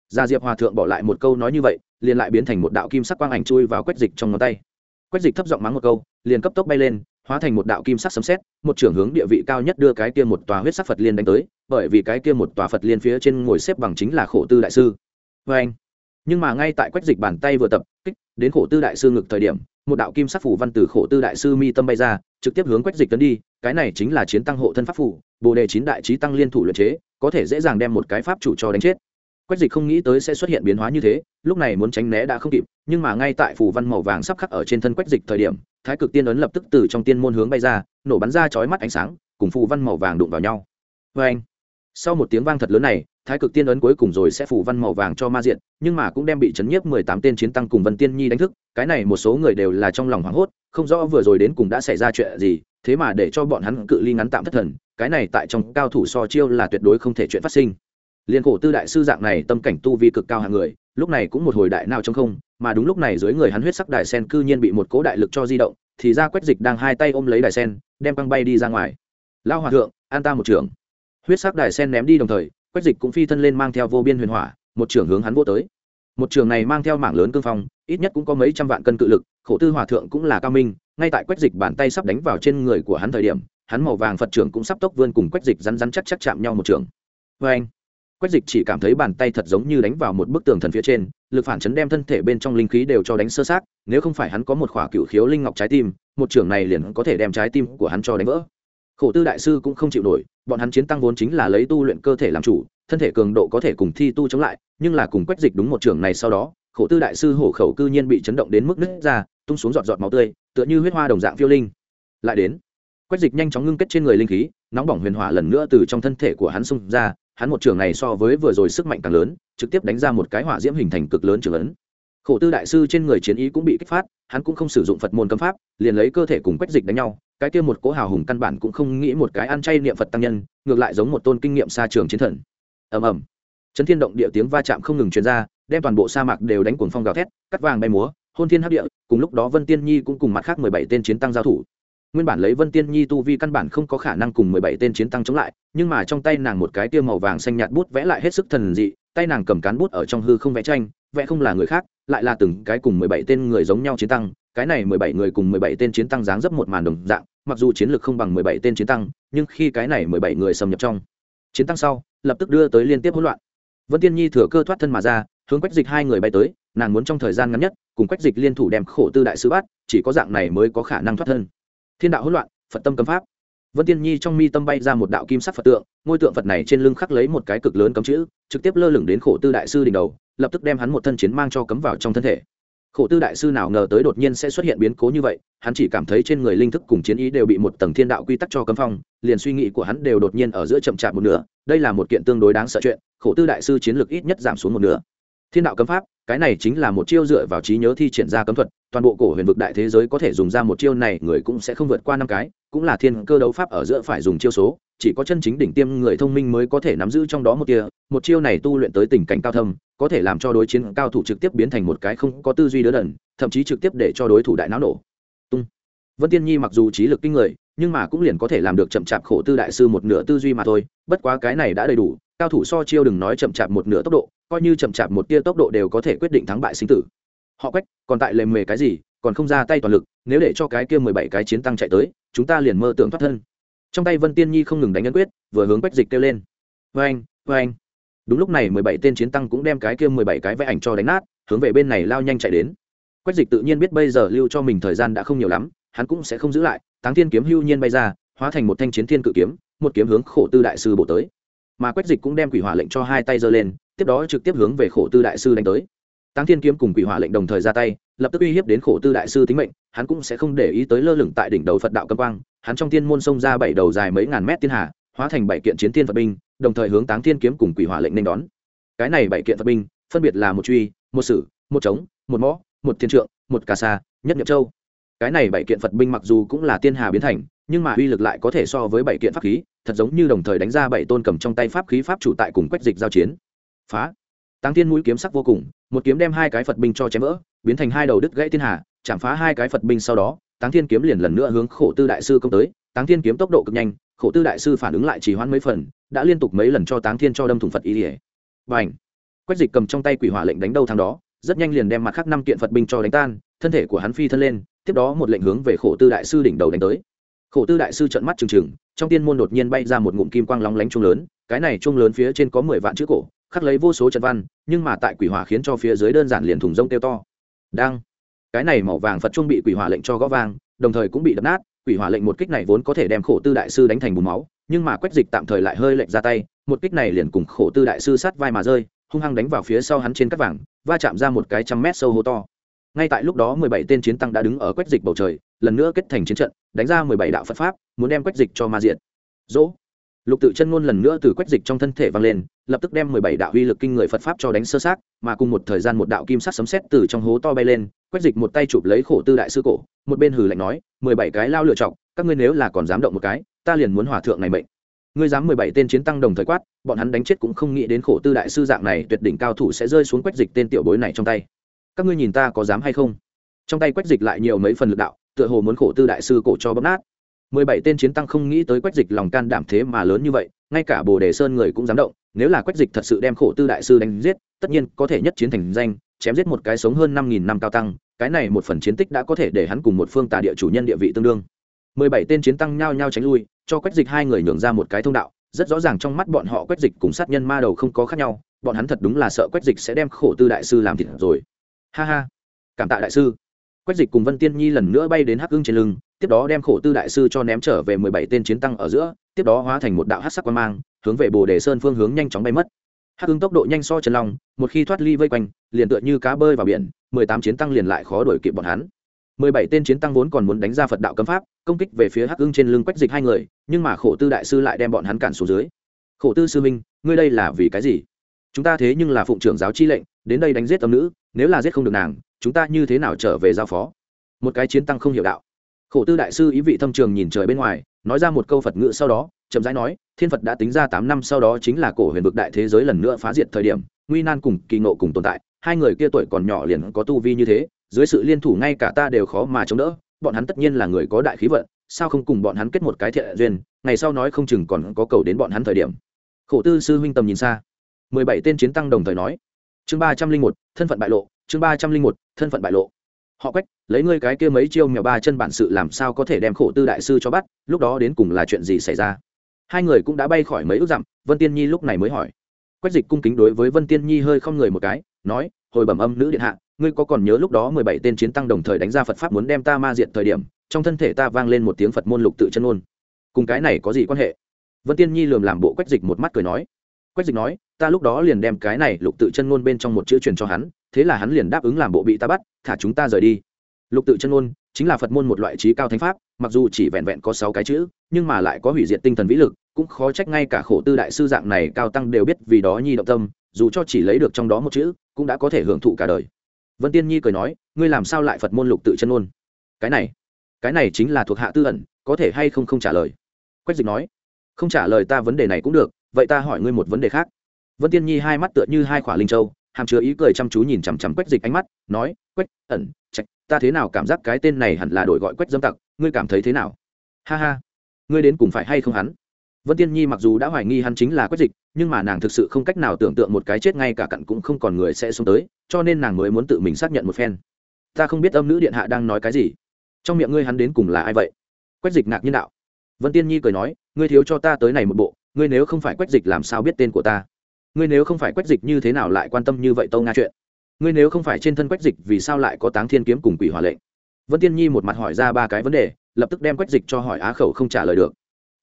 Gia diệp hòa thượng bỏ lại một câu nói như vậy, liền lại biến thành một đạo kim sắc quang ảnh chui vào quách dịch trong ngón tay. Quách dịch thấp giọng mắng một câu, liền cấp tốc bay lên, hóa thành một đạo kim sắc sấm sét, một trưởng hướng địa vị cao nhất đưa cái kia một tòa huyết sắc phật liên đánh tới, bởi vì cái kia một tòa phật liên phía trên ngồi xếp bằng chính là khổ tư đại sư. Vê anh nhưng mà ngay tại quách dịch bàn tay vừa tập, kích, đến khổ tư đại sư ngực thời điểm một đạo kim sắc phủ văn từ khổ tư đại sư mi tâm bay ra, trực tiếp hướng quách dịch tấn đi, cái này chính là chiến tăng hộ thân pháp phủ, bồ đề chín đại trí tăng liên thủ luyện chế, có thể dễ dàng đem một cái pháp chủ cho đánh chết. Quách dịch không nghĩ tới sẽ xuất hiện biến hóa như thế, lúc này muốn tránh né đã không kịp, nhưng mà ngay tại phủ văn màu vàng sắp khắc ở trên thân quách dịch thời điểm, thái cực tiên ấn lập tức từ trong tiên môn hướng bay ra, nổ bắn ra chói mắt ánh sáng, cùng phù văn màu vàng đụng vào nhau. Vê anh sau một tiếng vang thật lớn này thái cực tiên ấn cuối cùng rồi sẽ phủ văn màu vàng cho ma diện, nhưng mà cũng đem bị chấn nhiếp mười tám tên chiến tăng cùng vân tiên nhi đánh thức, cái này một số người đều là trong lòng hoảng hốt, không rõ vừa rồi đến cùng đã xảy ra chuyện gì, thế mà để cho bọn hắn cự ly ngắn tạm thất thần, cái này tại trong cao thủ so chiêu là tuyệt đối không thể chuyện phát sinh. Liên cổ tư đại sư dạng này tâm cảnh tu vi cực cao hàng người, lúc này cũng một hồi đại nào trong không, mà đúng lúc này dưới người hắn huyết sắc đại sen cư nhiên bị một cố đại lực cho di động, thì ra quách dịch đang hai tay ôm lấy đại sen, đem băng bay đi ra ngoài. Lao hòa thượng, an ta một trưởng. Huyết sắc đại sen ném đi đồng thời quách dịch cũng phi thân lên mang theo vô biên huyền hỏa, một trưởng hướng hắn vô tới. Một trường này mang theo mảng lớn cương phong, ít nhất cũng có mấy trăm vạn cân cự lực, khổ tư hòa thượng cũng là cao minh, ngay tại quách dịch bàn tay sắp đánh vào trên người của hắn thời điểm, hắn màu vàng phật trưởng cũng sắp tốc vươn cùng quách dịch rắn rắn chắc chắc chạm nhau một trường. Vê anh, quách dịch chỉ cảm thấy bàn tay thật giống như đánh vào một bức tường thần phía trên, lực phản chấn đem thân thể bên trong linh khí đều cho đánh sơ sát nếu không phải hắn có một khỏa cựu khiếu linh ngọc trái tim, một trường này liền có thể đem trái tim của hắn cho đánh vỡ. Khổ tư đại sư cũng không chịu nổi bọn hắn chiến tăng vốn chính là lấy tu luyện cơ thể làm chủ, thân thể cường độ có thể cùng thi tu chống lại, nhưng là cùng quách dịch đúng một trường này sau đó, khổ tư đại sư hổ khẩu cư nhiên bị chấn động đến mức nứt ra, tung xuống giọt giọt máu tươi, tựa như huyết hoa đồng dạng phiêu linh. Lại đến, quách dịch nhanh chóng ngưng kết trên người linh khí, nóng bỏng huyền hỏa lần nữa từ trong thân thể của hắn xung ra, hắn một trường này so với vừa rồi sức mạnh càng lớn, trực tiếp đánh ra một cái hỏa diễm hình thành cực lớn trường lớn khổ tư đại sư trên người chiến ý cũng bị kích phát, hắn cũng không sử dụng phật môn cấm pháp, liền lấy cơ thể cùng quách dịch đánh nhau cái kia một cỗ hào hùng căn bản cũng không nghĩ một cái ăn chay niệm phật tăng nhân, ngược lại giống một tôn kinh nghiệm xa trường chiến thần. Ầm ầm. Chấn thiên động địa tiếng va chạm không ngừng truyền ra, đem toàn bộ sa mạc đều đánh cuồng phong gào thét, cắt vàng bay múa, hôn thiên hấp địa, cùng lúc đó vân tiên nhi cũng cùng mặt khác mười bảy tên chiến tăng giao thủ. Nguyên bản lấy vân tiên nhi tu vi căn bản không có khả năng cùng mười bảy tên chiến tăng chống lại, nhưng mà trong tay nàng một cái tiêu màu vàng xanh nhạt bút vẽ lại hết sức thần dị, tay nàng cầm cán bút ở trong hư không vẽ tranh, vẽ không là người khác, lại là từng cái cùng mười bảy tên người giống nhau chiến tăng cái này mười bảy người cùng mười bảy tên chiến tăng dáng dấp một màn đồng dạng, mặc dù chiến lược không bằng mười bảy tên chiến tăng, nhưng khi cái này mười bảy người xâm nhập trong, chiến tăng sau, lập tức đưa tới liên tiếp hỗn loạn. Vân tiên nhi thừa cơ thoát thân mà ra, hướng quách dịch hai người bay tới, nàng muốn trong thời gian ngắn nhất, cùng quách dịch liên thủ đem khổ tư đại sứ bắt, chỉ có dạng này mới có khả năng thoát thân. Thiên đạo hỗn loạn, phật tâm cấm pháp. Vân tiên nhi trong mi tâm bay ra một đạo kim sắc phật tượng, ngôi tượng phật này trên lưng khắc lấy một cái cực lớn cấm chữ, trực tiếp lơ lửng đến khổ tư đại sư đỉnh đầu, lập tức đem hắn một thân chiến mang cho cấm vào trong thân thể khổ tư đại sư nào ngờ tới đột nhiên sẽ xuất hiện biến cố như vậy, hắn chỉ cảm thấy trên người linh thức cùng chiến ý đều bị một tầng thiên đạo quy tắc cho cấm phong, liền suy nghĩ của hắn đều đột nhiên ở giữa chậm chạp một nửa, đây là một kiện tương đối đáng sợ chuyện, khổ tư đại sư chiến lược ít nhất giảm xuống một nửa. Thiên đạo cấm pháp, cái này chính là một chiêu dựa vào trí nhớ thi triển ra cấm thuật, toàn bộ cổ huyền vực đại thế giới có thể dùng ra một chiêu này, người cũng sẽ không vượt qua năm cái, cũng là thiên cơ đấu pháp ở giữa phải dùng chiêu số chỉ có chân chính đỉnh tiêm người thông minh mới có thể nắm giữ trong đó một tia một chiêu này tu luyện tới tình cảnh cao thâm, có thể làm cho đối chiến cao thủ trực tiếp biến thành một cái không có tư duy đỡ đần, thậm chí trực tiếp để cho đối thủ đại não nổ. Tung. Vân tiên nhi mặc dù trí lực kinh người, nhưng mà cũng liền có thể làm được chậm chạp khổ tư đại sư một nửa tư duy mà thôi, bất quá cái này đã đầy đủ, cao thủ so chiêu đừng nói chậm chạp một nửa tốc độ, coi như chậm chạp một tia tốc độ đều có thể quyết định thắng bại sinh tử. Họ quách, còn tại lề mề cái gì, còn không ra tay toàn lực, nếu để cho cái kia mười bảy cái chiến tăng chạy tới, chúng ta liền mơ tưởng thoát thân trong tay vân tiên nhi không ngừng đánh ấn quyết, vừa hướng quách dịch kêu lên. Vê anh vê anh đúng lúc này mười bảy tên chiến tăng cũng đem cái kia mười bảy cái vẽ ảnh cho đánh nát, hướng về bên này lao nhanh chạy đến. Quách dịch tự nhiên biết bây giờ lưu cho mình thời gian đã không nhiều lắm, hắn cũng sẽ không giữ lại, táng thiên kiếm hưu nhiên bay ra, hóa thành một thanh chiến thiên cự kiếm, một kiếm hướng khổ tư đại sư bổ tới. Mà quách dịch cũng đem quỷ hỏa lệnh cho hai tay giơ lên, tiếp đó trực tiếp hướng về khổ tư đại sư đánh tới táng thiên kiếm cùng quỷ hỏa lệnh đồng thời ra tay, lập tức uy hiếp đến khổ tư đại sư tính mệnh, hắn cũng sẽ không để ý tới lơ lửng tại đỉnh đầu phật đạo cầm quang, hắn trong tiên môn xông ra bảy đầu dài mấy ngàn mét tiên hà, hóa thành bảy kiện chiến tiên phật binh, đồng thời hướng táng thiên kiếm cùng quỷ hỏa lệnh nên đón. Cái này bảy kiện phật binh, phân biệt là một truy, một sử, một trống, một mõ, một thiên trượng, một cà sa, nhất nhậm châu. Cái này bảy kiện phật binh mặc dù cũng là tiên hà biến thành, nhưng mà uy lực lại có thể so với bảy kiện pháp khí, thật giống như đồng thời đánh ra bảy tôn cầm trong tay pháp khí pháp chủ tại cùng quách dịch giao chiến. Phá! Táng thiên mũi kiếm sắc vô cùng một kiếm đem hai cái phật binh cho chém vỡ, biến thành hai đầu đứt gãy thiên hà, chạm phá hai cái phật binh sau đó, táng thiên kiếm liền lần nữa hướng khổ tư đại sư công tới. Táng thiên kiếm tốc độ cực nhanh, khổ tư đại sư phản ứng lại chỉ hoãn mấy phần, đã liên tục mấy lần cho táng thiên cho đâm thủng phật ý ỉa. Và ảnh quách dịch cầm trong tay quỷ hỏa lệnh đánh đầu thằng đó, rất nhanh liền đem mặt khác năm kiện phật binh cho đánh tan, thân thể của hắn phi thân lên, tiếp đó một lệnh hướng về khổ tư đại sư đỉnh đầu đánh tới. Khổ tư đại sư trợn mắt trừng trừng, trong tiên môn đột nhiên bay ra một ngụm kim quang lóng lánh chuông lớn, cái này chuông lớn phía trên có mười vạn chữ cổ khắc lấy vô số trận văn, nhưng mà tại quỷ hỏa khiến cho phía dưới đơn giản liền thùng rông tiêu to. Đang. Cái này màu vàng phật trung bị quỷ hỏa lệnh cho gõ vang, đồng thời cũng bị đập nát, quỷ hỏa lệnh một kích này vốn có thể đem khổ tư đại sư đánh thành bùn máu, nhưng mà quách dịch tạm thời lại hơi lệnh ra tay, một kích này liền cùng khổ tư đại sư sát vai mà rơi, hung hăng đánh vào phía sau hắn trên cắt vàng, va chạm ra một cái trăm mét sâu hô to. Ngay tại lúc đó mười bảy tên chiến tăng đã đứng ở quách dịch bầu trời, lần nữa kết thành chiến trận, đánh ra mười bảy đạo phật pháp, muốn đem quách dịch cho ma diện dỗ lục tự chân ngôn lần nữa từ quách dịch trong thân thể vang lên, lập tức đem mười bảy đạo uy lực kinh người phật pháp cho đánh sơ sát mà cùng một thời gian một đạo kim sắc sấm sét từ trong hố to bay lên, quách dịch một tay chụp lấy khổ tư đại sư cổ, một bên hừ lạnh nói, mười bảy cái lao lựa chọc, các ngươi nếu là còn dám động một cái, ta liền muốn hòa thượng này mệnh. Ngươi dám mười bảy tên chiến tăng đồng thời quát, bọn hắn đánh chết cũng không nghĩ đến khổ tư đại sư dạng này tuyệt đỉnh cao thủ sẽ rơi xuống quách dịch tên tiểu bối này trong tay. Các ngươi nhìn ta có dám hay không? Trong tay quách dịch lại nhiều mấy phần lực đạo, tựa hồ muốn khổ tư đại sư cổ cho bấm nát mười bảy tên chiến tăng không nghĩ tới quách dịch lòng can đảm thế mà lớn như vậy, ngay cả bồ đề sơn người cũng dám động, nếu là quách dịch thật sự đem khổ tư đại sư đánh giết, tất nhiên có thể nhất chiến thành danh, chém giết một cái sống hơn năm nghìn năm cao tăng, cái này một phần chiến tích đã có thể để hắn cùng một phương tà địa chủ nhân địa vị tương đương. Mười bảy tên chiến tăng nhao nhao tránh lui, cho quách dịch hai người nhường ra một cái thông đạo, rất rõ ràng trong mắt bọn họ quách dịch cùng sát nhân ma đầu không có khác nhau, bọn hắn thật đúng là sợ quách dịch sẽ đem khổ tư đại sư làm thịt rồi. Ha ha. Cảm tạ đại sư quách dịch cùng vân tiên nhi lần nữa bay đến hắc hưng trên lưng, tiếp đó đem khổ tư đại sư cho ném trở về mười bảy tên chiến tăng ở giữa, tiếp đó hóa thành một đạo hát sắc quan mang, hướng về bồ đề sơn phương hướng nhanh chóng bay mất. Hắc hưng tốc độ nhanh so Trần long, một khi thoát ly vây quanh, liền tựa như cá bơi vào biển, mười tám chiến tăng liền lại khó đuổi kịp bọn hắn. Mười bảy tên chiến tăng vốn còn muốn đánh ra phật đạo cấm pháp, công kích về phía hắc hưng trên lưng quách dịch hai người, nhưng mà khổ tư đại sư lại đem bọn hắn cản xuống dưới. Khổ tư sư minh, ngươi đây là vì cái gì? Chúng ta thế nhưng là phụng trưởng giáo chi lệnh, đến đây đánh giết tâm nữ nếu là giết không được nàng, chúng ta như thế nào trở về giao phó? Một cái chiến tăng không hiểu đạo. Khổ tư đại sư ý vị thâm trường nhìn trời bên ngoài, nói ra một câu phật ngữ sau đó, chậm rãi nói, thiên phật đã tính ra tám năm sau đó chính là cổ huyền vực đại thế giới lần nữa phá diệt thời điểm, nguy nan cùng kỳ nộ cùng tồn tại, hai người kia tuổi còn nhỏ liền có tu vi như thế, dưới sự liên thủ ngay cả ta đều khó mà chống đỡ, bọn hắn tất nhiên là người có đại khí vận, sao không cùng bọn hắn kết một cái thiện duyên, ngày sau nói không chừng còn có cầu đến bọn hắn thời điểm. Khổ tư sư huynh tầm nhìn xa. Mười bảy tên chiến tăng đồng thời nói chương ba trăm linh một, thân phận bại lộ, chương ba trăm linh một, thân phận bại lộ. Họ quách, lấy ngươi cái kia mấy chiêu mèo ba chân bản sự làm sao có thể đem khổ tư đại sư cho bắt, lúc đó đến cùng là chuyện gì xảy ra? Hai người cũng đã bay khỏi mấy ước dặm, vân tiên nhi lúc này mới hỏi. Quách dịch cung kính đối với vân tiên nhi hơi không người một cái, nói, hồi bẩm âm nữ điện hạ, ngươi có còn nhớ lúc đó mười bảy tên chiến tăng đồng thời đánh ra phật pháp muốn đem ta ma diện thời điểm, trong thân thể ta vang lên một tiếng phật môn lục tự chân ôn? Cùng cái này có gì quan hệ? Vân tiên nhi lườm làm bộ quách dịch một mắt cười nói quách dịch nói, ta lúc đó liền đem cái này lục tự chân ngôn bên trong một chữ truyền cho hắn, thế là hắn liền đáp ứng làm bộ bị ta bắt, thả chúng ta rời đi. Lục tự chân ngôn chính là phật môn một loại trí cao thánh pháp, mặc dù chỉ vẹn vẹn có sáu cái chữ, nhưng mà lại có hủy diệt tinh thần vĩ lực, cũng khó trách ngay cả khổ tư đại sư dạng này cao tăng đều biết vì đó nhi động tâm, dù cho chỉ lấy được trong đó một chữ, cũng đã có thể hưởng thụ cả đời. Vân tiên nhi cười nói, ngươi làm sao lại phật môn lục tự chân ngôn? Cái này cái này chính là thuộc hạ tư ẩn, có thể hay không không trả lời? Quách dịch nói, không trả lời ta vấn đề này cũng được vậy ta hỏi ngươi một vấn đề khác. Vân tiên nhi hai mắt tựa như hai khỏa linh châu, hàm chứa ý cười chăm chú nhìn chằm chằm quách dịch ánh mắt, nói, quách, ẩn, trạch, ta thế nào cảm giác cái tên này hẳn là đổi gọi quách dâm tặc, ngươi cảm thấy thế nào? Ha ha, ngươi đến cùng phải hay không hắn? Vân tiên nhi mặc dù đã hoài nghi hắn chính là quách dịch, nhưng mà nàng thực sự không cách nào tưởng tượng một cái chết ngay cả cặn cũng không còn người sẽ xuống tới, cho nên nàng mới muốn tự mình xác nhận một phen. Ta không biết âm nữ điện hạ đang nói cái gì. Trong miệng ngươi hắn đến cùng là ai vậy? Quách dịch ngạc nhiên đạo. Vân tiên nhi cười nói, ngươi thiếu cho ta tới này một bộ ngươi nếu không phải quách dịch làm sao biết tên của ta? Ngươi nếu không phải quách dịch như thế nào lại quan tâm như vậy tâu nga chuyện? Ngươi nếu không phải trên thân quách dịch vì sao lại có táng thiên kiếm cùng quỷ hỏa lệnh? Vân tiên nhi một mặt hỏi ra ba cái vấn đề, lập tức đem quách dịch cho hỏi á khẩu không trả lời được.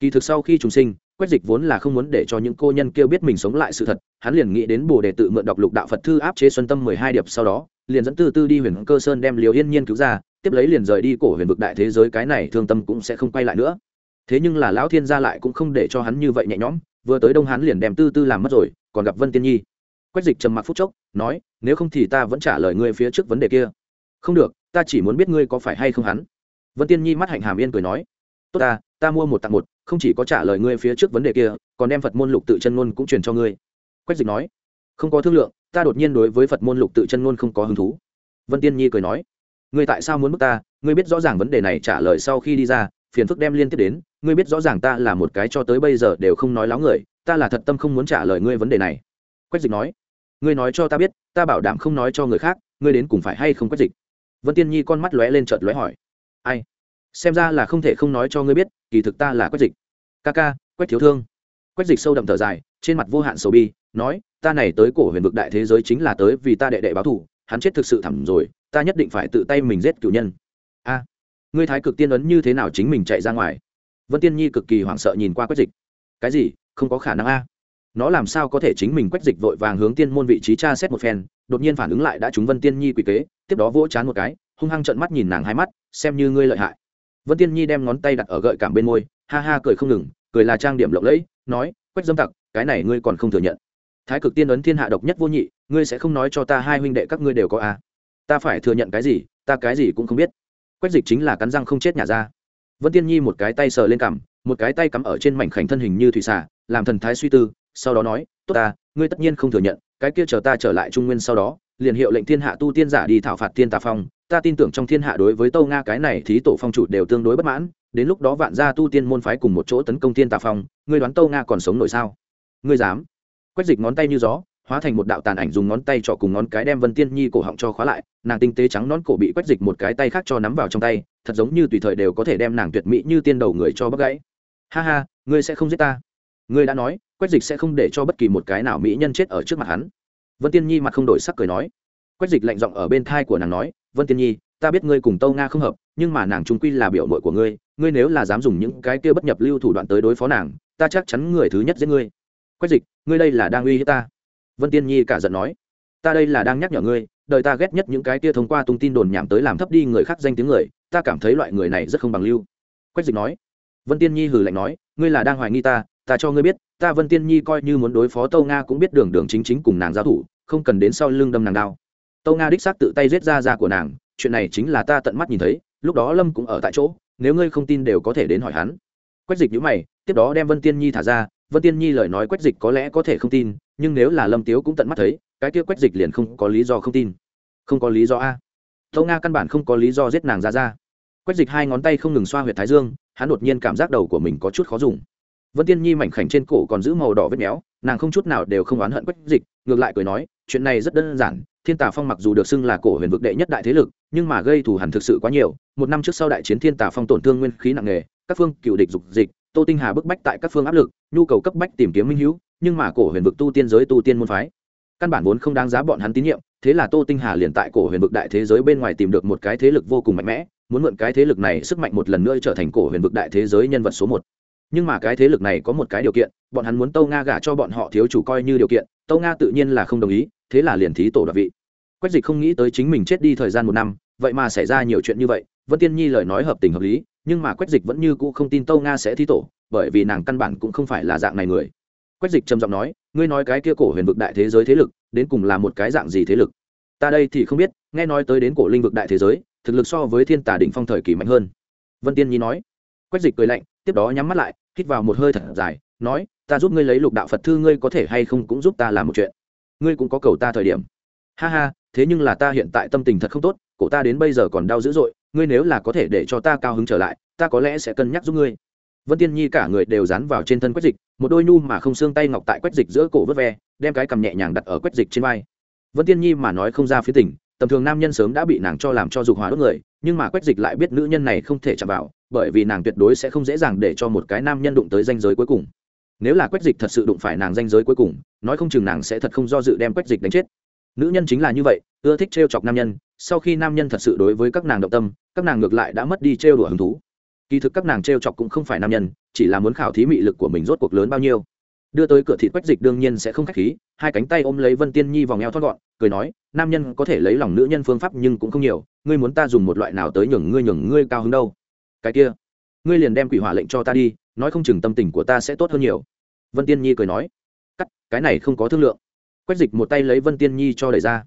Kỳ thực sau khi trùng sinh, quách dịch vốn là không muốn để cho những cô nhân kêu biết mình sống lại sự thật, hắn liền nghĩ đến bồ đề tự mượn đọc lục đạo phật thư áp chế xuân tâm mười hai điệp sau đó, liền dẫn tư tư đi huyền cơ sơn đem liều yên nhiên cứu ra, tiếp lấy liền rời đi cổ huyền vực đại thế giới, cái này thương tâm cũng sẽ không quay lại nữa thế nhưng là lão thiên gia lại cũng không để cho hắn như vậy nhẹ nhõm, vừa tới đông hắn liền đem tư tư làm mất rồi, còn gặp vân tiên nhi. Quách dịch trầm mặc phút chốc, nói, nếu không thì ta vẫn trả lời ngươi phía trước vấn đề kia. Không được, ta chỉ muốn biết ngươi có phải hay không hắn. Vân tiên nhi mắt hạnh hàm yên cười nói, tốt ta ta mua một tặng một, không chỉ có trả lời ngươi phía trước vấn đề kia, còn đem phật môn lục tự chân ngôn cũng truyền cho ngươi. Quách dịch nói, không có thương lượng, ta đột nhiên đối với phật môn lục tự chân ngôn không có hứng thú. Vân tiên nhi cười nói, ngươi tại sao muốn bức ta? Ngươi biết rõ ràng vấn đề này trả lời sau khi đi ra, phiền phức đem liên tiếp đến ngươi biết rõ ràng ta là một cái cho tới bây giờ đều không nói láo người, ta là thật tâm không muốn trả lời ngươi vấn đề này. Quách dịch nói. Ngươi nói cho ta biết, ta bảo đảm không nói cho người khác, ngươi đến cùng phải hay không quách dịch? Vân tiên nhi con mắt lóe lên chợt lóe hỏi. Ai? Xem ra là không thể không nói cho ngươi biết, kỳ thực ta là quách dịch. Ca ca, quách thiếu thương. Quách dịch sâu đậm thở dài, trên mặt vô hạn sầu bi, nói, ta này tới cổ huyền vực đại thế giới chính là tới vì ta đệ đệ báo thù, hắn chết thực sự thẳm rồi, ta nhất định phải tự tay mình giết cựu nhân. A, ngươi thái cực tiên ấn như thế nào chính mình chạy ra ngoài? Vân tiên nhi cực kỳ hoảng sợ nhìn qua quách dịch. Cái gì? Không có khả năng a. Nó làm sao có thể chính mình quách dịch vội vàng hướng tiên môn vị trí tra xét một phen, đột nhiên phản ứng lại đã trúng vân tiên nhi quỷ kế, tiếp đó vỗ chán một cái, hung hăng trợn mắt nhìn nàng hai mắt, xem như ngươi lợi hại. Vân tiên nhi đem ngón tay đặt ở gợi cảm bên môi, ha ha cười không ngừng, cười là trang điểm lộng lẫy, nói, quách dâm tặc, cái này ngươi còn không thừa nhận. Thái cực tiên ấn thiên hạ độc nhất vô nhị, ngươi sẽ không nói cho ta hai huynh đệ các ngươi đều có a. Ta phải thừa nhận cái gì, ta cái gì cũng không biết. Quách dịch chính là cắn răng không chết nhà ra vân tiên nhi một cái tay sờ lên cằm một cái tay cắm ở trên mảnh khảnh thân hình như thủy xà, làm thần thái suy tư sau đó nói tốt ta ngươi tất nhiên không thừa nhận cái kia chờ ta trở lại trung nguyên sau đó liền hiệu lệnh thiên hạ tu tiên giả đi thảo phạt thiên tà phong. Ta tin tưởng trong thiên hạ đối với tâu nga cái này thí tổ phong chủ đều tương đối bất mãn đến lúc đó vạn gia tu tiên môn phái cùng một chỗ tấn công thiên tà phong ngươi đoán tâu nga còn sống nổi sao? Ngươi dám? Quách dịch ngón tay như gió hóa thành một đạo tàn ảnh dùng ngón tay trỏ cùng ngón cái đem vân tiên nhi cổ họng cho khóa lại, nàng tinh tế trắng nón cổ bị quách dịch một cái tay khác cho nắm vào trong tay, thật giống như tùy thời đều có thể đem nàng tuyệt mỹ như tiên đầu người cho bắt gãy. Ha ha, ngươi sẽ không giết ta. Ngươi đã nói quách dịch sẽ không để cho bất kỳ một cái nào mỹ nhân chết ở trước mặt hắn. Vân tiên nhi mặt không đổi sắc cười nói. Quách dịch lạnh giọng ở bên thai của nàng nói, vân tiên nhi, ta biết ngươi cùng tâu nga không hợp, nhưng mà nàng trung quy là biểu mội của ngươi ngươi nếu là dám dùng những cái kia bất nhập lưu thủ đoạn tới đối phó nàng, ta chắc chắn người thứ nhất giết ngươi. Quách dịch, ngươi đây là đang uy hiếp ta vân tiên nhi cả giận nói, ta đây là đang nhắc nhở ngươi, đời ta ghét nhất những cái kia thông qua tung tin đồn nhảm tới làm thấp đi người khác danh tiếng người, ta cảm thấy loại người này rất không bằng lưu. Quách dịch nói, vân tiên nhi hừ lạnh nói, ngươi là đang hoài nghi ta ta cho ngươi biết, ta vân tiên nhi coi như muốn đối phó tâu nga cũng biết đường đường chính chính cùng nàng giao thủ, không cần đến sau lưng đâm nàng đao tâu nga đích xác tự tay giết ra ra của nàng, chuyện này chính là ta tận mắt nhìn thấy, lúc đó lâm cũng ở tại chỗ, nếu ngươi không tin đều có thể đến hỏi hắn. Quách dịch nhữ mày, tiếp đó đem vân tiên nhi thả ra, vân tiên nhi lời nói quách dịch có lẽ có thể không tin nhưng nếu là lâm tiếu cũng tận mắt thấy, cái kia quách dịch liền không có lý do không tin. Không có lý do a. Tâu nga căn bản không có lý do giết nàng ra ra. Quách dịch hai ngón tay không ngừng xoa h u y ệ t thái dương, hắn đột nhiên cảm giác đầu của mình có chút khó dùng. Vân tiên nhi mảnh khảnh trên cổ còn giữ màu đỏ vết méo, nàng không chút nào đều không oán hận quách dịch, ngược lại cười nói, chuyện này rất đơn giản, thiên tà phong mặc dù được xưng là cổ huyền vực đệ nhất đại thế lực, nhưng mà gây thù hẳn thực sự quá nhiều, một năm trước sau đại chiến thiên tà phong tổn thương nguyên khí nặng nề, các phương cựu địch dục dịch, tô tinh hà bức bách tại các phương áp lực, nhu cầu cấp bách tìm kiếm minh hữu nhưng mà cổ huyền vực tu tiên giới tu tiên môn phái, căn bản vốn không đáng giá bọn hắn tín nhiệm, thế là tô tinh hà liền tại cổ huyền vực đại thế giới bên ngoài tìm được một cái thế lực vô cùng mạnh mẽ, muốn mượn cái thế lực này sức mạnh một lần nữa trở thành cổ huyền vực đại thế giới nhân vật số một. Nhưng mà cái thế lực này có một cái điều kiện, bọn hắn muốn tâu nga gả cho bọn họ thiếu chủ coi như điều kiện tâu nga tự nhiên là không đồng ý, thế là liền thí tổ đoạt vị. Quách dịch không nghĩ tới chính mình chết đi thời gian một năm, vậy mà xảy ra nhiều chuyện như vậy, vân tiên nhi lời nói hợp tình hợp lý, nhưng mà quách dịch vẫn như cũ không tin tâu nga sẽ thí tổ, bởi vì nàng căn bản cũng không phải là dạng này người quách dịch trầm giọng nói, ngươi nói cái kia cổ huyền vực đại thế giới thế lực, đến cùng là một cái dạng gì thế lực? Ta đây thì không biết, nghe nói tới đến cổ linh vực đại thế giới, thực lực so với thiên tà đỉnh phong thời kỳ mạnh hơn. Vân tiên nhi nói. Quách dịch cười lạnh, tiếp đó nhắm mắt lại, hít vào một hơi thật dài, nói, ta giúp ngươi lấy lục đạo phật thư ngươi có thể hay không cũng giúp ta làm một chuyện. Ngươi cũng có cầu ta thời điểm. Ha ha, thế nhưng là ta hiện tại tâm tình thật không tốt, cổ ta đến bây giờ còn đau dữ dội, ngươi nếu là có thể để cho ta cao hứng trở lại, ta có lẽ sẽ cân nhắc giúp ngươi vân tiên nhi cả người đều dán vào trên thân quách dịch, một đôi nhu mà không xương tay ngọc tại quách dịch giữa cổ vớt ve, đem cái cầm nhẹ nhàng đặt ở quách dịch trên vai. Vân tiên nhi mà nói không ra phía tỉnh, tầm thường nam nhân sớm đã bị nàng cho làm cho dục hóa đốt người, nhưng mà quách dịch lại biết nữ nhân này không thể chạm vào, bởi vì nàng tuyệt đối sẽ không dễ dàng để cho một cái nam nhân đụng tới danh giới cuối cùng. Nếu là quách dịch thật sự đụng phải nàng danh giới cuối cùng, nói không chừng nàng sẽ thật không do dự đem quách dịch đánh chết. Nữ nhân chính là như vậy, ưa thích trêu chọc nam nhân, sau khi nam nhân thật sự đối với các nàng động tâm, các nàng ngược lại đã mất đi trêu đùa hứng thú kỳ thực các nàng t r e o chọc cũng không phải nam nhân, chỉ là muốn khảo thí mị lực của mình rốt cuộc lớn bao nhiêu. Đưa tới cửa thịt quách dịch đương nhiên sẽ không k h á c h khí, hai cánh tay ôm lấy vân tiên nhi vòng eo thoát gọn, cười nói, nam nhân có thể lấy lòng nữ nhân phương pháp nhưng cũng không nhiều, ngươi muốn ta dùng một loại nào tới nhường ngươi nhường ngươi cao hứng đâu. Cái kia, ngươi liền đem quỷ hỏa lệnh cho ta đi, nói không chừng tâm tình của ta sẽ tốt hơn nhiều. Vân tiên nhi cười nói, cắt, cái này không có thương lượng. Quách dịch một tay lấy vân tiên nhi cho đẩy ra.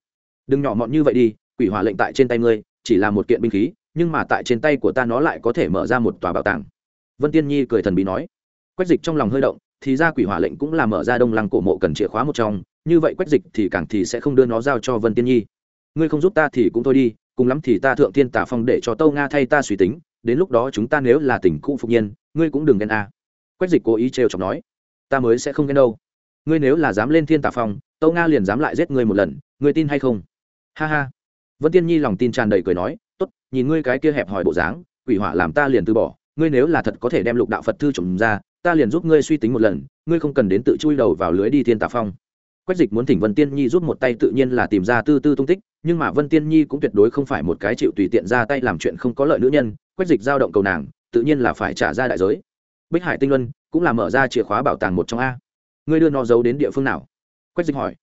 Đừng nhỏ mọn như vậy đi, quỷ hỏa lệnh tại trên tay ngươi, chỉ là một kiện binh khí nhưng mà tại trên tay của ta nó lại có thể mở ra một tòa bảo tàng. Vân tiên nhi cười thần bí nói. Quách dịch trong lòng hơi động, thì ra quỷ hỏa lệnh cũng là mở ra đông lăng cổ mộ cần chìa khóa một trong, như vậy quách dịch thì càng thì sẽ không đưa nó giao cho vân tiên nhi. Ngươi không giúp ta thì cũng thôi đi, cùng lắm thì ta thượng tiên tả phong để cho tâu nga thay ta suy tính, đến lúc đó chúng ta nếu là tỉnh cũ phục nhiên, ngươi cũng đừng ghen a. Quách dịch cố ý trêu chọc nói. Ta mới sẽ không ghen đâu. Ngươi nếu là dám lên thiên tả phong, tâu nga liền dám lại giết ngươi một lần, ngươi tin hay không? Ha ha. Vân tiên nhi lòng tin tràn đầy cười nói tốt, nhìn ngươi cái kia hẹp hòi bộ dáng, quỷ hỏa làm ta liền từ bỏ, ngươi nếu là thật có thể đem lục đạo phật thư trồng ra, ta liền giúp ngươi suy tính một lần, ngươi không cần đến tự chui đầu vào lưới đi thiên tà phong. Quách dịch muốn thỉnh vân tiên nhi giúp một tay tự nhiên là tìm ra tư tư tung tích, nhưng mà vân tiên nhi cũng tuyệt đối không phải một cái chịu tùy tiện ra tay làm chuyện không có lợi nữ nhân, quách dịch giao động cầu nàng, tự nhiên là phải trả ra đại giới. Bích hải tinh luân cũng là mở ra chìa khóa bảo tàng một trong a. Ngươi đưa nó giấu đến địa phương nào? Quách dịch hỏi.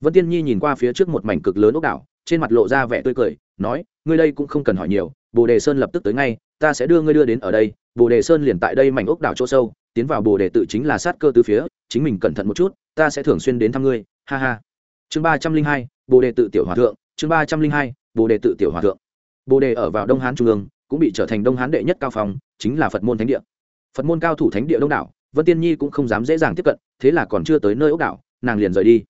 Vân tiên nhi nhìn qua phía trước một mảnh cực lớn ốc đảo, trên mặt lộ ra vẻ tươi cười, nói ngươi đây cũng không cần hỏi nhiều, bồ đề sơn lập tức tới ngay, ta sẽ đưa ngươi đưa đến ở đây, bồ đề sơn liền tại đây mảnh ốc đảo chỗ sâu, tiến vào bồ đề tự chính là sát cơ từ phía, chính mình cẩn thận một chút, ta sẽ thường xuyên đến thăm ngươi, ha ha. Chương ba trăm linh hai, bồ đề tự tiểu hòa thượng, chương ba trăm linh hai, bồ đề tự tiểu hòa thượng. Bồ đề ở vào đông hán trung ương, cũng bị trở thành đông hán đệ nhất cao phòng chính là phật môn thánh địa. Phật môn cao thủ thánh địa đông đảo, vân tiên nhi cũng không dám dễ dàng tiếp cận, thế là còn chưa tới nơi ốc đảo, nàng liền rời đi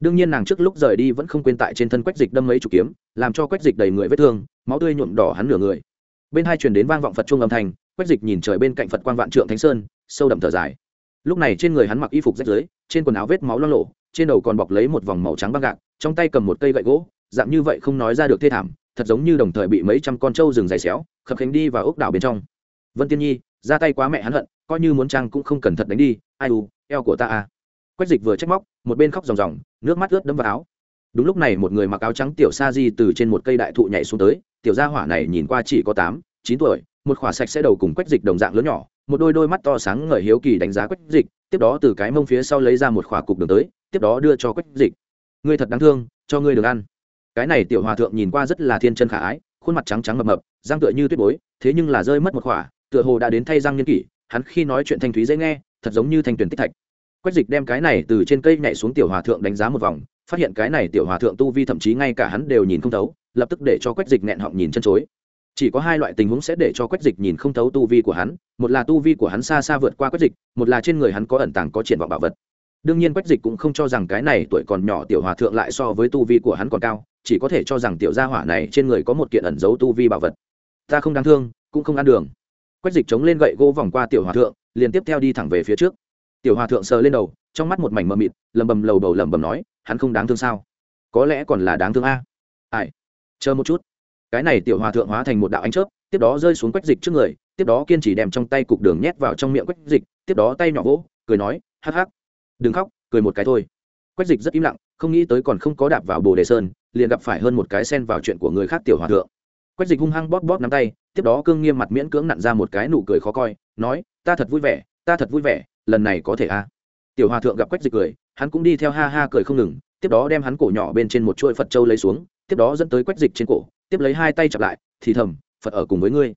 đương nhiên nàng trước lúc rời đi vẫn không quên tại trên thân quách dịch đâm mấy chục kiếm, làm cho quách dịch đầy người vết thương, máu tươi nhuộm đỏ hắn nửa người. Bên hai truyền đến vang vọng phật trung âm thanh, quách dịch nhìn trời bên cạnh phật quan vạn trượng thánh sơn, sâu đậm thở dài. Lúc này trên người hắn mặc y phục rách rưới, trên quần áo vết máu lo lộ trên đầu còn bọc lấy một vòng màu trắng băng gạc, trong tay cầm một cây gậy gỗ, dạng như vậy không nói ra được thê thảm, thật giống như đồng thời bị mấy trăm con trâu rừng dày xéo, khập khánh đi và ốc đảo bên trong. Vân tiên nhi, ra tay quá mẹ hắn hận, coi như muốn trang cũng không cẩn thận đánh đi, ai u, eo của ta à. Quách dịch vừa trách móc một bên khóc ròng ròng, nước mắt ướt đẫm vào áo. Đúng lúc này một người mặc áo trắng tiểu sa di từ trên một cây đại thụ nhảy xuống tới, tiểu gia hỏa này nhìn qua chỉ có tám, chín tuổi, một khỏa sạch sẽ đầu cùng quách dịch đồng dạng lớn nhỏ, một đôi đôi mắt to sáng ngời hiếu kỳ đánh giá quách dịch, tiếp đó từ cái mông phía sau lấy ra một khỏa cục đường tới, tiếp đó đưa cho quách dịch. Ngươi thật đáng thương, cho ngươi được ăn. Cái này tiểu hòa thượng nhìn qua rất là thiên chân khả ái, khuôn mặt trắng trắng mập mập, răng tựa như tuyết bối, thế nhưng là rơi mất một khỏa, tựa hồ đã đến thay răng nhân kỷ, hắn khi nói chuyện thanh thúy dễ nghe, thật giống như thanh tuyển tích thạch quách dịch đem cái này từ trên cây nhảy xuống tiểu hòa thượng đánh giá một vòng, phát hiện cái này tiểu hòa thượng tu vi thậm chí ngay cả hắn đều nhìn không thấu, lập tức để cho quách dịch nghẹn họng nhìn chân chối. Chỉ có hai loại tình huống sẽ để cho quách dịch nhìn không thấu tu vi của hắn, một là tu vi của hắn xa xa vượt qua quách dịch, một là trên người hắn có ẩn tàng có triển vọng bảo vật. Đương nhiên quách dịch cũng không cho rằng cái này tuổi còn nhỏ tiểu hòa thượng lại so với tu vi của hắn còn cao, chỉ có thể cho rằng tiểu gia hỏa này trên người có một kiện ẩn giấu tu vi bảo vật. Ta không đáng thương, cũng không ăn đường. Quách dịch chống lên gậy gỗ vòng qua tiểu hòa thượng, liền tiếp theo đi thẳng về phía trước tiểu hòa thượng sờ lên đầu, trong mắt một mảnh mờ mịt lầm bầm lầu bầu lầm bầm nói, hắn không đáng thương sao? Có lẽ còn là đáng thương a. Ai? Chờ một chút. Cái này tiểu hòa thượng hóa thành một đạo ánh chớp, tiếp đó rơi xuống quách dịch trước người, tiếp đó kiên trì đem trong tay cục đường nhét vào trong miệng quách dịch, tiếp đó tay nhỏ vỗ, cười nói, hắc hắc. Đừng khóc, cười một cái thôi. Quách dịch rất im lặng, không nghĩ tới còn không có đạp vào bồ đề sơn, liền gặp phải hơn một cái sen vào chuyện của người khác tiểu hòa thượng. Quách dịch hung hăng bóp bóp nắm tay, tiếp đó cương nghiêm mặt miễn cưỡng nặn ra một cái nụ cười khó coi, nói, ta thật vui vẻ, ta thật vui vẻ lần này có thể a à. tiểu hòa thượng gặp quách dịch cười, hắn cũng đi theo ha ha cười không ngừng, tiếp đó đem hắn cổ nhỏ bên trên một chuỗi phật châu lấy xuống, tiếp đó dẫn tới quách dịch trên cổ, tiếp lấy hai tay chặp lại, thì thầm, phật ở cùng với ngươi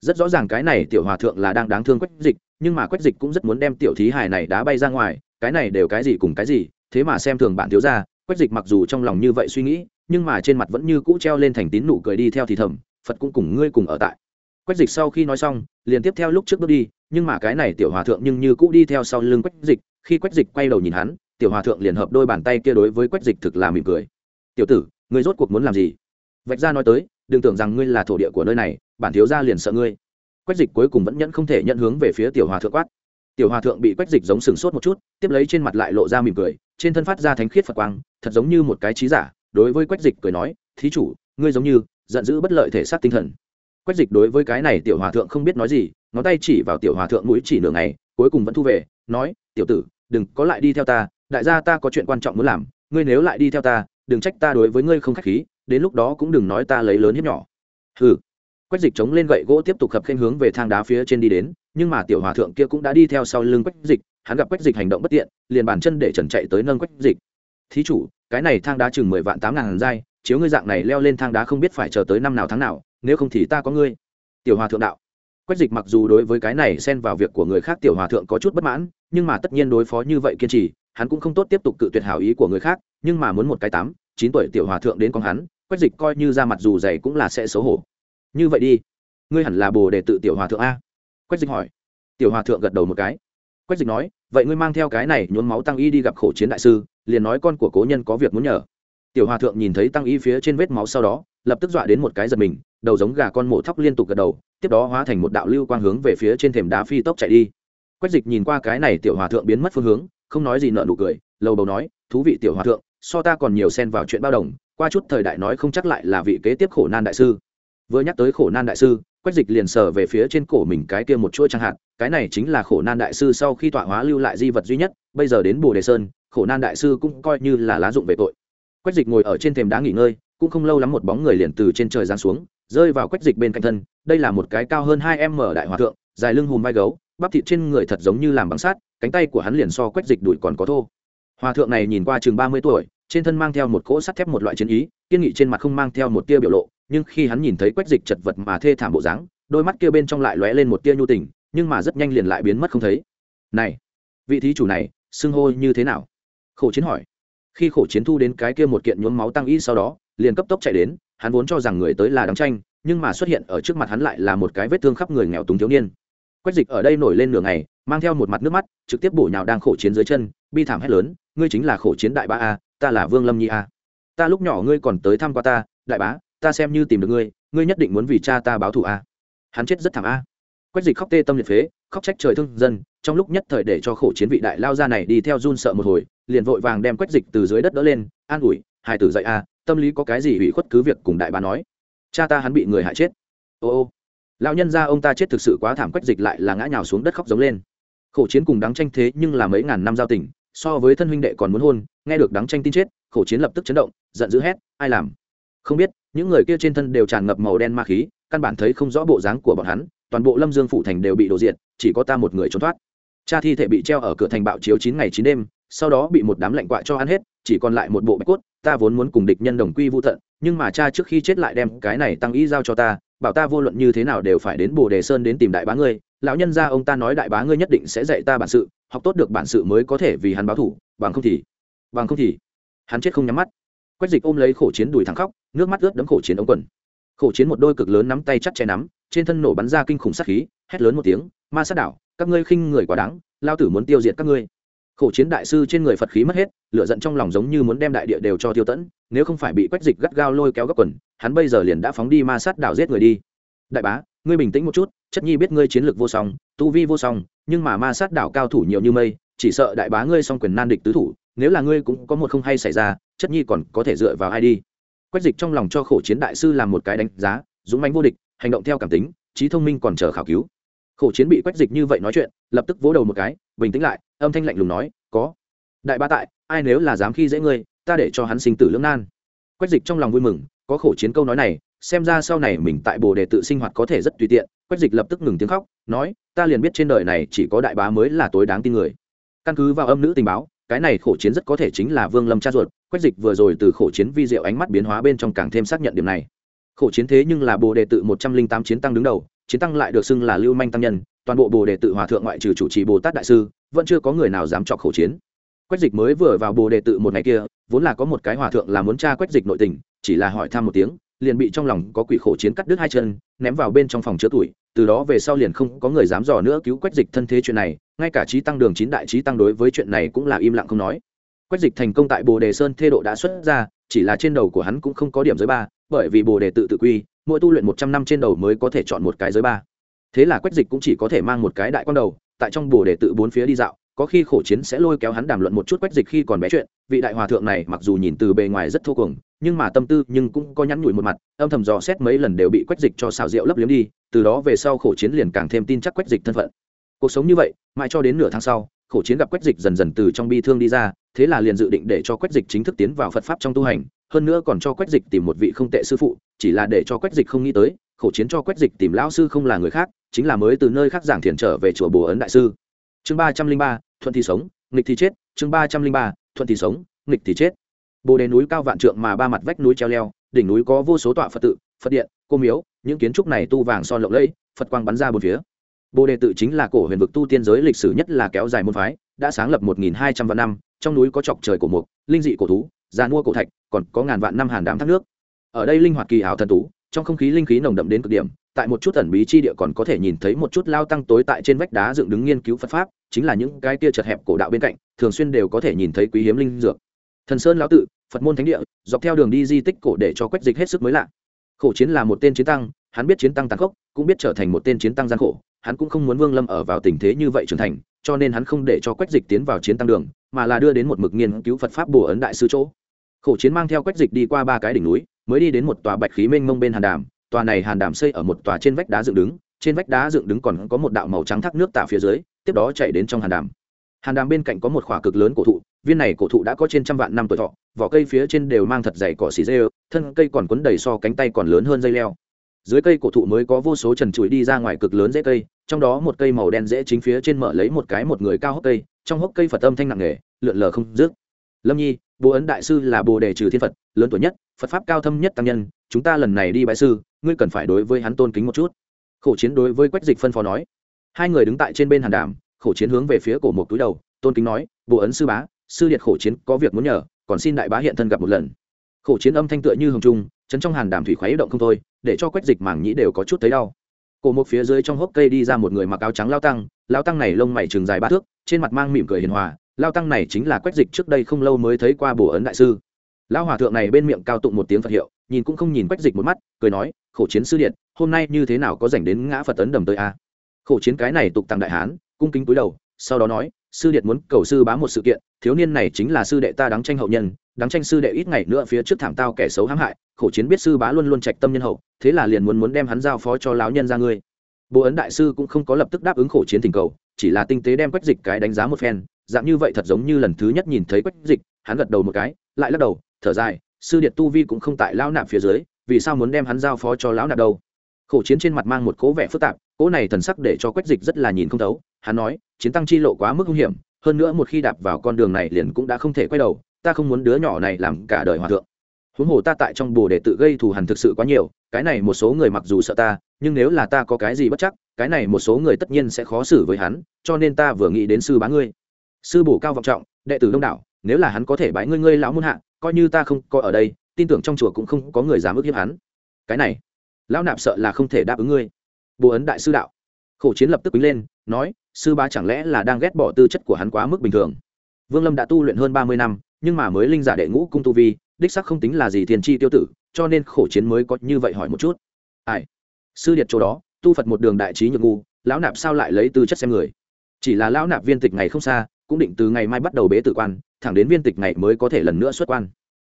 rất rõ ràng cái này tiểu hòa thượng là đang đáng thương quách dịch, nhưng mà quách dịch cũng rất muốn đem tiểu thí hài này đá bay ra ngoài, cái này đều cái gì cùng cái gì, thế mà xem thường bạn thiếu ra quách dịch mặc dù trong lòng như vậy suy nghĩ, nhưng mà trên mặt vẫn như cũ treo lên thành tín nụ cười đi theo thì thầm, phật cũng cùng ngươi cùng ở tại quách dịch sau khi nói xong, liền tiếp theo lúc trước bước đi, nhưng mà cái này tiểu hòa thượng nhưng như cũ đi theo sau lưng quách dịch. Khi quách dịch quay đầu nhìn hắn, tiểu hòa thượng liền hợp đôi bàn tay kia đối với quách dịch thực là mỉm cười. Tiểu tử, ngươi rốt cuộc muốn làm gì? Vạch ra nói tới, đừng tưởng rằng ngươi là thổ địa của nơi này, bản thiếu gia liền sợ ngươi. Quách dịch cuối cùng vẫn nhẫn không thể nhận hướng về phía tiểu hòa thượng quát. Tiểu hòa thượng bị quách dịch giống sừng sốt một chút, tiếp lấy trên mặt lại lộ ra mỉm cười, trên thân phát ra thánh khiết phật quang, thật giống như một cái trí giả, đối với quách dịch cười nói, thí chủ, ngươi giống như giận dữ bất lợi thể xác tinh thần quách dịch đối với cái này tiểu hòa thượng không biết nói gì, ngón tay chỉ vào tiểu hòa thượng mũi chỉ nửa ngày, cuối cùng vẫn thu về, nói, tiểu tử, đừng có lại đi theo ta, đại gia ta có chuyện quan trọng muốn làm, ngươi nếu lại đi theo ta, đừng trách ta đối với ngươi không khách khí, đến lúc đó cũng đừng nói ta lấy lớn hiếp nhỏ. Ừ quách dịch chống lên gậy gỗ tiếp tục khập khênh hướng về thang đá phía trên đi đến, nhưng mà tiểu hòa thượng kia cũng đã đi theo sau lưng quách dịch, hắn gặp quách dịch hành động bất tiện, liền bàn chân để trần chạy tới nâng quách dịch. Thí chủ, cái này thang đá chừng mười vạn tám ngàn giai, chiếu ngươi dạng này leo lên thang đá không biết phải chờ tới năm nào tháng nào nếu không thì ta có ngươi. Tiểu hòa thượng đạo. Quách dịch mặc dù đối với cái này xen vào việc của người khác tiểu hòa thượng có chút bất mãn, nhưng mà tất nhiên đối phó như vậy kiên trì, hắn cũng không tốt tiếp tục cự tuyệt hảo ý của người khác, nhưng mà muốn một cái tám, chín tuổi tiểu hòa thượng đến con hắn, quách dịch coi như ra mặt dù dày cũng là sẽ xấu hổ. Như vậy đi, ngươi hẳn là bồ đề tự tiểu hòa thượng a. Quách dịch hỏi. Tiểu hòa thượng gật đầu một cái. Quách dịch nói, vậy ngươi mang theo cái này nhốn máu tăng y đi gặp khổ chiến đại sư, liền nói con của cố nhân có việc muốn nhờ. Tiểu hòa thượng nhìn thấy tăng y phía trên vết máu sau đó, lập tức dọa đến một cái giật mình đầu giống gà con mổ thóc liên tục gật đầu, tiếp đó hóa thành một đạo lưu quang hướng về phía trên thềm đá phi tốc chạy đi. Quách dịch nhìn qua cái này tiểu hòa thượng biến mất phương hướng, không nói gì nợ nụ cười, lầu bầu nói, thú vị tiểu hòa thượng, so ta còn nhiều xen vào chuyện bao đồng, qua chút thời đại nói không chắc lại là vị kế tiếp khổ nan đại sư. Vừa nhắc tới khổ nan đại sư, quách dịch liền sờ về phía trên cổ mình cái kia một chuỗi chẳng hạn cái này chính là khổ nan đại sư sau khi tọa hóa lưu lại di vật duy nhất, bây giờ đến bồ đề sơn, khổ nan đại sư cũng coi như là lá dụng về tội. Quách dịch ngồi ở trên thềm đá nghỉ ngơi, cũng không lâu lắm một bóng người liền từ trên trời giáng xuống rơi vào quách dịch bên cạnh thân, đây là một cái cao hơn hai em mở đại hòa thượng, dài lưng hùm vai gấu, bắp thịt trên người thật giống như làm bằng sắt, cánh tay của hắn liền so quách dịch đùi còn có thô. Hòa thượng này nhìn qua chừng ba mươi tuổi, trên thân mang theo một cỗ sắt thép một loại chiến ý, kiên nghị trên mặt không mang theo một tia biểu lộ, nhưng khi hắn nhìn thấy quách dịch chật vật mà thê thảm bộ dáng, đôi mắt kia bên trong lại lóe lên một tia nhu tình, nhưng mà rất nhanh liền lại biến mất không thấy. Này, vị thí chủ này, xưng hô như thế nào? Khổ chiến hỏi. Khi khổ chiến thu đến cái kia một kiện nhuốm máu tăng y sau đó, liền cấp tốc chạy đến hắn vốn cho rằng người tới là đắng tranh, nhưng mà xuất hiện ở trước mặt hắn lại là một cái vết thương khắp người nghèo túng thiếu niên. Quách dịch ở đây nổi lên nửa ngày, mang theo một mặt nước mắt, trực tiếp bổ nhào đang khổ chiến dưới chân, bi thảm hét lớn, ngươi chính là khổ chiến đại bá a, ta là vương lâm nhi a. Ta lúc nhỏ ngươi còn tới thăm qua ta, đại bá, ta xem như tìm được ngươi ngươi nhất định muốn vì cha ta báo thù a. Hắn chết rất thảm a. Quách dịch khóc tê tâm liệt phế, khóc trách trời thương dân, trong lúc nhất thời để cho khổ chiến vị đại lao ra này đi theo run sợ một hồi, liền vội vàng đem quách dịch từ dưới đất đỡ lên, an ủi hai tử dậy a tâm lý có cái gì hủy khuất cứ việc cùng đại bá nói. Cha ta hắn bị người hại chết. Ô ô. Lão nhân ra ông ta chết thực sự quá thảm quách dịch lại là ngã nhào xuống đất khóc giống lên. Khổ chiến cùng đáng tranh thế nhưng là mấy ngàn năm giao tình, so với thân huynh đệ còn muốn hôn, nghe được đáng tranh tin chết, khổ chiến lập tức chấn động, giận dữ hét, ai làm? Không biết, những người kia trên thân đều tràn ngập màu đen ma khí, căn bản thấy không rõ bộ dáng của bọn hắn, toàn bộ lâm dương phủ thành đều bị đổ diện chỉ có ta một người trốn thoát. Cha thi thể bị treo ở cửa thành bạo chiếu chín ngày chín đêm, sau đó bị một đám lạnh quạ cho ăn hết chỉ còn lại một bộ bạch cốt, ta vốn muốn cùng địch nhân đồng quy vô tận, nhưng mà cha trước khi chết lại đem cái này tăng ý giao cho ta, bảo ta vô luận như thế nào đều phải đến bồ đề sơn đến tìm đại bá ngươi, lão nhân gia ông ta nói đại bá ngươi nhất định sẽ dạy ta bản sự, học tốt được bản sự mới có thể vì hắn báo thủ, bằng không thì, bằng không thì, hắn chết không nhắm mắt. Quách dịch ôm lấy khổ chiến đùi thẳng khóc, nước mắt ướt đẫm khổ chiến ống quần. Khổ chiến một đôi cực lớn nắm tay chắt che nắm, trên thân nổ bắn ra kinh khủng sát khí, hét lớn một tiếng, ma sát đảo, các ngươi khinh người quá đáng lao tử muốn tiêu diệt các ngươi khổ chiến đại sư trên người phật khí mất hết, lửa giận trong lòng giống như muốn đem đại địa đều cho tiêu tẫn, nếu không phải bị quách dịch gắt gao lôi kéo góc quần, hắn bây giờ liền đã phóng đi ma sát đảo giết người đi. Đại bá, ngươi bình tĩnh một chút, chất nhi biết ngươi chiến lược vô song, tu vi vô song, nhưng mà ma sát đảo cao thủ nhiều như mây, chỉ sợ đại bá ngươi song quyền nan địch tứ thủ, nếu là ngươi cũng có một không hay xảy ra, chất nhi còn có thể dựa vào ai đi? Quách dịch trong lòng cho khổ chiến đại sư làm một cái đánh giá, dũng mãnh vô địch, hành động theo cảm tính, trí thông minh còn chờ khảo cứu. Khổ chiến bị quách dịch như vậy nói chuyện, lập tức vỗ đầu một cái, bình tĩnh lại âm thanh lạnh lùng nói, có. Đại ba tại, ai nếu là dám khi dễ ngươi, ta để cho hắn sinh tử lưỡng nan. Quách dịch trong lòng vui mừng, có khổ chiến câu nói này, xem ra sau này mình tại bồ đề tự sinh hoạt có thể rất tùy tiện. Quách dịch lập tức ngừng tiếng khóc, nói, ta liền biết trên đời này chỉ có đại bá mới là tối đáng tin người. Căn cứ vào âm nữ tình báo, cái này khổ chiến rất có thể chính là vương lâm cha ruột. Quách dịch vừa rồi từ khổ chiến vi diệu ánh mắt biến hóa bên trong càng thêm xác nhận điểm này. Khổ chiến thế nhưng là bồ đề tự một trăm linh tám chiến tăng đứng đầu, chiến tăng lại được xưng là lưu manh tăng nhân. Toàn bộ bồ đề tự hòa thượng ngoại trừ chủ trì bồ tát đại sư vẫn chưa có người nào dám chọc khổ chiến. Quách dịch mới vừa vào bồ đề tự một ngày kia, vốn là có một cái hòa thượng là muốn tra quách dịch nội tình, chỉ là hỏi thăm một tiếng, liền bị trong lòng có quỷ khổ chiến cắt đứt hai chân, ném vào bên trong phòng chứa tuổi, từ đó về sau liền không có người dám dò nữa cứu quách dịch thân thế chuyện này, ngay cả trí tăng đường chín đại trí tăng đối với chuyện này cũng là im lặng không nói. Quách dịch thành công tại bồ đề sơn thê độ đã xuất ra, chỉ là trên đầu của hắn cũng không có điểm giới ba, bởi vì bồ đề tự tự quy, mỗi tu luyện một trăm năm trên đầu mới có thể chọn một cái giới ba. Thế là quách dịch cũng chỉ có thể mang một cái đại quan đầu tại trong bồ đề tự bốn phía đi dạo, có khi khổ chiến sẽ lôi kéo hắn đàm luận một chút quách dịch khi còn bé chuyện, vị đại hòa thượng này mặc dù nhìn từ bề ngoài rất thô cuồng, nhưng mà tâm tư nhưng cũng có nhắn nhủi một mặt, âm thầm dò xét mấy lần đều bị quách dịch cho xào rượu lấp liếm đi, từ đó về sau khổ chiến liền càng thêm tin chắc quách dịch thân phận. Cuộc sống như vậy, mãi cho đến nửa tháng sau, khổ chiến gặp quách dịch dần dần từ trong bi thương đi ra, thế là liền dự định để cho quách dịch chính thức tiến vào phật pháp trong tu hành, hơn nữa còn cho quách dịch tìm một vị không tệ sư phụ, chỉ là để cho quách dịch không nghĩ tới, khổ chiến cho quách dịch tìm lão sư không là người khác chính là mới từ nơi khác giảng thiền trở về chùa bồ ấn đại sư. Chương ba trăm linh ba, thuận thì sống, nghịch thì chết. Chương ba trăm linh ba, thuận thì sống, nghịch thì chết. Bồ đề núi cao vạn trượng mà ba mặt vách núi treo leo, đỉnh núi có vô số tọa phật tự, phật điện, cô miếu, những kiến trúc này tu vàng son lộng lẫy, phật quang bắn ra bốn phía. Bồ đề tự chính là cổ huyền vực tu tiên giới lịch sử nhất là kéo dài môn phái, đã sáng lập một nghìn hai trăm vạn năm, trong núi có chọc trời cổ mục, linh dị cổ thú, già mua cổ thạch, còn có ngàn vạn năm hàn đám thác nước. Ở đây linh hoạt kỳ hảo thần tú, trong không khí linh khí nồng đậm đến cực điểm tại một chút ẩn bí chi địa còn có thể nhìn thấy một chút lao tăng tối tại trên vách đá dựng đứng nghiên cứu phật pháp, chính là những cái tia chật hẹp cổ đạo bên cạnh, thường xuyên đều có thể nhìn thấy quý hiếm linh dược. Thần sơn lão tự, phật môn thánh địa, dọc theo đường đi di tích cổ để cho quách dịch hết sức mới lạ. Khổ chiến là một tên chiến tăng, hắn biết chiến tăng tàn khốc, cũng biết trở thành một tên chiến tăng gian khổ, hắn cũng không muốn vương lâm ở vào tình thế như vậy trưởng thành, cho nên hắn không để cho quách dịch tiến vào chiến tăng đường, mà là đưa đến một mực nghiên cứu phật pháp bùa ấn đại sư chỗ. Khổ chiến mang theo quách dịch đi qua ba cái đỉnh núi, mới đi đến một tòa bạch khí mênh mông bên hàn đàm tòa này hàn đàm xây ở một tòa trên vách đá dựng đứng, trên vách đá dựng đứng còn có một đạo màu trắng thác nước tả phía dưới, tiếp đó chạy đến trong hàn đàm. Hàn đàm bên cạnh có một khỏa cực lớn cổ thụ, viên này cổ thụ đã có trên trăm vạn năm tuổi thọ, vỏ cây phía trên đều mang thật dày cỏ xì dê, thân cây còn quấn đầy so cánh tay còn lớn hơn dây leo. Dưới cây cổ thụ mới có vô số trần chuối đi ra ngoài cực lớn dễ cây, trong đó một cây màu đen dễ chính phía trên mở lấy một cái một người cao hốc cây, trong hốc cây phật âm thanh nặng nề, lượn lờ không dứt. Lâm nhi bố ấn đại sư là bồ đề trừ thiên phật, lớn tuổi nhất, phật pháp cao thâm nhất tăng nhân, chúng ta lần này đi bãi sư ngươi cần phải đối với hắn tôn kính một chút. Khổ chiến đối với quách dịch phân phó nói. Hai người đứng tại trên bên hàn đàm, khổ chiến hướng về phía cổ một túi đầu, tôn kính nói bộ ấn sư bá, sư liệt khổ chiến có việc muốn nhờ, còn xin đại bá hiện thân gặp một lần. Khổ chiến âm thanh tựa như hồng trung, chấn trong hàn đàm thủy khuấy động không thôi, để cho quách dịch mảng nhĩ đều có chút thấy đau. Cổ một phía dưới trong hốc cây đi ra một người mặc áo trắng lao tăng lao tăng này lông mày trường dài ba thước, trên mặt mang mỉm cười hiền hòa, lao tăng này chính là quách dịch trước đây không lâu mới thấy qua bồ ấn đại sư. Lao hòa thượng này bên miệng cao tụng một tiếng phật hiệu nhìn cũng không nhìn quách dịch một mắt, cười nói, khổ chiến sư điện, hôm nay như thế nào có dành đến ngã phật tấn đầm tới a? Khổ chiến cái này tục tăng đại hán, cung kính cúi đầu, sau đó nói, sư điện muốn cầu sư bá một sự kiện, thiếu niên này chính là sư đệ ta đáng tranh hậu nhân, đáng tranh sư đệ ít ngày nữa phía trước thảm tao kẻ xấu hãm hại, khổ chiến biết sư bá luôn luôn trạch tâm nhân hậu, thế là liền muốn muốn đem hắn giao phó cho lão nhân ra ngươi. Bố ấn đại sư cũng không có lập tức đáp ứng khổ chiến tình cầu, chỉ là tinh tế đem quách dịch cái đánh giá một phen, dạng như vậy thật giống như lần thứ nhất nhìn thấy quách dịch, hắn gật đầu một cái, lại lắc đầu, thở dài sư điện tu vi cũng không tại lão nạp phía dưới, vì sao muốn đem hắn giao phó cho lão nạp đâu? Khổ chiến trên mặt mang một cố vẻ phức tạp, cố này thần sắc để cho quách dịch rất là nhìn không thấu. Hắn nói, chiến tăng chi lộ quá mức nguy hiểm, hơn nữa một khi đạp vào con đường này liền cũng đã không thể quay đầu, ta không muốn đứa nhỏ này làm cả đời hòa thượng. Huống hồ ta tại trong bồ để tự gây thù hằn thực sự quá nhiều, cái này một số người mặc dù sợ ta, nhưng nếu là ta có cái gì bất chắc, cái này một số người tất nhiên sẽ khó xử với hắn, cho nên ta vừa nghĩ đến sư bá ngươi. Sư bổ cao vọng trọng, đệ tử đông đảo nếu là hắn có thể bãi ngươi ngươi lão muôn hạ, coi như ta không có ở đây, tin tưởng trong chùa cũng không có người dám ức hiếp hắn. Cái này, lão nạp sợ là không thể đáp ứng ngươi. Bồ ấn đại sư đạo. Khổ chiến lập tức quýnh lên, nói, sư ba chẳng lẽ là đang ghét bỏ tư chất của hắn quá mức bình thường? Vương lâm đã tu luyện hơn ba mươi năm, nhưng mà mới linh giả đệ ngũ cung tu vi, đích sắc không tính là gì thiền chi tiêu tử, cho nên khổ chiến mới có như vậy hỏi một chút. Ai? Sư điệt chỗ đó, tu phật một đường đại trí nhược ngu, lão nạp sao lại lấy tư chất xem người? Chỉ là lão nạp viên tịch ngày không xa cũng định từ ngày mai bắt đầu bế tử quan, thẳng đến viên tịch ngày mới có thể lần nữa xuất quan.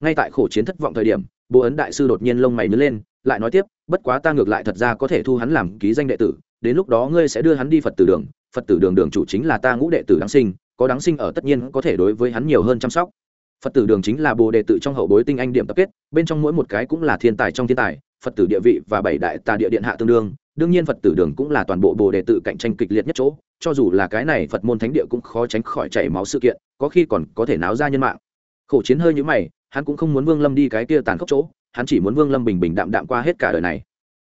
Ngay tại khổ chiến thất vọng thời điểm bố ấn đại sư đột nhiên lông mày nứt lên, lại nói tiếp, bất quá ta ngược lại thật ra có thể thu hắn làm ký danh đệ tử, đến lúc đó ngươi sẽ đưa hắn đi phật tử đường, phật tử đường đường chủ chính là ta ngũ đệ tử đáng sinh, có đáng sinh ở tất nhiên có thể đối với hắn nhiều hơn chăm sóc. Phật tử đường chính là bồ đệ tử trong hậu bối tinh anh điểm tập kết, bên trong mỗi một cái cũng là thiên tài trong thiên tài, phật tử địa vị và bảy đại tà địa điện hạ tương đương đương nhiên phật tử đường cũng là toàn bộ bồ đề tự cạnh tranh kịch liệt nhất chỗ, cho dù là cái này phật môn thánh địa cũng khó tránh khỏi chảy máu sự kiện, có khi còn có thể náo ra nhân mạng. Khổ chiến hơi như mày, hắn cũng không muốn vương lâm đi cái kia tàn khốc chỗ, hắn chỉ muốn vương lâm bình bình đạm đạm qua hết cả đời này.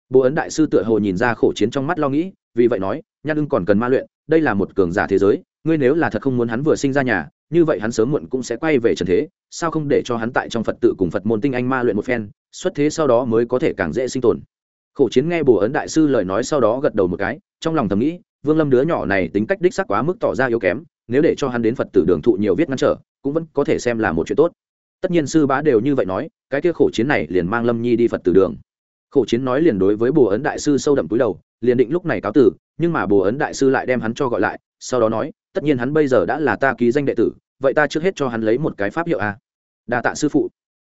Bố ấn đại sư tựa hồ nhìn ra khổ chiến trong mắt lo nghĩ, vì vậy nói nhan ưng còn cần ma luyện, đây là một cường giả thế giới, ngươi nếu là thật không muốn hắn vừa sinh ra nhà, như vậy hắn sớm muộn cũng sẽ quay về trần thế, sao không để cho hắn tại trong phật tự cùng phật môn tinh anh ma luyện một phen, xuất thế sau đó mới có thể càng dễ sinh tồn khổ chiến nghe bồ ấn đại sư lời nói sau đó gật đầu một cái, trong lòng thầm nghĩ, vương lâm đứa nhỏ này tính cách đích sắc quá mức tỏ ra yếu kém, nếu để cho hắn đến phật tử đường thụ nhiều viết ngăn trở, cũng vẫn có thể xem là một chuyện tốt. Tất nhiên sư bá đều như vậy nói, cái kia khổ chiến này liền mang lâm nhi đi phật tử đường. Khổ chiến nói liền đối với bồ ấn đại sư sâu đậm túi đầu, liền định lúc này cáo tử, nhưng mà bồ ấn đại sư lại đem hắn cho gọi lại, sau đó nói, tất nhiên hắn bây giờ đã là ta ký danh đệ tử, vậy ta trước hết cho hắn lấy một cái pháp hiệu a. Đa tạ sư phụ.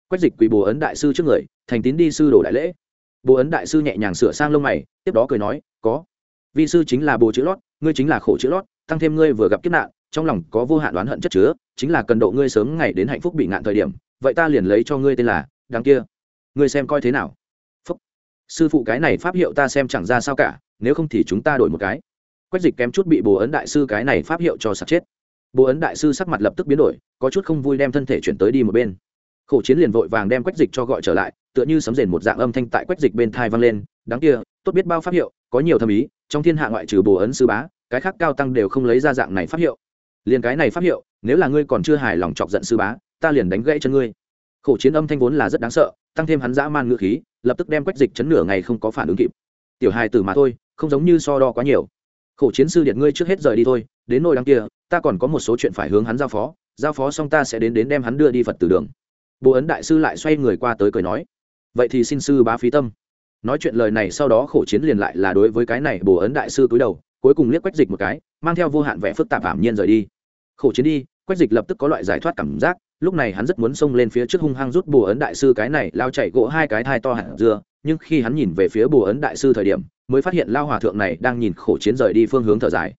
Quách dịch quỳ bồ ấn đại sư trước người, thành tín đi sư đồ đại lễ bố ấn đại sư nhẹ nhàng sửa sang lông mày, tiếp đó cười nói, có. Vi sư chính là bồ chữ lót, ngươi chính là khổ chữ lót, tăng thêm ngươi vừa gặp kiếp nạn, trong lòng có vô hạn oán hận chất chứa, chính là cần độ ngươi sớm ngày đến hạnh phúc bị ngạn thời điểm, vậy ta liền lấy cho ngươi tên là đằng kia. Ngươi xem coi thế nào. Phúc. Sư phụ cái này pháp hiệu ta xem chẳng ra sao cả, nếu không thì chúng ta đổi một cái. Quách dịch kém chút bị bồ ấn đại sư cái này pháp hiệu cho sạc chết. Bồ ấn đại sư sắc mặt lập tức biến đổi, có chút không vui đem thân thể chuyển tới đi một bên khổ chiến liền vội vàng đem quách dịch cho gọi trở lại, tựa như sấm rền một dạng âm thanh tại quách dịch bên thai vang lên, đáng kia, tốt biết bao pháp hiệu, có nhiều thâm ý, trong thiên hạ ngoại trừ bồ ấn sư bá, cái khác cao tăng đều không lấy ra dạng này pháp hiệu. Liền cái này pháp hiệu, nếu là ngươi còn chưa hài lòng chọc giận sư bá, ta liền đánh gãy chân ngươi. Khổ chiến âm thanh vốn là rất đáng sợ, tăng thêm hắn dã man ngữ khí, lập tức đem quách dịch chấn nửa ngày không có phản ứng kịp. Tiểu hài tử mà thôi, không giống như so đo quá nhiều. Khổ chiến sư điện ngươi trước hết rời đi thôi, đến nôi đằng kia, ta còn có một số chuyện phải hướng hắn giao phó giao phó xong ta sẽ đến đến đem hắn đưa đi phật tử đường bố ấn đại sư lại xoay người qua tới cười nói, vậy thì xin sư bá phí tâm. Nói chuyện lời này sau đó khổ chiến liền lại là đối với cái này bồ ấn đại sư cúi đầu, cuối cùng liếc quách dịch một cái, mang theo vô hạn vẻ phức tạp ảm nhiên rời đi. Khổ chiến đi, quách dịch lập tức có loại giải thoát cảm giác, lúc này hắn rất muốn xông lên phía trước hung hăng rút bồ ấn đại sư cái này lao chạy gỗ hai cái thai to hẳn dưa nhưng khi hắn nhìn về phía bồ ấn đại sư thời điểm, mới phát hiện lao hòa thượng này đang nhìn khổ chiến rời đi phương hướng thở dài.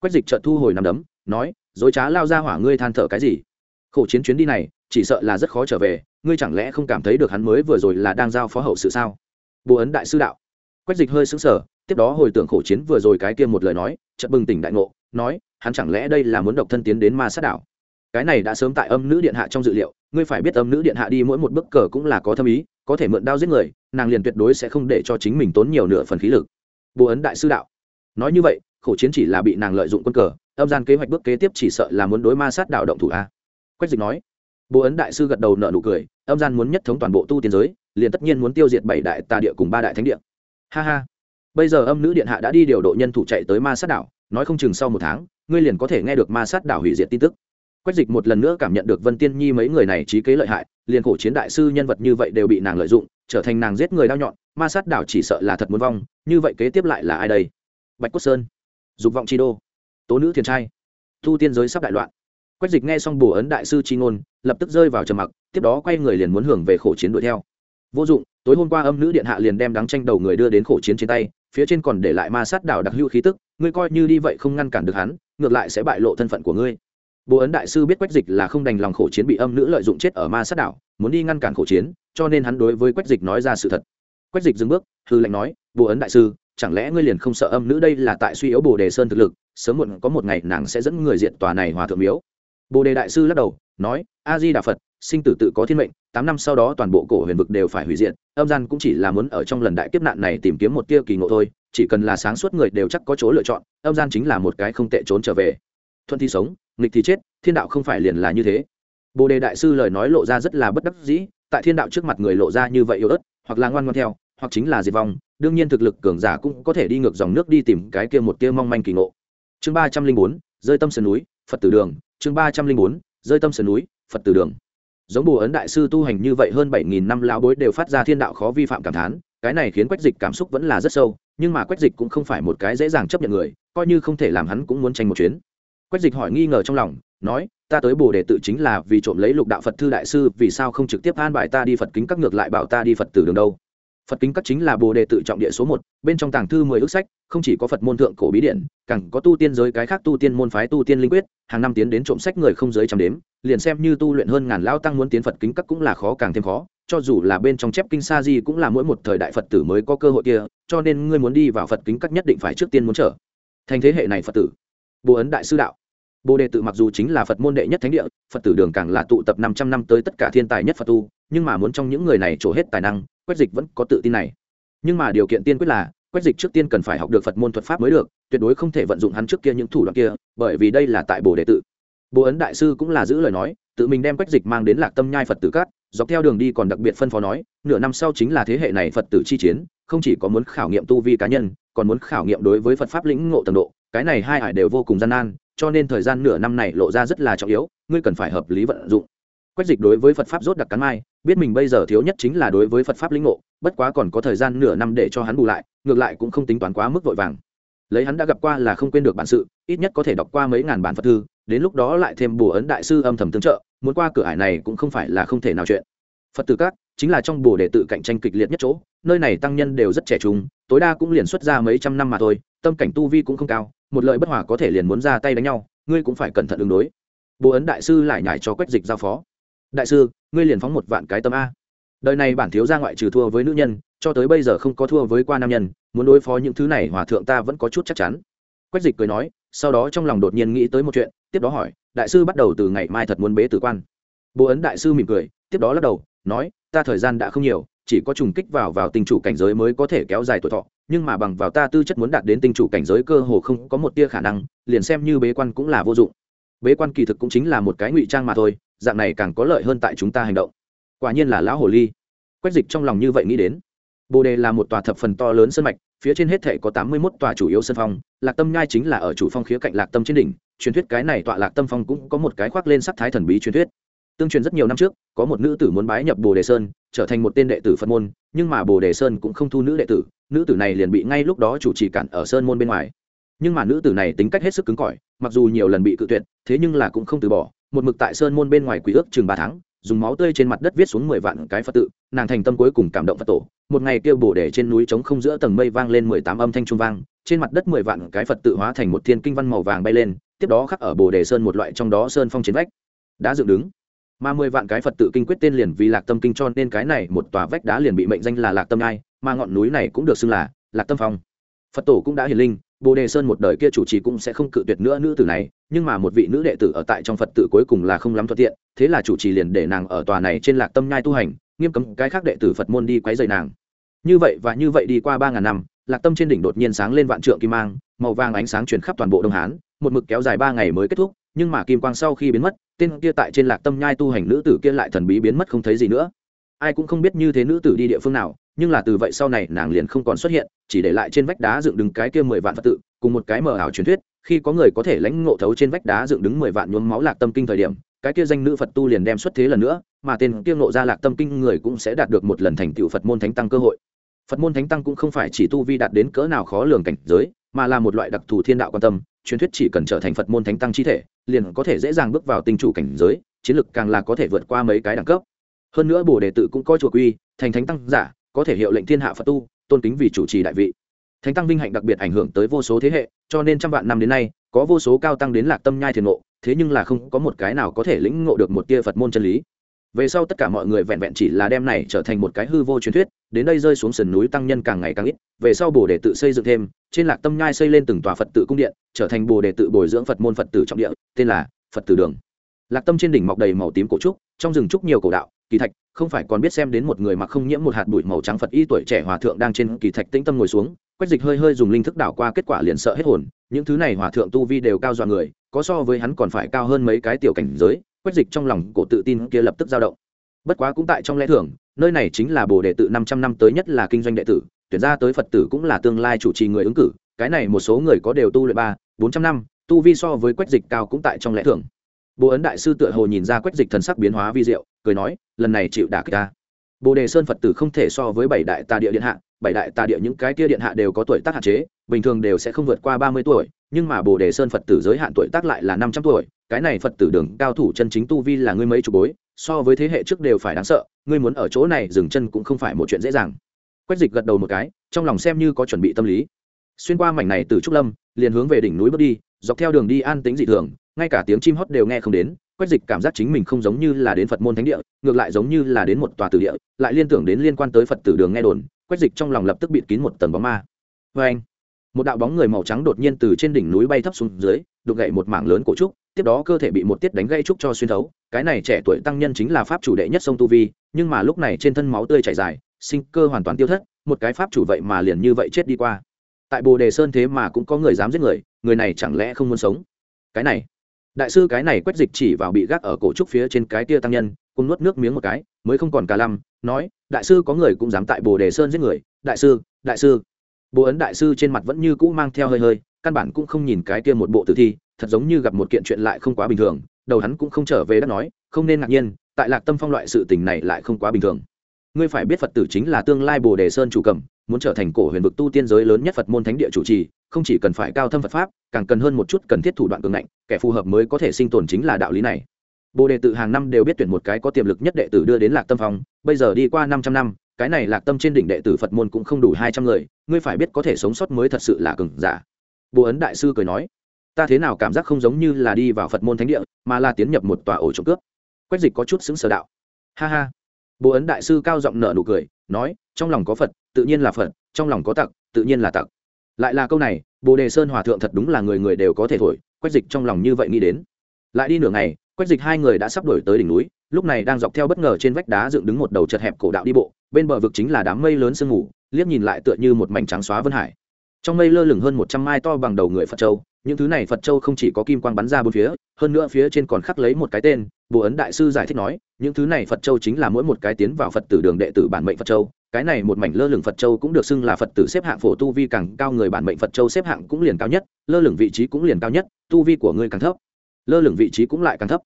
Quách dịch trợt thu hồi nằm đấm, nói, dối trá lao ra hỏa ngươi than thở cái gì? Khổ chiến chuyến đi này chỉ sợ là rất khó trở về, ngươi chẳng lẽ không cảm thấy được hắn mới vừa rồi là đang giao phó hậu sự sao? Bồ ấn đại sư đạo. Quách dịch hơi sững sờ, tiếp đó hồi tưởng khổ chiến vừa rồi cái kia một lời nói, chợt bừng tỉnh đại ngộ, nói, hắn chẳng lẽ đây là muốn độc thân tiến đến ma sát đảo cái này đã sớm tại âm nữ điện hạ trong dự liệu, ngươi phải biết âm nữ điện hạ đi mỗi một bức cờ cũng là có thâm ý, có thể mượn đao giết người, nàng liền tuyệt đối sẽ không để cho chính mình tốn nhiều nửa phần khí lực. Bồ ấn đại sư đạo. Nói như vậy, khổ chiến chỉ là bị nàng lợi dụng quân cờ, âm gian kế hoạch bước kế tiếp chỉ sợ là muốn đối ma sát đảo động thủ a. Quách dịch nói bồ ấn đại sư gật đầu nợ nụ cười, âm gian muốn nhất thống toàn bộ tu tiên giới, liền tất nhiên muốn tiêu diệt bảy đại tà địa cùng ba đại thánh địa. Ha ha. Bây giờ âm nữ điện hạ đã đi điều độ nhân thủ chạy tới ma sát đảo, nói không chừng sau một tháng, ngươi liền có thể nghe được ma sát đảo hủy diệt tin tức. Quách dịch một lần nữa cảm nhận được vân tiên nhi mấy người này trí kế lợi hại, liền cổ chiến đại sư nhân vật như vậy đều bị nàng lợi dụng, trở thành nàng giết người đau nhọn, ma sát đảo chỉ sợ là thật muốn vong, như vậy kế tiếp lại là ai đây? Bạch cốt sơn. Dục vọng chi đô. Tố nữ thiền trai. Thu tiên giới sắp đại loạn quách dịch nghe xong bổ ấn đại sư chi ngôn, lập tức rơi vào trầm mặc, tiếp đó quay người liền muốn hưởng về khổ chiến đuổi theo. Vô dụng, tối hôm qua âm nữ điện hạ liền đem đắng tranh đầu người đưa đến khổ chiến trên tay, phía trên còn để lại ma sát đảo đặc hữu khí tức, ngươi coi như đi vậy không ngăn cản được hắn, ngược lại sẽ bại lộ thân phận của ngươi. Bố ấn đại sư biết quách dịch là không đành lòng khổ chiến bị âm nữ lợi dụng chết ở ma sát đảo, muốn đi ngăn cản khổ chiến, cho nên hắn đối với quách dịch nói ra sự thật. Quách dịch dừng bước, hư lệnh nói bố ấn đại sư, chẳng lẽ ngươi liền không sợ âm nữ đây là tại suy yếu bồ đề sơn thực lực, sớm muộn có một ngày nàng sẽ dẫn người diện tòa này hòa thượng miếu? Bồ đề đại sư lắc đầu, nói, a di đà phật, sinh tử tự có thiên mệnh, tám năm sau đó toàn bộ cổ huyền vực đều phải hủy diệt, âm gian cũng chỉ là muốn ở trong lần đại kiếp nạn này tìm kiếm một tia kỳ ngộ thôi, chỉ cần là sáng suốt người đều chắc có chỗ lựa chọn, âm gian chính là một cái không tệ trốn trở về. Thuận thì sống, nghịch thì chết, thiên đạo không phải liền là như thế. Bồ đề đại sư lời nói lộ ra rất là bất đắc dĩ, tại thiên đạo trước mặt người lộ ra như vậy yếu ớt, hoặc là ngoan ngoan theo, hoặc chính là diệt vong, đương nhiên thực lực cường giả cũng có thể đi ngược dòng nước đi tìm cái kia một tia mong manh kỳ ngộ. Chương ba trăm linh bốn, rơi tâm sơn núi, phật tử đường chương ba trăm linh bốn, rơi tâm sơn núi, phật tử đường. Giống bồ ấn đại sư tu hành như vậy hơn bảy nghìn năm lão bối đều phát ra thiên đạo khó vi phạm cảm thán, cái này khiến quách dịch cảm xúc vẫn là rất sâu, nhưng mà quách dịch cũng không phải một cái dễ dàng chấp nhận người, coi như không thể làm hắn cũng muốn tranh một chuyến. Quách dịch hỏi nghi ngờ trong lòng, nói, ta tới bồ đề tự chính là vì trộm lấy lục đạo phật thư đại sư, vì sao không trực tiếp an bài ta đi phật kính các ngược lại bảo ta đi phật tử đường đâu? Phật kính cắt chính là bồ đề tự trọng địa số một, bên trong tàng thư mười ước sách, không chỉ có phật môn thượng cổ bí điện càng có tu tiên giới cái khác tu tiên môn phái tu tiên linh quyết, hàng năm tiến đến trộm sách người không giới trăm đếm, liền xem như tu luyện hơn ngàn lao tăng muốn tiến phật kính cắt cũng là khó càng thêm khó, cho dù là bên trong chép kinh sa di cũng là mỗi một thời đại phật tử mới có cơ hội kia, cho nên ngươi muốn đi vào phật kính cắt nhất định phải trước tiên muốn trở thành thế hệ này phật tử. Bồ ấn đại sư đạo. Bồ đề tự mặc dù chính là phật môn đệ nhất thánh địa, phật tử đường càng là tụ tập năm trăm năm tới tất cả thiên tài nhất phật tu, nhưng mà muốn trong những người này trổ hết tài năng quách dịch vẫn có tự tin này. Nhưng mà điều kiện tiên quyết là, quách dịch trước tiên cần phải học được phật môn thuật pháp mới được, tuyệt đối không thể vận dụng hắn trước kia những thủ đoạn kia, bởi vì đây là tại bồ đề tự. Bồ ấn đại sư cũng là giữ lời nói, tự mình đem quách dịch mang đến lạc tâm nhai phật tử cát dọc theo đường đi còn đặc biệt phân phó nói, nửa năm sau chính là thế hệ này phật tử chi chiến, không chỉ có muốn khảo nghiệm tu vi cá nhân, còn muốn khảo nghiệm đối với phật pháp lĩnh ngộ tầng độ, cái này hai hải đều vô cùng gian nan, cho nên thời gian nửa năm này lộ ra rất là trọng yếu, ngươi cần phải hợp lý vận dụng quách dịch đối với phật pháp rốt đặc cắn mai, biết mình bây giờ thiếu nhất chính là đối với phật pháp lĩnh ngộ, bất quá còn có thời gian nửa năm để cho hắn bù lại, ngược lại cũng không tính toán quá mức vội vàng. Lấy hắn đã gặp qua là không quên được bản sự, ít nhất có thể đọc qua mấy ngàn bản phật thư, đến lúc đó lại thêm bùa ấn đại sư âm thầm tương trợ, muốn qua cửa ải này cũng không phải là không thể nào chuyện. Phật tử các, chính là trong bồ đề tự cạnh tranh kịch liệt nhất chỗ, nơi này tăng nhân đều rất trẻ trung, tối đa cũng liền xuất ra mấy trăm năm mà thôi, tâm cảnh tu vi cũng không cao, một lời bất hòa có thể liền muốn ra tay đánh nhau, ngươi cũng phải cẩn thận ứng đối. Bồ ấn đại sư lại nhải cho quách dịch giao phó đại sư, ngươi liền phóng một vạn cái tâm a. Đời này bản thiếu ra ngoại trừ thua với nữ nhân, cho tới bây giờ không có thua với qua nam nhân, muốn đối phó những thứ này hòa thượng ta vẫn có chút chắc chắn. Quách dịch cười nói, sau đó trong lòng đột nhiên nghĩ tới một chuyện, tiếp đó hỏi, đại sư bắt đầu từ ngày mai thật muốn bế tử quan. Bố ấn đại sư mỉm cười, tiếp đó lắc đầu, nói, ta thời gian đã không nhiều, chỉ có trùng kích vào vào tinh chủ cảnh giới mới có thể kéo dài tuổi thọ, nhưng mà bằng vào ta tư chất muốn đạt đến tinh chủ cảnh giới cơ hồ không có một tia khả năng, liền xem như bế quan cũng là vô dụng. Bế quan kỳ thực cũng chính là một cái ngụy trang mà thôi dạng này càng có lợi hơn tại chúng ta hành động. Quả nhiên là lão hồ ly. Quách dịch trong lòng như vậy nghĩ đến. Bồ đề là một tòa thập phần to lớn sân mạch, phía trên hết thể có tám mươi mốt tòa chủ yếu sân phong, lạc tâm nhai chính là ở chủ phong khía cạnh lạc tâm trên đỉnh, truyền thuyết cái này tọa lạc tâm phong cũng có một cái khoác lên sắc thái thần bí truyền thuyết. Tương truyền rất nhiều năm trước, có một nữ tử muốn bái nhập bồ đề sơn, trở thành một tên đệ tử phật môn, nhưng mà bồ đề sơn cũng không thu nữ đệ tử, nữ tử này liền bị ngay lúc đó chủ trì cản ở sơn môn bên ngoài. Nhưng mà nữ tử này tính cách hết sức cứng cỏi, mặc dù nhiều lần bị cự tuyệt, thế nhưng là cũng không từ bỏ một mực tại sơn môn bên ngoài quỷ ước chừng ba tháng, dùng máu tươi trên mặt đất viết xuống mười vạn cái phật tự, nàng thành tâm cuối cùng cảm động phật tổ. Một ngày kêu bồ đề trên núi trống không giữa tầng mây vang lên mười tám âm thanh trung vang, trên mặt đất mười vạn cái phật tự hóa thành một thiên kinh văn màu vàng bay lên, tiếp đó khắc ở bồ đề sơn một loại trong đó sơn phong chiến vách. Đã dựng đứng. Mà mười vạn cái phật tự kinh quyết tên liền vì lạc tâm kinh cho nên cái này một tòa vách đá liền bị mệnh danh là lạc tâm ai mà ngọn núi này cũng được xưng là lạc tâm phong. Phật tổ cũng đã hiền linh bồ đề sơn một đời kia chủ trì cũng sẽ không cự tuyệt nữa nữ tử này, nhưng mà một vị nữ đệ tử ở tại trong phật tự cuối cùng là không lắm thuận tiện, thế là chủ trì liền để nàng ở tòa này trên lạc tâm nhai tu hành, nghiêm cấm cái khác đệ tử phật môn đi quấy dày nàng. Như vậy và như vậy đi qua ba ngàn năm, lạc tâm trên đỉnh đột nhiên sáng lên vạn trượng kim mang, màu vàng ánh sáng chuyển khắp toàn bộ đông hán, một mực kéo dài ba ngày mới kết thúc, nhưng mà kim quang sau khi biến mất, tên kia tại trên lạc tâm nhai tu hành nữ tử kia lại thần bí biến mất không thấy gì nữa. Ai cũng không biết như thế nữ tử đi địa phương nào nhưng là từ vậy sau này nàng liền không còn xuất hiện, chỉ để lại trên vách đá dựng đứng cái kia mười vạn phật tự, cùng một cái mờ ảo truyền thuyết, khi có người có thể lãnh ngộ thấu trên vách đá dựng đứng mười vạn nhuốm máu lạc tâm kinh thời điểm, cái kia danh nữ phật tu liền đem xuất thế lần nữa, mà tên kia ngộ ra lạc tâm kinh người cũng sẽ đạt được một lần thành tựu phật môn thánh tăng cơ hội. Phật môn thánh tăng cũng không phải chỉ tu vi đạt đến cỡ nào khó lường cảnh giới, mà là một loại đặc thù thiên đạo quan tâm, truyền thuyết chỉ cần trở thành phật môn thánh tăng chi thể, liền có thể dễ dàng bước vào tinh chủ cảnh giới, chiến lực càng là có thể vượt qua mấy cái đẳng cấp. Hơn nữa bồ đề tự cũng coi chùa quy, thành thánh tăng giả có thể hiệu lệnh thiên hạ phật tu, tôn kính vì chủ trì đại vị. Thánh tăng vinh hạnh đặc biệt ảnh hưởng tới vô số thế hệ, cho nên trăm vạn năm đến nay, có vô số cao tăng đến lạc tâm nhai thiền ngộ, thế nhưng là không có một cái nào có thể lĩnh ngộ được một tia phật môn chân lý. Về sau tất cả mọi người vẹn vẹn chỉ là đem này trở thành một cái hư vô truyền thuyết, đến đây rơi xuống sườn núi tăng nhân càng ngày càng ít, về sau bồ đề tự xây dựng thêm, trên lạc tâm nhai xây lên từng tòa phật tự cung điện, trở thành bồ đề tự bồi dưỡng phật môn phật tử trọng địa, tên là phật tử đường. Lạc tâm trên đỉnh mọc đầy màu tím cổ trúc, trong rừng trúc nhiều cổ đạo kỳ thạch, không phải còn biết xem đến một người mặc không nhiễm một hạt bụi màu trắng phật y tuổi trẻ hòa thượng đang trên kỳ thạch tĩnh tâm ngồi xuống quách dịch hơi hơi dùng linh thức đảo qua kết quả liền sợ hết hồn, những thứ này hòa thượng tu vi đều cao dọa người, có so với hắn còn phải cao hơn mấy cái tiểu cảnh giới quách dịch trong lòng cổ tự tin kia lập tức dao động. Bất quá cũng tại trong lẽ thưởng nơi này chính là bồ đệ tự năm trăm năm tới nhất là kinh doanh đệ tử, tuyển ra tới phật tử cũng là tương lai chủ trì người ứng cử, cái này một số người có đều tu luyện ba, bốn trăm năm, tu vi so với quách dịch cao cũng tại trong lẽ thưởng bồ ấn đại sư tựa hồ nhìn ra quách dịch thần sắc biến hóa vi diệu, cười nói, lần này chịu đả kích ta. Bồ đề sơn phật tử không thể so với bảy đại tà địa điện hạ, bảy đại tà địa những cái kia điện hạ đều có tuổi tác hạn chế, bình thường đều sẽ không vượt qua ba mươi tuổi, nhưng mà bồ đề sơn phật tử giới hạn tuổi tác lại là năm trăm tuổi, cái này phật tử đường cao thủ chân chính tu vi là ngươi mấy chục bối, so với thế hệ trước đều phải đáng sợ, ngươi muốn ở chỗ này dừng chân cũng không phải một chuyện dễ dàng. Quách dịch gật đầu một cái, trong lòng xem như có chuẩn bị tâm lý. Xuyên qua mảnh này từ trúc lâm, liền hướng về đỉnh núi bước đi, dọc theo đường đi an tính dị thường ngay cả tiếng chim hót đều nghe không đến, quách dịch cảm giác chính mình không giống như là đến phật môn thánh địa, ngược lại giống như là đến một tòa tử địa, lại liên tưởng đến liên quan tới phật tử đường nghe đồn, quách dịch trong lòng lập tức bịt kín một tầng bóng ma. Vê anh, một đạo bóng người màu trắng đột nhiên từ trên đỉnh núi bay thấp xuống dưới, đục gậy một mảng lớn cổ trúc, tiếp đó cơ thể bị một tiết đánh gây trúc cho xuyên thấu. Cái này trẻ tuổi tăng nhân chính là pháp chủ đệ nhất sông tu vi, nhưng mà lúc này trên thân máu tươi chảy dài, sinh cơ hoàn toàn tiêu thất, một cái pháp chủ vậy mà liền như vậy chết đi qua. Tại bồ đề sơn thế mà cũng có người dám giết người người này chẳng lẽ không muốn sống? Cái này đại sư cái này quét dịch chỉ vào bị gác ở cổ trúc phía trên cái tia tăng nhân, cùng nuốt nước miếng một cái, mới không còn cả lăm, nói, đại sư có người cũng dám tại bồ đề sơn giết người. Đại sư đại sư. Bố ấn đại sư trên mặt vẫn như cũ mang theo hơi hơi, căn bản cũng không nhìn cái kia một bộ tử thi, thật giống như gặp một kiện chuyện lại không quá bình thường. Đầu hắn cũng không trở về đã nói, không nên ngạc nhiên, tại lạc tâm phong loại sự tình này lại không quá bình thường. Ngươi phải biết phật tử chính là tương lai bồ đề sơn chủ cầm muốn trở thành cổ huyền vực tu tiên giới lớn nhất phật môn thánh địa chủ trì, không chỉ cần phải cao thâm phật pháp, càng cần hơn một chút cần thiết thủ đoạn cường ngạnh, kẻ phù hợp mới có thể sinh tồn chính là đạo lý này. Bồ đề tự hàng năm đều biết tuyển một cái có tiềm lực nhất đệ tử đưa đến lạc tâm phong, bây giờ đi qua năm trăm năm, cái này lạc tâm trên đỉnh đệ tử phật môn cũng không đủ hai trăm người, ngươi phải biết có thể sống sót mới thật sự là cường giả. Bồ ấn đại sư cười nói, ta thế nào cảm giác không giống như là đi vào phật môn thánh địa, mà là tiến nhập một tòa ổ trộm cướp. Quách dịch có chút xứng sở đạo. Ha ha. Bồ ấn đại sư cao giọng nở nụ cười, nói, trong lòng có phật tự nhiên là phật, trong lòng có tặc, tự nhiên là tặc. Lại là câu này, bồ đề sơn hòa thượng thật đúng là người người đều có thể thổi, quách dịch trong lòng như vậy nghĩ đến. Lại đi nửa ngày, quách dịch hai người đã sắp đổi tới đỉnh núi, lúc này đang dọc theo bất ngờ trên vách đá dựng đứng một đầu chật hẹp cổ đạo đi bộ, bên bờ vực chính là đám mây lớn sương mù, liếc nhìn lại tựa như một mảnh trắng xóa vân hải. Trong mây lơ lửng hơn một trăm mai to bằng đầu người phật châu, những thứ này phật châu không chỉ có kim quang bắn ra bốn phía, hơn nữa phía trên còn khắc lấy một cái tên, bồ ấn đại sư giải thích nói, những thứ này phật châu chính là mỗi một cái tiến vào phật tử đường đệ tử bản mệnh phật châu cái này một mảnh lơ lửng phật châu cũng được xưng là phật tử xếp hạng phổ tu vi càng cao người bản mệnh phật châu xếp hạng cũng liền cao nhất, lơ lửng vị trí cũng liền cao nhất, tu vi của ngươi càng thấp. Lơ lửng vị trí cũng lại càng thấp.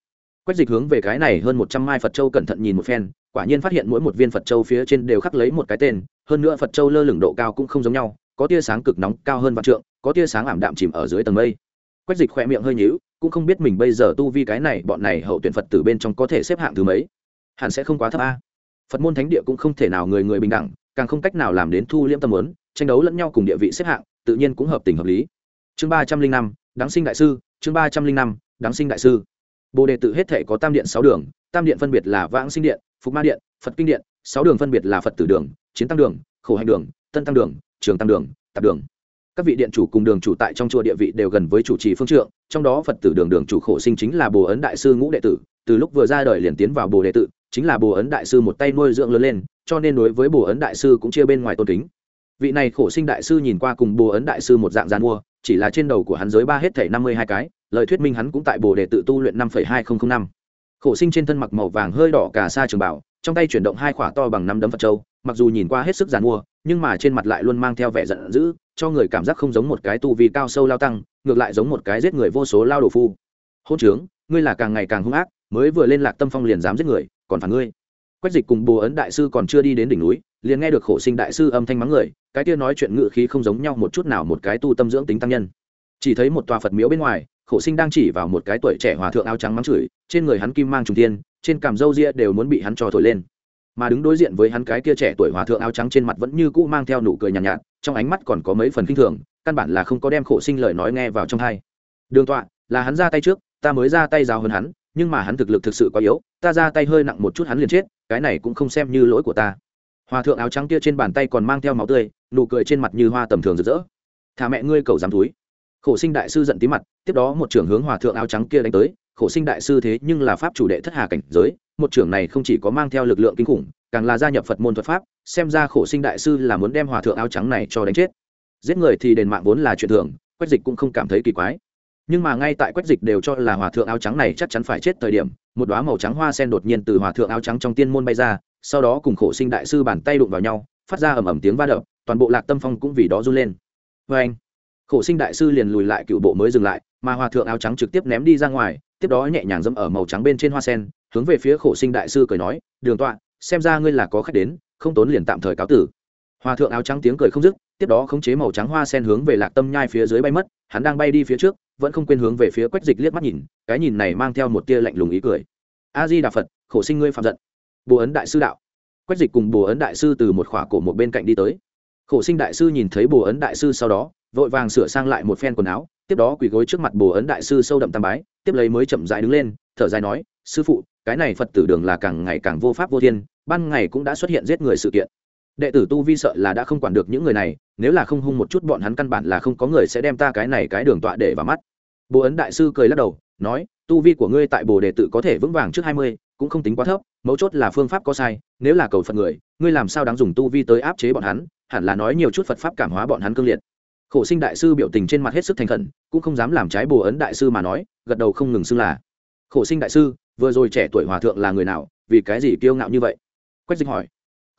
Quách dịch hướng về cái này hơn một trăm mai phật châu cẩn thận nhìn một phen, quả nhiên phát hiện mỗi một viên phật châu phía trên đều khắc lấy một cái tên, hơn nữa phật châu lơ lửng độ cao cũng không giống nhau, có tia sáng cực nóng, cao hơn vạn trượng, có tia sáng ảm đạm chìm ở dưới tầng mây. Quách dịch khỏe miệng hơi nhíu, cũng không biết mình bây giờ tu vi cái này, bọn này hậu tuyển phật từ bên trong có thể xếp hạng thứ mấy. Hẳn sẽ không quá thấp a phật môn thánh địa cũng không thể nào người người bình đẳng, càng không cách nào làm đến thu liễm tâm lớn tranh đấu lẫn nhau cùng địa vị xếp hạng, tự nhiên cũng hợp tình hợp lý. Chương ba trăm linh năm, đáng sinh đại sư, chương ba trăm linh năm, đáng sinh đại sư. Bồ đề tự hết thể có tam điện sáu đường, tam điện phân biệt là vãng sinh điện, phục ma điện, phật kinh điện, sáu đường phân biệt là phật tử đường, chiến tăng đường, khổ hành đường, tân tăng đường, trường tăng đường, tạp đường. Các vị điện chủ cùng đường chủ tại trong chùa địa vị đều gần với chủ trì phương trượng, trong đó phật tử đường đường chủ khổ sinh chính là bồ ấn đại sư ngũ đệ tử, từ lúc vừa ra đời liền tiến vào bồ đệ tử chính là bồ ấn đại sư một tay nuôi dưỡng lớn lên, cho nên đối với bồ ấn đại sư cũng chia bên ngoài tôn kính. Vị này khổ sinh đại sư nhìn qua cùng bồ ấn đại sư một dạng gian mua, chỉ là trên đầu của hắn giới ba hết thảy năm mươi hai cái, lời thuyết minh hắn cũng tại bồ đề tự tu luyện năm hai nghìn năm. Khổ sinh trên thân mặc màu vàng hơi đỏ cả xa trường bảo, trong tay chuyển động hai khỏa to bằng năm đấm phật châu, mặc dù nhìn qua hết sức giàn mua, nhưng mà trên mặt lại luôn mang theo vẻ giận dữ, cho người cảm giác không giống một cái tu vi cao sâu lao tăng, ngược lại giống một cái giết người vô số lao đồ phu. Hôn trướng, ngươi là càng ngày càng hung ác mới vừa lên lạc tâm phong liền dám giết người còn phản ngươi. Quách dịch cùng bồ ấn đại sư còn chưa đi đến đỉnh núi liền nghe được khổ sinh đại sư âm thanh mắng người cái kia nói chuyện ngự khí không giống nhau một chút nào một cái tu tâm dưỡng tính tăng nhân. Chỉ thấy một tòa phật miếu bên ngoài khổ sinh đang chỉ vào một cái tuổi trẻ hòa thượng áo trắng mắng chửi trên người hắn kim mang trùng tiên trên cằm râu ria đều muốn bị hắn cho thổi lên. Mà đứng đối diện với hắn cái kia trẻ tuổi hòa thượng áo trắng trên mặt vẫn như cũ mang theo nụ cười nhàn nhạt, nhạt trong ánh mắt còn có mấy phần kinh thường căn bản là không có đem khổ sinh lời nói nghe vào trong hai đường tọa là hắn ra tay trước ta mới ra tay rào hơn hắn nhưng mà hắn thực lực thực sự quá yếu, ta ra tay hơi nặng một chút hắn liền chết, cái này cũng không xem như lỗi của ta. Hòa thượng áo trắng kia trên bàn tay còn mang theo máu tươi, nụ cười trên mặt như hoa tầm thường rực rỡ. Thả mẹ ngươi cầu dám túi. Khổ sinh đại sư giận tí mặt, tiếp đó một trưởng hướng hòa thượng áo trắng kia đánh tới, khổ sinh đại sư thế nhưng là pháp chủ đệ thất hà cảnh giới, một trưởng này không chỉ có mang theo lực lượng kinh khủng, càng là gia nhập phật môn thuật pháp, xem ra khổ sinh đại sư là muốn đem hòa thượng áo trắng này cho đánh chết. Giết người thì đền mạng vốn là chuyện thường, quách dịch cũng không cảm thấy kỳ quái nhưng mà ngay tại quách dịch đều cho là hòa thượng áo trắng này chắc chắn phải chết thời điểm, một đoá màu trắng hoa sen đột nhiên từ hòa thượng áo trắng trong tiên môn bay ra, sau đó cùng khổ sinh đại sư bàn tay đụng vào nhau, phát ra ầm ầm tiếng va đập, toàn bộ lạc tâm phong cũng vì đó run lên. Vê anh, khổ sinh đại sư liền lùi lại, cựu bộ mới dừng lại, mà hòa thượng áo trắng trực tiếp ném đi ra ngoài, tiếp đó nhẹ nhàng dẫm ở màu trắng bên trên hoa sen, hướng về phía khổ sinh đại sư cười nói, đường tọa, xem ra ngươi là có khách đến, không tốn liền tạm thời cáo tử. Hòa thượng áo trắng tiếng cười không dứt, tiếp đó khống chế màu trắng hoa sen hướng về lạc tâm nhai phía dưới bay mất, hắn đang bay đi phía trước vẫn không quên hướng về phía quách dịch liếc mắt nhìn, cái nhìn này mang theo một tia lạnh lùng ý cười. A di đà phật, khổ sinh ngươi phạm giận. Bồ ấn đại sư đạo. Quách dịch cùng bồ ấn đại sư từ một khỏa cổ một bên cạnh đi tới. Khổ sinh đại sư nhìn thấy bồ ấn đại sư sau đó, vội vàng sửa sang lại một phen quần áo, tiếp đó quỳ gối trước mặt bồ ấn đại sư sâu đậm tam bái, tiếp lấy mới chậm dãi đứng lên, thở dài nói, sư phụ, cái này phật tử đường là càng ngày càng vô pháp vô thiên, ban ngày cũng đã xuất hiện giết người sự kiện. Đệ tử tu vi sợ là đã không quản được những người này, nếu là không hung một chút bọn hắn căn bản là không có người sẽ đem ta cái này cái đường tọa để vào mắt bồ ấn đại sư cười lắc đầu, nói, tu vi của ngươi tại bồ đề tự có thể vững vàng trước hai mươi, cũng không tính quá thấp, mấu chốt là phương pháp có sai, nếu là cầu phật người, ngươi làm sao đáng dùng tu vi tới áp chế bọn hắn, hẳn là nói nhiều chút phật pháp cảm hóa bọn hắn cương liệt. Khổ sinh đại sư biểu tình trên mặt hết sức thành khẩn, cũng không dám làm trái bồ ấn đại sư mà nói, gật đầu không ngừng xưng là. Khổ sinh đại sư, vừa rồi trẻ tuổi hòa thượng là người nào, vì cái gì kiêu ngạo như vậy? Quách dịch hỏi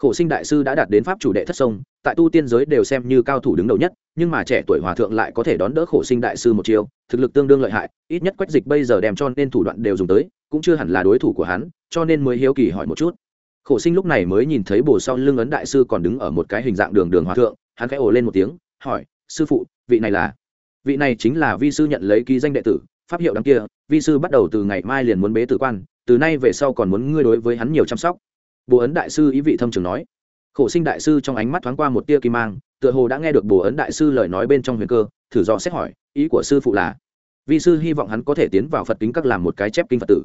khổ sinh đại sư đã đạt đến pháp chủ đệ thất sông, tại tu tiên giới đều xem như cao thủ đứng đầu nhất, nhưng mà trẻ tuổi hòa thượng lại có thể đón đỡ khổ sinh đại sư một chiêu, thực lực tương đương lợi hại, ít nhất quách dịch bây giờ đem cho nên thủ đoạn đều dùng tới, cũng chưa hẳn là đối thủ của hắn, cho nên mới hiếu kỳ hỏi một chút. Khổ sinh lúc này mới nhìn thấy bồ sau lưng ấn đại sư còn đứng ở một cái hình dạng đường đường hòa thượng, hắn khẽ ồ lên một tiếng, hỏi, sư phụ, vị này là? Vị này chính là vi sư nhận lấy ký danh đệ tử, pháp hiệu đằng kia, vi sư bắt đầu từ ngày mai liền muốn bế tử quan, từ nay về sau còn muốn ngươi đối với hắn nhiều chăm sóc bồ ấn đại sư ý vị thâm trường nói. Khổ sinh đại sư trong ánh mắt thoáng qua một tia kim mang, tựa hồ đã nghe được bồ ấn đại sư lời nói bên trong huyền cơ, thử do xét hỏi, ý của sư phụ là Vì sư hy vọng hắn có thể tiến vào phật kính các làm một cái chép kinh phật tử.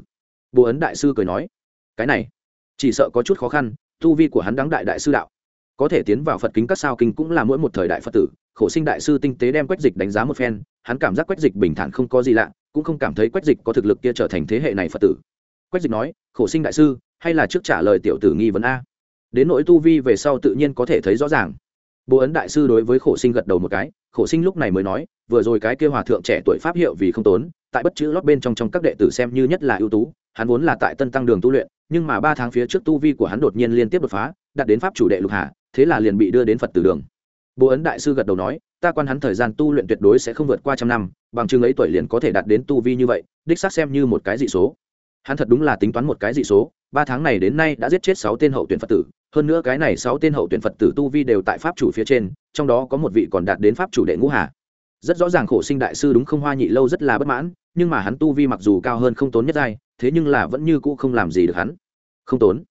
Bồ ấn đại sư cười nói, cái này, chỉ sợ có chút khó khăn, tu vi của hắn đáng đại đại sư đạo. Có thể tiến vào phật kính các sao kinh cũng là mỗi một thời đại phật tử, khổ sinh đại sư tinh tế đem quách dịch đánh giá một phen, hắn cảm giác quách dịch bình thản không có gì lạ, cũng không cảm thấy quách dịch có thực lực kia trở thành thế hệ này phật tử. Quách dịch nói, khổ sinh đại sư hay là trước trả lời tiểu tử nghi vấn a? Đến nỗi tu vi về sau tự nhiên có thể thấy rõ ràng. Bố ấn đại sư đối với khổ sinh gật đầu một cái, khổ sinh lúc này mới nói, vừa rồi cái kia hòa thượng trẻ tuổi pháp hiệu vì không tốn, tại bất chữ lót bên trong trong các đệ tử xem như nhất là ưu tú, hắn vốn là tại tân tăng đường tu luyện, nhưng mà ba tháng phía trước tu vi của hắn đột nhiên liên tiếp đột phá, đạt đến pháp chủ đệ lục hạ, thế là liền bị đưa đến phật tử đường. Bố ấn đại sư gật đầu nói, ta quan hắn thời gian tu luyện tuyệt đối sẽ không vượt qua trăm năm, bằng chứng ấy tuổi liền có thể đạt đến tu vi như vậy, đích xác xem như một cái dị số. Hắn thật đúng là tính toán một cái dị số ba tháng này đến nay đã giết chết sáu tên hậu tuyển phật tử, hơn nữa cái này sáu tên hậu tuyển phật tử tu vi đều tại pháp chủ phía trên, trong đó có một vị còn đạt đến pháp chủ đệ ngũ hà. Rất rõ ràng khổ sinh đại sư đúng không hoa nhị lâu rất là bất mãn, nhưng mà hắn tu vi mặc dù cao hơn không tốn nhất giai, thế nhưng là vẫn như cũ không làm gì được hắn. Không tốn.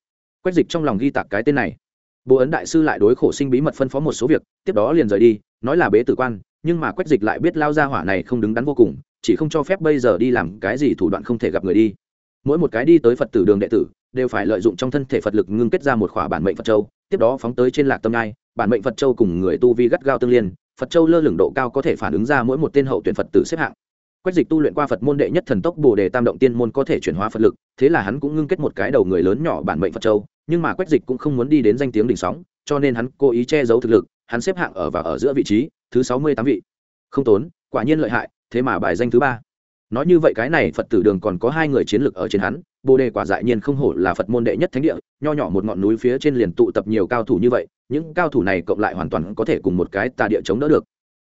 Quách dịch trong lòng ghi tạc cái tên này. Bố ấn đại sư lại đối khổ sinh bí mật phân phó một số việc, tiếp đó liền rời đi, nói là bế tử quan, nhưng mà quách dịch lại biết lao ra hỏa này không đứng đắn vô cùng, chỉ không cho phép bây giờ đi làm cái gì thủ đoạn không thể gặp người đi mỗi một cái đi tới phật tử đường đệ tử, đều phải lợi dụng trong thân thể phật lực ngưng kết ra một khỏa bản mệnh phật châu, tiếp đó phóng tới trên lạc tâm ngai. Bản mệnh phật châu cùng người tu vi gắt gao tương liên, phật châu lơ lửng độ cao có thể phản ứng ra mỗi một tên hậu tuyển phật tử xếp hạng. Quách dịch tu luyện qua phật môn đệ nhất thần tốc bồ đề tam động tiên môn có thể chuyển hóa phật lực, thế là hắn cũng ngưng kết một cái đầu người lớn nhỏ bản mệnh phật châu, nhưng mà quách dịch cũng không muốn đi đến danh tiếng đỉnh sóng, cho nên hắn cố ý che giấu thực lực, hắn xếp hạng ở và ở giữa vị trí thứ sáu mươi tám vị. Không tốn, quả nhiên lợi hại, thế mà bài danh thứ ba nói như vậy cái này phật tử đường còn có hai người chiến lược ở trên hắn, bồ đề quả dại nhiên không hổ là phật môn đệ nhất thánh địa, nho nhỏ một ngọn núi phía trên liền tụ tập nhiều cao thủ như vậy, những cao thủ này cộng lại hoàn toàn có thể cùng một cái tà địa chống đỡ được.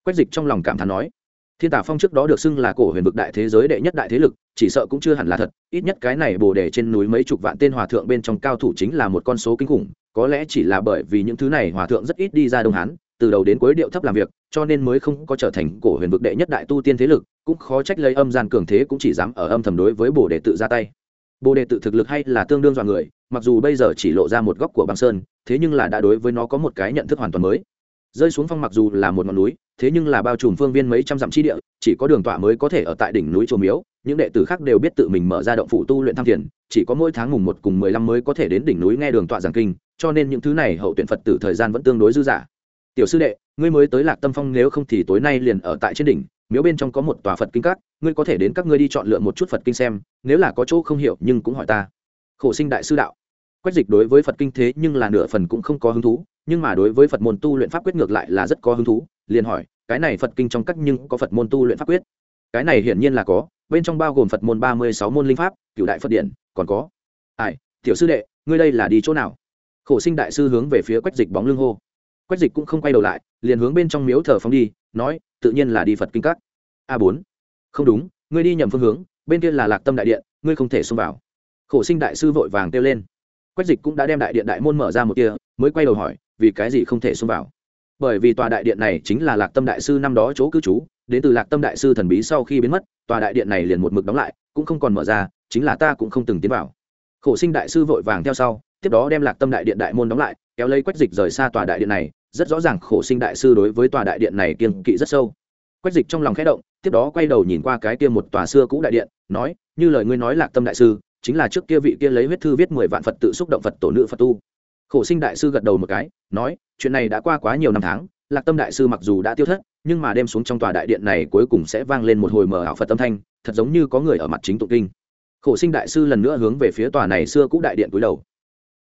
Quách dịch trong lòng cảm thán nói, thiên tả phong trước đó được xưng là cổ huyền vực đại thế giới đệ nhất đại thế lực, chỉ sợ cũng chưa hẳn là thật, ít nhất cái này bồ đề trên núi mấy chục vạn tên hòa thượng bên trong cao thủ chính là một con số kinh khủng, có lẽ chỉ là bởi vì những thứ này hòa thượng rất ít đi ra đông hán, từ đầu đến cuối điệu thấp làm việc, cho nên mới không có trở thành cổ huyền vực đệ nhất đại tu tiên thế lực cũng khó trách lấy âm gian cường thế cũng chỉ dám ở âm thầm đối với bồ đề tự ra tay. Bồ đề tự thực lực hay là tương đương dọa người, mặc dù bây giờ chỉ lộ ra một góc của băng sơn, thế nhưng là đã đối với nó có một cái nhận thức hoàn toàn mới. Rơi xuống phong mặc dù là một ngọn núi, thế nhưng là bao trùm phương viên mấy trăm dặm chi địa, chỉ có đường tọa mới có thể ở tại đỉnh núi chùa miếu, những đệ tử khác đều biết tự mình mở ra động phụ tu luyện tham thiền, chỉ có mỗi tháng mùng một cùng mười lăm mới có thể đến đỉnh núi nghe đường tọa giảng kinh, cho nên những thứ này hậu tuyển phật tử thời gian vẫn tương đối dư dả. Tiểu sư đệ, ngươi mới tới lạc tâm phong nếu không thì tối nay liền ở tại trên đỉnh miếu bên trong có một tòa phật kinh các, ngươi có thể đến các ngươi đi chọn lựa một chút phật kinh xem, nếu là có chỗ không hiểu nhưng cũng hỏi ta. Khổ sinh đại sư đạo. Quách dịch đối với phật kinh thế nhưng là nửa phần cũng không có hứng thú, nhưng mà đối với phật môn tu luyện pháp quyết ngược lại là rất có hứng thú, liền hỏi, cái này phật kinh trong các nhưng có phật môn tu luyện pháp quyết? Cái này hiển nhiên là có, bên trong bao gồm phật môn ba mươi sáu môn linh pháp cựu đại phật điện, còn có. Ai, tiểu sư đệ, ngươi đây là đi chỗ nào? Khổ sinh đại sư hướng về phía quách dịch bóng lưng hô. Quách dịch cũng không quay đầu lại, liền hướng bên trong miếu thờ phóng đi, nói, tự nhiên là đi phật kinh các a bốn. Không đúng, ngươi đi nhầm phương hướng, bên kia là lạc tâm đại điện, ngươi không thể xông vào. Khổ sinh đại sư vội vàng kêu lên. Quách dịch cũng đã đem đại điện đại môn mở ra một kia, mới quay đầu hỏi, vì cái gì không thể xông vào? Bởi vì tòa đại điện này chính là lạc tâm đại sư năm đó chỗ cư trú, đến từ lạc tâm đại sư thần bí sau khi biến mất, tòa đại điện này liền một mực đóng lại, cũng không còn mở ra, chính là ta cũng không từng tiến vào. Khổ sinh đại sư vội vàng theo sau, tiếp đó đem lạc tâm đại điện đại môn đóng lại, kéo lấy quách dịch rời xa tòa đại điện này, rất rõ ràng khổ sinh đại sư đối với tòa đại điện này kiên kỵ rất sâu. Quách dịch trong lòng khẽ động tiếp đó quay đầu nhìn qua cái kia một tòa xưa cũ đại điện, nói, như lời ngươi nói lạc tâm đại sư, chính là trước kia vị kia lấy huyết thư viết mười vạn phật tự xúc động phật tổ nữ phật tu. Khổ sinh đại sư gật đầu một cái, nói, chuyện này đã qua quá nhiều năm tháng, lạc tâm đại sư mặc dù đã tiêu thất, nhưng mà đêm xuống trong tòa đại điện này cuối cùng sẽ vang lên một hồi mờ ảo phật tâm thanh, thật giống như có người ở mặt chính tụng kinh. Khổ sinh đại sư lần nữa hướng về phía tòa này xưa cũ đại điện cúi đầu.